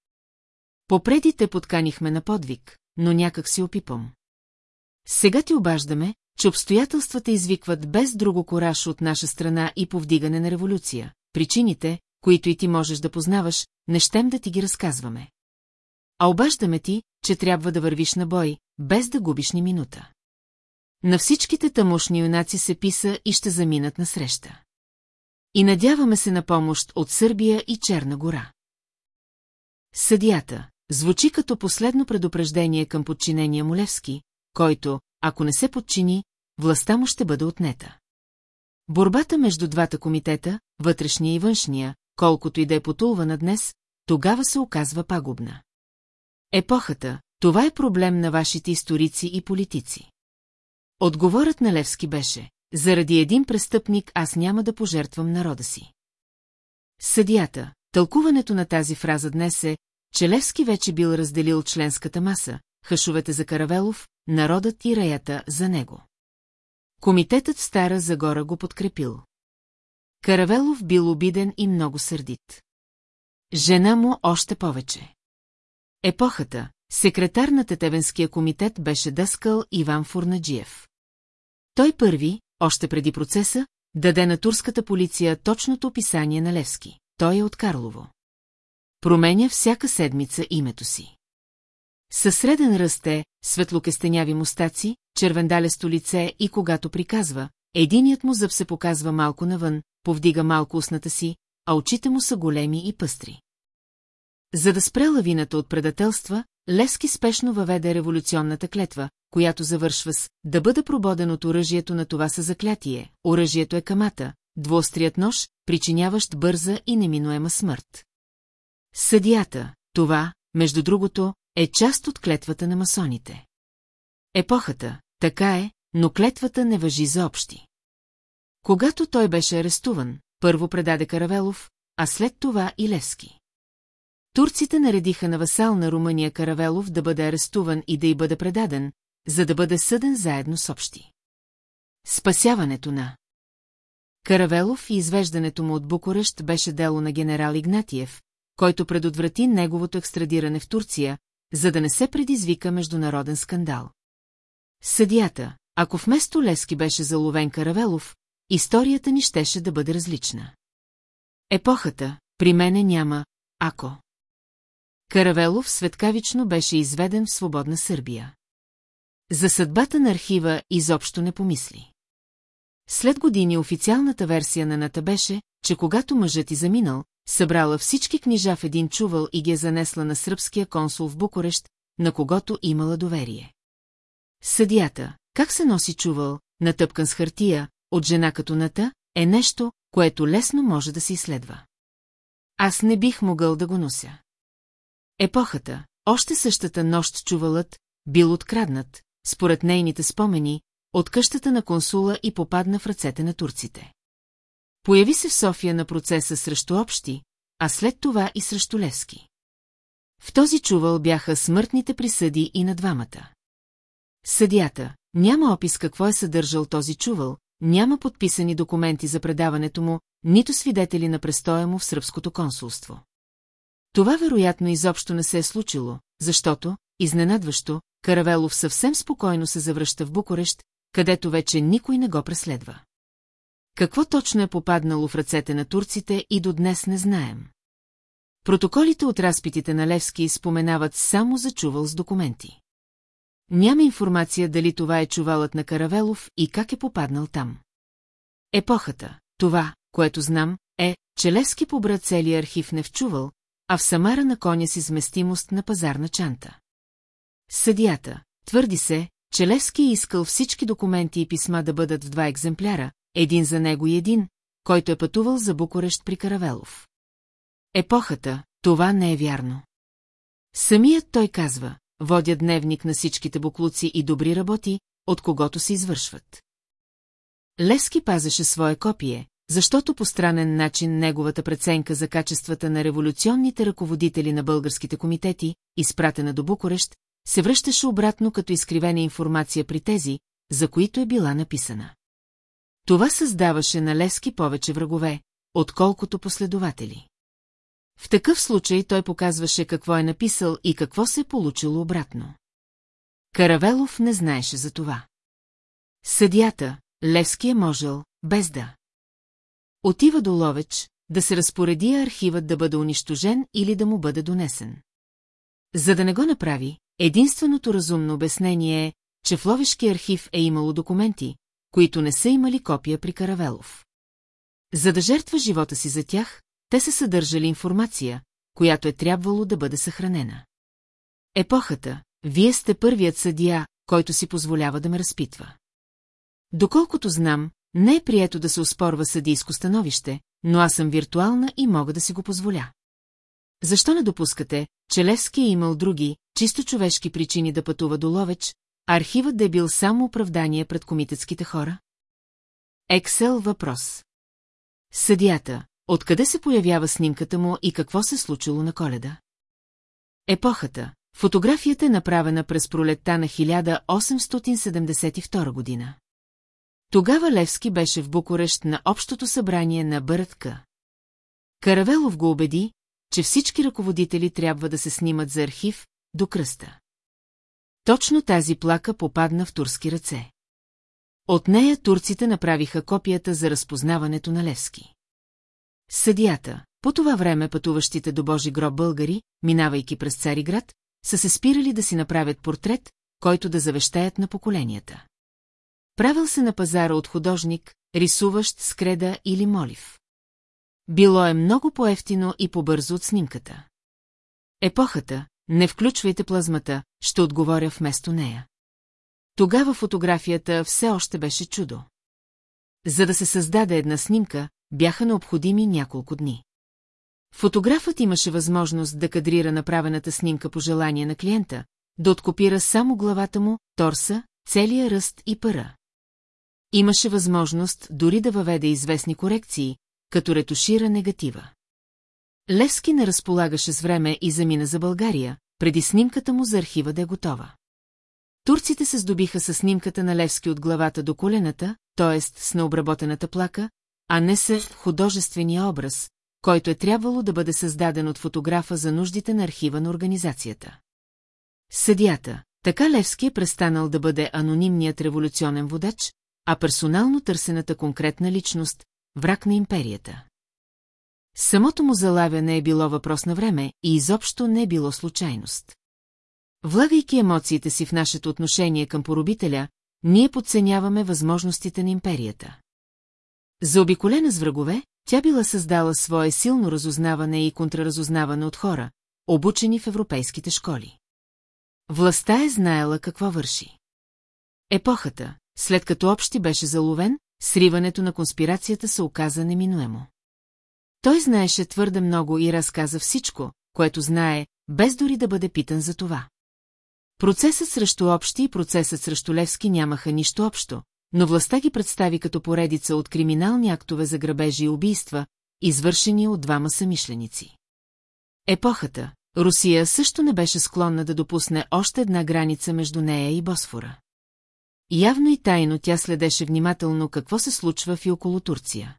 Попреди те подканихме на подвиг, но някак си опипам. Сега ти обаждаме, че обстоятелствата извикват без друго кораж от наша страна и повдигане на революция. Причините, които и ти можеш да познаваш, не щем да ти ги разказваме. А обаждаме ти, че трябва да вървиш на бой, без да губиш ни минута. На всичките тамошни юнаци се писа и ще заминат на среща. И надяваме се на помощ от Сърбия и Черна гора. Съдията звучи като последно предупреждение към подчинения Молевски, който, ако не се подчини, властта му ще бъде отнета. Борбата между двата комитета, вътрешния и външния, колкото и да е потулвана днес, тогава се оказва пагубна. Епохата, това е проблем на вашите историци и политици. Отговорът на Левски беше, заради един престъпник аз няма да пожертвам народа си. Съдията, тълкуването на тази фраза днес е, че Левски вече бил разделил членската маса, хашовете за Каравелов, народът и раята за него. Комитетът в Стара Загора го подкрепил. Каравелов бил обиден и много сърдит. Жена му още повече. Епохата, секретар на Тетевенския комитет беше дъскал Иван Фурнаджиев. Той първи, още преди процеса, даде на турската полиция точното описание на Левски. Той е от Карлово. Променя всяка седмица името си. Със среден ръст е, светлокестеняви мустаци, червендалесто лице и когато приказва, единият му зъб се показва малко навън, повдига малко устната си, а очите му са големи и пъстри. За да спре лавината от предателства, Левски спешно въведе революционната клетва, която завършва с «да бъде прободен от оръжието на това са заклятие». Оръжието е камата, двуострият нож, причиняващ бърза и неминуема смърт. Съдията, това, между другото, е част от клетвата на масоните. Епохата, така е, но клетвата не въжи за общи. Когато той беше арестуван, първо предаде Каравелов, а след това и Левски. Турците наредиха на васал на Румъния Каравелов да бъде арестуван и да й бъде предаден, за да бъде съден заедно с общи. Спасяването на Каравелов и извеждането му от Букурещ беше дело на генерал Игнатиев, който предотврати неговото екстрадиране в Турция, за да не се предизвика международен скандал. Съдията, ако вместо Лески беше заловен Каравелов, историята ни щеше да бъде различна. Епохата, при мене няма, ако. Каравелов светкавично беше изведен в свободна Сърбия. За съдбата на архива изобщо не помисли. След години официалната версия на Ната беше, че когато мъжът и заминал, събрала всички книжа в един чувал и ги е занесла на сръбския консул в Букурещ, на когото имала доверие. Съдията, как се носи чувал, натъпкан с хартия, от жена като ната, е нещо, което лесно може да се изследва. Аз не бих могъл да го нося. Епохата, още същата нощ чувалът, бил откраднат, според нейните спомени, от къщата на консула и попадна в ръцете на турците. Появи се в София на процеса срещу общи, а след това и срещу Левски. В този чувал бяха смъртните присъди и на двамата. Съдията, няма опис какво е съдържал този чувал, няма подписани документи за предаването му, нито свидетели на престоя му в сръбското консулство. Това вероятно изобщо не се е случило, защото, изненадващо, Каравелов съвсем спокойно се завръща в Букурещ, където вече никой не го преследва. Какво точно е попаднало в ръцете на турците и до днес не знаем. Протоколите от разпитите на Левски споменават само за чувал с документи. Няма информация дали това е чувалът на Каравелов и как е попаднал там. Епохата, това, което знам, е, че Левски побра целия архив не в а в Самара на коня с изместимост на пазарна чанта. Съдията, твърди се, че Левски е искал всички документи и писма да бъдат в два екземпляра, един за него и един, който е пътувал за Букурещ при Каравелов. Епохата, това не е вярно. Самият той казва, водя дневник на всичките буклуци и добри работи, от когото се извършват. Лески пазеше свое копие, защото по странен начин неговата преценка за качествата на революционните ръководители на българските комитети, изпратена до Букурещ, се връщаше обратно като изкривена информация при тези, за които е била написана. Това създаваше на Лески повече врагове, отколкото последователи. В такъв случай той показваше какво е написал и какво се е получило обратно. Каравелов не знаеше за това. Съдята, Левски е можел, без да. Отива до Ловеч, да се разпореди архивът да бъде унищожен или да му бъде донесен. За да не го направи, единственото разумно обяснение е, че в Ловешки архив е имало документи, които не са имали копия при Каравелов. За да жертва живота си за тях, те са съдържали информация, която е трябвало да бъде съхранена. Епохата, вие сте първият съдия, който си позволява да ме разпитва. Доколкото знам, не е прието да се оспорва съдийско становище, но аз съм виртуална и мога да си го позволя. Защо не допускате, че Левски е имал други, чисто човешки причини да пътува до Ловеч, а архивът да е бил само оправдание пред комитетските хора? Ексел въпрос. Съдията, откъде се появява снимката му и какво се случило на коледа? Епохата. Фотографията е направена през пролетта на 1872 година. Тогава Левски беше в Букурещ на Общото събрание на БРТК. Каравелов го убеди, че всички ръководители трябва да се снимат за архив до кръста. Точно тази плака попадна в турски ръце. От нея турците направиха копията за разпознаването на Левски. Съдията, по това време пътуващите до Божи гроб българи, минавайки през Цариград, са се спирали да си направят портрет, който да завещаят на поколенията. Правил се на пазара от художник, рисуващ с креда или молив. Било е много по-ефтино и по-бързо от снимката. Епохата, не включвайте плазмата, ще отговоря вместо нея. Тогава фотографията все още беше чудо. За да се създаде една снимка, бяха необходими няколко дни. Фотографът имаше възможност да кадрира направената снимка по желание на клиента, да откопира само главата му, торса, целия ръст и пъра. Имаше възможност дори да въведе известни корекции, като ретушира негатива. Левски не разполагаше с време и замина за България, преди снимката му за архива да е готова. Турците се здобиха с снимката на Левски от главата до колената, т.е. с необработената плака, а не с художествения образ, който е трябвало да бъде създаден от фотографа за нуждите на архива на организацията. Съдията, така Левски е престанал да бъде анонимният революционен водач, а персонално търсената конкретна личност, враг на империята. Самото му залавяне е било въпрос на време и изобщо не е било случайност. Влагайки емоциите си в нашето отношение към поробителя, ние подценяваме възможностите на империята. Заобиколена с врагове, тя била създала свое силно разузнаване и контраразузнаване от хора, обучени в европейските школи. Властта е знаела какво върши. Епохата, след като общи беше заловен, сриването на конспирацията се оказа неминуемо. Той знаеше твърде много и разказа всичко, което знае, без дори да бъде питан за това. Процесът срещу общи и процесът срещу Левски нямаха нищо общо, но властта ги представи като поредица от криминални актове за грабежи и убийства, извършени от двама самишленици. Епохата, Русия също не беше склонна да допусне още една граница между нея и Босфора. Явно и тайно тя следеше внимателно какво се случва в и около Турция.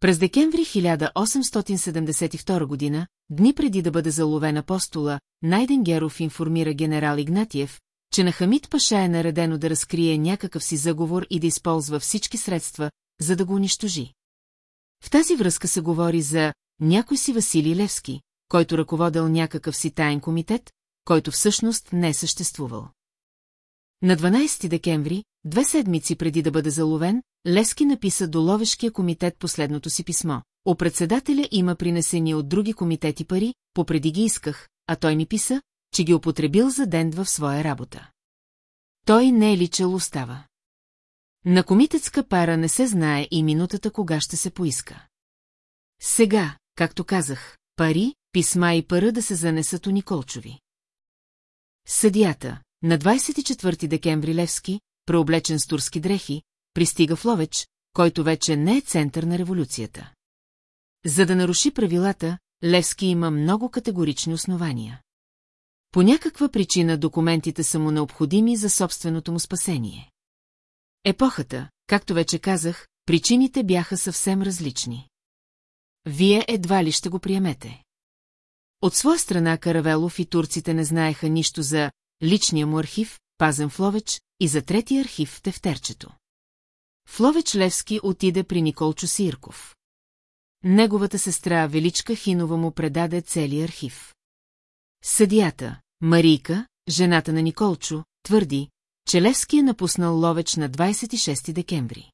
През декември 1872 година, дни преди да бъде заловен апостола, Найден Геров информира генерал Игнатиев, че на Хамид Паша е наредено да разкрие някакъв си заговор и да използва всички средства, за да го унищожи. В тази връзка се говори за някой си Василий Левски, който ръководел някакъв си таен комитет, който всъщност не е съществувал. На 12 декември, две седмици преди да бъде заловен, Лески написа до Ловешкия комитет последното си писмо. О председателя има принесени от други комитети пари, попреди ги исках, а той ми писа, че ги употребил за ден в своя работа. Той не е личал устава. На комитетска пара не се знае и минутата кога ще се поиска. Сега, както казах, пари, писма и пара да се занесат у Николчови. Съдията, на 24 декември Левски, преоблечен с турски дрехи, пристига в Ловеч, който вече не е център на революцията. За да наруши правилата, Левски има много категорични основания. По някаква причина документите са му необходими за собственото му спасение. Епохата, както вече казах, причините бяха съвсем различни. Вие едва ли ще го приемете. От своя страна Каравелов и турците не знаеха нищо за личния му архив, пазен в Ловеч, и за третия архив в тефтерчето. Фловеч Левски отиде при Николчо Сирков. Неговата сестра Величка Хинова му предаде целия архив. Съдията, Марийка, жената на Николчо, твърди, че Левски е напуснал Ловеч на 26 декември.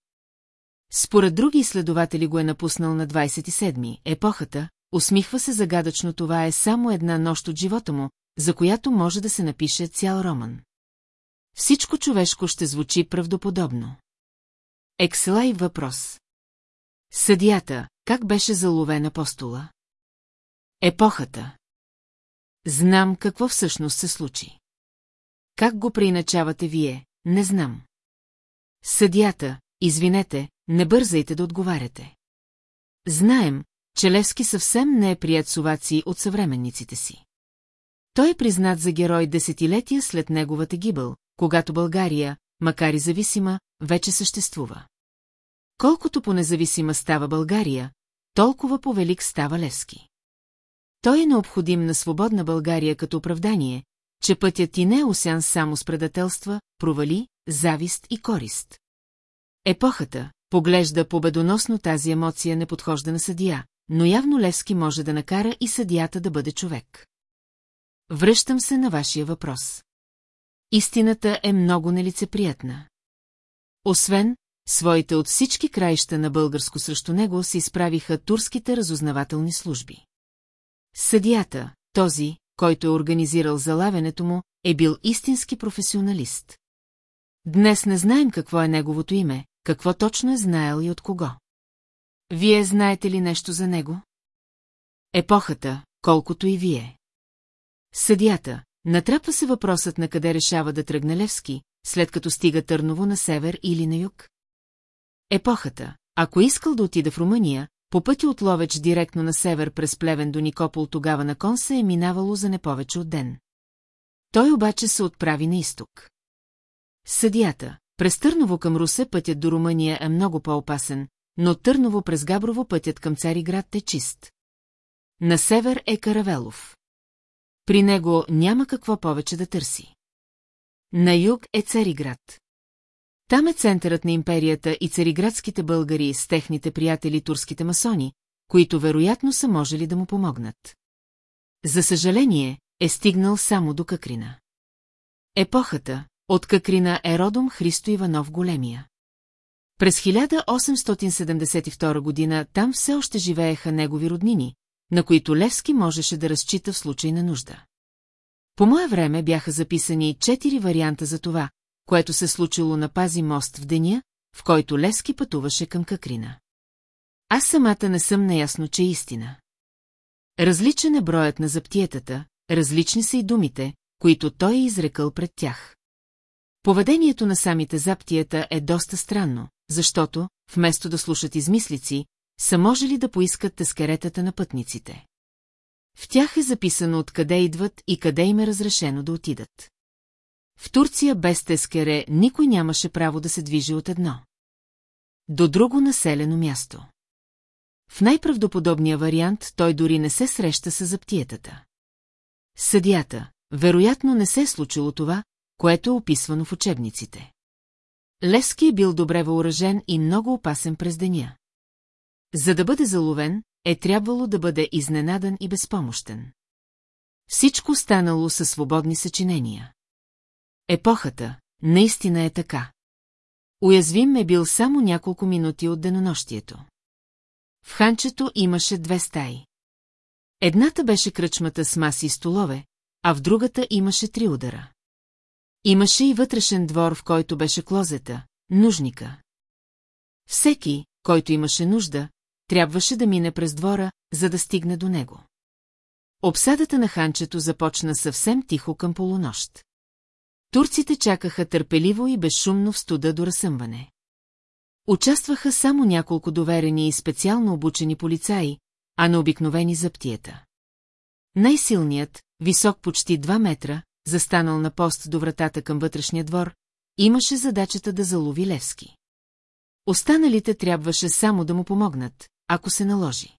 Според други изследователи го е напуснал на 27 епохата, усмихва се загадъчно това е само една нощ от живота му, за която може да се напише цял роман. Всичко човешко ще звучи правдоподобно. Екселай въпрос. Съдията, как беше заловен апостола? Епохата. Знам какво всъщност се случи. Как го преиначавате вие, не знам. Съдията, извинете, не бързайте да отговаряте. Знаем, че Левски съвсем не е прият с от съвременниците си. Той е признат за герой десетилетия след неговата гибъл, когато България, макар и зависима, вече съществува. Колкото по-независима става България, толкова по-велик става Левски. Той е необходим на свободна България като оправдание, че пътят ти не е осян само с предателства, провали, завист и корист. Епохата поглежда победоносно тази емоция не подхожда на съдия, но явно Левски може да накара и съдията да бъде човек. Връщам се на вашия въпрос. Истината е много нелицеприятна. Освен, своите от всички краища на българско срещу него се изправиха турските разузнавателни служби. Съдията, този, който е организирал залавянето му, е бил истински професионалист. Днес не знаем какво е неговото име, какво точно е знаел и от кого. Вие знаете ли нещо за него? Епохата, колкото и вие. Съдята, натрапва се въпросът на къде решава да тръгне Левски, след като стига Търново на север или на юг. Епохата, ако искал да отида в Румъния, по пътя от Ловеч директно на север през Плевен до Никопол тогава на кон се е минавало за не повече от ден. Той обаче се отправи на изток. Съдията, през Търново към Русе пътят до Румъния е много по-опасен, но Търново през Габрово пътят към Цариград е чист. На север е Каравелов. При него няма какво повече да търси. На юг е Цариград. Там е центърът на империята и цариградските българи с техните приятели турските масони, които вероятно са можели да му помогнат. За съжаление, е стигнал само до Какрина. Епохата, от Какрина е родом Христо Иванов Големия. През 1872 година там все още живееха негови роднини, на които Левски можеше да разчита в случай на нужда. По мое време бяха записани четири варианта за това, което се случило на Пази мост в деня, в който Левски пътуваше към Какрина. Аз самата не съм наясно, че е истина. Различен е броят на заптиетата, различни са и думите, които той е изрекал пред тях. Поведението на самите заптията е доста странно, защото, вместо да слушат измислици, са можели да поискат тескаретата на пътниците. В тях е записано откъде идват и къде им е разрешено да отидат. В Турция без тескере никой нямаше право да се движи от едно. До друго населено място. В най-правдоподобния вариант той дори не се среща с заптиетата. Съдията, вероятно не се е случило това, което е описвано в учебниците. Левски е бил добре въоръжен и много опасен през деня. За да бъде заловен, е трябвало да бъде изненадан и безпомощен. Всичко станало със свободни съчинения. Епохата наистина е така. Уязвим е бил само няколко минути от денонощието. В ханчето имаше две стаи. Едната беше кръчмата с маси и столове, а в другата имаше три удара. Имаше и вътрешен двор, в който беше клозета, нужника. Всеки, който имаше нужда, трябваше да мине през двора, за да стигне до него. Обсадата на ханчето започна съвсем тихо към полунощ. Турците чакаха търпеливо и безшумно в студа до разсъмване. Участваха само няколко доверени и специално обучени полицаи, а на обикновени заптиета. Най-силният, висок почти 2 метра, застанал на пост до вратата към вътрешния двор, имаше задачата да залови Левски. Останалите трябваше само да му помогнат, ако се наложи.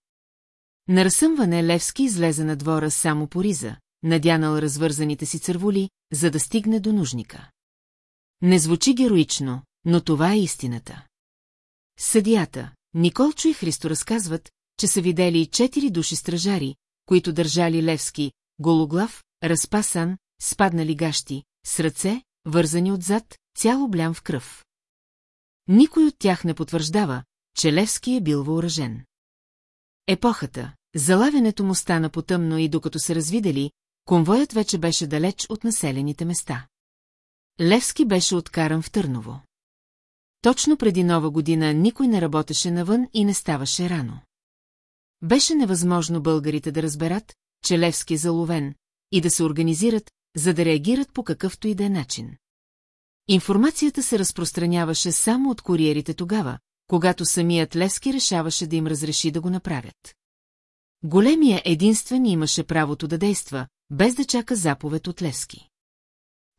На разсъмване Левски излезе на двора само по риза, надянал развързаните си църволи, за да стигне до нужника. Не звучи героично, но това е истината. Съдията, Николчо и Христо разказват, че са видели четири души стражари, които държали Левски, гологлав, разпасан, спаднали гащи, с ръце, вързани отзад, цяло блям в кръв. Никой от тях не потвърждава, че Левски е бил въоръжен. Епохата, залавянето му стана потъмно и докато се развидели, конвоят вече беше далеч от населените места. Левски беше откаран в Търново. Точно преди нова година никой не работеше навън и не ставаше рано. Беше невъзможно българите да разберат, че Левски е заловен, и да се организират, за да реагират по какъвто и да е начин. Информацията се разпространяваше само от куриерите тогава, когато самият Левски решаваше да им разреши да го направят. Големия единствен имаше правото да действа, без да чака заповед от Левски.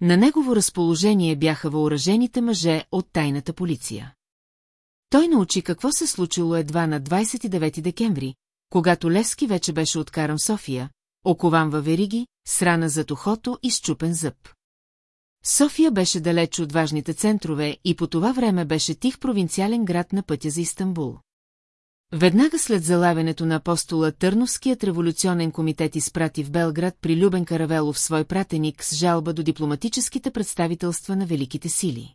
На негово разположение бяха въоръжените мъже от тайната полиция. Той научи какво се случило едва на 29 декември, когато Левски вече беше откаран София, окован във вериги, срана зад ухото и щупен зъб. София беше далеч от важните центрове и по това време беше тих провинциален град на пътя за Истанбул. Веднага след залавянето на апостола Търновският революционен комитет изпрати в Белград при Любен Каравелов свой пратеник с жалба до дипломатическите представителства на великите сили.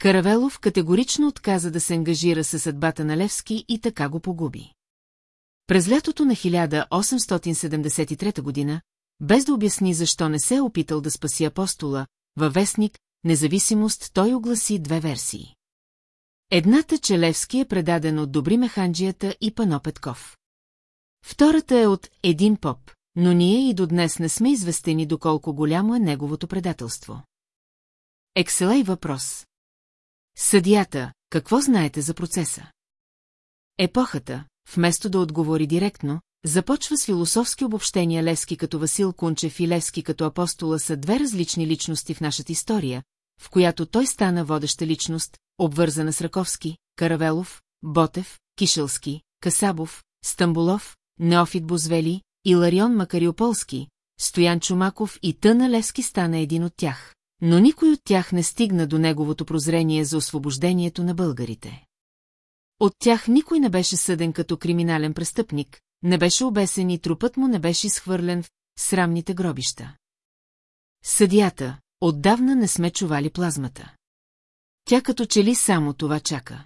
Каравелов категорично отказа да се ангажира със съдбата на Левски и така го погуби. През лятото на 1873 година, без да обясни защо не се е опитал да спаси апостола, във вестник «Независимост» той огласи две версии. Едната Челевски е предаден от Добри Механджията и Пано Петков. Втората е от Един поп, но ние и до днес не сме известени доколко голямо е неговото предателство. Екселей въпрос. Съдията, какво знаете за процеса? Епохата, вместо да отговори директно, започва с философски обобщения Левски като Васил Кунчев и Левски като апостола са две различни личности в нашата история, в която той стана водеща личност, обвързана с Раковски, Каравелов, Ботев, Кишелски, Касабов, Стамбулов, Неофит Бозвели, Иларион Макариополски, Стоян Чумаков и Тъна Левски стана един от тях, но никой от тях не стигна до неговото прозрение за освобождението на българите. От тях никой не беше съден като криминален престъпник, не беше обесен и трупът му не беше изхвърлен в срамните гробища. Съдията, отдавна не сме чували плазмата. Тя като че ли само това чака.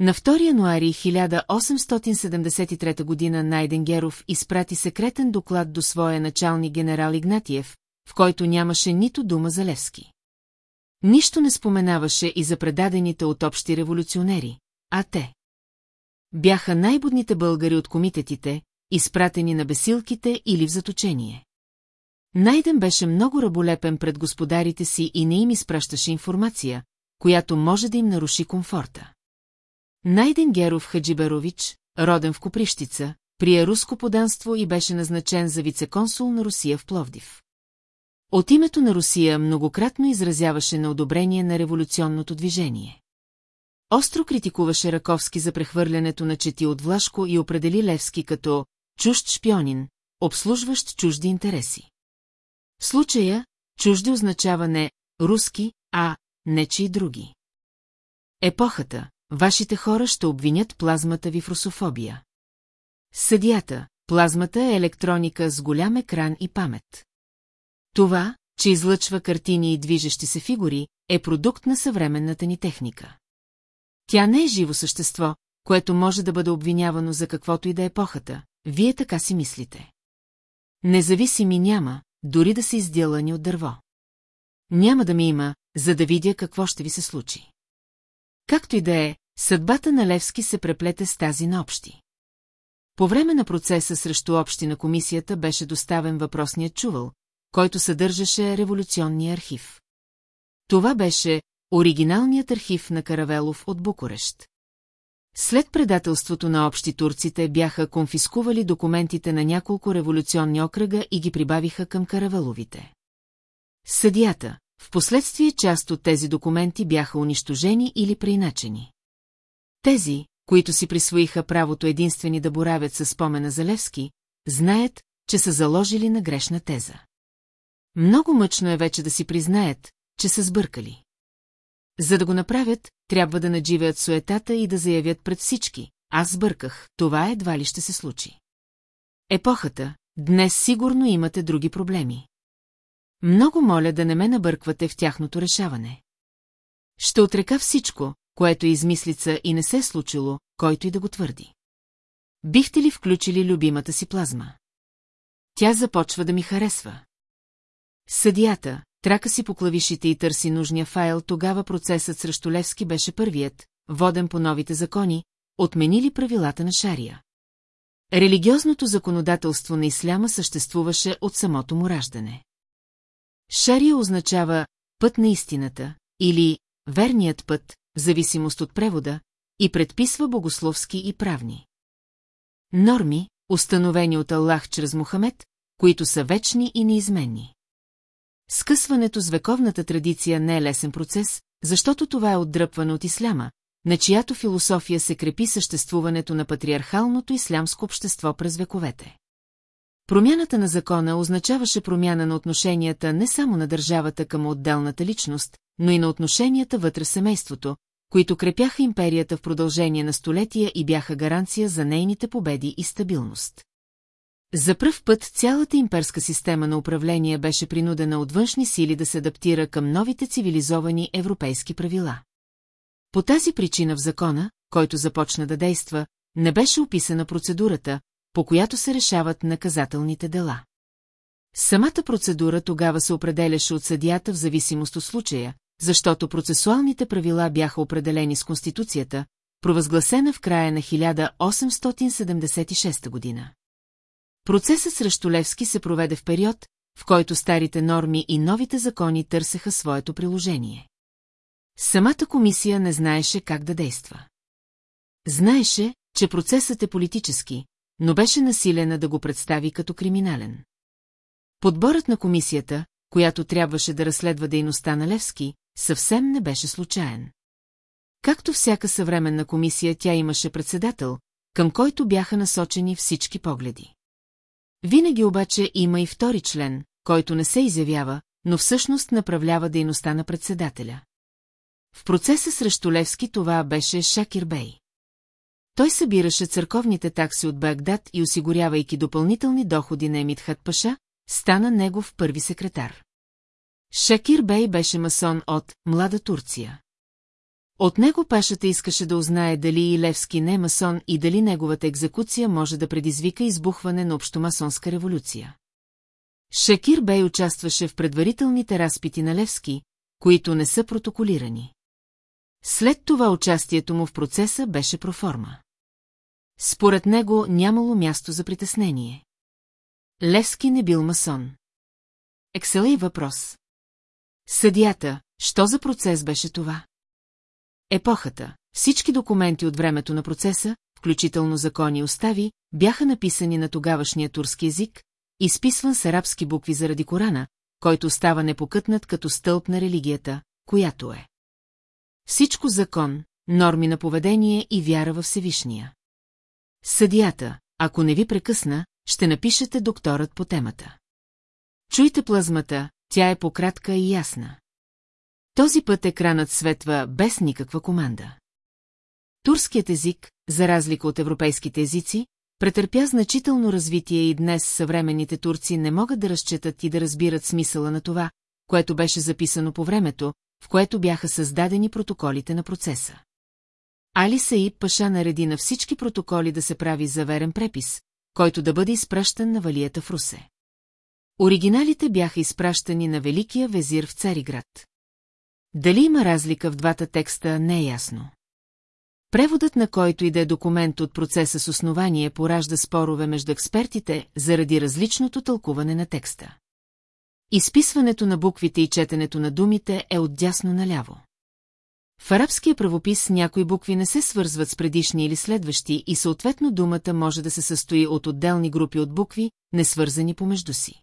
На 2 януари 1873 година Найденгеров изпрати секретен доклад до своя началник генерал Игнатиев, в който нямаше нито дума за Левски. Нищо не споменаваше и за предадените от общи революционери, а те. Бяха най-будните българи от комитетите, изпратени на бесилките или в заточение. Найден беше много раболепен пред господарите си и не им изпращаше информация, която може да им наруши комфорта. Найден Геров Хаджиберович, роден в Коприщица, прие руско поданство и беше назначен за вицеконсул на Русия в Пловдив. От името на Русия многократно изразяваше на одобрение на революционното движение. Остро критикуваше Раковски за прехвърлянето на чети от Влашко и определи Левски като чужд шпионин, обслужващ чужди интереси. В случая, чужди означава не руски, а нечи и други. Епохата, вашите хора ще обвинят плазмата ви в русофобия. Съдията, плазмата е електроника с голям екран и памет. Това, че излъчва картини и движещи се фигури, е продукт на съвременната ни техника. Тя не е живо същество, което може да бъде обвинявано за каквото и да е епохата, вие така си мислите. Независими няма, дори да са изделани от дърво. Няма да ми има, за да видя какво ще ви се случи. Както и да е, съдбата на Левски се преплете с тази на общи. По време на процеса срещу общи на комисията беше доставен въпросният чувал, който съдържаше революционния архив. Това беше оригиналният архив на Каравелов от Букурещ. След предателството на общи турците бяха конфискували документите на няколко революционни окръга и ги прибавиха към Каравеловите. Съдията, в последствие част от тези документи бяха унищожени или преиначени. Тези, които си присвоиха правото единствени да боравят със спомена за Левски, знаят, че са заложили на грешна теза. Много мъчно е вече да си признаят, че са сбъркали. За да го направят, трябва да надживеят суетата и да заявят пред всички. Аз сбърках, това едва ли ще се случи. Епохата, днес сигурно имате други проблеми. Много моля да не ме набърквате в тяхното решаване. Ще отрека всичко, което е измислица и не се е случило, който и да го твърди. Бихте ли включили любимата си плазма? Тя започва да ми харесва. Съдията, трака си по клавишите и търси нужния файл, тогава процесът срещу Левски беше първият, воден по новите закони, отменили правилата на Шария. Религиозното законодателство на исляма съществуваше от самото му раждане. Шария означава път на истината или верният път, в зависимост от превода, и предписва богословски и правни. Норми, установени от Аллах чрез Мухамед, които са вечни и неизменни. Скъсването с вековната традиция не е лесен процес, защото това е отдръпване от исляма, на чиято философия се крепи съществуването на патриархалното ислямско общество през вековете. Промяната на закона означаваше промяна на отношенията не само на държавата към отделната личност, но и на отношенията вътре семейството, които крепяха империята в продължение на столетия и бяха гаранция за нейните победи и стабилност. За пръв път цялата имперска система на управление беше принудена от външни сили да се адаптира към новите цивилизовани европейски правила. По тази причина в закона, който започна да действа, не беше описана процедурата, по която се решават наказателните дела. Самата процедура тогава се определяше от съдията в зависимост от случая, защото процесуалните правила бяха определени с Конституцията, провъзгласена в края на 1876 година. Процесът срещу Левски се проведе в период, в който старите норми и новите закони търсеха своето приложение. Самата комисия не знаеше как да действа. Знаеше, че процесът е политически, но беше насилена да го представи като криминален. Подборът на комисията, която трябваше да разследва дейността на Левски, съвсем не беше случайен. Както всяка съвременна комисия, тя имаше председател, към който бяха насочени всички погледи. Винаги обаче има и втори член, който не се изявява, но всъщност направлява дейността на председателя. В процеса срещу Левски това беше Шакир Бей. Той събираше църковните такси от Багдад и осигурявайки допълнителни доходи на Емитхат Паша, стана негов първи секретар. Шакир Бей беше масон от «Млада Турция». От него пашата искаше да узнае дали и Левски не е масон и дали неговата екзекуция може да предизвика избухване на общомасонска революция. Шакир Бей участваше в предварителните разпити на Левски, които не са протоколирани. След това участието му в процеса беше проформа. Според него нямало място за притеснение. Левски не бил масон. Екселей въпрос. Съдията, що за процес беше това? Епохата, всички документи от времето на процеса, включително закони и устави, бяха написани на тогавашния турски език, изписван с арабски букви заради Корана, който става непокътнат като стълб на религията, която е. Всичко закон, норми на поведение и вяра във Всевишния. Съдията, ако не ви прекъсна, ще напишете докторът по темата. Чуйте плазмата, тя е пократка и ясна. Този път екранът светва без никаква команда. Турският език, за разлика от европейските езици, претърпя значително развитие и днес съвременните турци не могат да разчетат и да разбират смисъла на това, което беше записано по времето, в което бяха създадени протоколите на процеса. Али Саиб Паша нареди на всички протоколи да се прави заверен препис, който да бъде изпращан на валията в Русе. Оригиналите бяха изпращани на Великия везир в Цариград. Дали има разлика в двата текста, не е ясно. Преводът на който и да е документ от процеса с основание поражда спорове между експертите заради различното тълкуване на текста. Изписването на буквите и четенето на думите е от дясно наляво. В арабския правопис някои букви не се свързват с предишни или следващи и съответно думата може да се състои от отделни групи от букви, не свързани помежду си.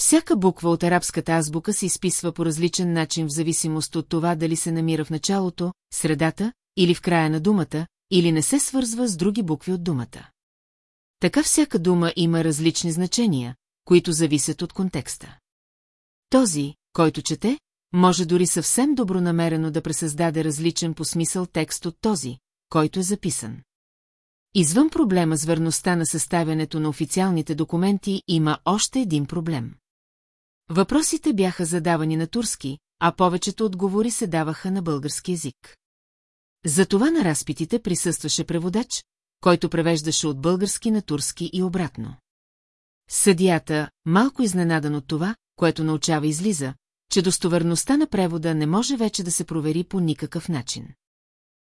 Всяка буква от арабската азбука се изписва по различен начин в зависимост от това дали се намира в началото, средата или в края на думата, или не се свързва с други букви от думата. Така всяка дума има различни значения, които зависят от контекста. Този, който чете, може дори съвсем добронамерено да пресъздаде различен по смисъл текст от този, който е записан. Извън проблема с верността на съставянето на официалните документи има още един проблем. Въпросите бяха задавани на турски, а повечето отговори се даваха на български язик. Затова на разпитите присъстваше преводач, който превеждаше от български на турски и обратно. Съдията, малко изненадан от това, което научава излиза, че достоверността на превода не може вече да се провери по никакъв начин.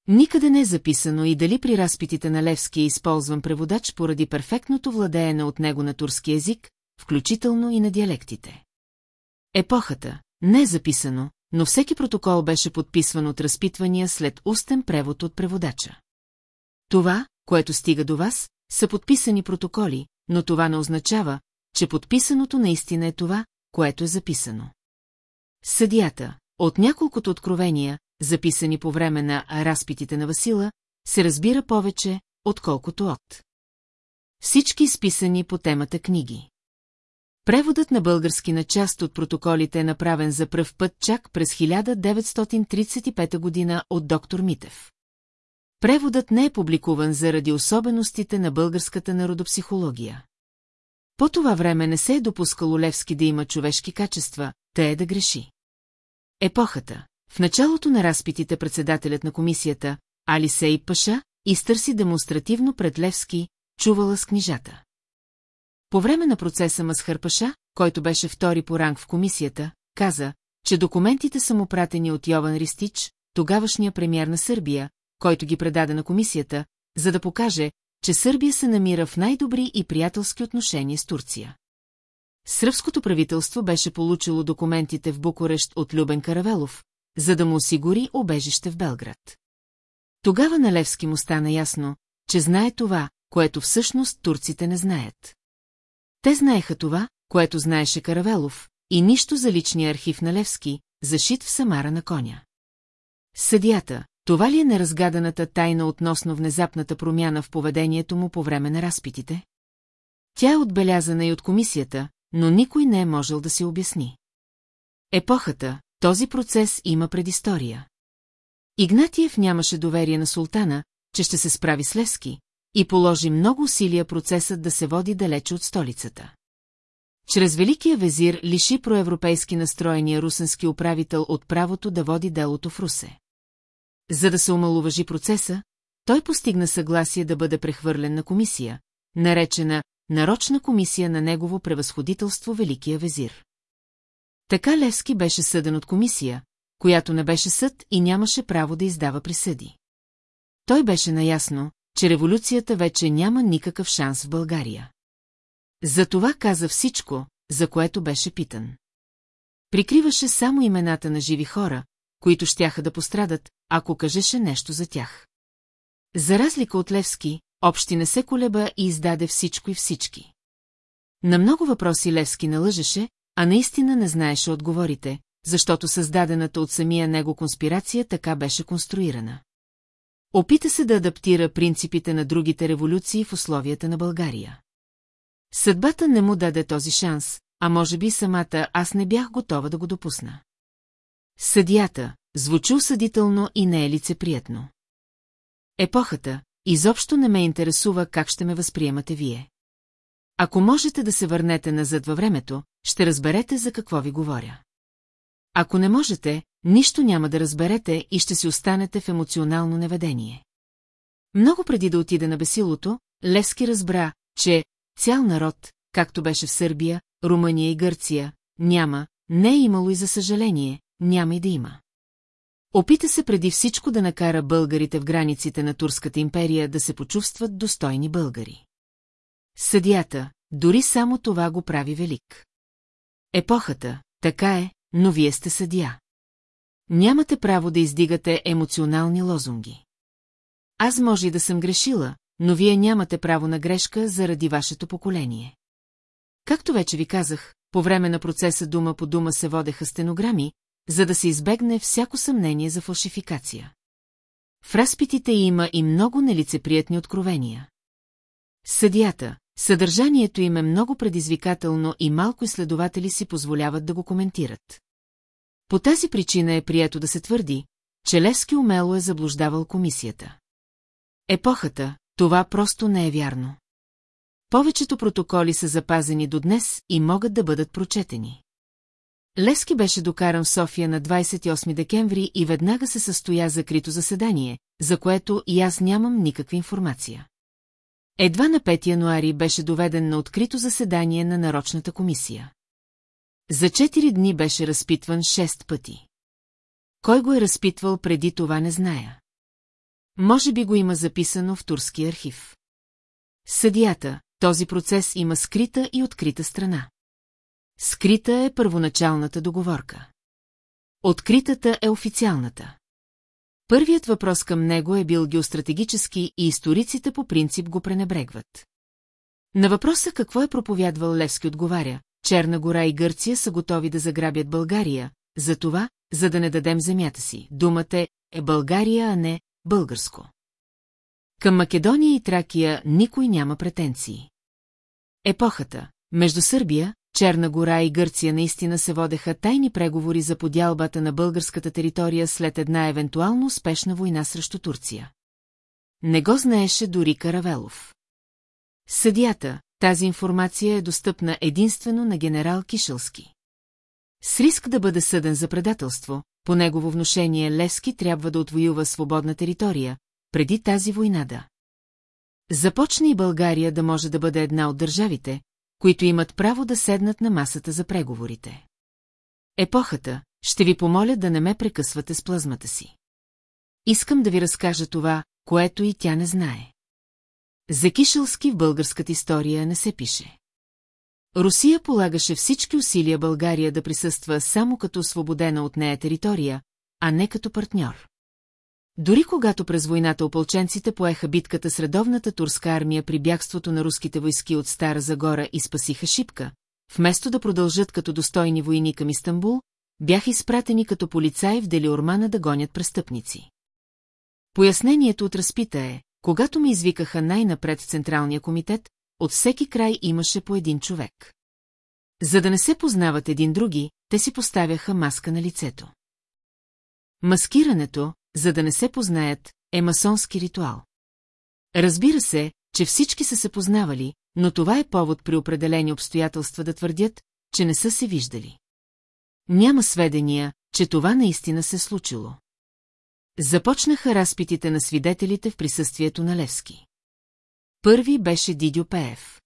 Никъде не е записано и дали при разпитите на Левски е използван преводач поради перфектното владеене от него на турски език, включително и на диалектите. Епохата не е записано, но всеки протокол беше подписван от разпитвания след устен превод от преводача. Това, което стига до вас, са подписани протоколи, но това не означава, че подписаното наистина е това, което е записано. Съдията, от няколкото откровения, записани по време на разпитите на Васила, се разбира повече, отколкото от. Всички изписани по темата книги. Преводът на български на част от протоколите е направен за пръв път чак през 1935 година от доктор Митев. Преводът не е публикуван заради особеностите на българската народопсихология. По това време не се е допускало Левски да има човешки качества, те е да греши. Епохата. В началото на разпитите председателят на комисията, Алисей Паша, изтърси демонстративно пред Левски, чувала с книжата. По време на процеса Масхарпаша, който беше втори по ранг в комисията, каза, че документите са му пратени от Йован Ристич, тогавашния премьер на Сърбия, който ги предаде на комисията, за да покаже, че Сърбия се намира в най-добри и приятелски отношения с Турция. Сръбското правителство беше получило документите в Букурещ от Любен Каравелов, за да му осигури обежище в Белград. Тогава на Левски му стана ясно, че знае това, което всъщност турците не знаят. Те знаеха това, което знаеше Каравелов, и нищо за личния архив на Левски, зашит в Самара на коня. Съдията, това ли е неразгаданата тайна относно внезапната промяна в поведението му по време на разпитите? Тя е отбелязана и от комисията, но никой не е можел да се обясни. Епохата, този процес има предистория. Игнатиев нямаше доверие на султана, че ще се справи с Левски, и положи много усилия процесът да се води далече от столицата. Чрез Великия везир лиши проевропейски настроения русенски управител от правото да води делото в Русе. за да се омалуважи процеса, той постигна съгласие да бъде прехвърлен на комисия, наречена Нарочна комисия на негово превъзходителство Великия везир. Така Левски беше съден от комисия, която не беше съд и нямаше право да издава присъди. Той беше наясно, че революцията вече няма никакъв шанс в България. Затова каза всичко, за което беше питан. Прикриваше само имената на живи хора, които щяха да пострадат, ако кажеше нещо за тях. За разлика от Левски, Общи не се колеба и издаде всичко и всички. На много въпроси Левски не лъжеше, а наистина не знаеше отговорите, защото създадената от самия него конспирация така беше конструирана. Опита се да адаптира принципите на другите революции в условията на България. Съдбата не му даде този шанс, а може би самата аз не бях готова да го допусна. Съдията звучи осъдително и не е лицеприятно. Епохата, изобщо не ме интересува как ще ме възприемате вие. Ако можете да се върнете назад във времето, ще разберете за какво ви говоря. Ако не можете, нищо няма да разберете и ще си останете в емоционално неведение. Много преди да отиде на бесилото, Левски разбра, че цял народ, както беше в Сърбия, Румъния и Гърция, няма, не е имало и за съжаление, няма и да има. Опита се преди всичко да накара българите в границите на Турската империя да се почувстват достойни българи. Съдията, дори само това го прави велик. Епохата, така е, но вие сте съдия. Нямате право да издигате емоционални лозунги. Аз може и да съм грешила, но вие нямате право на грешка заради вашето поколение. Както вече ви казах, по време на процеса дума по дума се водеха стенограми, за да се избегне всяко съмнение за фалшификация. В разпитите има и много нелицеприятни откровения. Съдията, съдържанието им е много предизвикателно и малко изследователи си позволяват да го коментират. По тази причина е прието да се твърди, че Левски умело е заблуждавал комисията. Епохата, това просто не е вярно. Повечето протоколи са запазени до днес и могат да бъдат прочетени. Лески беше докаран в София на 28 декември и веднага се състоя закрито заседание, за което и аз нямам никаква информация. Едва на 5 януари беше доведен на открито заседание на нарочната комисия. За 4 дни беше разпитван 6 пъти. Кой го е разпитвал преди това не зная. Може би го има записано в турски архив. Съдията, този процес има скрита и открита страна. Скрита е първоначалната договорка. Откритата е официалната. Първият въпрос към него е бил геостратегически и историците по принцип го пренебрегват. На въпроса какво е проповядвал Левски отговаря, Черна гора и Гърция са готови да заграбят България, за това, за да не дадем земята си. Думата е България, а не българско. Към Македония и Тракия никой няма претенции. Епохата, между Сърбия, Черна гора и Гърция наистина се водеха тайни преговори за подялбата на българската територия след една евентуално успешна война срещу Турция. Не го знаеше дори Каравелов. Съдията, тази информация е достъпна единствено на генерал Кишелски. С риск да бъде съден за предателство, по негово вношение Левски трябва да отвоюва свободна територия, преди тази война да. Започне и България да може да бъде една от държавите, които имат право да седнат на масата за преговорите. Епохата, ще ви помоля да не ме прекъсвате с плазмата си. Искам да ви разкажа това, което и тя не знае. За Кишелски в българската история не се пише. Русия полагаше всички усилия България да присъства само като освободена от нея територия, а не като партньор. Дори когато през войната ополченците поеха битката с редовната турска армия при бягството на руските войски от Стара Загора и спасиха Шипка, вместо да продължат като достойни войни към Истанбул, бяха изпратени като полицаи в Делиормана да гонят престъпници. Пояснението от разпита е, когато ми извикаха най-напред в Централния комитет, от всеки край имаше по един човек. За да не се познават един други, те си поставяха маска на лицето. Маскирането, за да не се познаят, е масонски ритуал. Разбира се, че всички са се познавали, но това е повод при определени обстоятелства да твърдят, че не са се виждали. Няма сведения, че това наистина се случило. Започнаха разпитите на свидетелите в присъствието на Левски. Първи беше Дидю Пеев.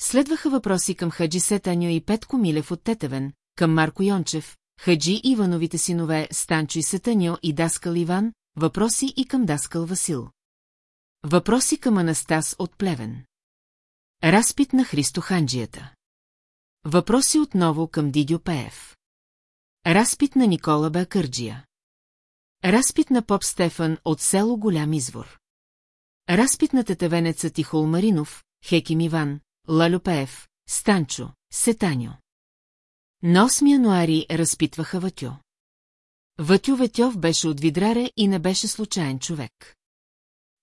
Следваха въпроси към Хаджи Сетаньо и Петко Милев от Тетевен, към Марко Йончев, Хаджи Ивановите синове Станчо и Сетаньо и Даскал Иван, въпроси и към Даскал Васил. Въпроси към Анастас от Плевен. Разпит на Христо Ханджията. Въпроси отново към Дидю Пеев. Разпит на Никола Бакърджия. Разпит на поп Стефан от село Голям извор. Разпит на тетевенеца Тихол Маринов, Хеким Иван, Лалюпеев, Станчо, Сетаньо. На 8 януари разпитваха Ватю. Ватю Ветьов беше от Видраре и не беше случайен човек.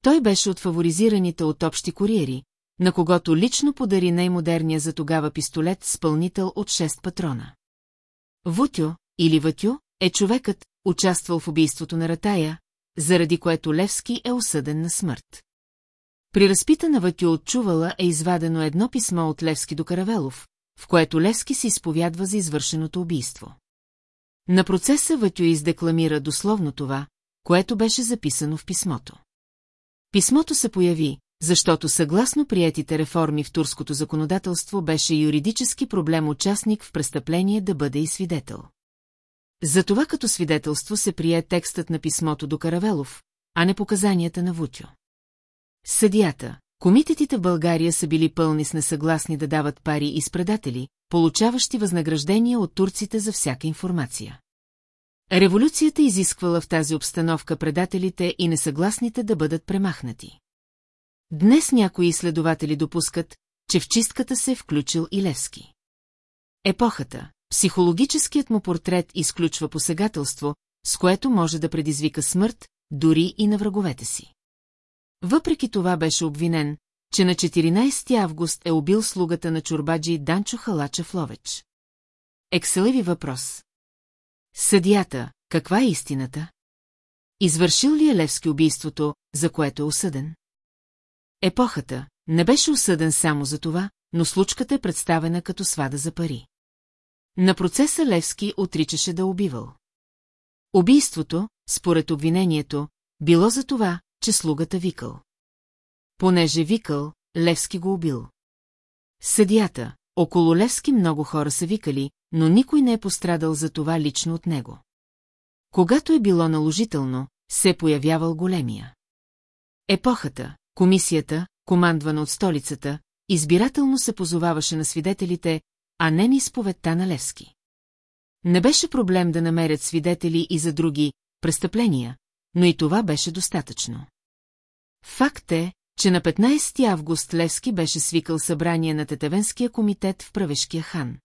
Той беше от фаворизираните от общи куриери, на когото лично подари най-модерния за тогава пистолет с пълнител от 6 патрона. Вутю, или Ватю, е човекът, участвал в убийството на Ратая, заради което Левски е осъден на смърт. При разпита на Ватю от Чувала е извадено едно писмо от Левски до Каравелов, в което Левски се изповядва за извършеното убийство. На процеса Ватю издекламира дословно това, което беше записано в писмото. Писмото се появи, защото съгласно приятите реформи в турското законодателство беше юридически проблем участник в престъпление да бъде и свидетел. Затова като свидетелство се прие текстът на писмото до Каравелов, а не показанията на Вутю. Съдията, комитетите в България са били пълни с несъгласни да дават пари и с предатели, получаващи възнаграждения от турците за всяка информация. Революцията изисквала в тази обстановка предателите и несъгласните да бъдат премахнати. Днес някои изследователи допускат, че в чистката се е включил и Левски. Епохата, психологическият му портрет изключва посегателство, с което може да предизвика смърт, дори и на враговете си. Въпреки това беше обвинен, че на 14 август е убил слугата на чурбаджи Данчо Халача в Ловеч. Екселеви въпрос. Съдията, каква е истината? Извършил ли е Левски убийството, за което е осъден? Епохата не беше осъден само за това, но случката е представена като свада за пари. На процеса Левски отричаше да убивал. Убийството, според обвинението, било за това, че слугата викал. Понеже викал, Левски го убил. Съдията, около Левски много хора са викали, но никой не е пострадал за това лично от него. Когато е било наложително, се появявал големия. Епохата, комисията, командвана от столицата, избирателно се позоваваше на свидетелите, а не на изповедта на Левски. Не беше проблем да намерят свидетели и за други престъпления, но и това беше достатъчно. Факт е, че на 15 август Левски беше свикал събрание на Тетевенския комитет в Правешкия хан.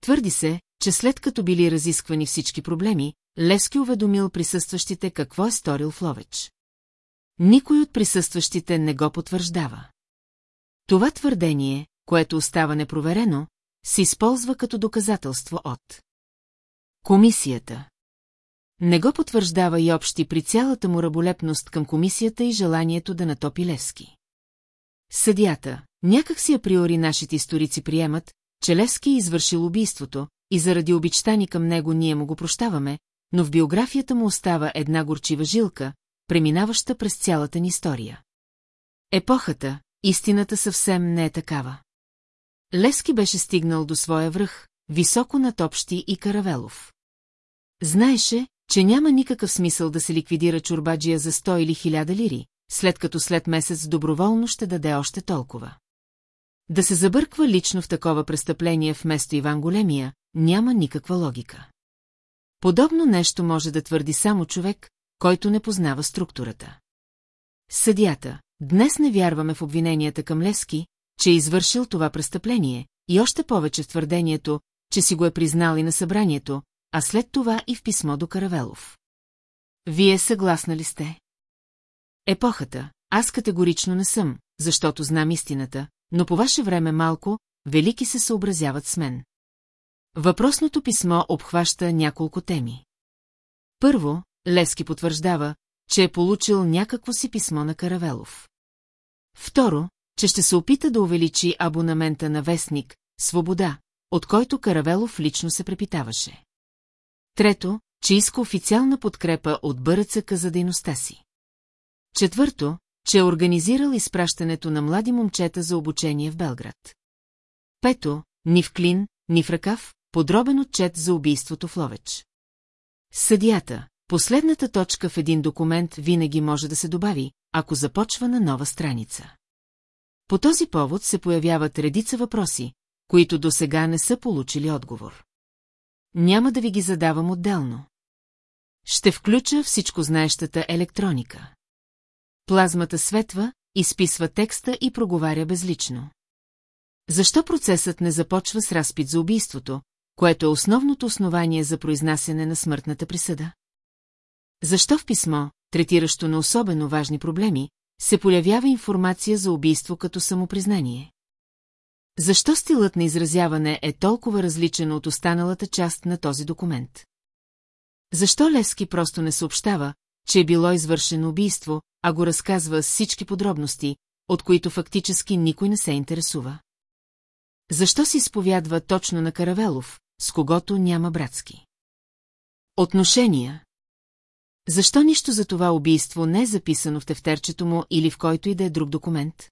Твърди се, че след като били разисквани всички проблеми, Левски уведомил присъстващите какво е сторил в Ловеч. Никой от присъстващите не го потвърждава. Това твърдение, което остава непроверено, се използва като доказателство от Комисията. Не го потвърждава и общи при цялата му раболепност към комисията и желанието да натопи Левски. Съдята, някак си априори нашите историци приемат, че Левски е извършил убийството, и заради обичтани към него ние му го прощаваме, но в биографията му остава една горчива жилка, преминаваща през цялата ни история. Епохата, истината съвсем не е такава. Левски беше стигнал до своя връх, високо над общи и Каравелов. Знаеше, че няма никакъв смисъл да се ликвидира чурбаджия за 100 или 1000 лири, след като след месец доброволно ще даде още толкова. Да се забърква лично в такова престъпление вместо Иван Големия, няма никаква логика. Подобно нещо може да твърди само човек, който не познава структурата. Съдята, днес не вярваме в обвиненията към Лески, че е извършил това престъпление, и още повече в твърдението, че си го е признал и на събранието, а след това и в писмо до Каравелов. Вие съгласна ли сте? Епохата, аз категорично не съм, защото знам истината, но по ваше време малко, велики се съобразяват с мен. Въпросното писмо обхваща няколко теми. Първо, Лески потвърждава, че е получил някакво си писмо на Каравелов. Второ, че ще се опита да увеличи абонамента на вестник «Свобода», от който Каравелов лично се препитаваше. Трето, че иска официална подкрепа от бъръцъка за дейността си. Четвърто, че е организирал изпращането на млади момчета за обучение в Белград. Пето, ни в клин, ни в ръкав, подробен отчет за убийството в Ловеч. Съдията, последната точка в един документ винаги може да се добави, ако започва на нова страница. По този повод се появяват редица въпроси, които до сега не са получили отговор. Няма да ви ги задавам отделно. Ще включа всичко знаещата електроника. Плазмата светва, изписва текста и проговаря безлично. Защо процесът не започва с разпит за убийството, което е основното основание за произнасяне на смъртната присъда? Защо в писмо, третиращо на особено важни проблеми, се появява информация за убийство като самопризнание? Защо стилът на изразяване е толкова различен от останалата част на този документ? Защо Левски просто не съобщава, че е било извършено убийство, а го разказва с всички подробности, от които фактически никой не се интересува? Защо си изповядва точно на Каравелов, с когото няма братски? Отношения Защо нищо за това убийство не е записано в тефтерчето му или в който и да е друг документ?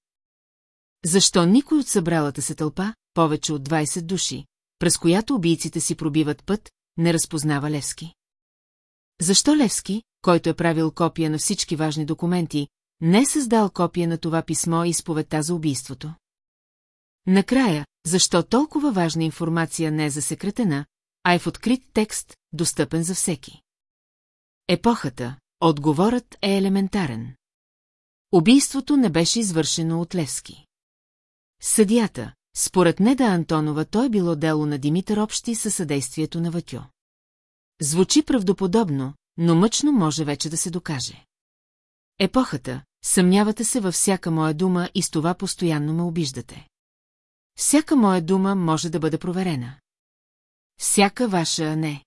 Защо никой от събралата се тълпа, повече от 20 души, през която убийците си пробиват път, не разпознава Левски? Защо Левски, който е правил копия на всички важни документи, не е създал копия на това писмо и изповедта за убийството? Накрая, защо толкова важна информация не е засекретена, а е в открит текст, достъпен за всеки? Епохата, отговорът е елементарен. Убийството не беше извършено от Левски. Съдията, според Неда Антонова, то е било дело на Димитър Общи със съдействието на Ватю. Звучи правдоподобно, но мъчно може вече да се докаже. Епохата, съмнявате се във всяка моя дума и с това постоянно ме обиждате. Всяка моя дума може да бъде проверена. Всяка ваша не.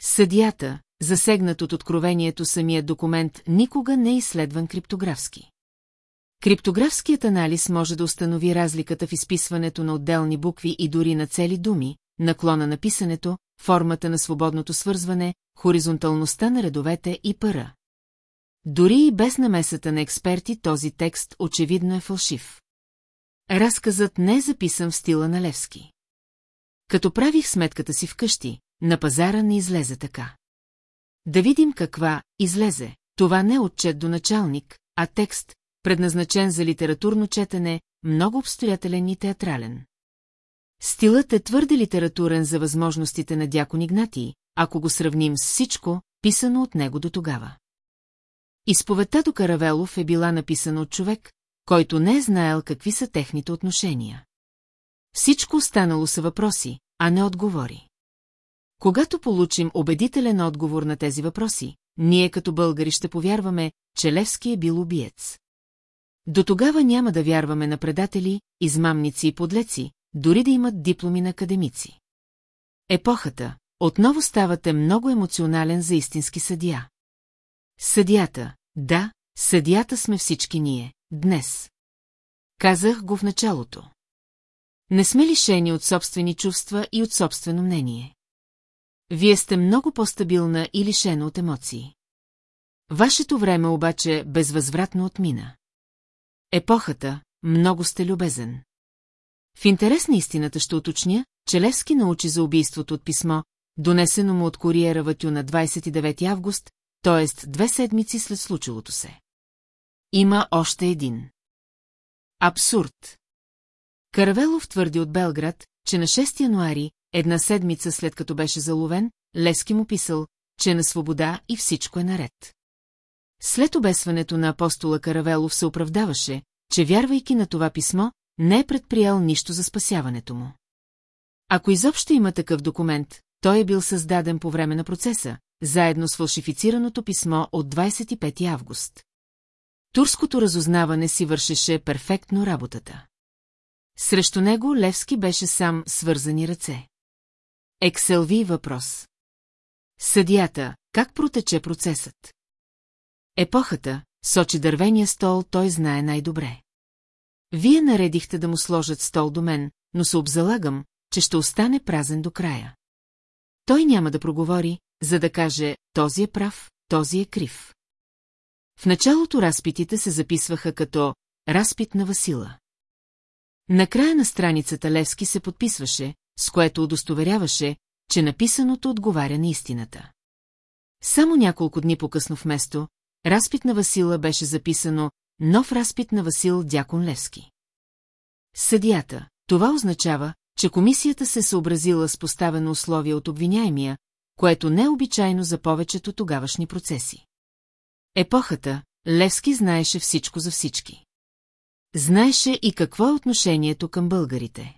Съдията, засегнат от откровението самия документ, никога не е изследван криптографски. Криптографският анализ може да установи разликата в изписването на отделни букви и дори на цели думи, наклона на писането, формата на свободното свързване, хоризонталността на редовете и пъра. Дори и без намесата на експерти този текст очевидно е фалшив. Разказът не е записан в стила на Левски. Като правих сметката си вкъщи, на пазара не излезе така. Да видим каква излезе. Това не е отчет до началник, а текст, предназначен за литературно четене, много обстоятелен и театрален. Стилът е твърде литературен за възможностите на дякон Игнатий, ако го сравним с всичко, писано от него до тогава. Изповедта до Каравелов е била написана от човек, който не е знаел какви са техните отношения. Всичко останало са въпроси, а не отговори. Когато получим убедителен отговор на тези въпроси, ние като българи ще повярваме, че Левски е бил убиец. До тогава няма да вярваме на предатели, измамници и подлеци, дори да имат дипломи на академици. Епохата, отново ставате много емоционален за истински съдия. Съдията, да, съдията сме всички ние, днес. Казах го в началото. Не сме лишени от собствени чувства и от собствено мнение. Вие сте много по-стабилна и лишена от емоции. Вашето време обаче безвъзвратно отмина. Епохата, много сте любезен. В интерес на истината ще уточня, че Левски научи за убийството от писмо, донесено му от куриера Ватю на 29 август, т.е. две седмици след случилото се. Има още един. Абсурд. Каравелов твърди от Белград, че на 6 януари, една седмица след като беше заловен, Лески му писал, че е на свобода и всичко е наред. След обесването на апостола Каравелов се оправдаваше, че вярвайки на това писмо, не е предприял нищо за спасяването му. Ако изобщо има такъв документ, той е бил създаден по време на процеса, заедно с фалшифицираното писмо от 25 август. Турското разузнаване си вършеше перфектно работата. Срещу него Левски беше сам свързани ръце. Екселви въпрос. Съдията, как протече процесът? Епохата, сочи дървения стол, той знае най-добре. Вие наредихте да му сложат стол до мен, но се обзалагам, че ще остане празен до края. той няма да проговори, за да каже, този е прав, този е крив. В началото разпитите се записваха като «Разпит на Васила». Накрая на страницата Левски се подписваше, с което удостоверяваше, че написаното отговаря на истината. Само няколко дни по-късно вместо «Разпит на Васила» беше записано «Нов разпит на Васил Дякон Левски». Съдията, това означава, че комисията се съобразила с поставено условие от обвиняемия, което не е обичайно за повечето тогавашни процеси. Епохата, Левски знаеше всичко за всички. Знаеше и какво е отношението към българите.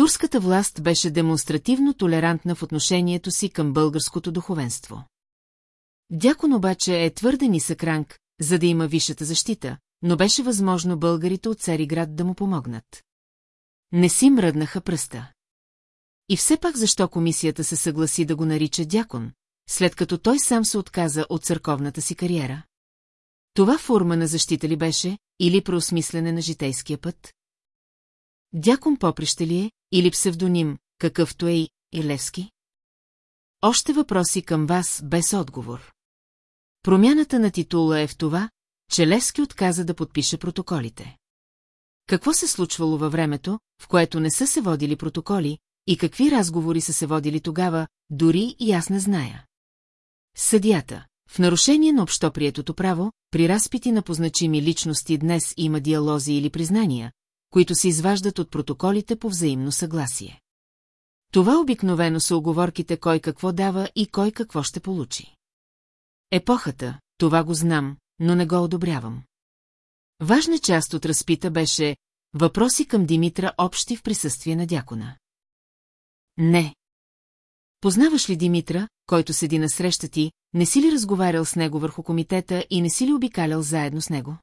Турската власт беше демонстративно толерантна в отношението си към българското духовенство. Дякон обаче е твърде нисък ранг, за да има висшата защита, но беше възможно българите от Цариград да му помогнат. Не си мръднаха пръста. И все пак защо комисията се съгласи да го нарича дякон, след като той сам се отказа от църковната си кариера? Това форма на защита ли беше, или проосмислене на житейския път? Дякон поприще ли е, или псевдоним, какъвто е и Илевски? Още въпроси към вас без отговор. Промяната на титула е в това, че Левски отказа да подпише протоколите. Какво се случвало във времето, в което не са се водили протоколи, и какви разговори са се водили тогава, дори и аз не зная. Съдията. В нарушение на общоприетото право, при разпити на позначими личности днес има диалози или признания, които се изваждат от протоколите по взаимно съгласие. Това обикновено са оговорките кой какво дава и кой какво ще получи. Епохата, това го знам, но не го одобрявам. Важна част от разпита беше въпроси към Димитра общи в присъствие на дякона. Не. Познаваш ли Димитра, който седи на среща ти, не си ли разговарял с него върху комитета и не си ли обикалял заедно с него?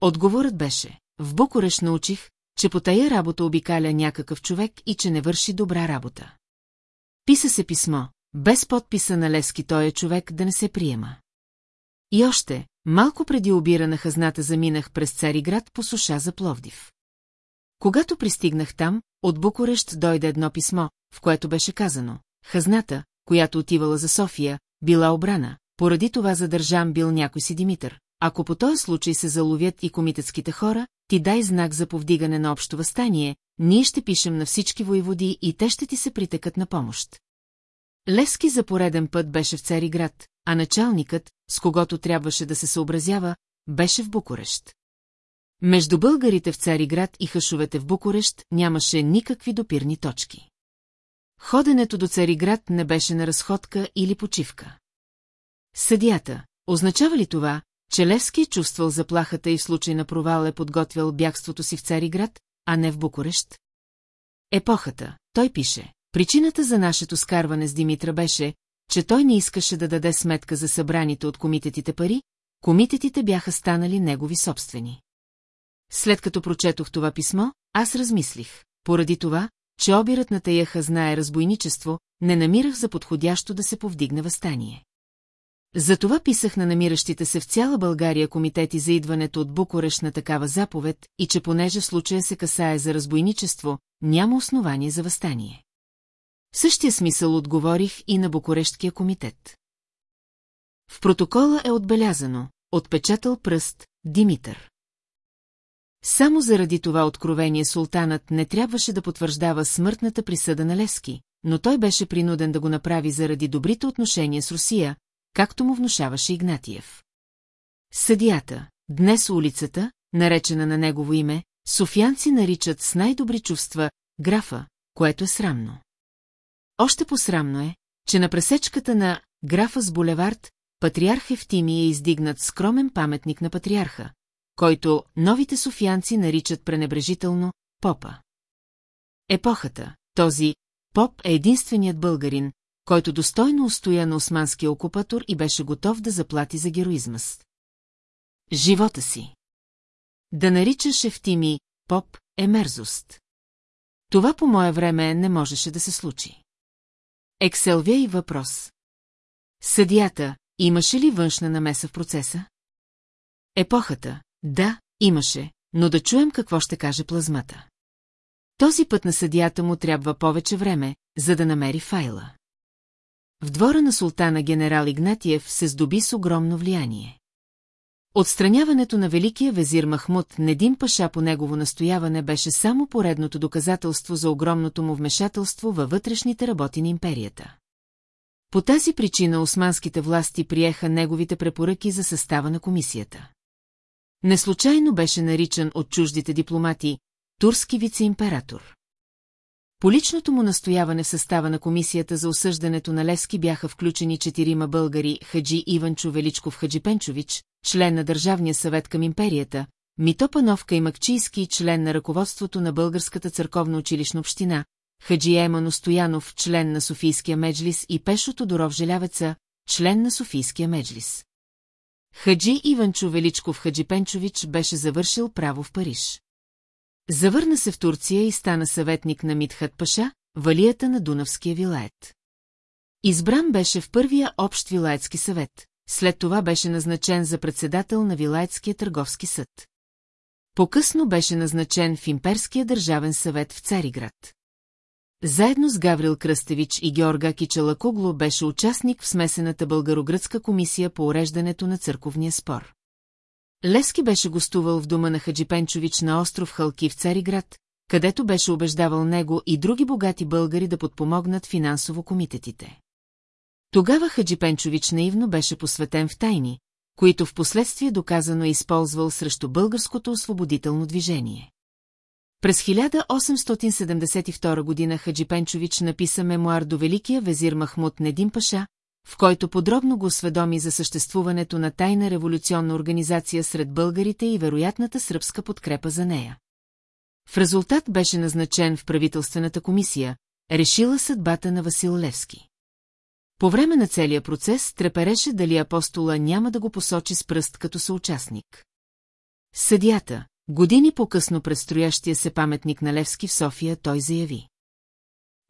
Отговорът беше, в Букуреш научих, че по тая работа обикаля някакъв човек и че не върши добра работа. Писа се писмо, без подписа на Лески той е човек да не се приема. И още, малко преди обира на хазната заминах през Цариград по суша за Пловдив. Когато пристигнах там, от Букурещ дойде едно писмо, в което беше казано, хазната, която отивала за София, била обрана, поради това задържан бил някой си Димитър. Ако по този случай се заловят и комитетските хора, ти дай знак за повдигане на общо възстание, ние ще пишем на всички воеводи и те ще ти се притекат на помощ. Лески за пореден път беше в Цариград, а началникът, с когото трябваше да се съобразява, беше в Букурещ. Между българите в Цариград и хашовете в Букурещ нямаше никакви допирни точки. Ходенето до Цариград не беше на разходка или почивка. Съдията, означава ли това, че Левски е чувствал заплахата и в случай на провал е подготвял бягството си в Цариград, а не в Букурещ? Епохата, той пише, причината за нашето скарване с Димитра беше, че той не искаше да даде сметка за събраните от комитетите пари, комитетите бяха станали негови собствени. След като прочетох това писмо, аз размислих. Поради това, че обирът на тая хазна е разбойничество, не намирах за подходящо да се повдигне възстание. Затова писах на намиращите се в цяла България комитети за идването от Букуреш на такава заповед и че понеже случая се касае за разбойничество, няма основание за възстание. В същия смисъл отговорих и на Букурешткия комитет. В протокола е отбелязано, отпечатал пръст, Димитър. Само заради това откровение султанът не трябваше да потвърждава смъртната присъда на Левски, но той беше принуден да го направи заради добрите отношения с Русия, както му внушаваше Игнатиев. Съдията, днес улицата, наречена на негово име, софианци наричат с най-добри чувства графа, което е срамно. Още по-срамно е, че на пресечката на графа с булевард, патриарх Евтими е издигнат скромен паметник на патриарха, който новите софианци наричат пренебрежително попа. Епохата, този поп е единственият българин, който достойно устоя на османския окупатор и беше готов да заплати за героизма с. Живота си. Да наричаш Ефтими поп е мерзост. Това по мое време не можеше да се случи. Екселвия и въпрос. Съдията, имаше ли външна намеса в процеса? Епохата, да, имаше, но да чуем какво ще каже плазмата. Този път на съдията му трябва повече време, за да намери файла. В двора на султана генерал Игнатиев се здоби с огромно влияние. Отстраняването на великия везир Махмуд Недим Паша по негово настояване беше само поредното доказателство за огромното му вмешателство във вътрешните работи на империята. По тази причина османските власти приеха неговите препоръки за състава на комисията. Неслучайно беше наричан от чуждите дипломати турски вице-император. По личното му настояване в състава на комисията за осъждането на Левски бяха включени четирима българи Хаджи Иванчо Величков Хаджипенчович, член на Държавния съвет към империята, Мито Пановка и Макчийски, член на ръководството на Българската църковна училищна община, Хаджи Еман Стоянов, член на Софийския меджлис и Пешо Тодоров Желявеца, член на Софийския меджлис. Хаджи Иванчо Величков Хаджипенчович беше завършил право в Париж. Завърна се в Турция и стана съветник на Митхат Паша, валията на Дунавския вилает. Избран беше в първия общ вилаетски съвет, след това беше назначен за председател на Вилаетския търговски съд. По-късно беше назначен в Имперския държавен съвет в Цариград. Заедно с Гаврил Кръстевич и Георга Кичалакогло беше участник в смесената българо-гръцка комисия по уреждането на църковния спор. Левски беше гостувал в дома на Хаджипенчович на остров Халки в Цариград, където беше убеждавал него и други богати българи да подпомогнат финансово комитетите. Тогава Хаджипенчович наивно беше посветен в тайни, които в последствие доказано е използвал срещу българското освободително движение. През 1872 година Хаджипенчович написа мемуар до великия везир Махмуд Недим Паша, в който подробно го осведоми за съществуването на тайна революционна организация сред българите и вероятната сръбска подкрепа за нея. В резултат беше назначен в правителствената комисия, решила съдбата на Васил Левски. По време на целия процес трепереше дали апостола няма да го посочи с пръст като съучастник. Съдята, години по-късно предстроящия се паметник на Левски в София, той заяви.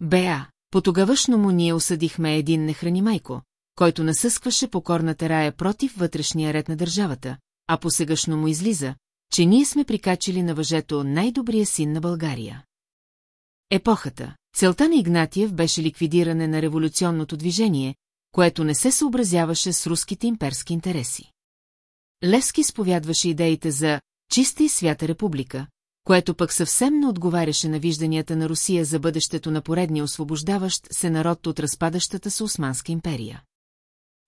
Беа, по-тогавашно му ние осъдихме един нехрани майко, който насъскваше покорната рая против вътрешния ред на държавата, а по сегашно му излиза, че ние сме прикачили на въжето най-добрия син на България. Епохата, целта на Игнатиев беше ликвидиране на революционното движение, което не се съобразяваше с руските имперски интереси. Левски сповядваше идеите за чиста и свята република, което пък съвсем не отговаряше на вижданията на Русия за бъдещето на поредния освобождаващ се народ от разпадащата се Османска империя.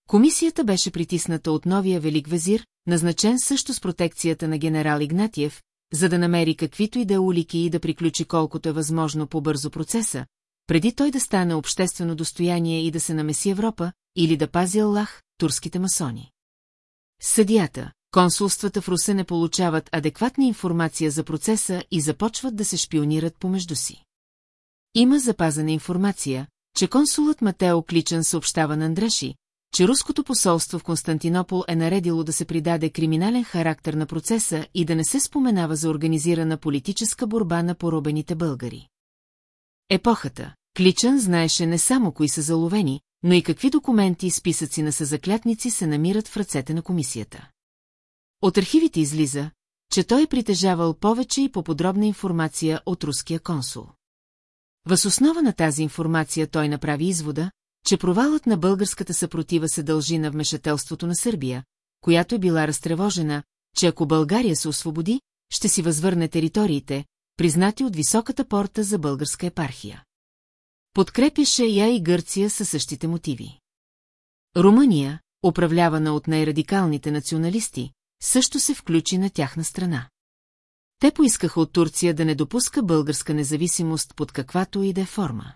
Комисията беше притисната от новия велик везир, назначен също с протекцията на генерал Игнатиев, за да намери каквито и да улики и да приключи колкото е възможно по-бързо процеса, преди той да стане обществено достояние и да се намеси Европа, или да пази Аллах, турските масони. Съдията, консулствата в Русе не получават адекватна информация за процеса и започват да се шпионират помежду си. Има запазена информация, че консулът Матео Кличен съобщава на Андреши, че руското посолство в Константинопол е наредило да се придаде криминален характер на процеса и да не се споменава за организирана политическа борба на поробените българи. Епохата. Кличън знаеше не само кои са заловени, но и какви документи и списъци на съзаклятници се намират в ръцете на комисията. От архивите излиза, че той притежавал повече и по-подробна информация от руския консул. Въз основа на тази информация той направи извода, че провалът на българската съпротива се дължи на вмешателството на Сърбия, която е била разтревожена, че ако България се освободи, ще си възвърне териториите, признати от високата порта за българска епархия. Подкрепяше я и Гърция със същите мотиви. Румъния, управлявана от най-радикалните националисти, също се включи на тяхна страна. Те поискаха от Турция да не допуска българска независимост под каквато и да е форма.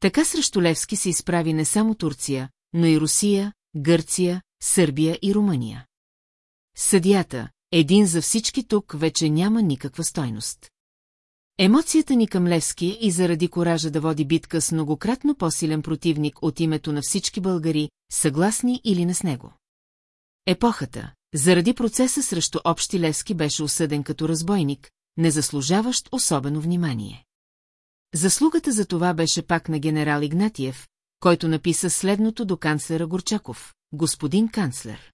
Така срещу Левски се изправи не само Турция, но и Русия, Гърция, Сърбия и Румъния. Съдията, един за всички тук вече няма никаква стойност. Емоцията ни към Левски и заради коража да води битка с многократно по-силен противник от името на всички българи, съгласни или не с него. Епохата, заради процеса срещу Общи Левски беше осъден като разбойник, не заслужаващ особено внимание. Заслугата за това беше пак на генерал Игнатиев, който написа следното до канцлера Горчаков, господин канцлер.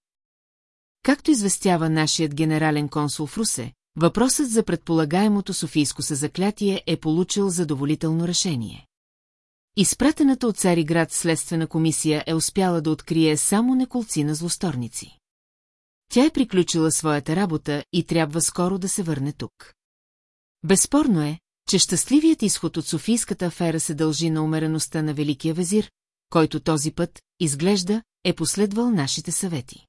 Както известява нашият генерален консул в Русе, въпросът за предполагаемото Софийско съзаклятие е получил задоволително решение. Изпратената от Цариград следствена комисия е успяла да открие само неколци на злосторници. Тя е приключила своята работа и трябва скоро да се върне тук. Безспорно е, че щастливият изход от Софийската афера се дължи на умереността на Великия везир, който този път, изглежда, е последвал нашите съвети.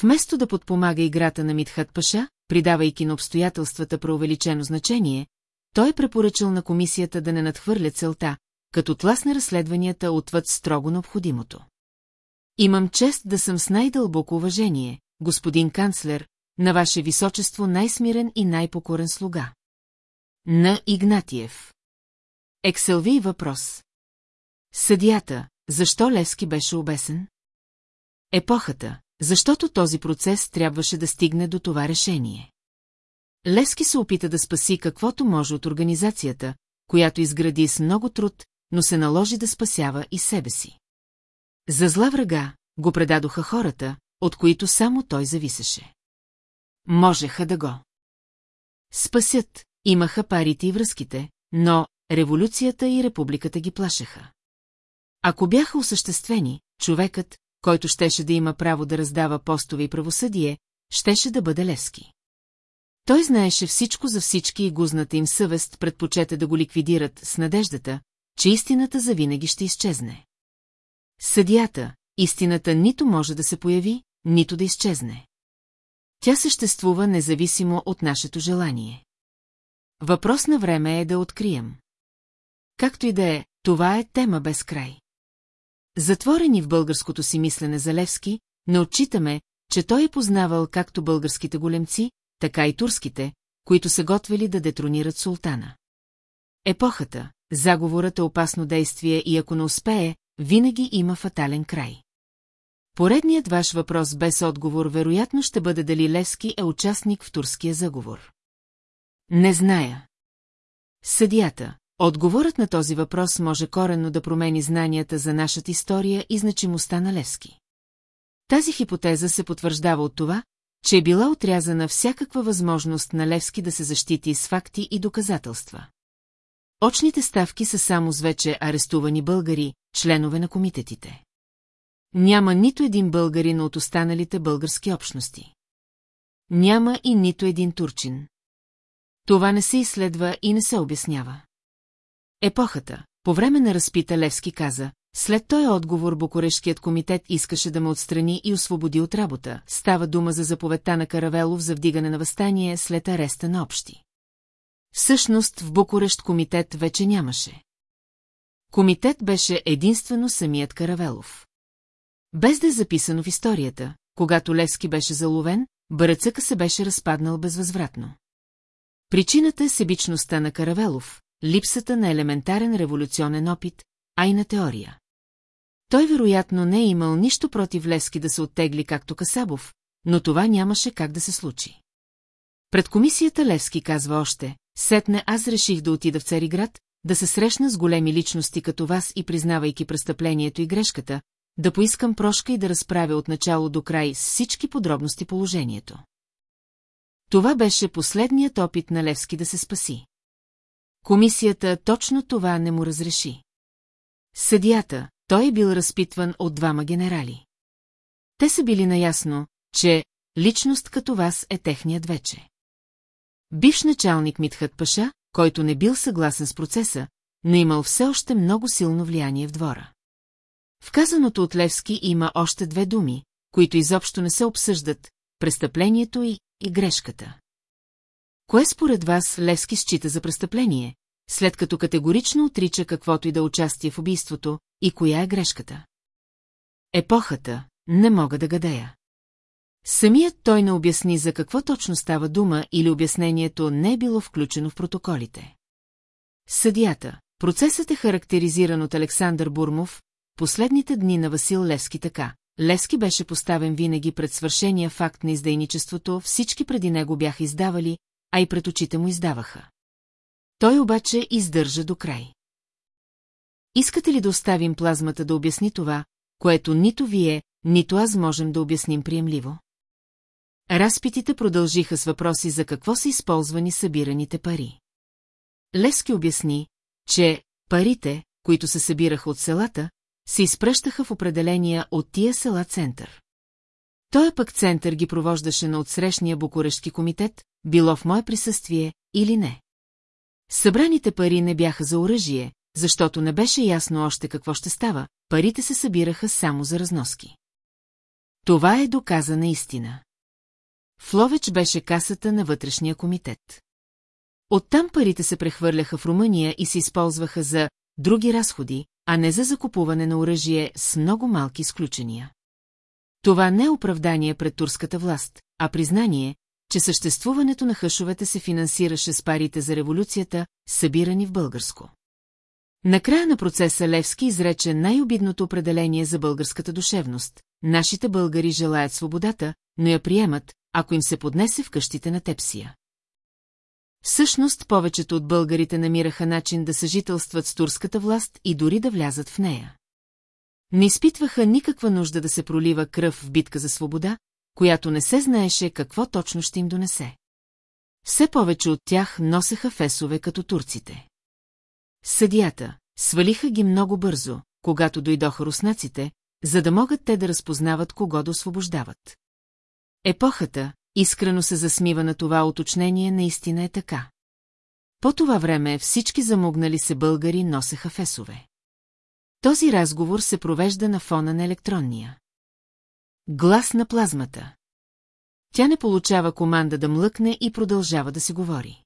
Вместо да подпомага играта на Митхат Паша, придавайки на обстоятелствата преувеличено значение, той е препоръчал на комисията да не надхвърля целта, като тласне разследванията отвъд строго необходимото. Имам чест да съм с най-дълбоко уважение, господин канцлер, на ваше височество най-смирен и най-покорен слуга. На Игнатиев. Екселви въпрос. Съдията, защо Левски беше обесен? Епохата, защото този процес трябваше да стигне до това решение. Левски се опита да спаси каквото може от организацията, която изгради с много труд, но се наложи да спасява и себе си. За зла врага го предадоха хората, от които само той зависеше. Можеха да го. Спасят, имаха парите и връзките, но революцията и републиката ги плашеха. Ако бяха осъществени, човекът, който щеше да има право да раздава постове и правосъдие, щеше да бъде Левски. Той знаеше всичко за всички и гузната им съвест предпочете да го ликвидират с надеждата, че истината завинаги ще изчезне. Съдията, истината нито може да се появи, нито да изчезне. Тя съществува независимо от нашето желание. Въпрос на време е да открием. Както и да е, това е тема без край. Затворени в българското си мислене за Левски, не отчитаме, че той е познавал както българските големци, така и турските, които се готвели да детронират султана. Епохата, заговорът е опасно действие и ако не успее, винаги има фатален край. Поредният ваш въпрос без отговор вероятно ще бъде дали Левски е участник в турския заговор. Не зная. Съдията. Отговорът на този въпрос може коренно да промени знанията за нашата история и значимостта на Левски. Тази хипотеза се потвърждава от това, че е била отрязана всякаква възможност на Левски да се защити с факти и доказателства. Очните ставки са само с вече арестувани българи, членове на комитетите. Няма нито един българин от останалите български общности. Няма и нито един турчин. Това не се изследва и не се обяснява. Епохата, по време на разпита Левски каза, след този отговор Букурешкият комитет искаше да ме отстрани и освободи от работа. Става дума за заповедта на Каравелов за вдигане на възстание след ареста на общи. Всъщност в Букурещ комитет вече нямаше. Комитет беше единствено самият Каравелов. Без да е записано в историята, когато Левски беше заловен, бъръцъка се беше разпаднал безвъзвратно. Причината е себичността на Каравелов, липсата на елементарен революционен опит, а и на теория. Той вероятно не е имал нищо против Левски да се оттегли както Касабов, но това нямаше как да се случи. Пред комисията Левски казва още, сетне аз реших да отида в Цариград, да се срещна с големи личности като вас и признавайки престъплението и грешката, да поискам прошка и да разправя от начало до край с всички подробности положението. Това беше последният опит на Левски да се спаси. Комисията точно това не му разреши. Съдията, той е бил разпитван от двама генерали. Те са били наясно, че личност като вас е техният вече. Бивш началник Митхат Паша, който не бил съгласен с процеса, но имал все още много силно влияние в двора. В казаното от Левски има още две думи, които изобщо не се обсъждат – престъплението и, и грешката. Кое според вас Левски счита за престъпление, след като категорично отрича каквото и да участие в убийството, и коя е грешката? Епохата, не мога да гадея. Самият той не обясни за какво точно става дума или обяснението не е било включено в протоколите. Съдията. Процесът е характеризиран от Александър Бурмов, последните дни на Васил Левски така. Левски беше поставен винаги пред свършения факт на издейничеството, всички преди него бяха издавали, а и пред очите му издаваха. Той обаче издържа до край. Искате ли да оставим плазмата да обясни това, което нито вие, нито аз можем да обясним приемливо? Разпитите продължиха с въпроси за какво са използвани събираните пари. Левски обясни, че парите, които се събираха от селата, се изпръщаха в определения от тия села център. Той пък център ги провождаше на отсрещния Букурешки комитет, било в мое присъствие или не. Събраните пари не бяха за оръжие, защото не беше ясно още какво ще става, парите се събираха само за разноски. Това е доказана истина. Фловеч беше касата на вътрешния комитет. Оттам парите се прехвърляха в Румъния и се използваха за други разходи, а не за закупуване на оръжие с много малки изключения. Това не е оправдание пред турската власт, а признание, че съществуването на хъшовете се финансираше с парите за революцията, събирани в българско. Накрая на процеса Левски изрече най-обидното определение за българската душевност. Нашите българи желаят свободата, но я приемат, ако им се поднесе в къщите на Тепсия. Всъщност, повечето от българите намираха начин да съжителстват с турската власт и дори да влязат в нея. Не изпитваха никаква нужда да се пролива кръв в битка за свобода, която не се знаеше какво точно ще им донесе. Все повече от тях носеха фесове като турците. Съдията свалиха ги много бързо, когато дойдоха руснаците, за да могат те да разпознават кого да освобождават. Епохата, искрено се засмива на това уточнение, наистина е така. По това време всички замогнали се българи носеха фесове. Този разговор се провежда на фона на електронния. Глас на плазмата. Тя не получава команда да млъкне и продължава да се говори.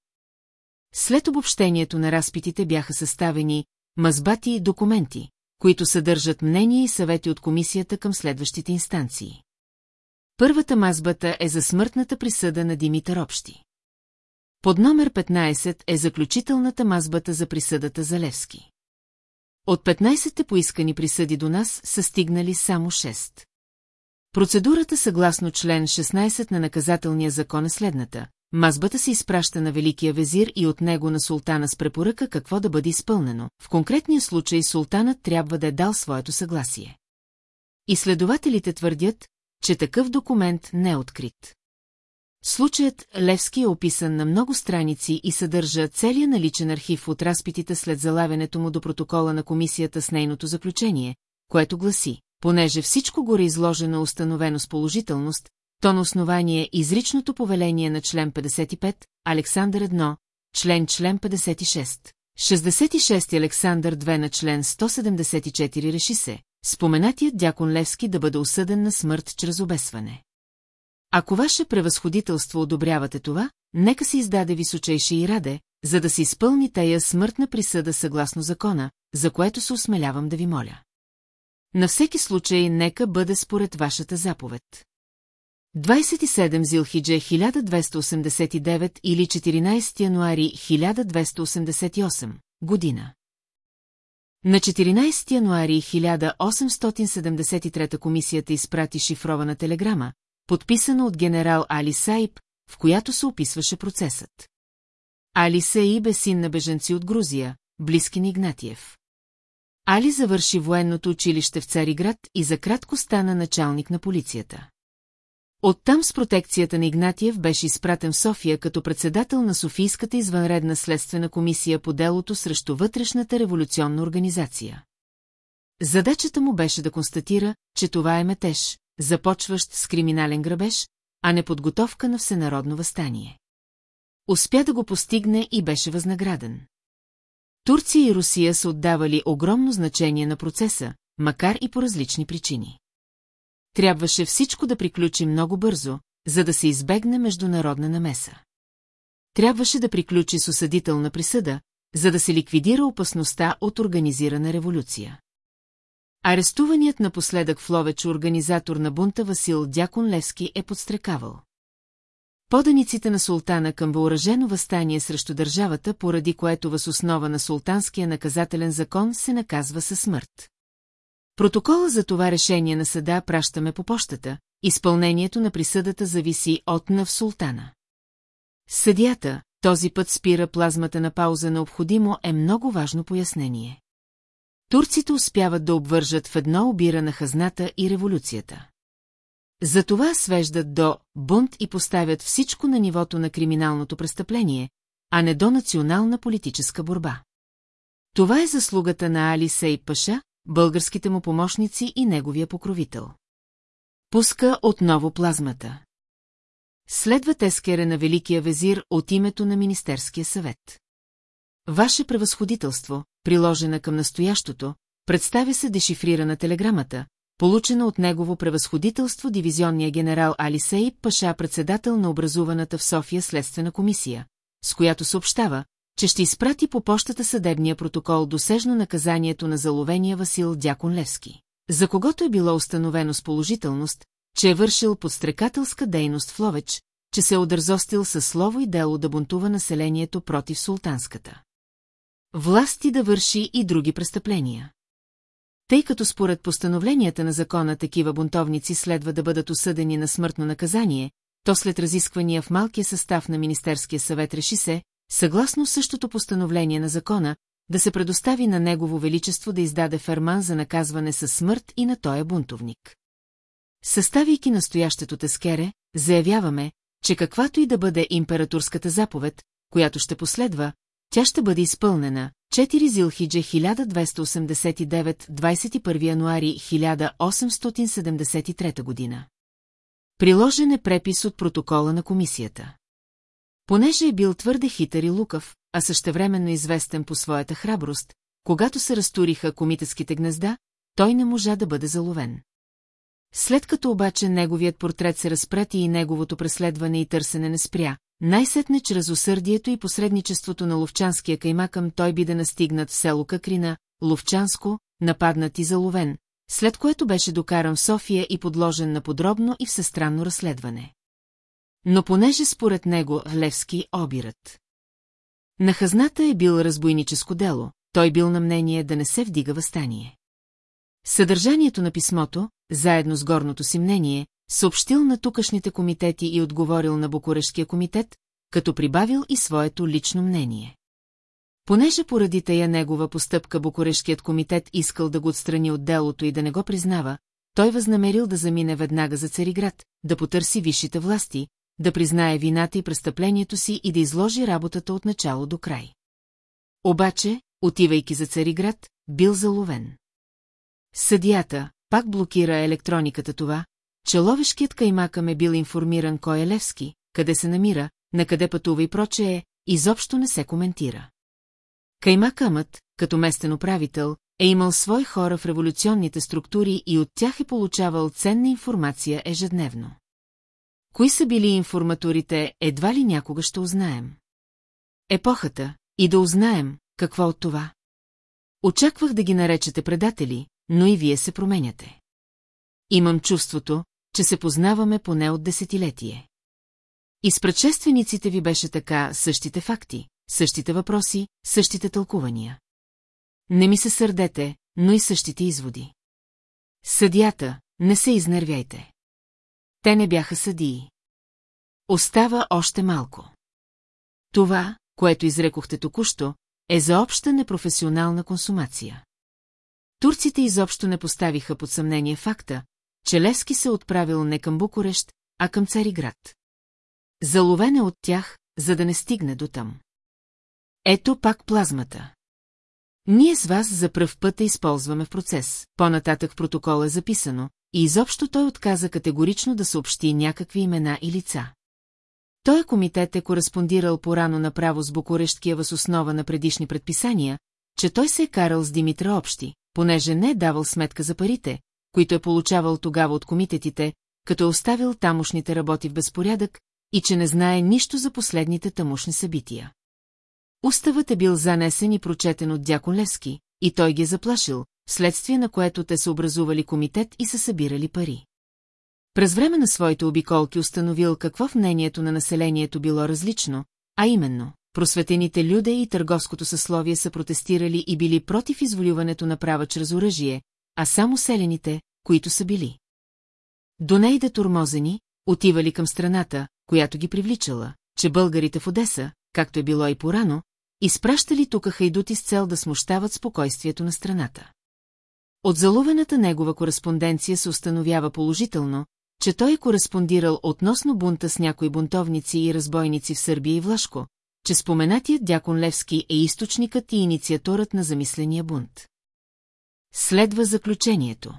След обобщението на разпитите бяха съставени мазбати и документи, които съдържат мнения и съвети от комисията към следващите инстанции. Първата мазбата е за смъртната присъда на Димитър Общи. Под номер 15 е заключителната мазбата за присъдата за Левски. От 15-те поискани присъди до нас са стигнали само 6. Процедурата съгласно член 16 на наказателния закон е следната. Мазбата се изпраща на Великия везир и от него на султана с препоръка какво да бъде изпълнено. В конкретния случай султанът трябва да е дал своето съгласие. Изследователите твърдят, че такъв документ не е открит. Случаят Левски е описан на много страници и съдържа целият наличен архив от разпитите след залавянето му до протокола на комисията с нейното заключение, което гласи, понеже всичко горе изложено установено с положителност, то на основание изричното повеление на член 55, Александър 1, член член 56. 66 Александър 2 на член 174 реши се, споменатият дякон Левски да бъде осъден на смърт чрез обесване. Ако ваше превъзходителство одобрявате това, нека се издаде височайше и раде, за да се изпълни тая смъртна присъда съгласно закона, за което се осмелявам да ви моля. На всеки случай нека бъде според вашата заповед. 27 Зилхидже 1289 или 14 януари 1288 година. На 14 януари 1873 комисията изпрати шифрована телеграма, подписана от генерал Али Саиб, в която се описваше процесът. Али Саиб е син на беженци от Грузия, близки на Игнатиев. Али завърши военното училище в Цариград и за кратко стана началник на полицията. Оттам с протекцията на Игнатиев беше изпратен в София като председател на Софийската извънредна следствена комисия по делото срещу вътрешната революционна организация. Задачата му беше да констатира, че това е метеж, започващ с криминален грабеж, а не подготовка на всенародно възстание. Успя да го постигне и беше възнаграден. Турция и Русия са отдавали огромно значение на процеса, макар и по различни причини. Трябваше всичко да приключи много бързо, за да се избегне международна намеса. Трябваше да приключи с осъдителна присъда, за да се ликвидира опасността от организирана революция. Арестуваният напоследък в Ловеч организатор на бунта Васил Дякон Левски е подстрекавал. Поданиците на султана към въоръжено възстание срещу държавата, поради което въз основа на султанския наказателен закон се наказва със смърт. Протокола за това решение на съда пращаме по почтата, изпълнението на присъдата зависи от нав султана. Съдията, този път спира плазмата на пауза необходимо е много важно пояснение. Турците успяват да обвържат в едно обира на хазната и революцията. Затова свеждат до бунт и поставят всичко на нивото на криминалното престъпление, а не до национална политическа борба. Това е заслугата на Али Сей Паша, българските му помощници и неговия покровител. Пуска отново плазмата. Следва тескере на Великия везир от името на Министерския съвет. Ваше превъзходителство, приложена към настоящото, представя се дешифрирана телеграмата, получена от негово превъзходителство дивизионния генерал Алисей Паша, председател на образуваната в София следствена комисия, с която съобщава, че ще изпрати по почтата съдебния протокол досежно наказанието на заловения Васил Дякон Левски, за когото е било установено с положителност, че е вършил подстрекателска дейност в Ловеч, че се е удързостил със слово и дело да бунтува населението против султанската. Власти да върши и други престъпления. Тъй като според постановленията на закона такива бунтовници следва да бъдат осъдени на смъртно наказание, то след разисквания в малкия състав на Министерския съвет реши се, съгласно същото постановление на закона, да се предостави на Негово Величество да издаде ферман за наказване със смърт и на тоя бунтовник. Съставяйки настоящето тескере, заявяваме, че каквато и да бъде императорската заповед, която ще последва, тя ще бъде изпълнена. 4 Зилхидже 1289, 21 януари 1873 година. Приложен е препис от протокола на комисията. Понеже е бил твърде хитър и лукав, а същевременно известен по своята храброст, когато се разтуриха комитетските гнезда, той не можа да бъде заловен. След като обаче неговият портрет се разпрати и неговото преследване и търсене не спря, най-сетне чрез усърдието и посредничеството на ловчанския каймакъм той биде настигнат в село Какрина, Ловчанско, нападнат и заловен, след което беше докаран в София и подложен на подробно и всестранно разследване. Но понеже според него Левски обират. На хазната е бил разбойническо дело, той бил на мнение да не се вдига възстание. Съдържанието на писмото, заедно с горното си мнение, съобщил на тукашните комитети и отговорил на Букурешкия комитет, като прибавил и своето лично мнение. Понеже поради тая негова постъпка Букурешкият комитет искал да го отстрани от делото и да не го признава, той възнамерил да замине веднага за Цариград, да потърси висшите власти, да признае вината и престъплението си и да изложи работата от начало до край. Обаче, отивайки за Цариград, бил заловен. Съдията пак блокира електрониката това, че ловешкият каймакъм е бил информиран кой е Левски, къде се намира, на къде пътува и прочее, изобщо не се коментира. Каймакъмът, като местен управител, е имал свои хора в революционните структури и от тях е получавал ценна информация ежедневно. Кои са били информаторите, едва ли някога ще узнаем. Епохата, и да узнаем, какво от това. Очаквах да ги наречете предатели, но и вие се променяте. Имам чувството, че се познаваме поне от десетилетие. И с предшествениците ви беше така същите факти, същите въпроси, същите тълкувания. Не ми се сърдете, но и същите изводи. Съдията, не се изнервяйте. Те не бяха съдии. Остава още малко. Това, което изрекохте току-що, е за обща непрофесионална консумация. Турците изобщо не поставиха под съмнение факта, че Левски се отправил не към Букурещ, а към Цариград. Заловен е от тях, за да не стигне до там. Ето пак плазмата. Ние с вас за пръв път използваме в процес, по-нататък в протокол е записано, и изобщо той отказа категорично да съобщи някакви имена и лица. Той комитет е кореспондирал порано направо с Букурещкия въз основа на предишни предписания, че той се е карал с Димитра Общи, понеже не е давал сметка за парите, които е получавал тогава от комитетите, като е оставил тамошните работи в безпорядък и че не знае нищо за последните тамошни събития. Уставът е бил занесен и прочетен от Дякон Левски, и той ги е заплашил, вследствие на което те са образували комитет и са събирали пари. През време на своите обиколки установил какво мнението на населението било различно, а именно, просветените люде и търговското съсловие са протестирали и били против изволюването на права чрез оръжие, а само селените, които са били. До нейде турмозени, отивали към страната, която ги привличала, че българите в Одеса, както е било и порано, изпращали тука хайдути с цел да смущават спокойствието на страната. От заловената негова кореспонденция се установява положително, че той е кореспондирал относно бунта с някои бунтовници и разбойници в Сърбия и Влашко, че споменатият дякон Левски е източникът и инициаторът на замисления бунт. Следва заключението.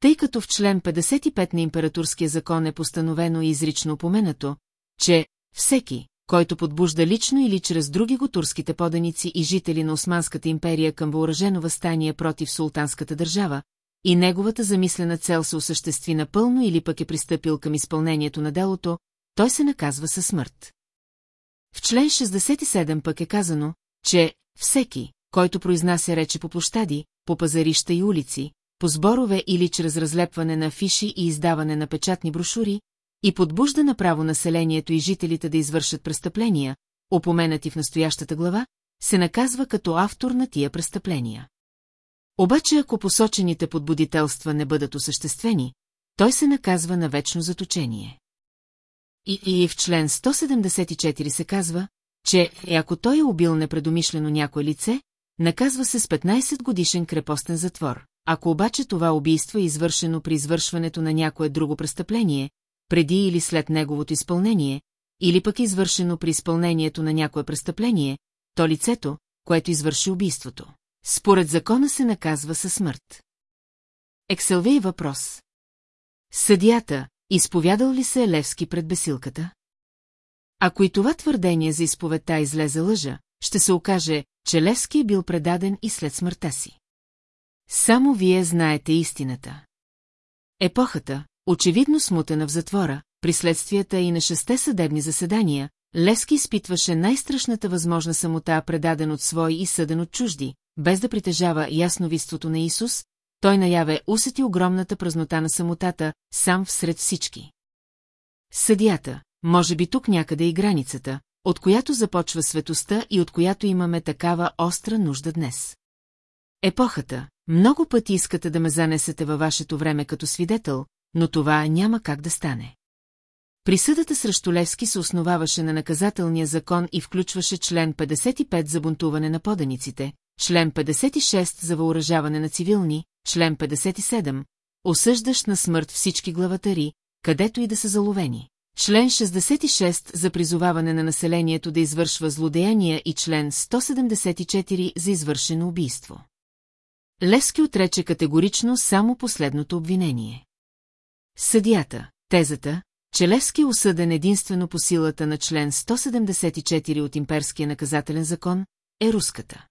Тъй като в член 55 на императорския закон е постановено и изрично упоменато, че всеки, който подбужда лично или чрез други го турските поданици и жители на Османската империя към въоръжено възстание против султанската държава, и неговата замислена цел се осъществи напълно или пък е пристъпил към изпълнението на делото, той се наказва със смърт. В член 67 пък е казано, че всеки, който произнася речи по площади, по пазарища и улици, по сборове или чрез разлепване на афиши и издаване на печатни брошури, и подбужда направо населението и жителите да извършат престъпления, упоменати в настоящата глава, се наказва като автор на тия престъпления. Обаче ако посочените подбудителства не бъдат осъществени, той се наказва на вечно заточение. И, и в член 174 се казва, че ако той е убил непредомишлено някое лице, наказва се с 15 годишен крепостен затвор. Ако обаче това убийство е извършено при извършването на някое друго престъпление, преди или след неговото изпълнение, или пък извършено при изпълнението на някое престъпление, то лицето, което извърши убийството. Според закона се наказва със смърт. Екселвей въпрос. Съдията, изповядал ли се Левски пред бесилката? Ако и това твърдение за изповедта излезе лъжа, ще се окаже, че Левски е бил предаден и след смъртта си. Само вие знаете истината. Епохата, очевидно смутена в затвора, при следствията и на шесте съдебни заседания, Левски изпитваше най-страшната възможна самота, предаден от свой и съден от чужди, без да притежава ясновидството на Исус, той наяве усети огромната празнота на самотата, сам всред всички. Съдията, може би тук някъде и границата, от която започва светостта и от която имаме такава остра нужда днес. Епохата, много пъти искате да ме занесете във вашето време като свидетел, но това няма как да стане. Присъдата срещу Левски се основаваше на наказателния закон и включваше член 55 за бунтуване на поданиците, член 56 за въоръжаване на цивилни, член 57, осъждащ на смърт всички главатари, където и да са заловени. Член 66 за призоваване на населението да извършва злодеяния и член 174 за извършено убийство. Левски отрече категорично само последното обвинение. Съдията, тезата, че Левски е осъден единствено по силата на член 174 от Имперския наказателен закон, е руската.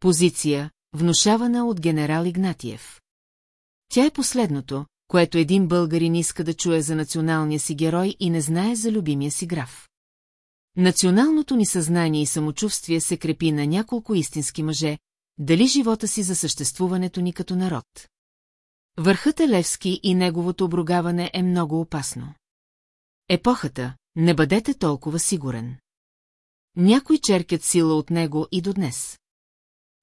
Позиция, внушавана от генерал Игнатиев. Тя е последното, което един българин иска да чуе за националния си герой и не знае за любимия си граф. Националното ни съзнание и самочувствие се крепи на няколко истински мъже, дали живота си за съществуването ни като народ. Върхът е Левски и неговото обругаване е много опасно. Епохата, не бъдете толкова сигурен. Някои черкят сила от него и до днес.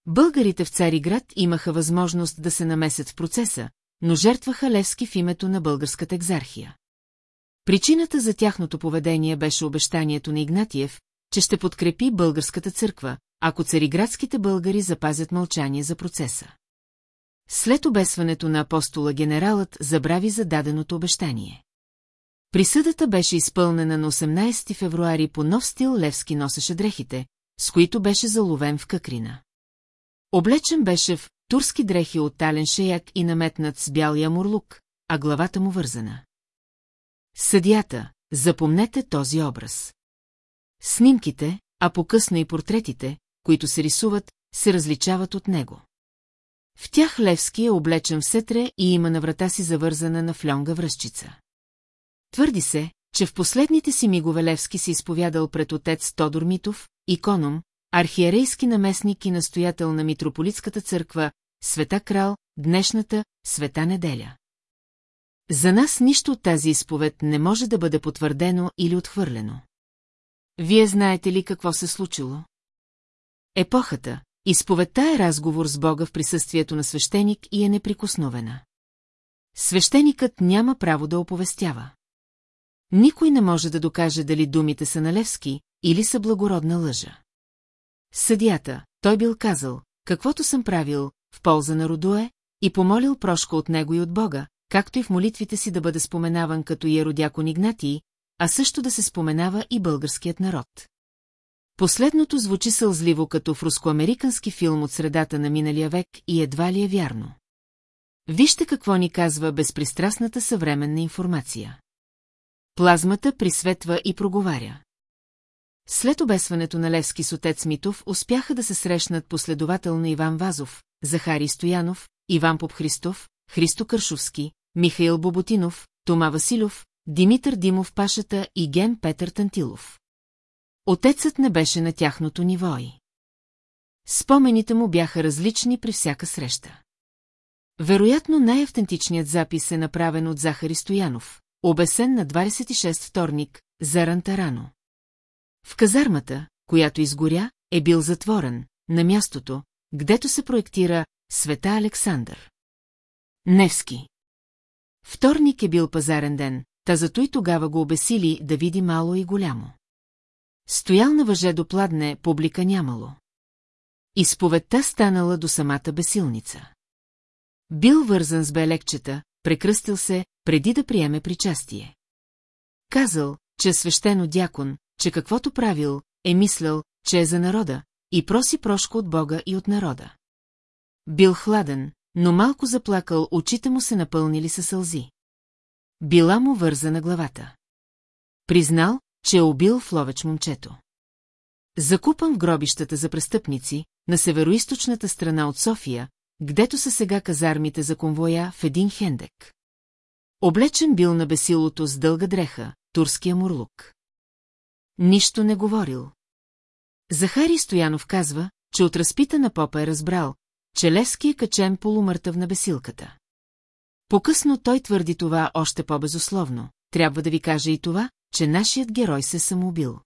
Българите в Цариград имаха възможност да се намесят в процеса, но жертваха Левски в името на българската екзархия. Причината за тяхното поведение беше обещанието на Игнатиев, че ще подкрепи българската църква, ако цариградските българи запазят мълчание за процеса. След обесването на апостола генералът забрави за даденото обещание. Присъдата беше изпълнена на 18 февруари по нов стил Левски носеше дрехите, с които беше заловен в Какрина. Облечен беше в турски дрехи от тален шеяк и наметнат с бял ямурлук, а главата му вързана. Съдята, запомнете този образ. Снимките, а по-късно и портретите, които се рисуват, се различават от него. В тях Левски е облечен в сетре и има на врата си завързана на флонга връзчица. Твърди се, че в последните си мигове Левски се изповядал пред отец Тодор Митов, иконом, архиерейски наместник и настоятел на митрополитската църква, Света Крал, днешната Света Неделя. За нас нищо от тази изповед не може да бъде потвърдено или отхвърлено. Вие знаете ли какво се случило? Епохата, изповедта е разговор с Бога в присъствието на свещеник и е неприкосновена. Свещеникът няма право да оповестява. Никой не може да докаже дали думите са на Левски или са благородна лъжа. Съдията, той бил казал, каквото съм правил, в полза на Родуе, и помолил прошка от него и от Бога, както и в молитвите си да бъде споменаван като Еродякон Игнатий, а също да се споменава и българският народ. Последното звучи сълзливо като в руско-американски филм от средата на миналия век и едва ли е вярно. Вижте какво ни казва безпристрастната съвременна информация. Плазмата присветва и проговаря. След обесването на Левски с отец Митов успяха да се срещнат последователно Иван Вазов, Захари Стоянов, Иван Попхристов, Христо Кършовски, Михаил Боботинов, Тома Василов, Димитър Димов Пашата и Ген Петър Тантилов. Отецът не беше на тяхното ниво и. Спомените му бяха различни при всяка среща. Вероятно най-автентичният запис е направен от Захари Стоянов, обесен на 26 вторник, за Рантарано. В казармата, която изгоря, е бил затворен, на мястото, гдето се проектира Света Александър. Невски. Вторник е бил пазарен ден, та зато и тогава го обесили да види мало и голямо. Стоял на въже до пладне, публика нямало. Изповедта станала до самата бесилница. Бил вързан с белекчета, прекръстил се, преди да приеме причастие. Казал, че е свещено дякон, че каквото правил, е мислял, че е за народа, и проси прошко от Бога и от народа. Бил хладен, но малко заплакал, очите му се напълнили със сълзи. Била му вързана главата. Признал, че е убил в ловеч момчето. Закупан в гробищата за престъпници, на североисточната страна от София, гдето са сега казармите за конвоя в един хендек. Облечен бил на бесилото с дълга дреха, турския мурлук. Нищо не говорил. Захари Стоянов казва, че от разпита на попа е разбрал, че Левски е качен полумъртъв на бесилката. По-късно той твърди това още по-безусловно. Трябва да ви кажа и това, че нашият герой се самоубил.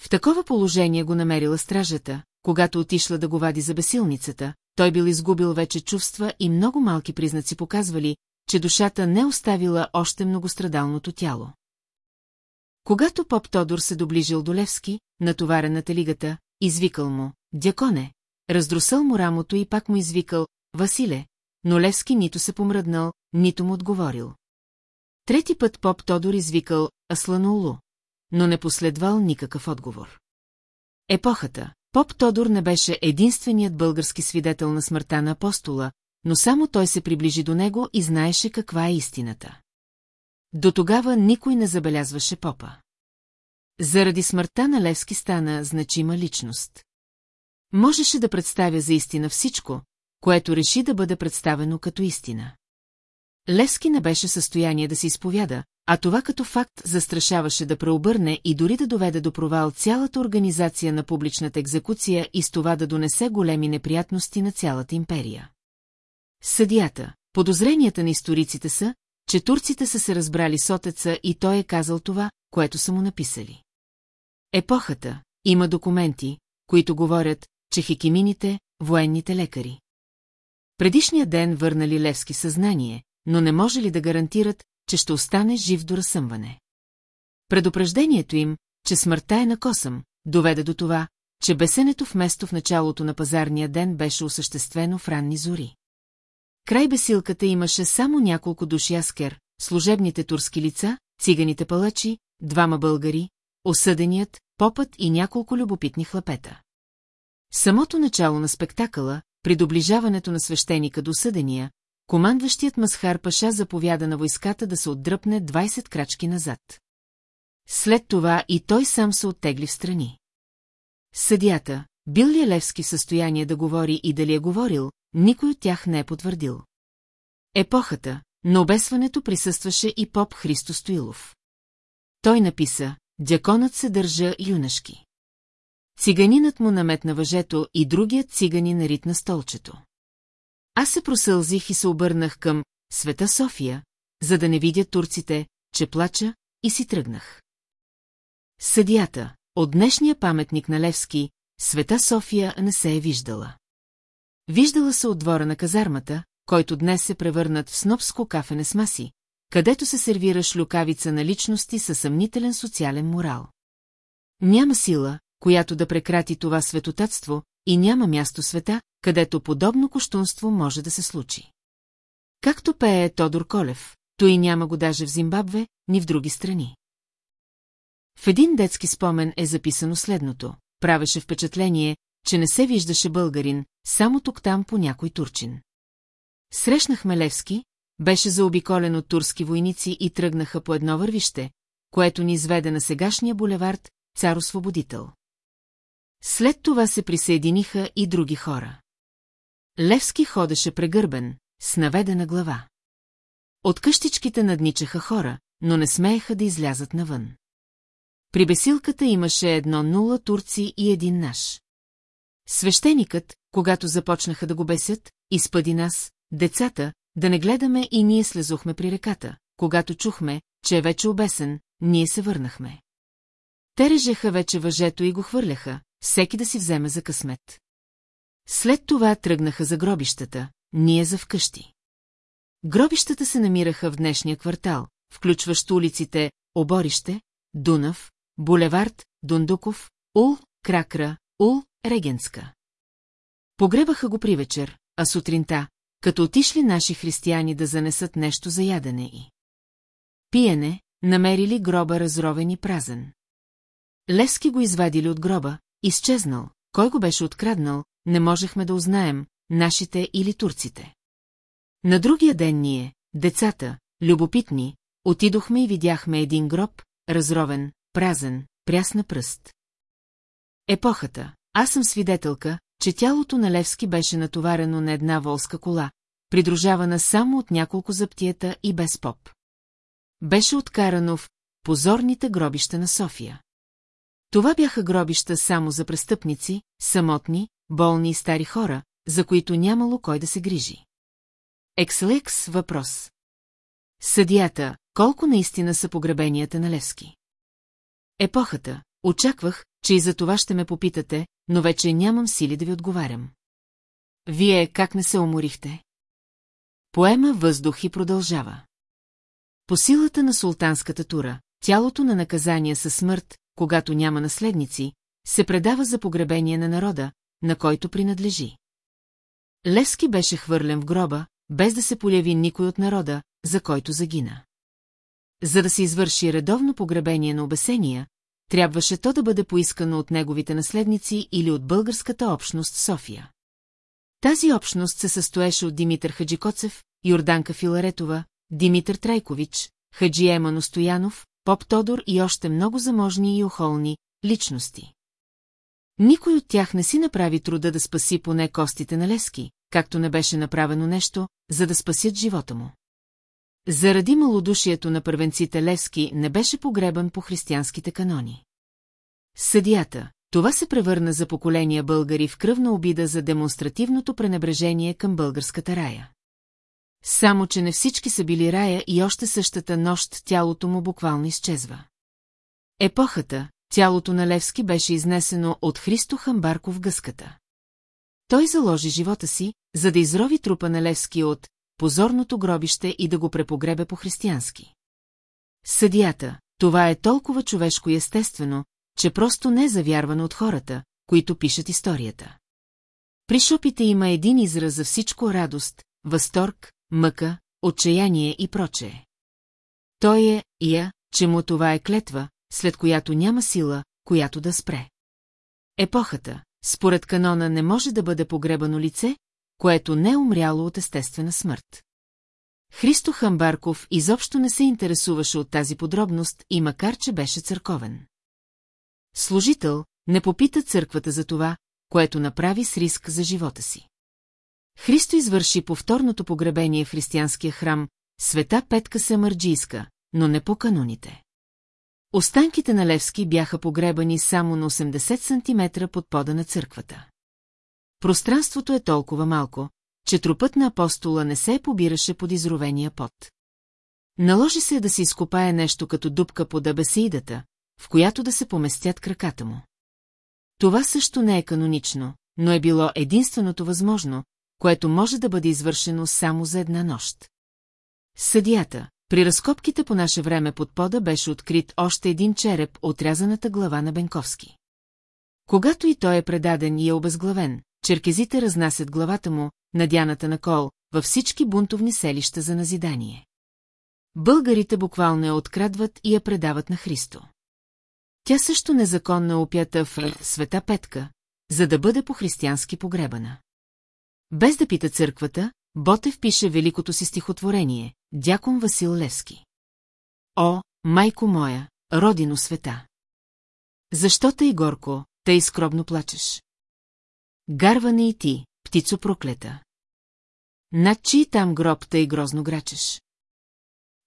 В такова положение го намерила стражата, когато отишла да го вади за бесилницата, той бил изгубил вече чувства и много малки признаци показвали, че душата не оставила още многострадалното тяло. Когато поп Тодор се доближил до Левски, натоварен на телигата, извикал му, дяконе, раздрусал му рамото и пак му извикал, Василе, но Левски нито се помръднал, нито му отговорил. Трети път поп Тодор извикал Асланулу, но не последвал никакъв отговор. Епохата. Поп Тодор не беше единственият български свидетел на смъртта на апостола, но само той се приближи до него и знаеше каква е истината. До тогава никой не забелязваше попа. Заради смъртта на Левски стана значима личност. Можеше да представя за истина всичко, което реши да бъде представено като истина. Левски не беше състояние да се изповяда, а това като факт застрашаваше да преобърне и дори да доведе до провал цялата организация на публичната екзекуция и с това да донесе големи неприятности на цялата империя. Съдията, подозренията на историците са, че турците са се разбрали с отеца и той е казал това, което са му написали. Епохата има документи, които говорят, че хекимините, военните лекари. Предишния ден върнали Левски съзнание, но не може ли да гарантират, че ще остане жив до разсъмване. Предупреждението им, че смъртта е на косъм, доведе до това, че бесенето вместо в началото на пазарния ден беше осъществено в ранни зори. Край бесилката имаше само няколко души аскер, служебните турски лица, циганите палачи, двама българи, осъденият, попът и няколко любопитни хлапета. Самото начало на спектакъла, при доближаването на свещеника до съдения, командващият Масхар Паша заповяда на войската да се отдръпне 20 крачки назад. След това и той сам се оттегли в страни. Съдята, бил ли е Левски в състояние да говори и дали е говорил, никой от тях не е потвърдил. Епохата, на обесването присъстваше и поп Христо Стоилов. Той написа, дяконът се държа юнашки. Циганинът му наметна въжето и другият цигани наритна столчето. Аз се просълзих и се обърнах към Света София, за да не видя турците, че плача, и си тръгнах. Съдията, от днешния паметник на Левски, Света София не се е виждала. Виждала се от двора на казармата, който днес се превърнат в снобско кафене с маси, където се сервира шлюкавица на личности със съмнителен социален морал. Няма сила, която да прекрати това светотатство, и няма място света, където подобно коштунство може да се случи. Както пее Тодор Колев, той няма го даже в Зимбабве, ни в други страни. В един детски спомен е записано следното. правеше впечатление, че не се виждаше българин, само тук-там по някой турчин. Срещнахме Левски, беше заобиколен от турски войници и тръгнаха по едно вървище, което ни изведе на сегашния булевард Цар-освободител. След това се присъединиха и други хора. Левски ходеше прегърбен, с наведена глава. От къщичките надничаха хора, но не смееха да излязат навън. При бесилката имаше едно нула турци и един наш. Свещеникът, когато започнаха да го бесят, изпъди нас, децата, да не гледаме и ние слезохме при реката. Когато чухме, че е вече обесен, ние се върнахме. Те режеха вече въжето и го хвърляха, всеки да си вземе за късмет. След това тръгнаха за гробищата, ние за вкъщи. Гробищата се намираха в днешния квартал, включващ улиците Оборище, Дунав, Булевард, Дундуков, Ул, Кракра, Ул, Регенска. Погребаха го при вечер, а сутринта, като отишли наши християни да занесат нещо за ядене и. Пиене, намерили гроба разровен и празен. Левски го извадили от гроба, изчезнал, кой го беше откраднал, не можехме да узнаем, нашите или турците. На другия ден ние, децата, любопитни, отидохме и видяхме един гроб, разровен, празен, прясна пръст. Епохата. Аз съм свидетелка, че тялото на Левски беше натоварено на една волска кола, придружавана само от няколко заптиета и без поп. Беше откарано в позорните гробища на София. Това бяха гробища само за престъпници, самотни, болни и стари хора, за които нямало кой да се грижи. Екс-лекс въпрос. Съдията, колко наистина са погребенията на Левски? Епохата, очаквах, че и за това ще ме попитате, но вече нямам сили да ви отговарям. Вие как не се уморихте? Поема въздух и продължава. По силата на султанската тура, тялото на наказание със смърт, когато няма наследници, се предава за погребение на народа, на който принадлежи. Левски беше хвърлен в гроба, без да се появи никой от народа, за който загина. За да се извърши редовно погребение на обесения, трябваше то да бъде поискано от неговите наследници или от българската общност София. Тази общност се състоеше от Димитър Хаджикоцев, Йорданка Филаретова, Димитър Трайкович, Хаджи Емано Стоянов, Поп Тодор и още много заможни и охолни личности. Никой от тях не си направи труда да спаси поне костите на Лески, както не беше направено нещо, за да спасят живота му. Заради малодушието на първенците Левски не беше погребан по християнските канони. Съдията, това се превърна за поколения българи в кръвна обида за демонстративното пренебрежение към българската рая. Само, че не всички са били рая и още същата нощ тялото му буквално изчезва. Епохата, тялото на Левски беше изнесено от Христо Хамбарков гъската. Той заложи живота си, за да изрови трупа на Левски от позорното гробище и да го препогребе по-християнски. Съдията, това е толкова човешко и естествено, че просто не е завярвано от хората, които пишат историята. При шопите има един израз за всичко радост, възторг, мъка, отчаяние и прочее. Той е я, че му това е клетва, след която няма сила, която да спре. Епохата, според канона не може да бъде погребано лице, което не е умряло от естествена смърт. Христо Хамбарков изобщо не се интересуваше от тази подробност и макар, че беше църковен. Служител не попита църквата за това, което направи с риск за живота си. Христо извърши повторното погребение в християнския храм, света Петка Самарджийска, но не по каноните. Останките на Левски бяха погребани само на 80 см под пода на църквата. Пространството е толкова малко, че трупът на апостола не се побираше под изровения пот. Наложи се да се изкопае нещо като дупка под абесеидата, в която да се поместят краката му. Това също не е канонично, но е било единственото възможно, което може да бъде извършено само за една нощ. Съдията, при разкопките по наше време под пода беше открит още един череп от рязаната глава на Бенковски. Когато и той е предаден и е обезглавен, черкезите разнасят главата му, надяната на кол, във всички бунтовни селища за назидание. Българите буквално я открадват и я предават на Христо. Тя също незаконно опята в Света Петка, за да бъде по-християнски погребана. Без да пита църквата, Ботев пише великото си стихотворение «Дякон Васил Левски». О, майко моя, родино света! Защо тъй горко, тъй скробно плачеш? Гарване и ти, птицо проклета. Над чий там гроб тъй грозно грачеш?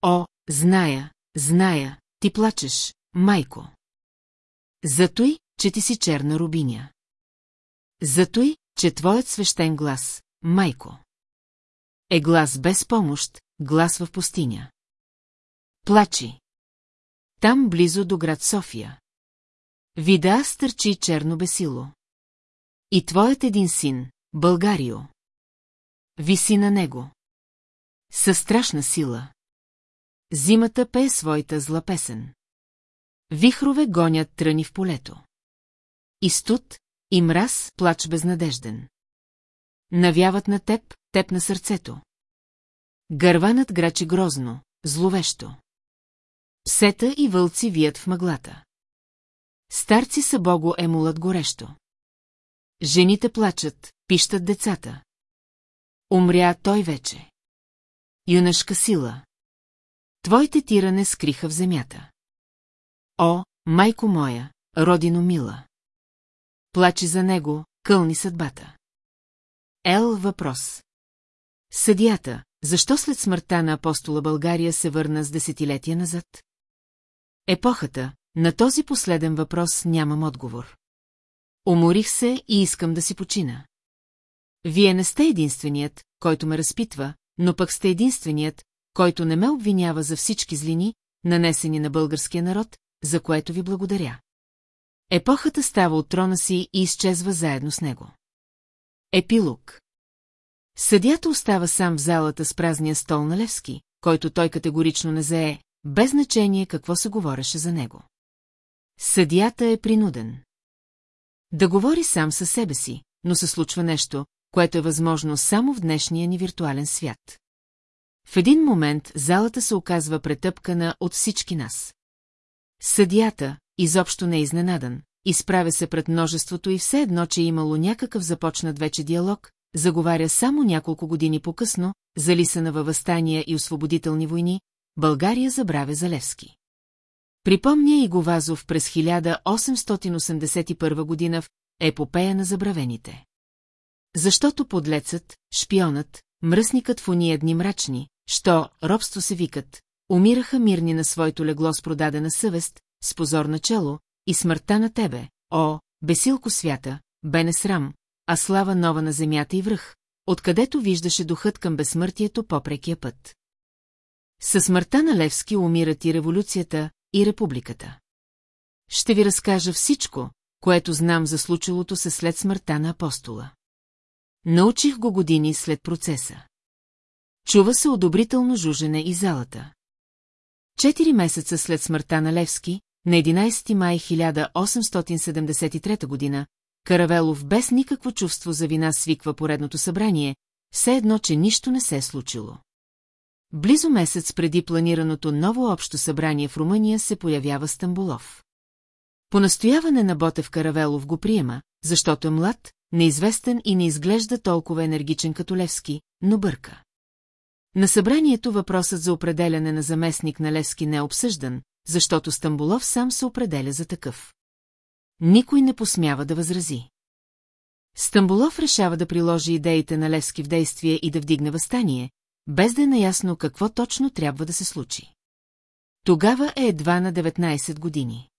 О, зная, зная, ти плачеш, майко. Затой, че ти си черна рубиня. Затой, че твоят свещен глас, майко. Е глас без помощ, глас в пустиня. Плачи. Там близо до град София. Вида стърчи черно бесило. И твоят един син, Българио. Виси на него. Със страшна сила. Зимата пее своята зла песен. Вихрове гонят тръни в полето. И студ, и мраз, плач безнадежден. Навяват на теб, теб на сърцето. Гърванът грачи грозно, зловещо. Псета и вълци вият в мъглата. Старци са бого емулът горещо. Жените плачат, пищат децата. Умря той вече. Юнашка сила. Твоите тиране скриха в земята. О, майко моя, родино мила! Плачи за него, кълни съдбата. Ел въпрос. Съдията, защо след смъртта на апостола България се върна с десетилетия назад? Епохата, на този последен въпрос нямам отговор. Уморих се и искам да си почина. Вие не сте единственият, който ме разпитва, но пък сте единственият, който не ме обвинява за всички злини, нанесени на българския народ, за което ви благодаря. Епохата става от трона си и изчезва заедно с него. Епилог Съдята остава сам в залата с празния стол на Левски, който той категорично не зае, без значение какво се говореше за него. Съдията е принуден. Да говори сам със себе си, но се случва нещо, което е възможно само в днешния ни виртуален свят. В един момент залата се оказва претъпкана от всички нас. Съдията, изобщо не е изненадан, изправя се пред множеството и все едно, че е имало някакъв започнат вече диалог, заговаря само няколко години по-късно, залисана във възстания и освободителни войни, България забравя Залевски. Припомня и Говазов през 1881 година в Епопея на забравените. Защото подлецът, шпионът, мръсникът в уния дни мрачни, що робство се викат, умираха мирни на своето легло с продадена съвест, с позор на чело, и смъртта на тебе, о, бесилко свята, бе не срам, а слава нова на земята и връх, откъдето виждаше духът към безсмъртието попрекия път. Със смъртта на Левски умират и революцията, и републиката. Ще ви разкажа всичко, което знам за случилото се след смъртта на апостола. Научих го години след процеса. Чува се одобрително жужене и залата. Четири месеца след смъртта на Левски, на 11 май 1873 година, Каравелов без никакво чувство за вина свиква поредното събрание, все едно, че нищо не се е случило. Близо месец преди планираното ново общо събрание в Румъния се появява Стамбулов. По настояване на Ботев Каравелов го приема, защото е млад, неизвестен и не изглежда толкова енергичен като Левски, но бърка. На събранието въпросът за определяне на заместник на Левски не е обсъждан, защото Стамбулов сам се определя за такъв. Никой не посмява да възрази. Стамбулов решава да приложи идеите на Левски в действие и да вдигне възстание, без да е наясно какво точно трябва да се случи. Тогава е едва на 19 години.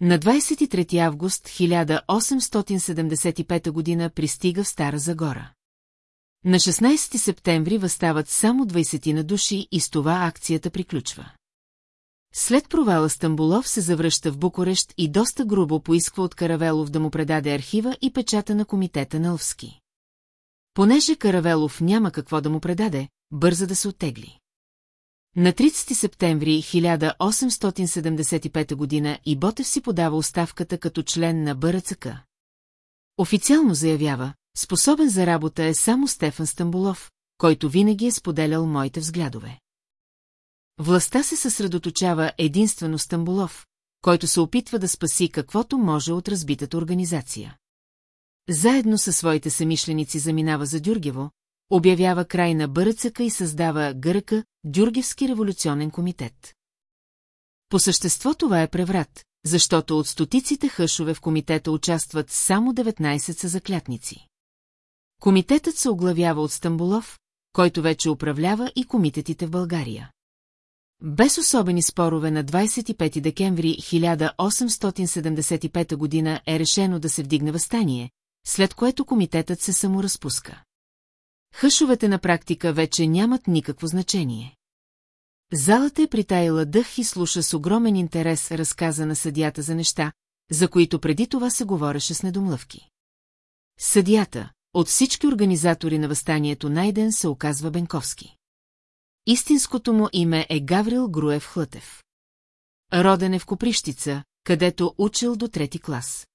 На 23 август 1875 година пристига в Стара Загора. На 16 септември възстават само 20 на души и с това акцията приключва. След провала Стамбулов се завръща в Букурещ и доста грубо поисква от Каравелов да му предаде архива и печата на комитета на Лвски. Понеже Каравелов няма какво да му предаде, бърза да се оттегли. На 30 септември 1875 година и Ботев си подава оставката като член на БРЦК. Официално заявява, способен за работа е само Стефан Стамбулов, който винаги е споделял моите взглядове. Властта се съсредоточава единствено Стамбулов, който се опитва да спаси каквото може от разбитата организация. Заедно със своите самишленици заминава за Дюргево, обявява край на Бъръцъка и създава Гъръка, Дюргевски революционен комитет. По същество това е преврат, защото от стотиците хъшове в комитета участват само 19 са заклятници. Комитетът се оглавява от Стамбулов, който вече управлява и комитетите в България. Без особени спорове на 25 декември 1875 година е решено да се вдигне възстание, след което комитетът се саморазпуска. Хъшовете на практика вече нямат никакво значение. Залата е притаяла дъх и слуша с огромен интерес разказа на съдията за неща, за които преди това се говореше с недомлъвки. Съдията, от всички организатори на възстанието Найден се оказва Бенковски. Истинското му име е Гаврил Груев Хлътев. Роден е в Коприщица, където учил до трети клас.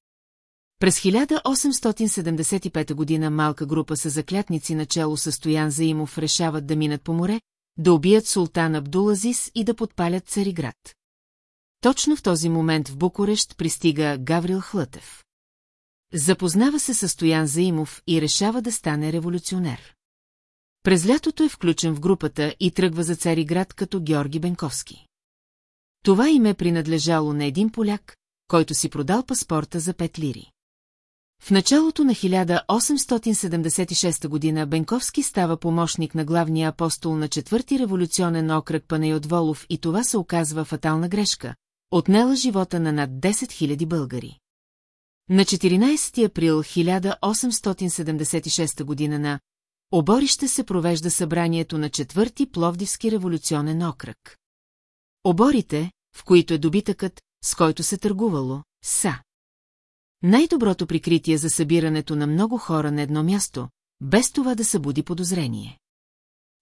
През 1875 година малка група са заклятници начало със Стоян Заимов решават да минат по море, да убият султан Абдулазис и да подпалят Цариград. Точно в този момент в Букурещ пристига Гаврил Хлътев. Запознава се с Стоян Заимов и решава да стане революционер. През лятото е включен в групата и тръгва за Цариград като Георги Бенковски. Това име принадлежало на един поляк, който си продал паспорта за пет лири. В началото на 1876 година Бенковски става помощник на главния апостол на четвърти революционен окръг Панайот Волов и това се оказва фатална грешка, отнела живота на над 10 000 българи. На 14 април 1876 година на Оборище се провежда събранието на четвърти Пловдивски революционен окръг. Оборите, в които е добитъкът, с който се търгувало, са най-доброто прикритие за събирането на много хора на едно място, без това да събуди подозрение.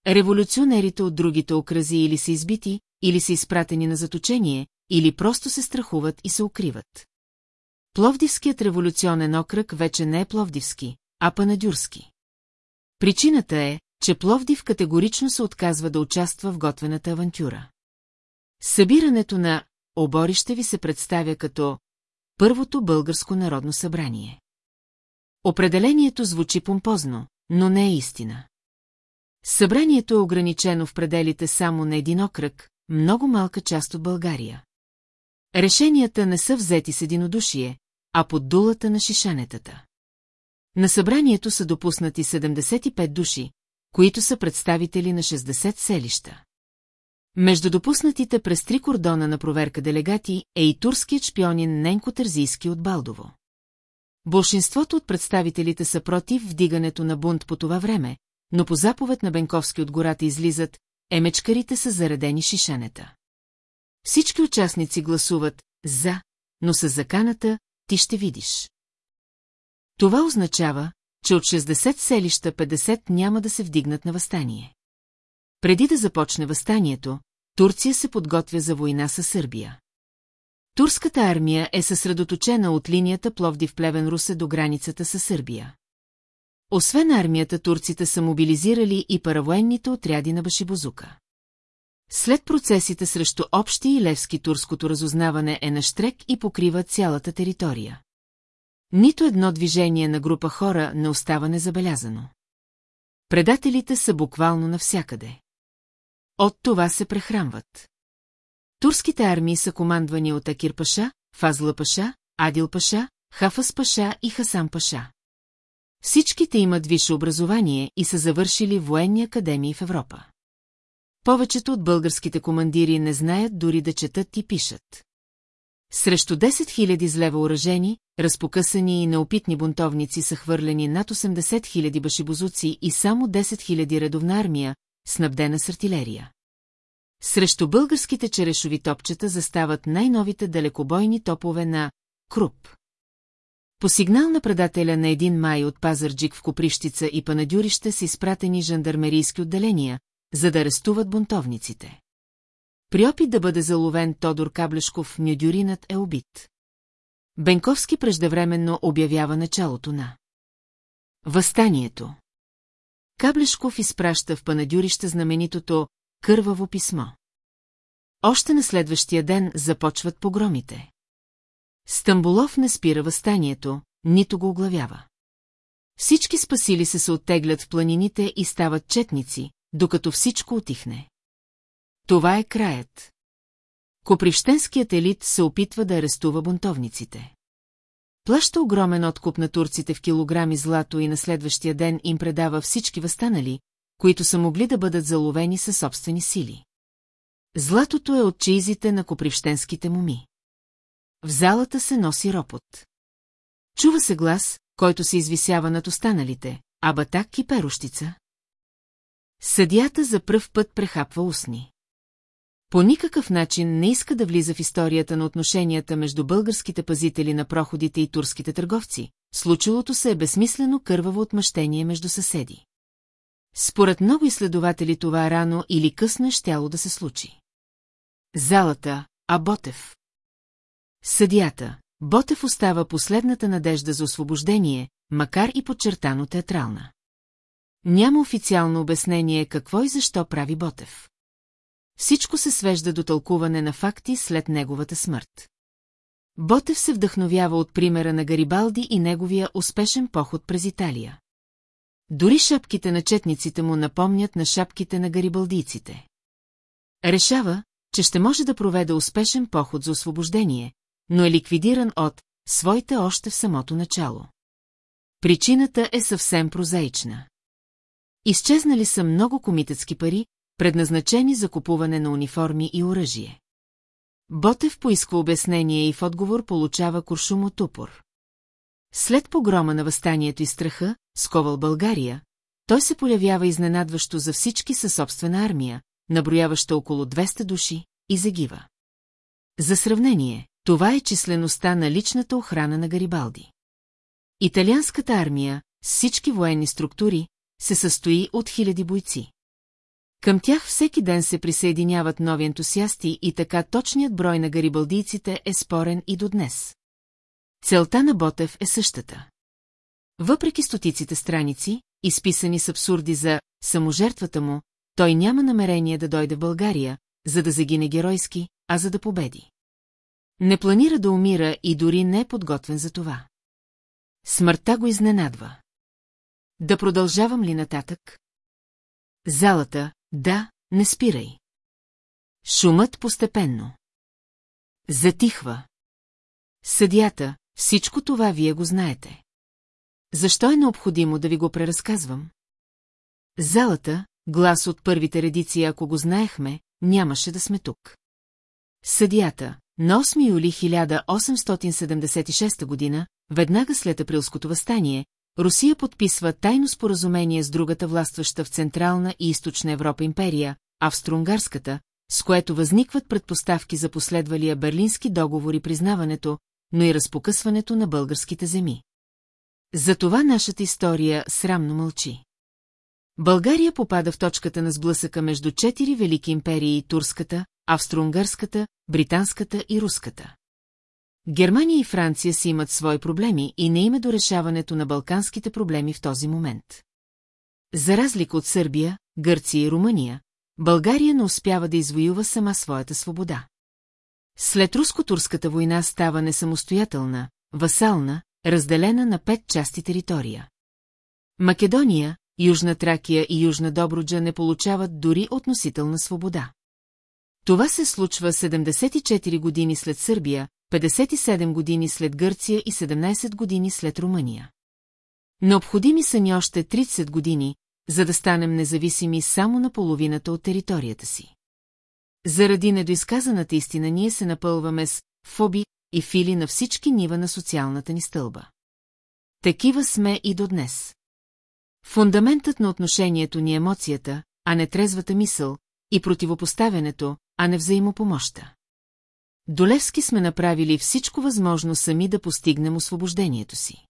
Революционерите от другите окрази или са избити, или са изпратени на заточение, или просто се страхуват и се укриват. Пловдивският революционен окръг вече не е Пловдивски, а Панадюрски. Причината е, че Пловдив категорично се отказва да участва в готвената авантюра. Събирането на оборище ви се представя като Първото българско народно събрание. Определението звучи помпозно, но не е истина. Събранието е ограничено в пределите само на един окръг, много малка част от България. Решенията не са взети с единодушие, а под дулата на шишанетата. На събранието са допуснати 75 души, които са представители на 60 селища. Между допуснатите през три кордона на проверка делегати е и турският шпионин Ненко Тързийски от Балдово. Большинството от представителите са против вдигането на бунт по това време, но по заповед на Бенковски от гората излизат, емечкарите са заредени шишанета. Всички участници гласуват «за», но с заканата «ти ще видиш». Това означава, че от 60 селища 50 няма да се вдигнат на възстание. Преди да започне възстанието, Турция се подготвя за война с Сърбия. Турската армия е съсредоточена от линията Пловдив-Плевен-Русе до границата с Сърбия. Освен армията, турците са мобилизирали и паравоенните отряди на Башибозука. След процесите срещу общи и левски турското разузнаване е на штрек и покрива цялата територия. Нито едно движение на група хора не остава незабелязано. Предателите са буквално навсякъде. От това се прехранват. Турските армии са командвани от Акир Паша, Фазла Паша, Адил Паша, Хафас Паша и Хасан Паша. Всичките имат висше образование и са завършили военни академии в Европа. Повечето от българските командири не знаят дори да четат и пишат. Срещу 10 000 зле въоръжени, разпокъсани и неопитни бунтовници са хвърлени над 80 000 башибозуци и само 10 000 редовна армия, снабдена с артилерия. Срещу българските черешови топчета застават най-новите далекобойни топове на Круп. По сигнал на предателя на един май от Пазарджик в Коприщица и Панадюрище са изпратени жандармерийски отделения, за да арестуват бунтовниците. При опит да бъде заловен Тодор Каблешков, Нюдюринът е убит. Бенковски преждевременно обявява началото на Възстанието. Каблешков изпраща в Панадюрище знаменитото «Кърваво писмо». Още на следващия ден започват погромите. Стамбулов не спира възстанието, нито го оглавява. Всички спасили се се оттеглят в планините и стават четници, докато всичко отихне. Това е краят. Копривщенският елит се опитва да арестува бунтовниците. Плаща огромен откуп на турците в килограми злато и на следващия ден им предава всички възстанали, които са могли да бъдат заловени със собствени сили. Златото е от чизите на копривщенските муми. В залата се носи ропот. Чува се глас, който се извисява над останалите, а батак и перощица. Съдията за пръв път прехапва устни. По никакъв начин не иска да влиза в историята на отношенията между българските пазители на проходите и турските търговци. Случилото се е безсмислено кърваво отмъщение между съседи. Според много изследователи това рано или късно е щяло да се случи. Залата, а Ботев. Съдията. Ботев остава последната надежда за освобождение, макар и подчертано театрална. Няма официално обяснение какво и защо прави Ботев. Всичко се свежда до тълкуване на факти след неговата смърт. Ботев се вдъхновява от примера на Гарибалди и неговия успешен поход през Италия. Дори шапките на четниците му напомнят на шапките на гарибалдийците. Решава, че ще може да проведе успешен поход за освобождение, но е ликвидиран от своите още в самото начало. Причината е съвсем прозаична. Изчезнали са много комитетски пари, предназначени за купуване на униформи и оръжие. Ботев поиска обяснение и в отговор получава куршум от упор. След погрома на възстанието и страха, сковал България, той се появява изненадващо за всички със собствена армия, наброяваща около 200 души, и загива. За сравнение, това е числеността на личната охрана на Гарибалди. Италианската армия, с всички военни структури, се състои от хиляди бойци. Към тях всеки ден се присъединяват нови ентусиасти и така точният брой на гарибалдийците е спорен и до днес. Целта на Ботев е същата. Въпреки стотиците страници, изписани с абсурди за саможертвата му, той няма намерение да дойде в България, за да загине геройски, а за да победи. Не планира да умира и дори не е подготвен за това. Смъртта го изненадва. Да продължавам ли нататък? Залата, да, не спирай. Шумът постепенно. Затихва. Съдята, всичко това вие го знаете. Защо е необходимо да ви го преразказвам? Залата, глас от първите редици, ако го знаехме, нямаше да сме тук. Съдията, на 8 юли 1876 година, веднага след априлското възстание, Русия подписва тайно споразумение с другата властваща в Централна и Източна Европа империя, Австро-Унгарската, с което възникват предпоставки за последвалия Берлински договор и признаването, но и разпокъсването на българските земи. Затова нашата история срамно мълчи. България попада в точката на сблъсъка между четири велики империи – турската, австро-унгарската, британската и руската. Германия и Франция си имат свои проблеми и не име до решаването на балканските проблеми в този момент. За разлика от Сърбия, Гърция и Румъния, България не успява да извоюва сама своята свобода. След руско-турската война става несамостоятелна, васална, разделена на пет части територия. Македония, Южна Тракия и Южна Добруджа не получават дори относителна свобода. Това се случва 74 години след Сърбия, 57 години след Гърция и 17 години след Румъния. Необходими са ни още 30 години, за да станем независими само на половината от територията си. Заради недоизказаната истина ние се напълваме с фоби и фили на всички нива на социалната ни стълба. Такива сме и до днес. Фундаментът на отношението ни е емоцията, а не трезвата мисъл, и противопоставянето, а не взаимопомощта. Долевски сме направили всичко възможно сами да постигнем освобождението си.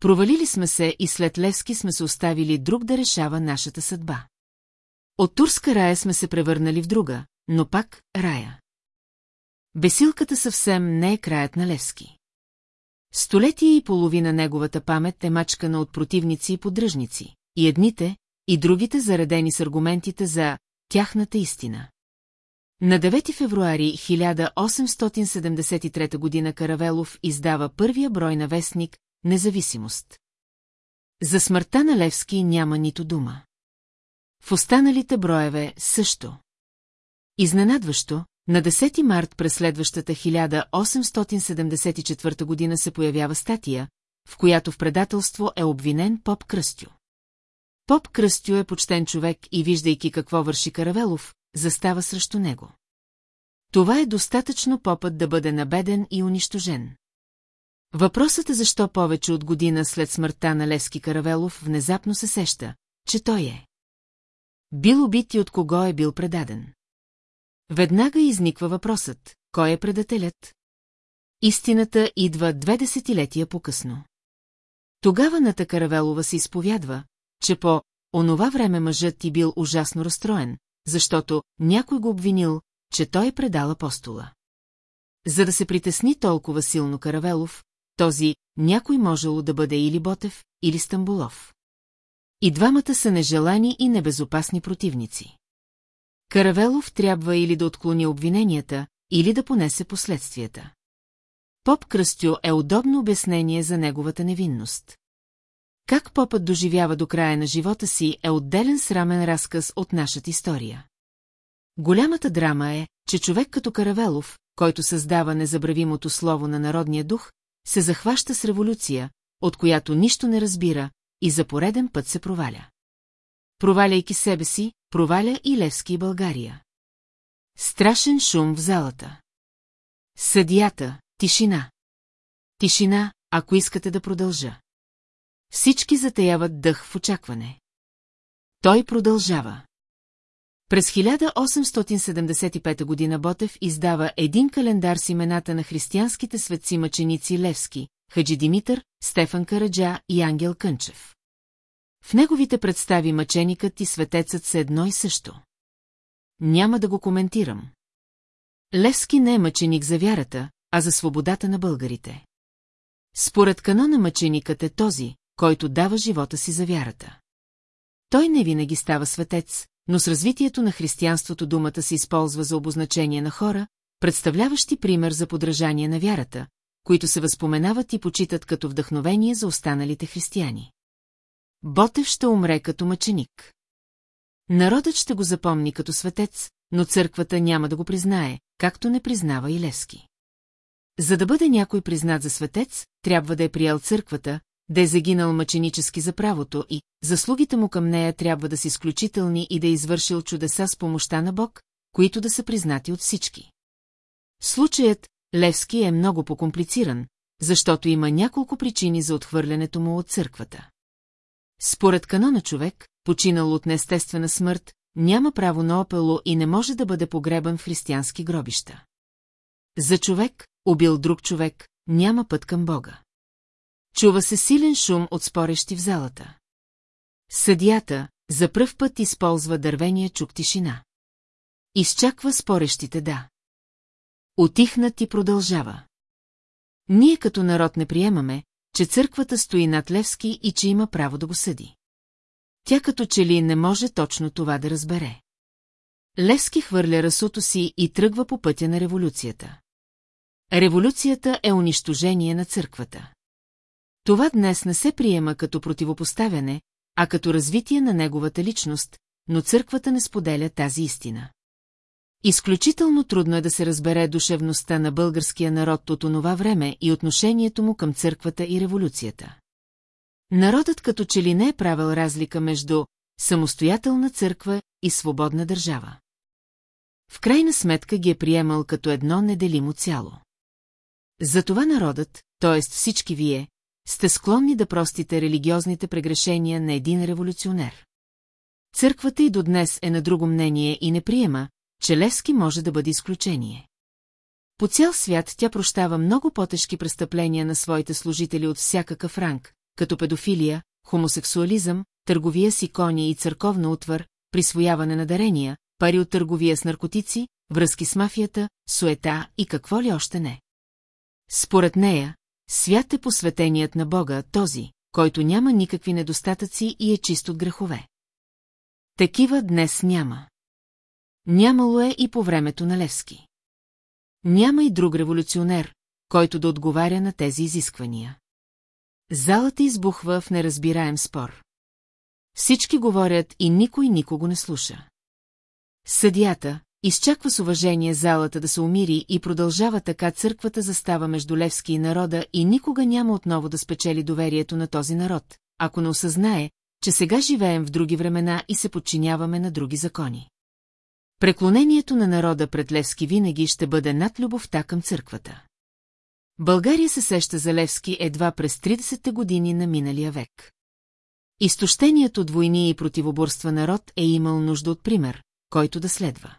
Провалили сме се и след Левски сме се оставили друг да решава нашата съдба. От турска рая сме се превърнали в друга, но пак рая. Бесилката съвсем не е краят на Левски. Столетие и половина неговата памет е мачкана от противници и поддръжници, и едните, и другите заредени с аргументите за тяхната истина. На 9 февруари 1873 година Каравелов издава първия брой на вестник «Независимост». За смъртта на Левски няма нито дума. В останалите броеве също. Изненадващо, на 10 март през следващата 1874 година се появява статия, в която в предателство е обвинен Поп Кръстю. Поп Кръстю е почтен човек и виждайки какво върши Каравелов, застава срещу него. Това е достатъчно попът да бъде набеден и унищожен. Въпросът е защо повече от година след смъртта на Левски Каравелов внезапно се сеща, че той е. Бил убит и от кого е бил предаден. Веднага изниква въпросът, кой е предателят? Истината идва две десетилетия по-късно. Тогава Ната Каравелова се изповядва, че по онова време мъжът ти бил ужасно разстроен, защото някой го обвинил, че той е предал апостола. За да се притесни толкова силно Каравелов, този някой можело да бъде или Ботев, или Стамбулов. И двамата са нежелани и небезопасни противници. Каравелов трябва или да отклони обвиненията, или да понесе последствията. Поп Кръстю е удобно обяснение за неговата невинност. Как попът доживява до края на живота си е отделен срамен разказ от нашата история. Голямата драма е, че човек като Каравелов, който създава незабравимото слово на народния дух, се захваща с революция, от която нищо не разбира, и за пореден път се проваля. Проваляйки себе си, проваля и Левски и България. Страшен шум в залата. Съдията, тишина. Тишина, ако искате да продължа. Всички затеяват дъх в очакване. Той продължава. През 1875 година Ботев издава един календар с имената на християнските светци-мъченици Левски, Хаджи Димитър, Стефан Караджа и Ангел Кънчев. В неговите представи мъченикът и светецът са едно и също. Няма да го коментирам. Левски не е мъченик за вярата, а за свободата на българите. Според канона мъченикът е този, който дава живота си за вярата. Той не винаги става светец, но с развитието на християнството думата се използва за обозначение на хора, представляващи пример за подражание на вярата, които се възпоменават и почитат като вдъхновение за останалите християни. Ботев ще умре като мъченик. Народът ще го запомни като светец, но църквата няма да го признае, както не признава и Левски. За да бъде някой признат за светец, трябва да е приял църквата, да е загинал мъченически за правото и заслугите му към нея трябва да са изключителни и да е извършил чудеса с помощта на Бог, които да са признати от всички. Случаят Левски е много по-комплициран, защото има няколко причини за отхвърлянето му от църквата. Според канона човек, починал от неестествена смърт, няма право на опело и не може да бъде погребан в християнски гробища. За човек, убил друг човек, няма път към Бога. Чува се силен шум от спорещи в залата. Съдията за пръв път използва дървения чук тишина. Изчаква спорещите да. Отихнат и продължава. Ние като народ не приемаме, че църквата стои над Левски и че има право да го съди. Тя като че ли не може точно това да разбере. Левски хвърля расото си и тръгва по пътя на революцията. Революцията е унищожение на църквата. Това днес не се приема като противопоставяне, а като развитие на неговата личност, но църквата не споделя тази истина. Изключително трудно е да се разбере душевността на българския народ от онова време и отношението му към църквата и революцията. Народът като че ли не е правил разлика между самостоятелна църква и свободна държава. В крайна сметка ги е приемал като едно неделимо цяло. Затова народът, т.е. всички вие, сте склонни да простите религиозните прегрешения на един революционер. Църквата и до днес е на друго мнение и не приема, че Левски може да бъде изключение. По цял свят тя прощава много по-тежки престъпления на своите служители от всякакъв ранг, като педофилия, хомосексуализъм, търговия с икони и църковна утвар, присвояване на дарения, пари от търговия с наркотици, връзки с мафията, суета и какво ли още не. Според нея, свят е посветеният на Бога, този, който няма никакви недостатъци и е чист от грехове. Такива днес няма. Нямало е и по времето на Левски. Няма и друг революционер, който да отговаря на тези изисквания. Залата избухва в неразбираем спор. Всички говорят и никой никого не слуша. Съдията изчаква с уважение залата да се умири и продължава така църквата застава между Левски и народа и никога няма отново да спечели доверието на този народ, ако не осъзнае, че сега живеем в други времена и се подчиняваме на други закони. Преклонението на народа пред Левски винаги ще бъде над любовта към църквата. България се сеща за Левски едва през 30-те години на миналия век. Изтощеният от войни и противоборства народ е имал нужда от пример, който да следва.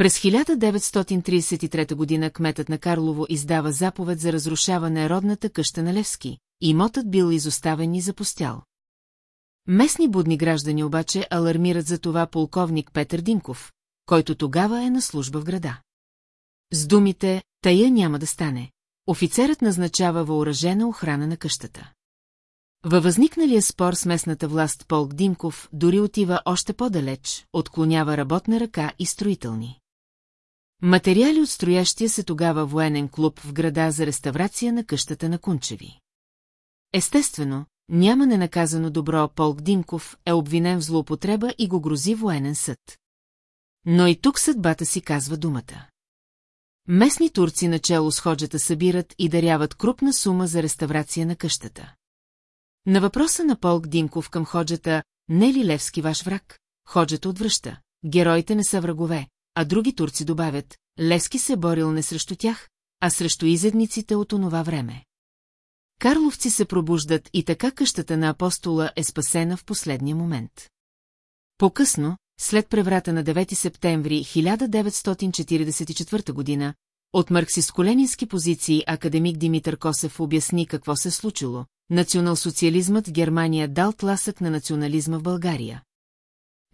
През 1933 година кметът на Карлово издава заповед за разрушаване родната къща на Левски, имотът бил изоставен и запустял. Местни будни граждани обаче алармират за това полковник Петър Динков, който тогава е на служба в града. С думите «Тая няма да стане», офицерът назначава въоръжена охрана на къщата. Във възникналия спор с местната власт Полк Димков дори отива още по-далеч, отклонява работна ръка и строителни. Материали от строящия се тогава военен клуб в града за реставрация на къщата на Кунчеви. Естествено, няма ненаказано добро Полк Димков е обвинен в злоупотреба и го грози военен съд. Но и тук съдбата си казва думата. Местни турци начало с ходжата събират и даряват крупна сума за реставрация на къщата. На въпроса на Полк Димков към ходжата, не ли Левски ваш враг? Ходжата отвръща. Героите не са врагове, а други турци добавят, Левски се борил не срещу тях, а срещу изедниците от онова време. Карловци се пробуждат и така къщата на апостола е спасена в последния момент. По-късно, след преврата на 9 септември 1944 година, от марксист-коленински позиции академик Димитър Косев обясни какво се случило. Националсоциализмът в Германия дал тласък на национализма в България.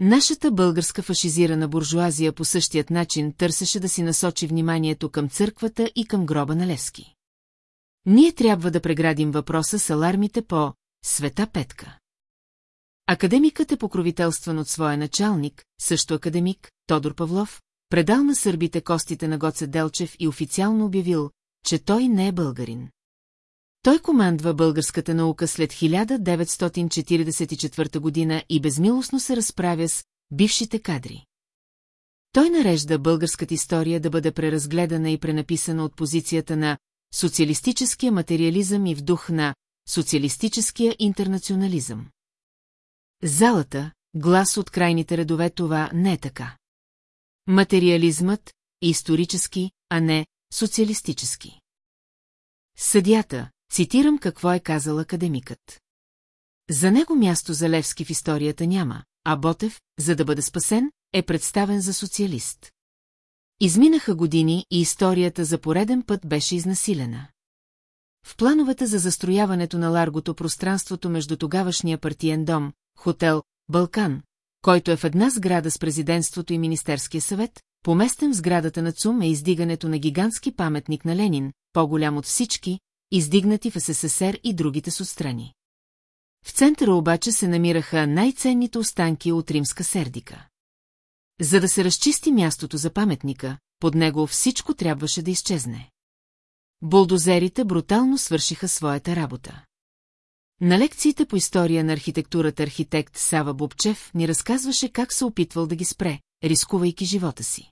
Нашата българска фашизирана буржуазия по същият начин търсеше да си насочи вниманието към църквата и към гроба на Левски. Ние трябва да преградим въпроса с алармите по «Света Петка». Академикът е покровителстван от своя началник, също академик, Тодор Павлов, предал на сърбите костите на Гоце Делчев и официално обявил, че той не е българин. Той командва българската наука след 1944 година и безмилостно се разправя с бившите кадри. Той нарежда българската история да бъде преразгледана и пренаписана от позицията на социалистическия материализъм и в дух на социалистическия интернационализъм. Залата, глас от крайните редове това не е така. Материализмът е исторически, а не социалистически. Съдята, цитирам какво е казал академикът. За него място за Левски в историята няма, а Ботев, за да бъде спасен, е представен за социалист. Изминаха години и историята за пореден път беше изнасилена. В плановете за застрояването на ларгото пространството между тогавашния партиен дом, хотел «Балкан», който е в една сграда с президентството и Министерския съвет, поместен в сградата на ЦУМ е издигането на гигантски паметник на Ленин, по-голям от всички, издигнати в СССР и другите с отстрани. В центъра обаче се намираха най-ценните останки от римска сердика. За да се разчисти мястото за паметника, под него всичко трябваше да изчезне. Булдозерите брутално свършиха своята работа. На лекциите по история на архитектурата архитект Сава Бобчев ни разказваше как се опитвал да ги спре, рискувайки живота си.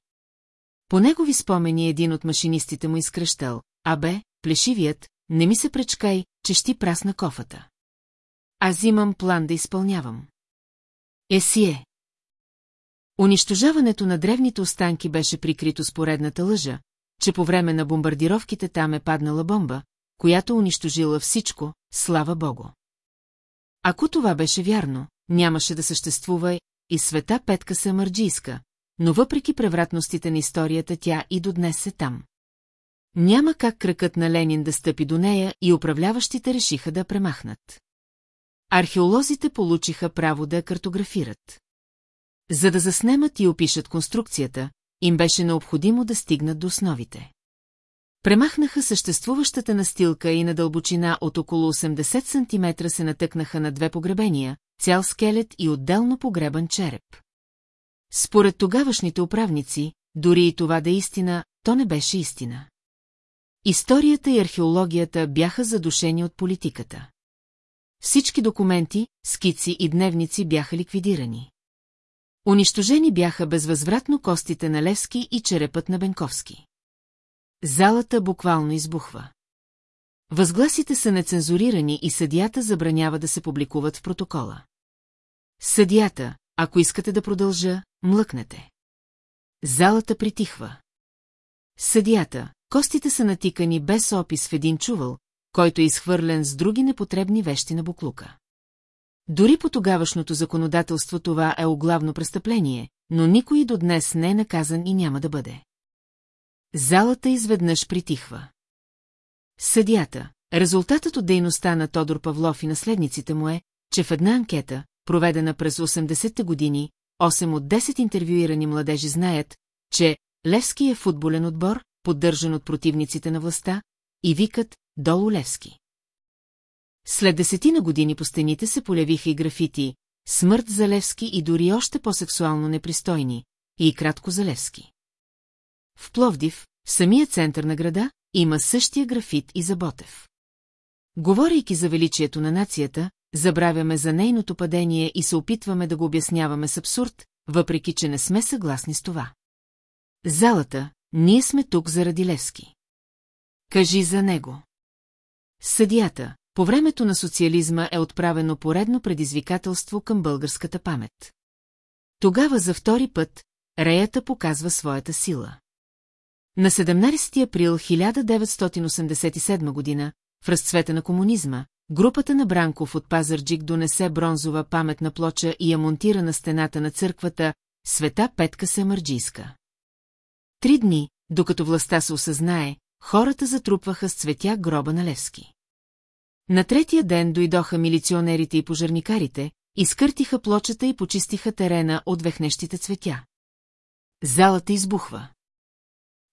По негови спомени един от машинистите му изкръщал, абе, плешивият, не ми се пречкай, че щи прасна кофата. Аз имам план да изпълнявам. Е си е. Унищожаването на древните останки беше прикрито с поредната лъжа, че по време на бомбардировките там е паднала бомба, която унищожила всичко, слава богу. Ако това беше вярно, нямаше да съществува и света Петка Самарджийска, но въпреки превратностите на историята тя и до днес е там. Няма как кръкът на Ленин да стъпи до нея и управляващите решиха да премахнат. Археолозите получиха право да я картографират. За да заснемат и опишат конструкцията, им беше необходимо да стигнат до основите. Премахнаха съществуващата настилка и на дълбочина от около 80 см се натъкнаха на две погребения, цял скелет и отделно погребан череп. Според тогавашните управници, дори и това да е истина, то не беше истина. Историята и археологията бяха задушени от политиката. Всички документи, скици и дневници бяха ликвидирани. Унищожени бяха безвъзвратно костите на Левски и черепът на Бенковски. Залата буквално избухва. Възгласите са нецензурирани и съдията забранява да се публикуват в протокола. Съдията, ако искате да продължа, млъкнете. Залата притихва. Съдията, костите са натикани без опис в един чувал, който е изхвърлен с други непотребни вещи на буклука. Дори по тогавашното законодателство това е оглавно престъпление, но никой до днес не е наказан и няма да бъде. Залата изведнъж притихва. Съдята, резултатът от дейността на Тодор Павлов и наследниците му е, че в една анкета, проведена през 80-те години, 8 от 10 интервюирани младежи знаят, че Левски е футболен отбор, поддържан от противниците на властта, и викат «Долу Левски». След десетина години по стените се полявиха и графити «Смърт за Левски» и дори още по-сексуално непристойни и кратко за Левски. В Пловдив, в самия център на града, има същия графит и за Ботев. Говорейки за величието на нацията, забравяме за нейното падение и се опитваме да го обясняваме с абсурд, въпреки че не сме съгласни с това. Залата, ние сме тук заради Левски. Кажи за него. Съдията, по времето на социализма е отправено поредно предизвикателство към българската памет. Тогава за втори път Реята показва своята сила. На 17 април 1987 година, в разцвета на комунизма, групата на Бранков от Пазарджик донесе бронзова паметна плоча и я монтира на стената на църквата Света Петка Семърджийска. Три дни, докато властта се осъзнае, хората затрупваха с цветя гроба на Левски. На третия ден дойдоха милиционерите и пожарникарите, изкъртиха плочата и почистиха терена от вехнещите цветя. Залата избухва.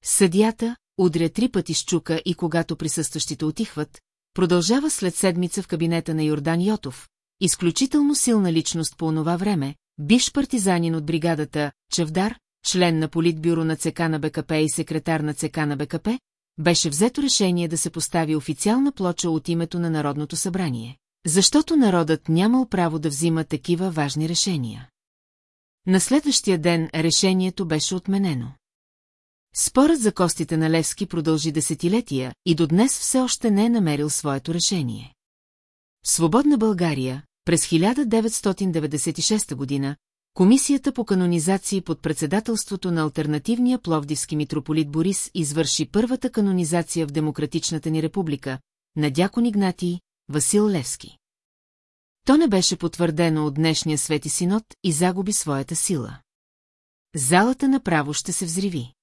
Съдията удря три пъти с чука и когато присъстващите отихват, продължава след седмица в кабинета на Йордан Йотов, изключително силна личност по онова време, бивш партизанин от бригадата Чавдар, член на политбюро на ЦК на БКП и секретар на ЦК на БКП, беше взето решение да се постави официална плоча от името на Народното събрание, защото народът нямал право да взима такива важни решения. На следващия ден решението беше отменено. Спорът за костите на Левски продължи десетилетия и до днес все още не е намерил своето решение. Свободна България, през 1996 година, Комисията по канонизации под председателството на альтернативния пловдивски митрополит Борис извърши първата канонизация в Демократичната ни република на дякон Игнатий Васил Левски. То не беше потвърдено от днешния Свети Синод и загуби своята сила. Залата направо ще се взриви.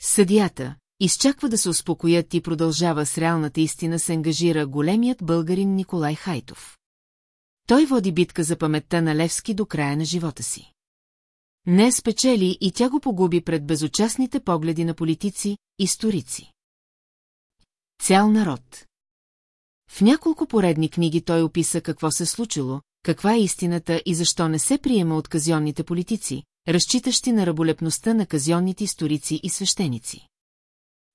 Съдията, изчаква да се успокоят и продължава с реалната истина се ангажира големият българин Николай Хайтов. Той води битка за паметта на Левски до края на живота си. Не спечели и тя го погуби пред безучастните погледи на политици, историци. Цял народ. В няколко поредни книги той описа какво се случило, каква е истината и защо не се приема от казионните политици, разчитащи на раболепността на казионните историци и свещеници.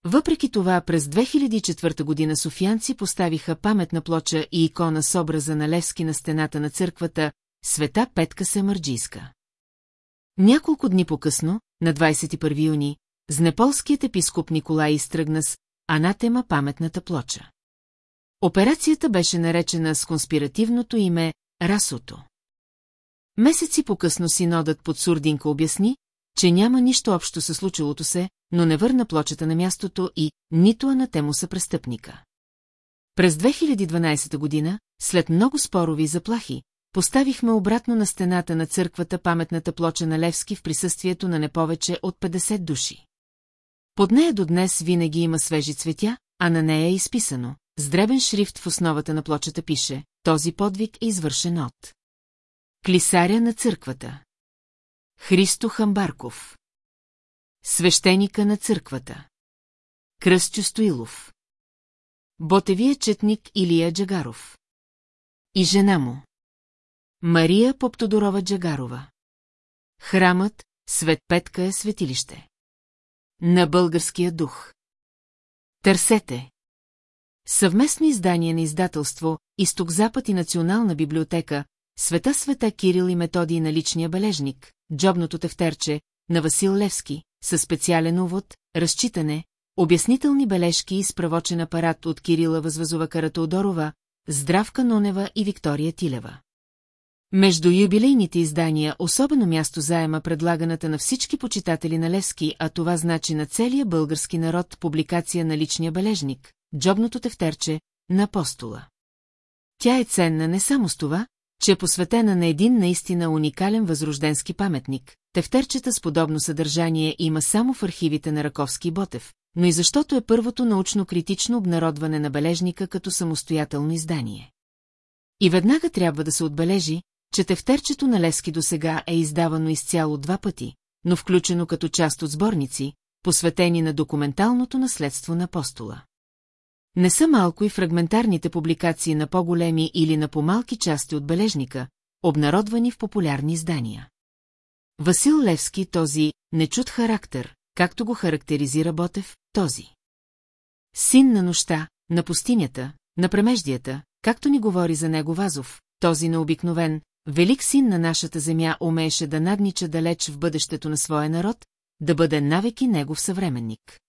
Въпреки това, през 2004 година софианци поставиха паметна плоча и икона с образа на Левски на стената на църквата Света Петка Семърджийска. Няколко дни по-късно, на 21 юни, знеполският епископ Николай изтръгна с анатема паметната плоча. Операцията беше наречена с конспиративното име Расото. Месеци по-късно синодът под Сурдинка обясни, че няма нищо общо със случилото се, но не върна плочата на мястото и нито анатемо са престъпника. През 2012 година, след много спорови заплахи, поставихме обратно на стената на църквата паметната плоча на Левски в присъствието на не повече от 50 души. Под нея до днес винаги има свежи цветя, а на нея е изписано. С дребен шрифт в основата на плочата пише «Този подвиг е извършен от». Клисаря на църквата. Христо Хамбарков. Свещеника на църквата. Кръстчо Стоилов. Ботевия четник Илия Джагаров. И жена му. Мария Поптодорова Джагарова. Храмът, Свет Петка е светилище. На българския дух. Търсете. Съвместно издание на издателство Изток-Запад и Национална библиотека Света Света Кирил и методи на личния бележник, джобното тефтерче, на Васил Левски, със специален увод, разчитане, обяснителни бележки и справочен апарат от Кирила Възвазова Каратоодорова, Здравка Нонева и Виктория Тилева. Между юбилейните издания особено място заема предлаганата на всички почитатели на Левски, а това значи на целия български народ публикация на личния бележник, джобното тефтерче, на апостола. Тя е ценна не само с това, че е посветена на един наистина уникален възрожденски паметник, тефтерчета с подобно съдържание има само в архивите на Раковски Ботев, но и защото е първото научно-критично обнародване на бележника като самостоятелно издание. И веднага трябва да се отбележи, че тефтерчето на Лески досега е издавано изцяло два пъти, но включено като част от сборници, посветени на документалното наследство на апостола. Не са малко и фрагментарните публикации на по-големи или на по-малки части от бележника, обнародвани в популярни издания. Васил Левски този нечут характер, както го характеризира Ботев, този. Син на нощта, на пустинята, на премеждията, както ни говори за него Вазов, този необикновен, велик син на нашата земя умееше да наднича далеч в бъдещето на своя народ, да бъде навеки негов съвременник.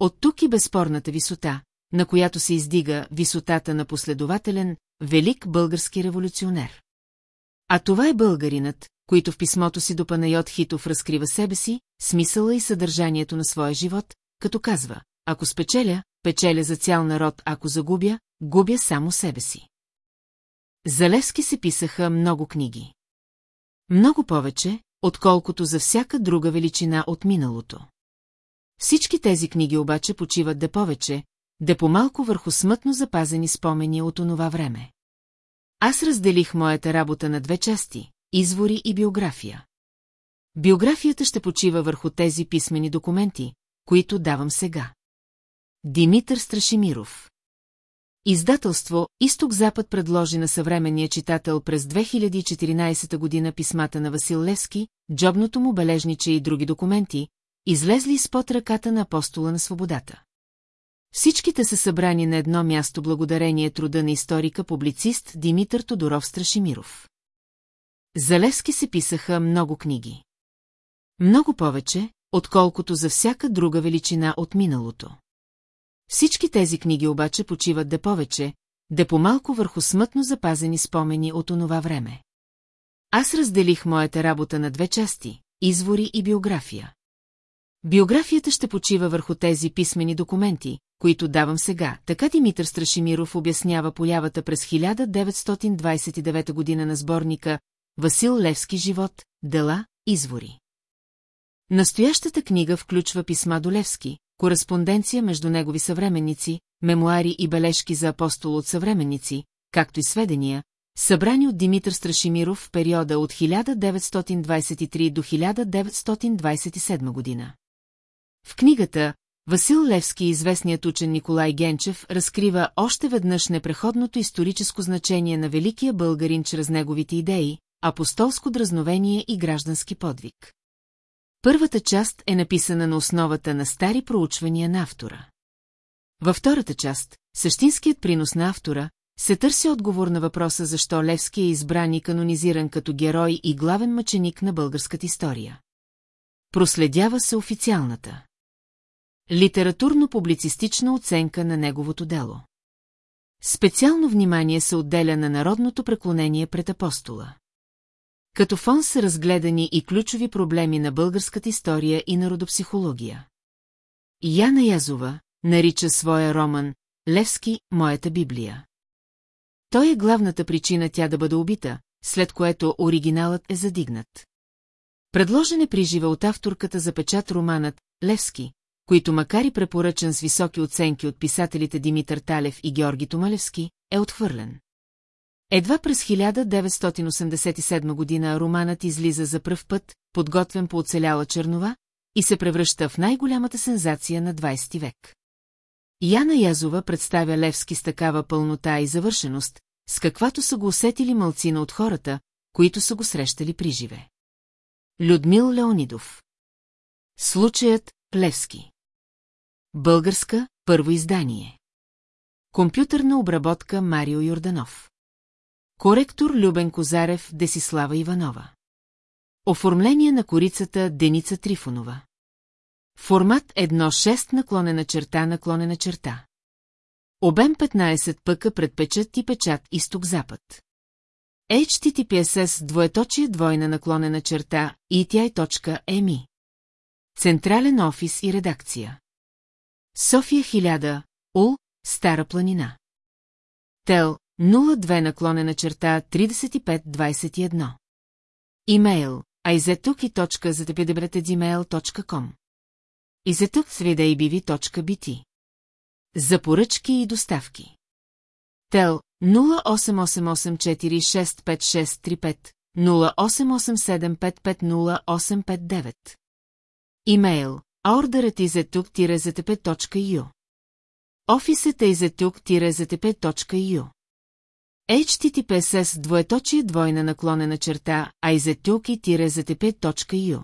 От тук и безспорната висота, на която се издига висотата на последователен, велик български революционер. А това е българинът, който в писмото си до Панайот Хитов разкрива себе си, смисъла и съдържанието на своя живот, като казва, ако спечеля, печеля за цял народ, ако загубя, губя само себе си. За Левски се писаха много книги. Много повече, отколкото за всяка друга величина от миналото. Всички тези книги обаче почиват да повече, да по-малко върху смътно запазени спомени от онова време. Аз разделих моята работа на две части – извори и биография. Биографията ще почива върху тези писмени документи, които давам сега. Димитър Страшимиров Издателство Изток-Запад предложи на съвременния читател през 2014 година писмата на Васил Левски, джобното му бележниче и други документи, излезли под ръката на апостола на свободата. Всичките са събрани на едно място благодарение труда на историка-публицист Димитър Тодоров Страшимиров. За Левски се писаха много книги. Много повече, отколкото за всяка друга величина от миналото. Всички тези книги обаче почиват да повече, да по-малко върху смътно запазени спомени от онова време. Аз разделих моята работа на две части – извори и биография. Биографията ще почива върху тези писмени документи, които давам сега, така Димитър Страшимиров обяснява появата през 1929 година на сборника Васил Левски живот, дела, извори. Настоящата книга включва писма до Левски, кореспонденция между негови съвременници, мемуари и бележки за апостол от съвременници, както и сведения, събрани от Димитър Страшимиров в периода от 1923 до 1927 година. В книгата Васил Левски и известният учен Николай Генчев разкрива още веднъж непреходното историческо значение на великия българин чрез неговите идеи, апостолско дразновение и граждански подвиг. Първата част е написана на основата на стари проучвания на автора. Във втората част, същинският принос на автора, се търси отговор на въпроса защо Левски е избран и канонизиран като герой и главен мъченик на българската история. Проследява се официалната. Литературно-публицистична оценка на неговото дело. Специално внимание се отделя на народното преклонение пред апостола. Като фон са разгледани и ключови проблеми на българската история и народопсихология. Яна Язова нарича своя роман «Левски – моята Библия». Той е главната причина тя да бъде убита, след което оригиналът е задигнат. Предложен е прижива от авторката за печат романът «Левски», който макар и препоръчан с високи оценки от писателите Димитър Талев и Георги Томалевски, е отхвърлен. Едва през 1987 година романът излиза за пръв път, подготвен по оцеляла чернова, и се превръща в най-голямата сензация на 20 век. Яна Язова представя Левски с такава пълнота и завършеност, с каквато са го усетили мълцина от хората, които са го срещали при живе. Людмил Леонидов. Случаят Левски. Българска, първо издание. Компютърна обработка Марио Йорданов. Коректор Любен Козарев Десислава Иванова. Оформление на корицата Деница Трифонова. Формат 1.6 наклонена черта наклонена черта. Обем 15 пъка пред печат и печат изток-запад. HTTPSS двоеточие двойна наклонена черта ETI.EMI. Централен офис и редакция. София 1000, УЛ, Стара планина. Тел 02 наклонена черта 3521. Имейл aizetuki.zatepidebretedzimейл.com izetuk За поръчки и доставки. Тел 0888465635 0887550859. Имейл orderat.izatuk-ztp.ю Офисът е izatuk-ztp.ю HTTPSS двоеточие двойна наклонена черта aizetuki-ztp.ю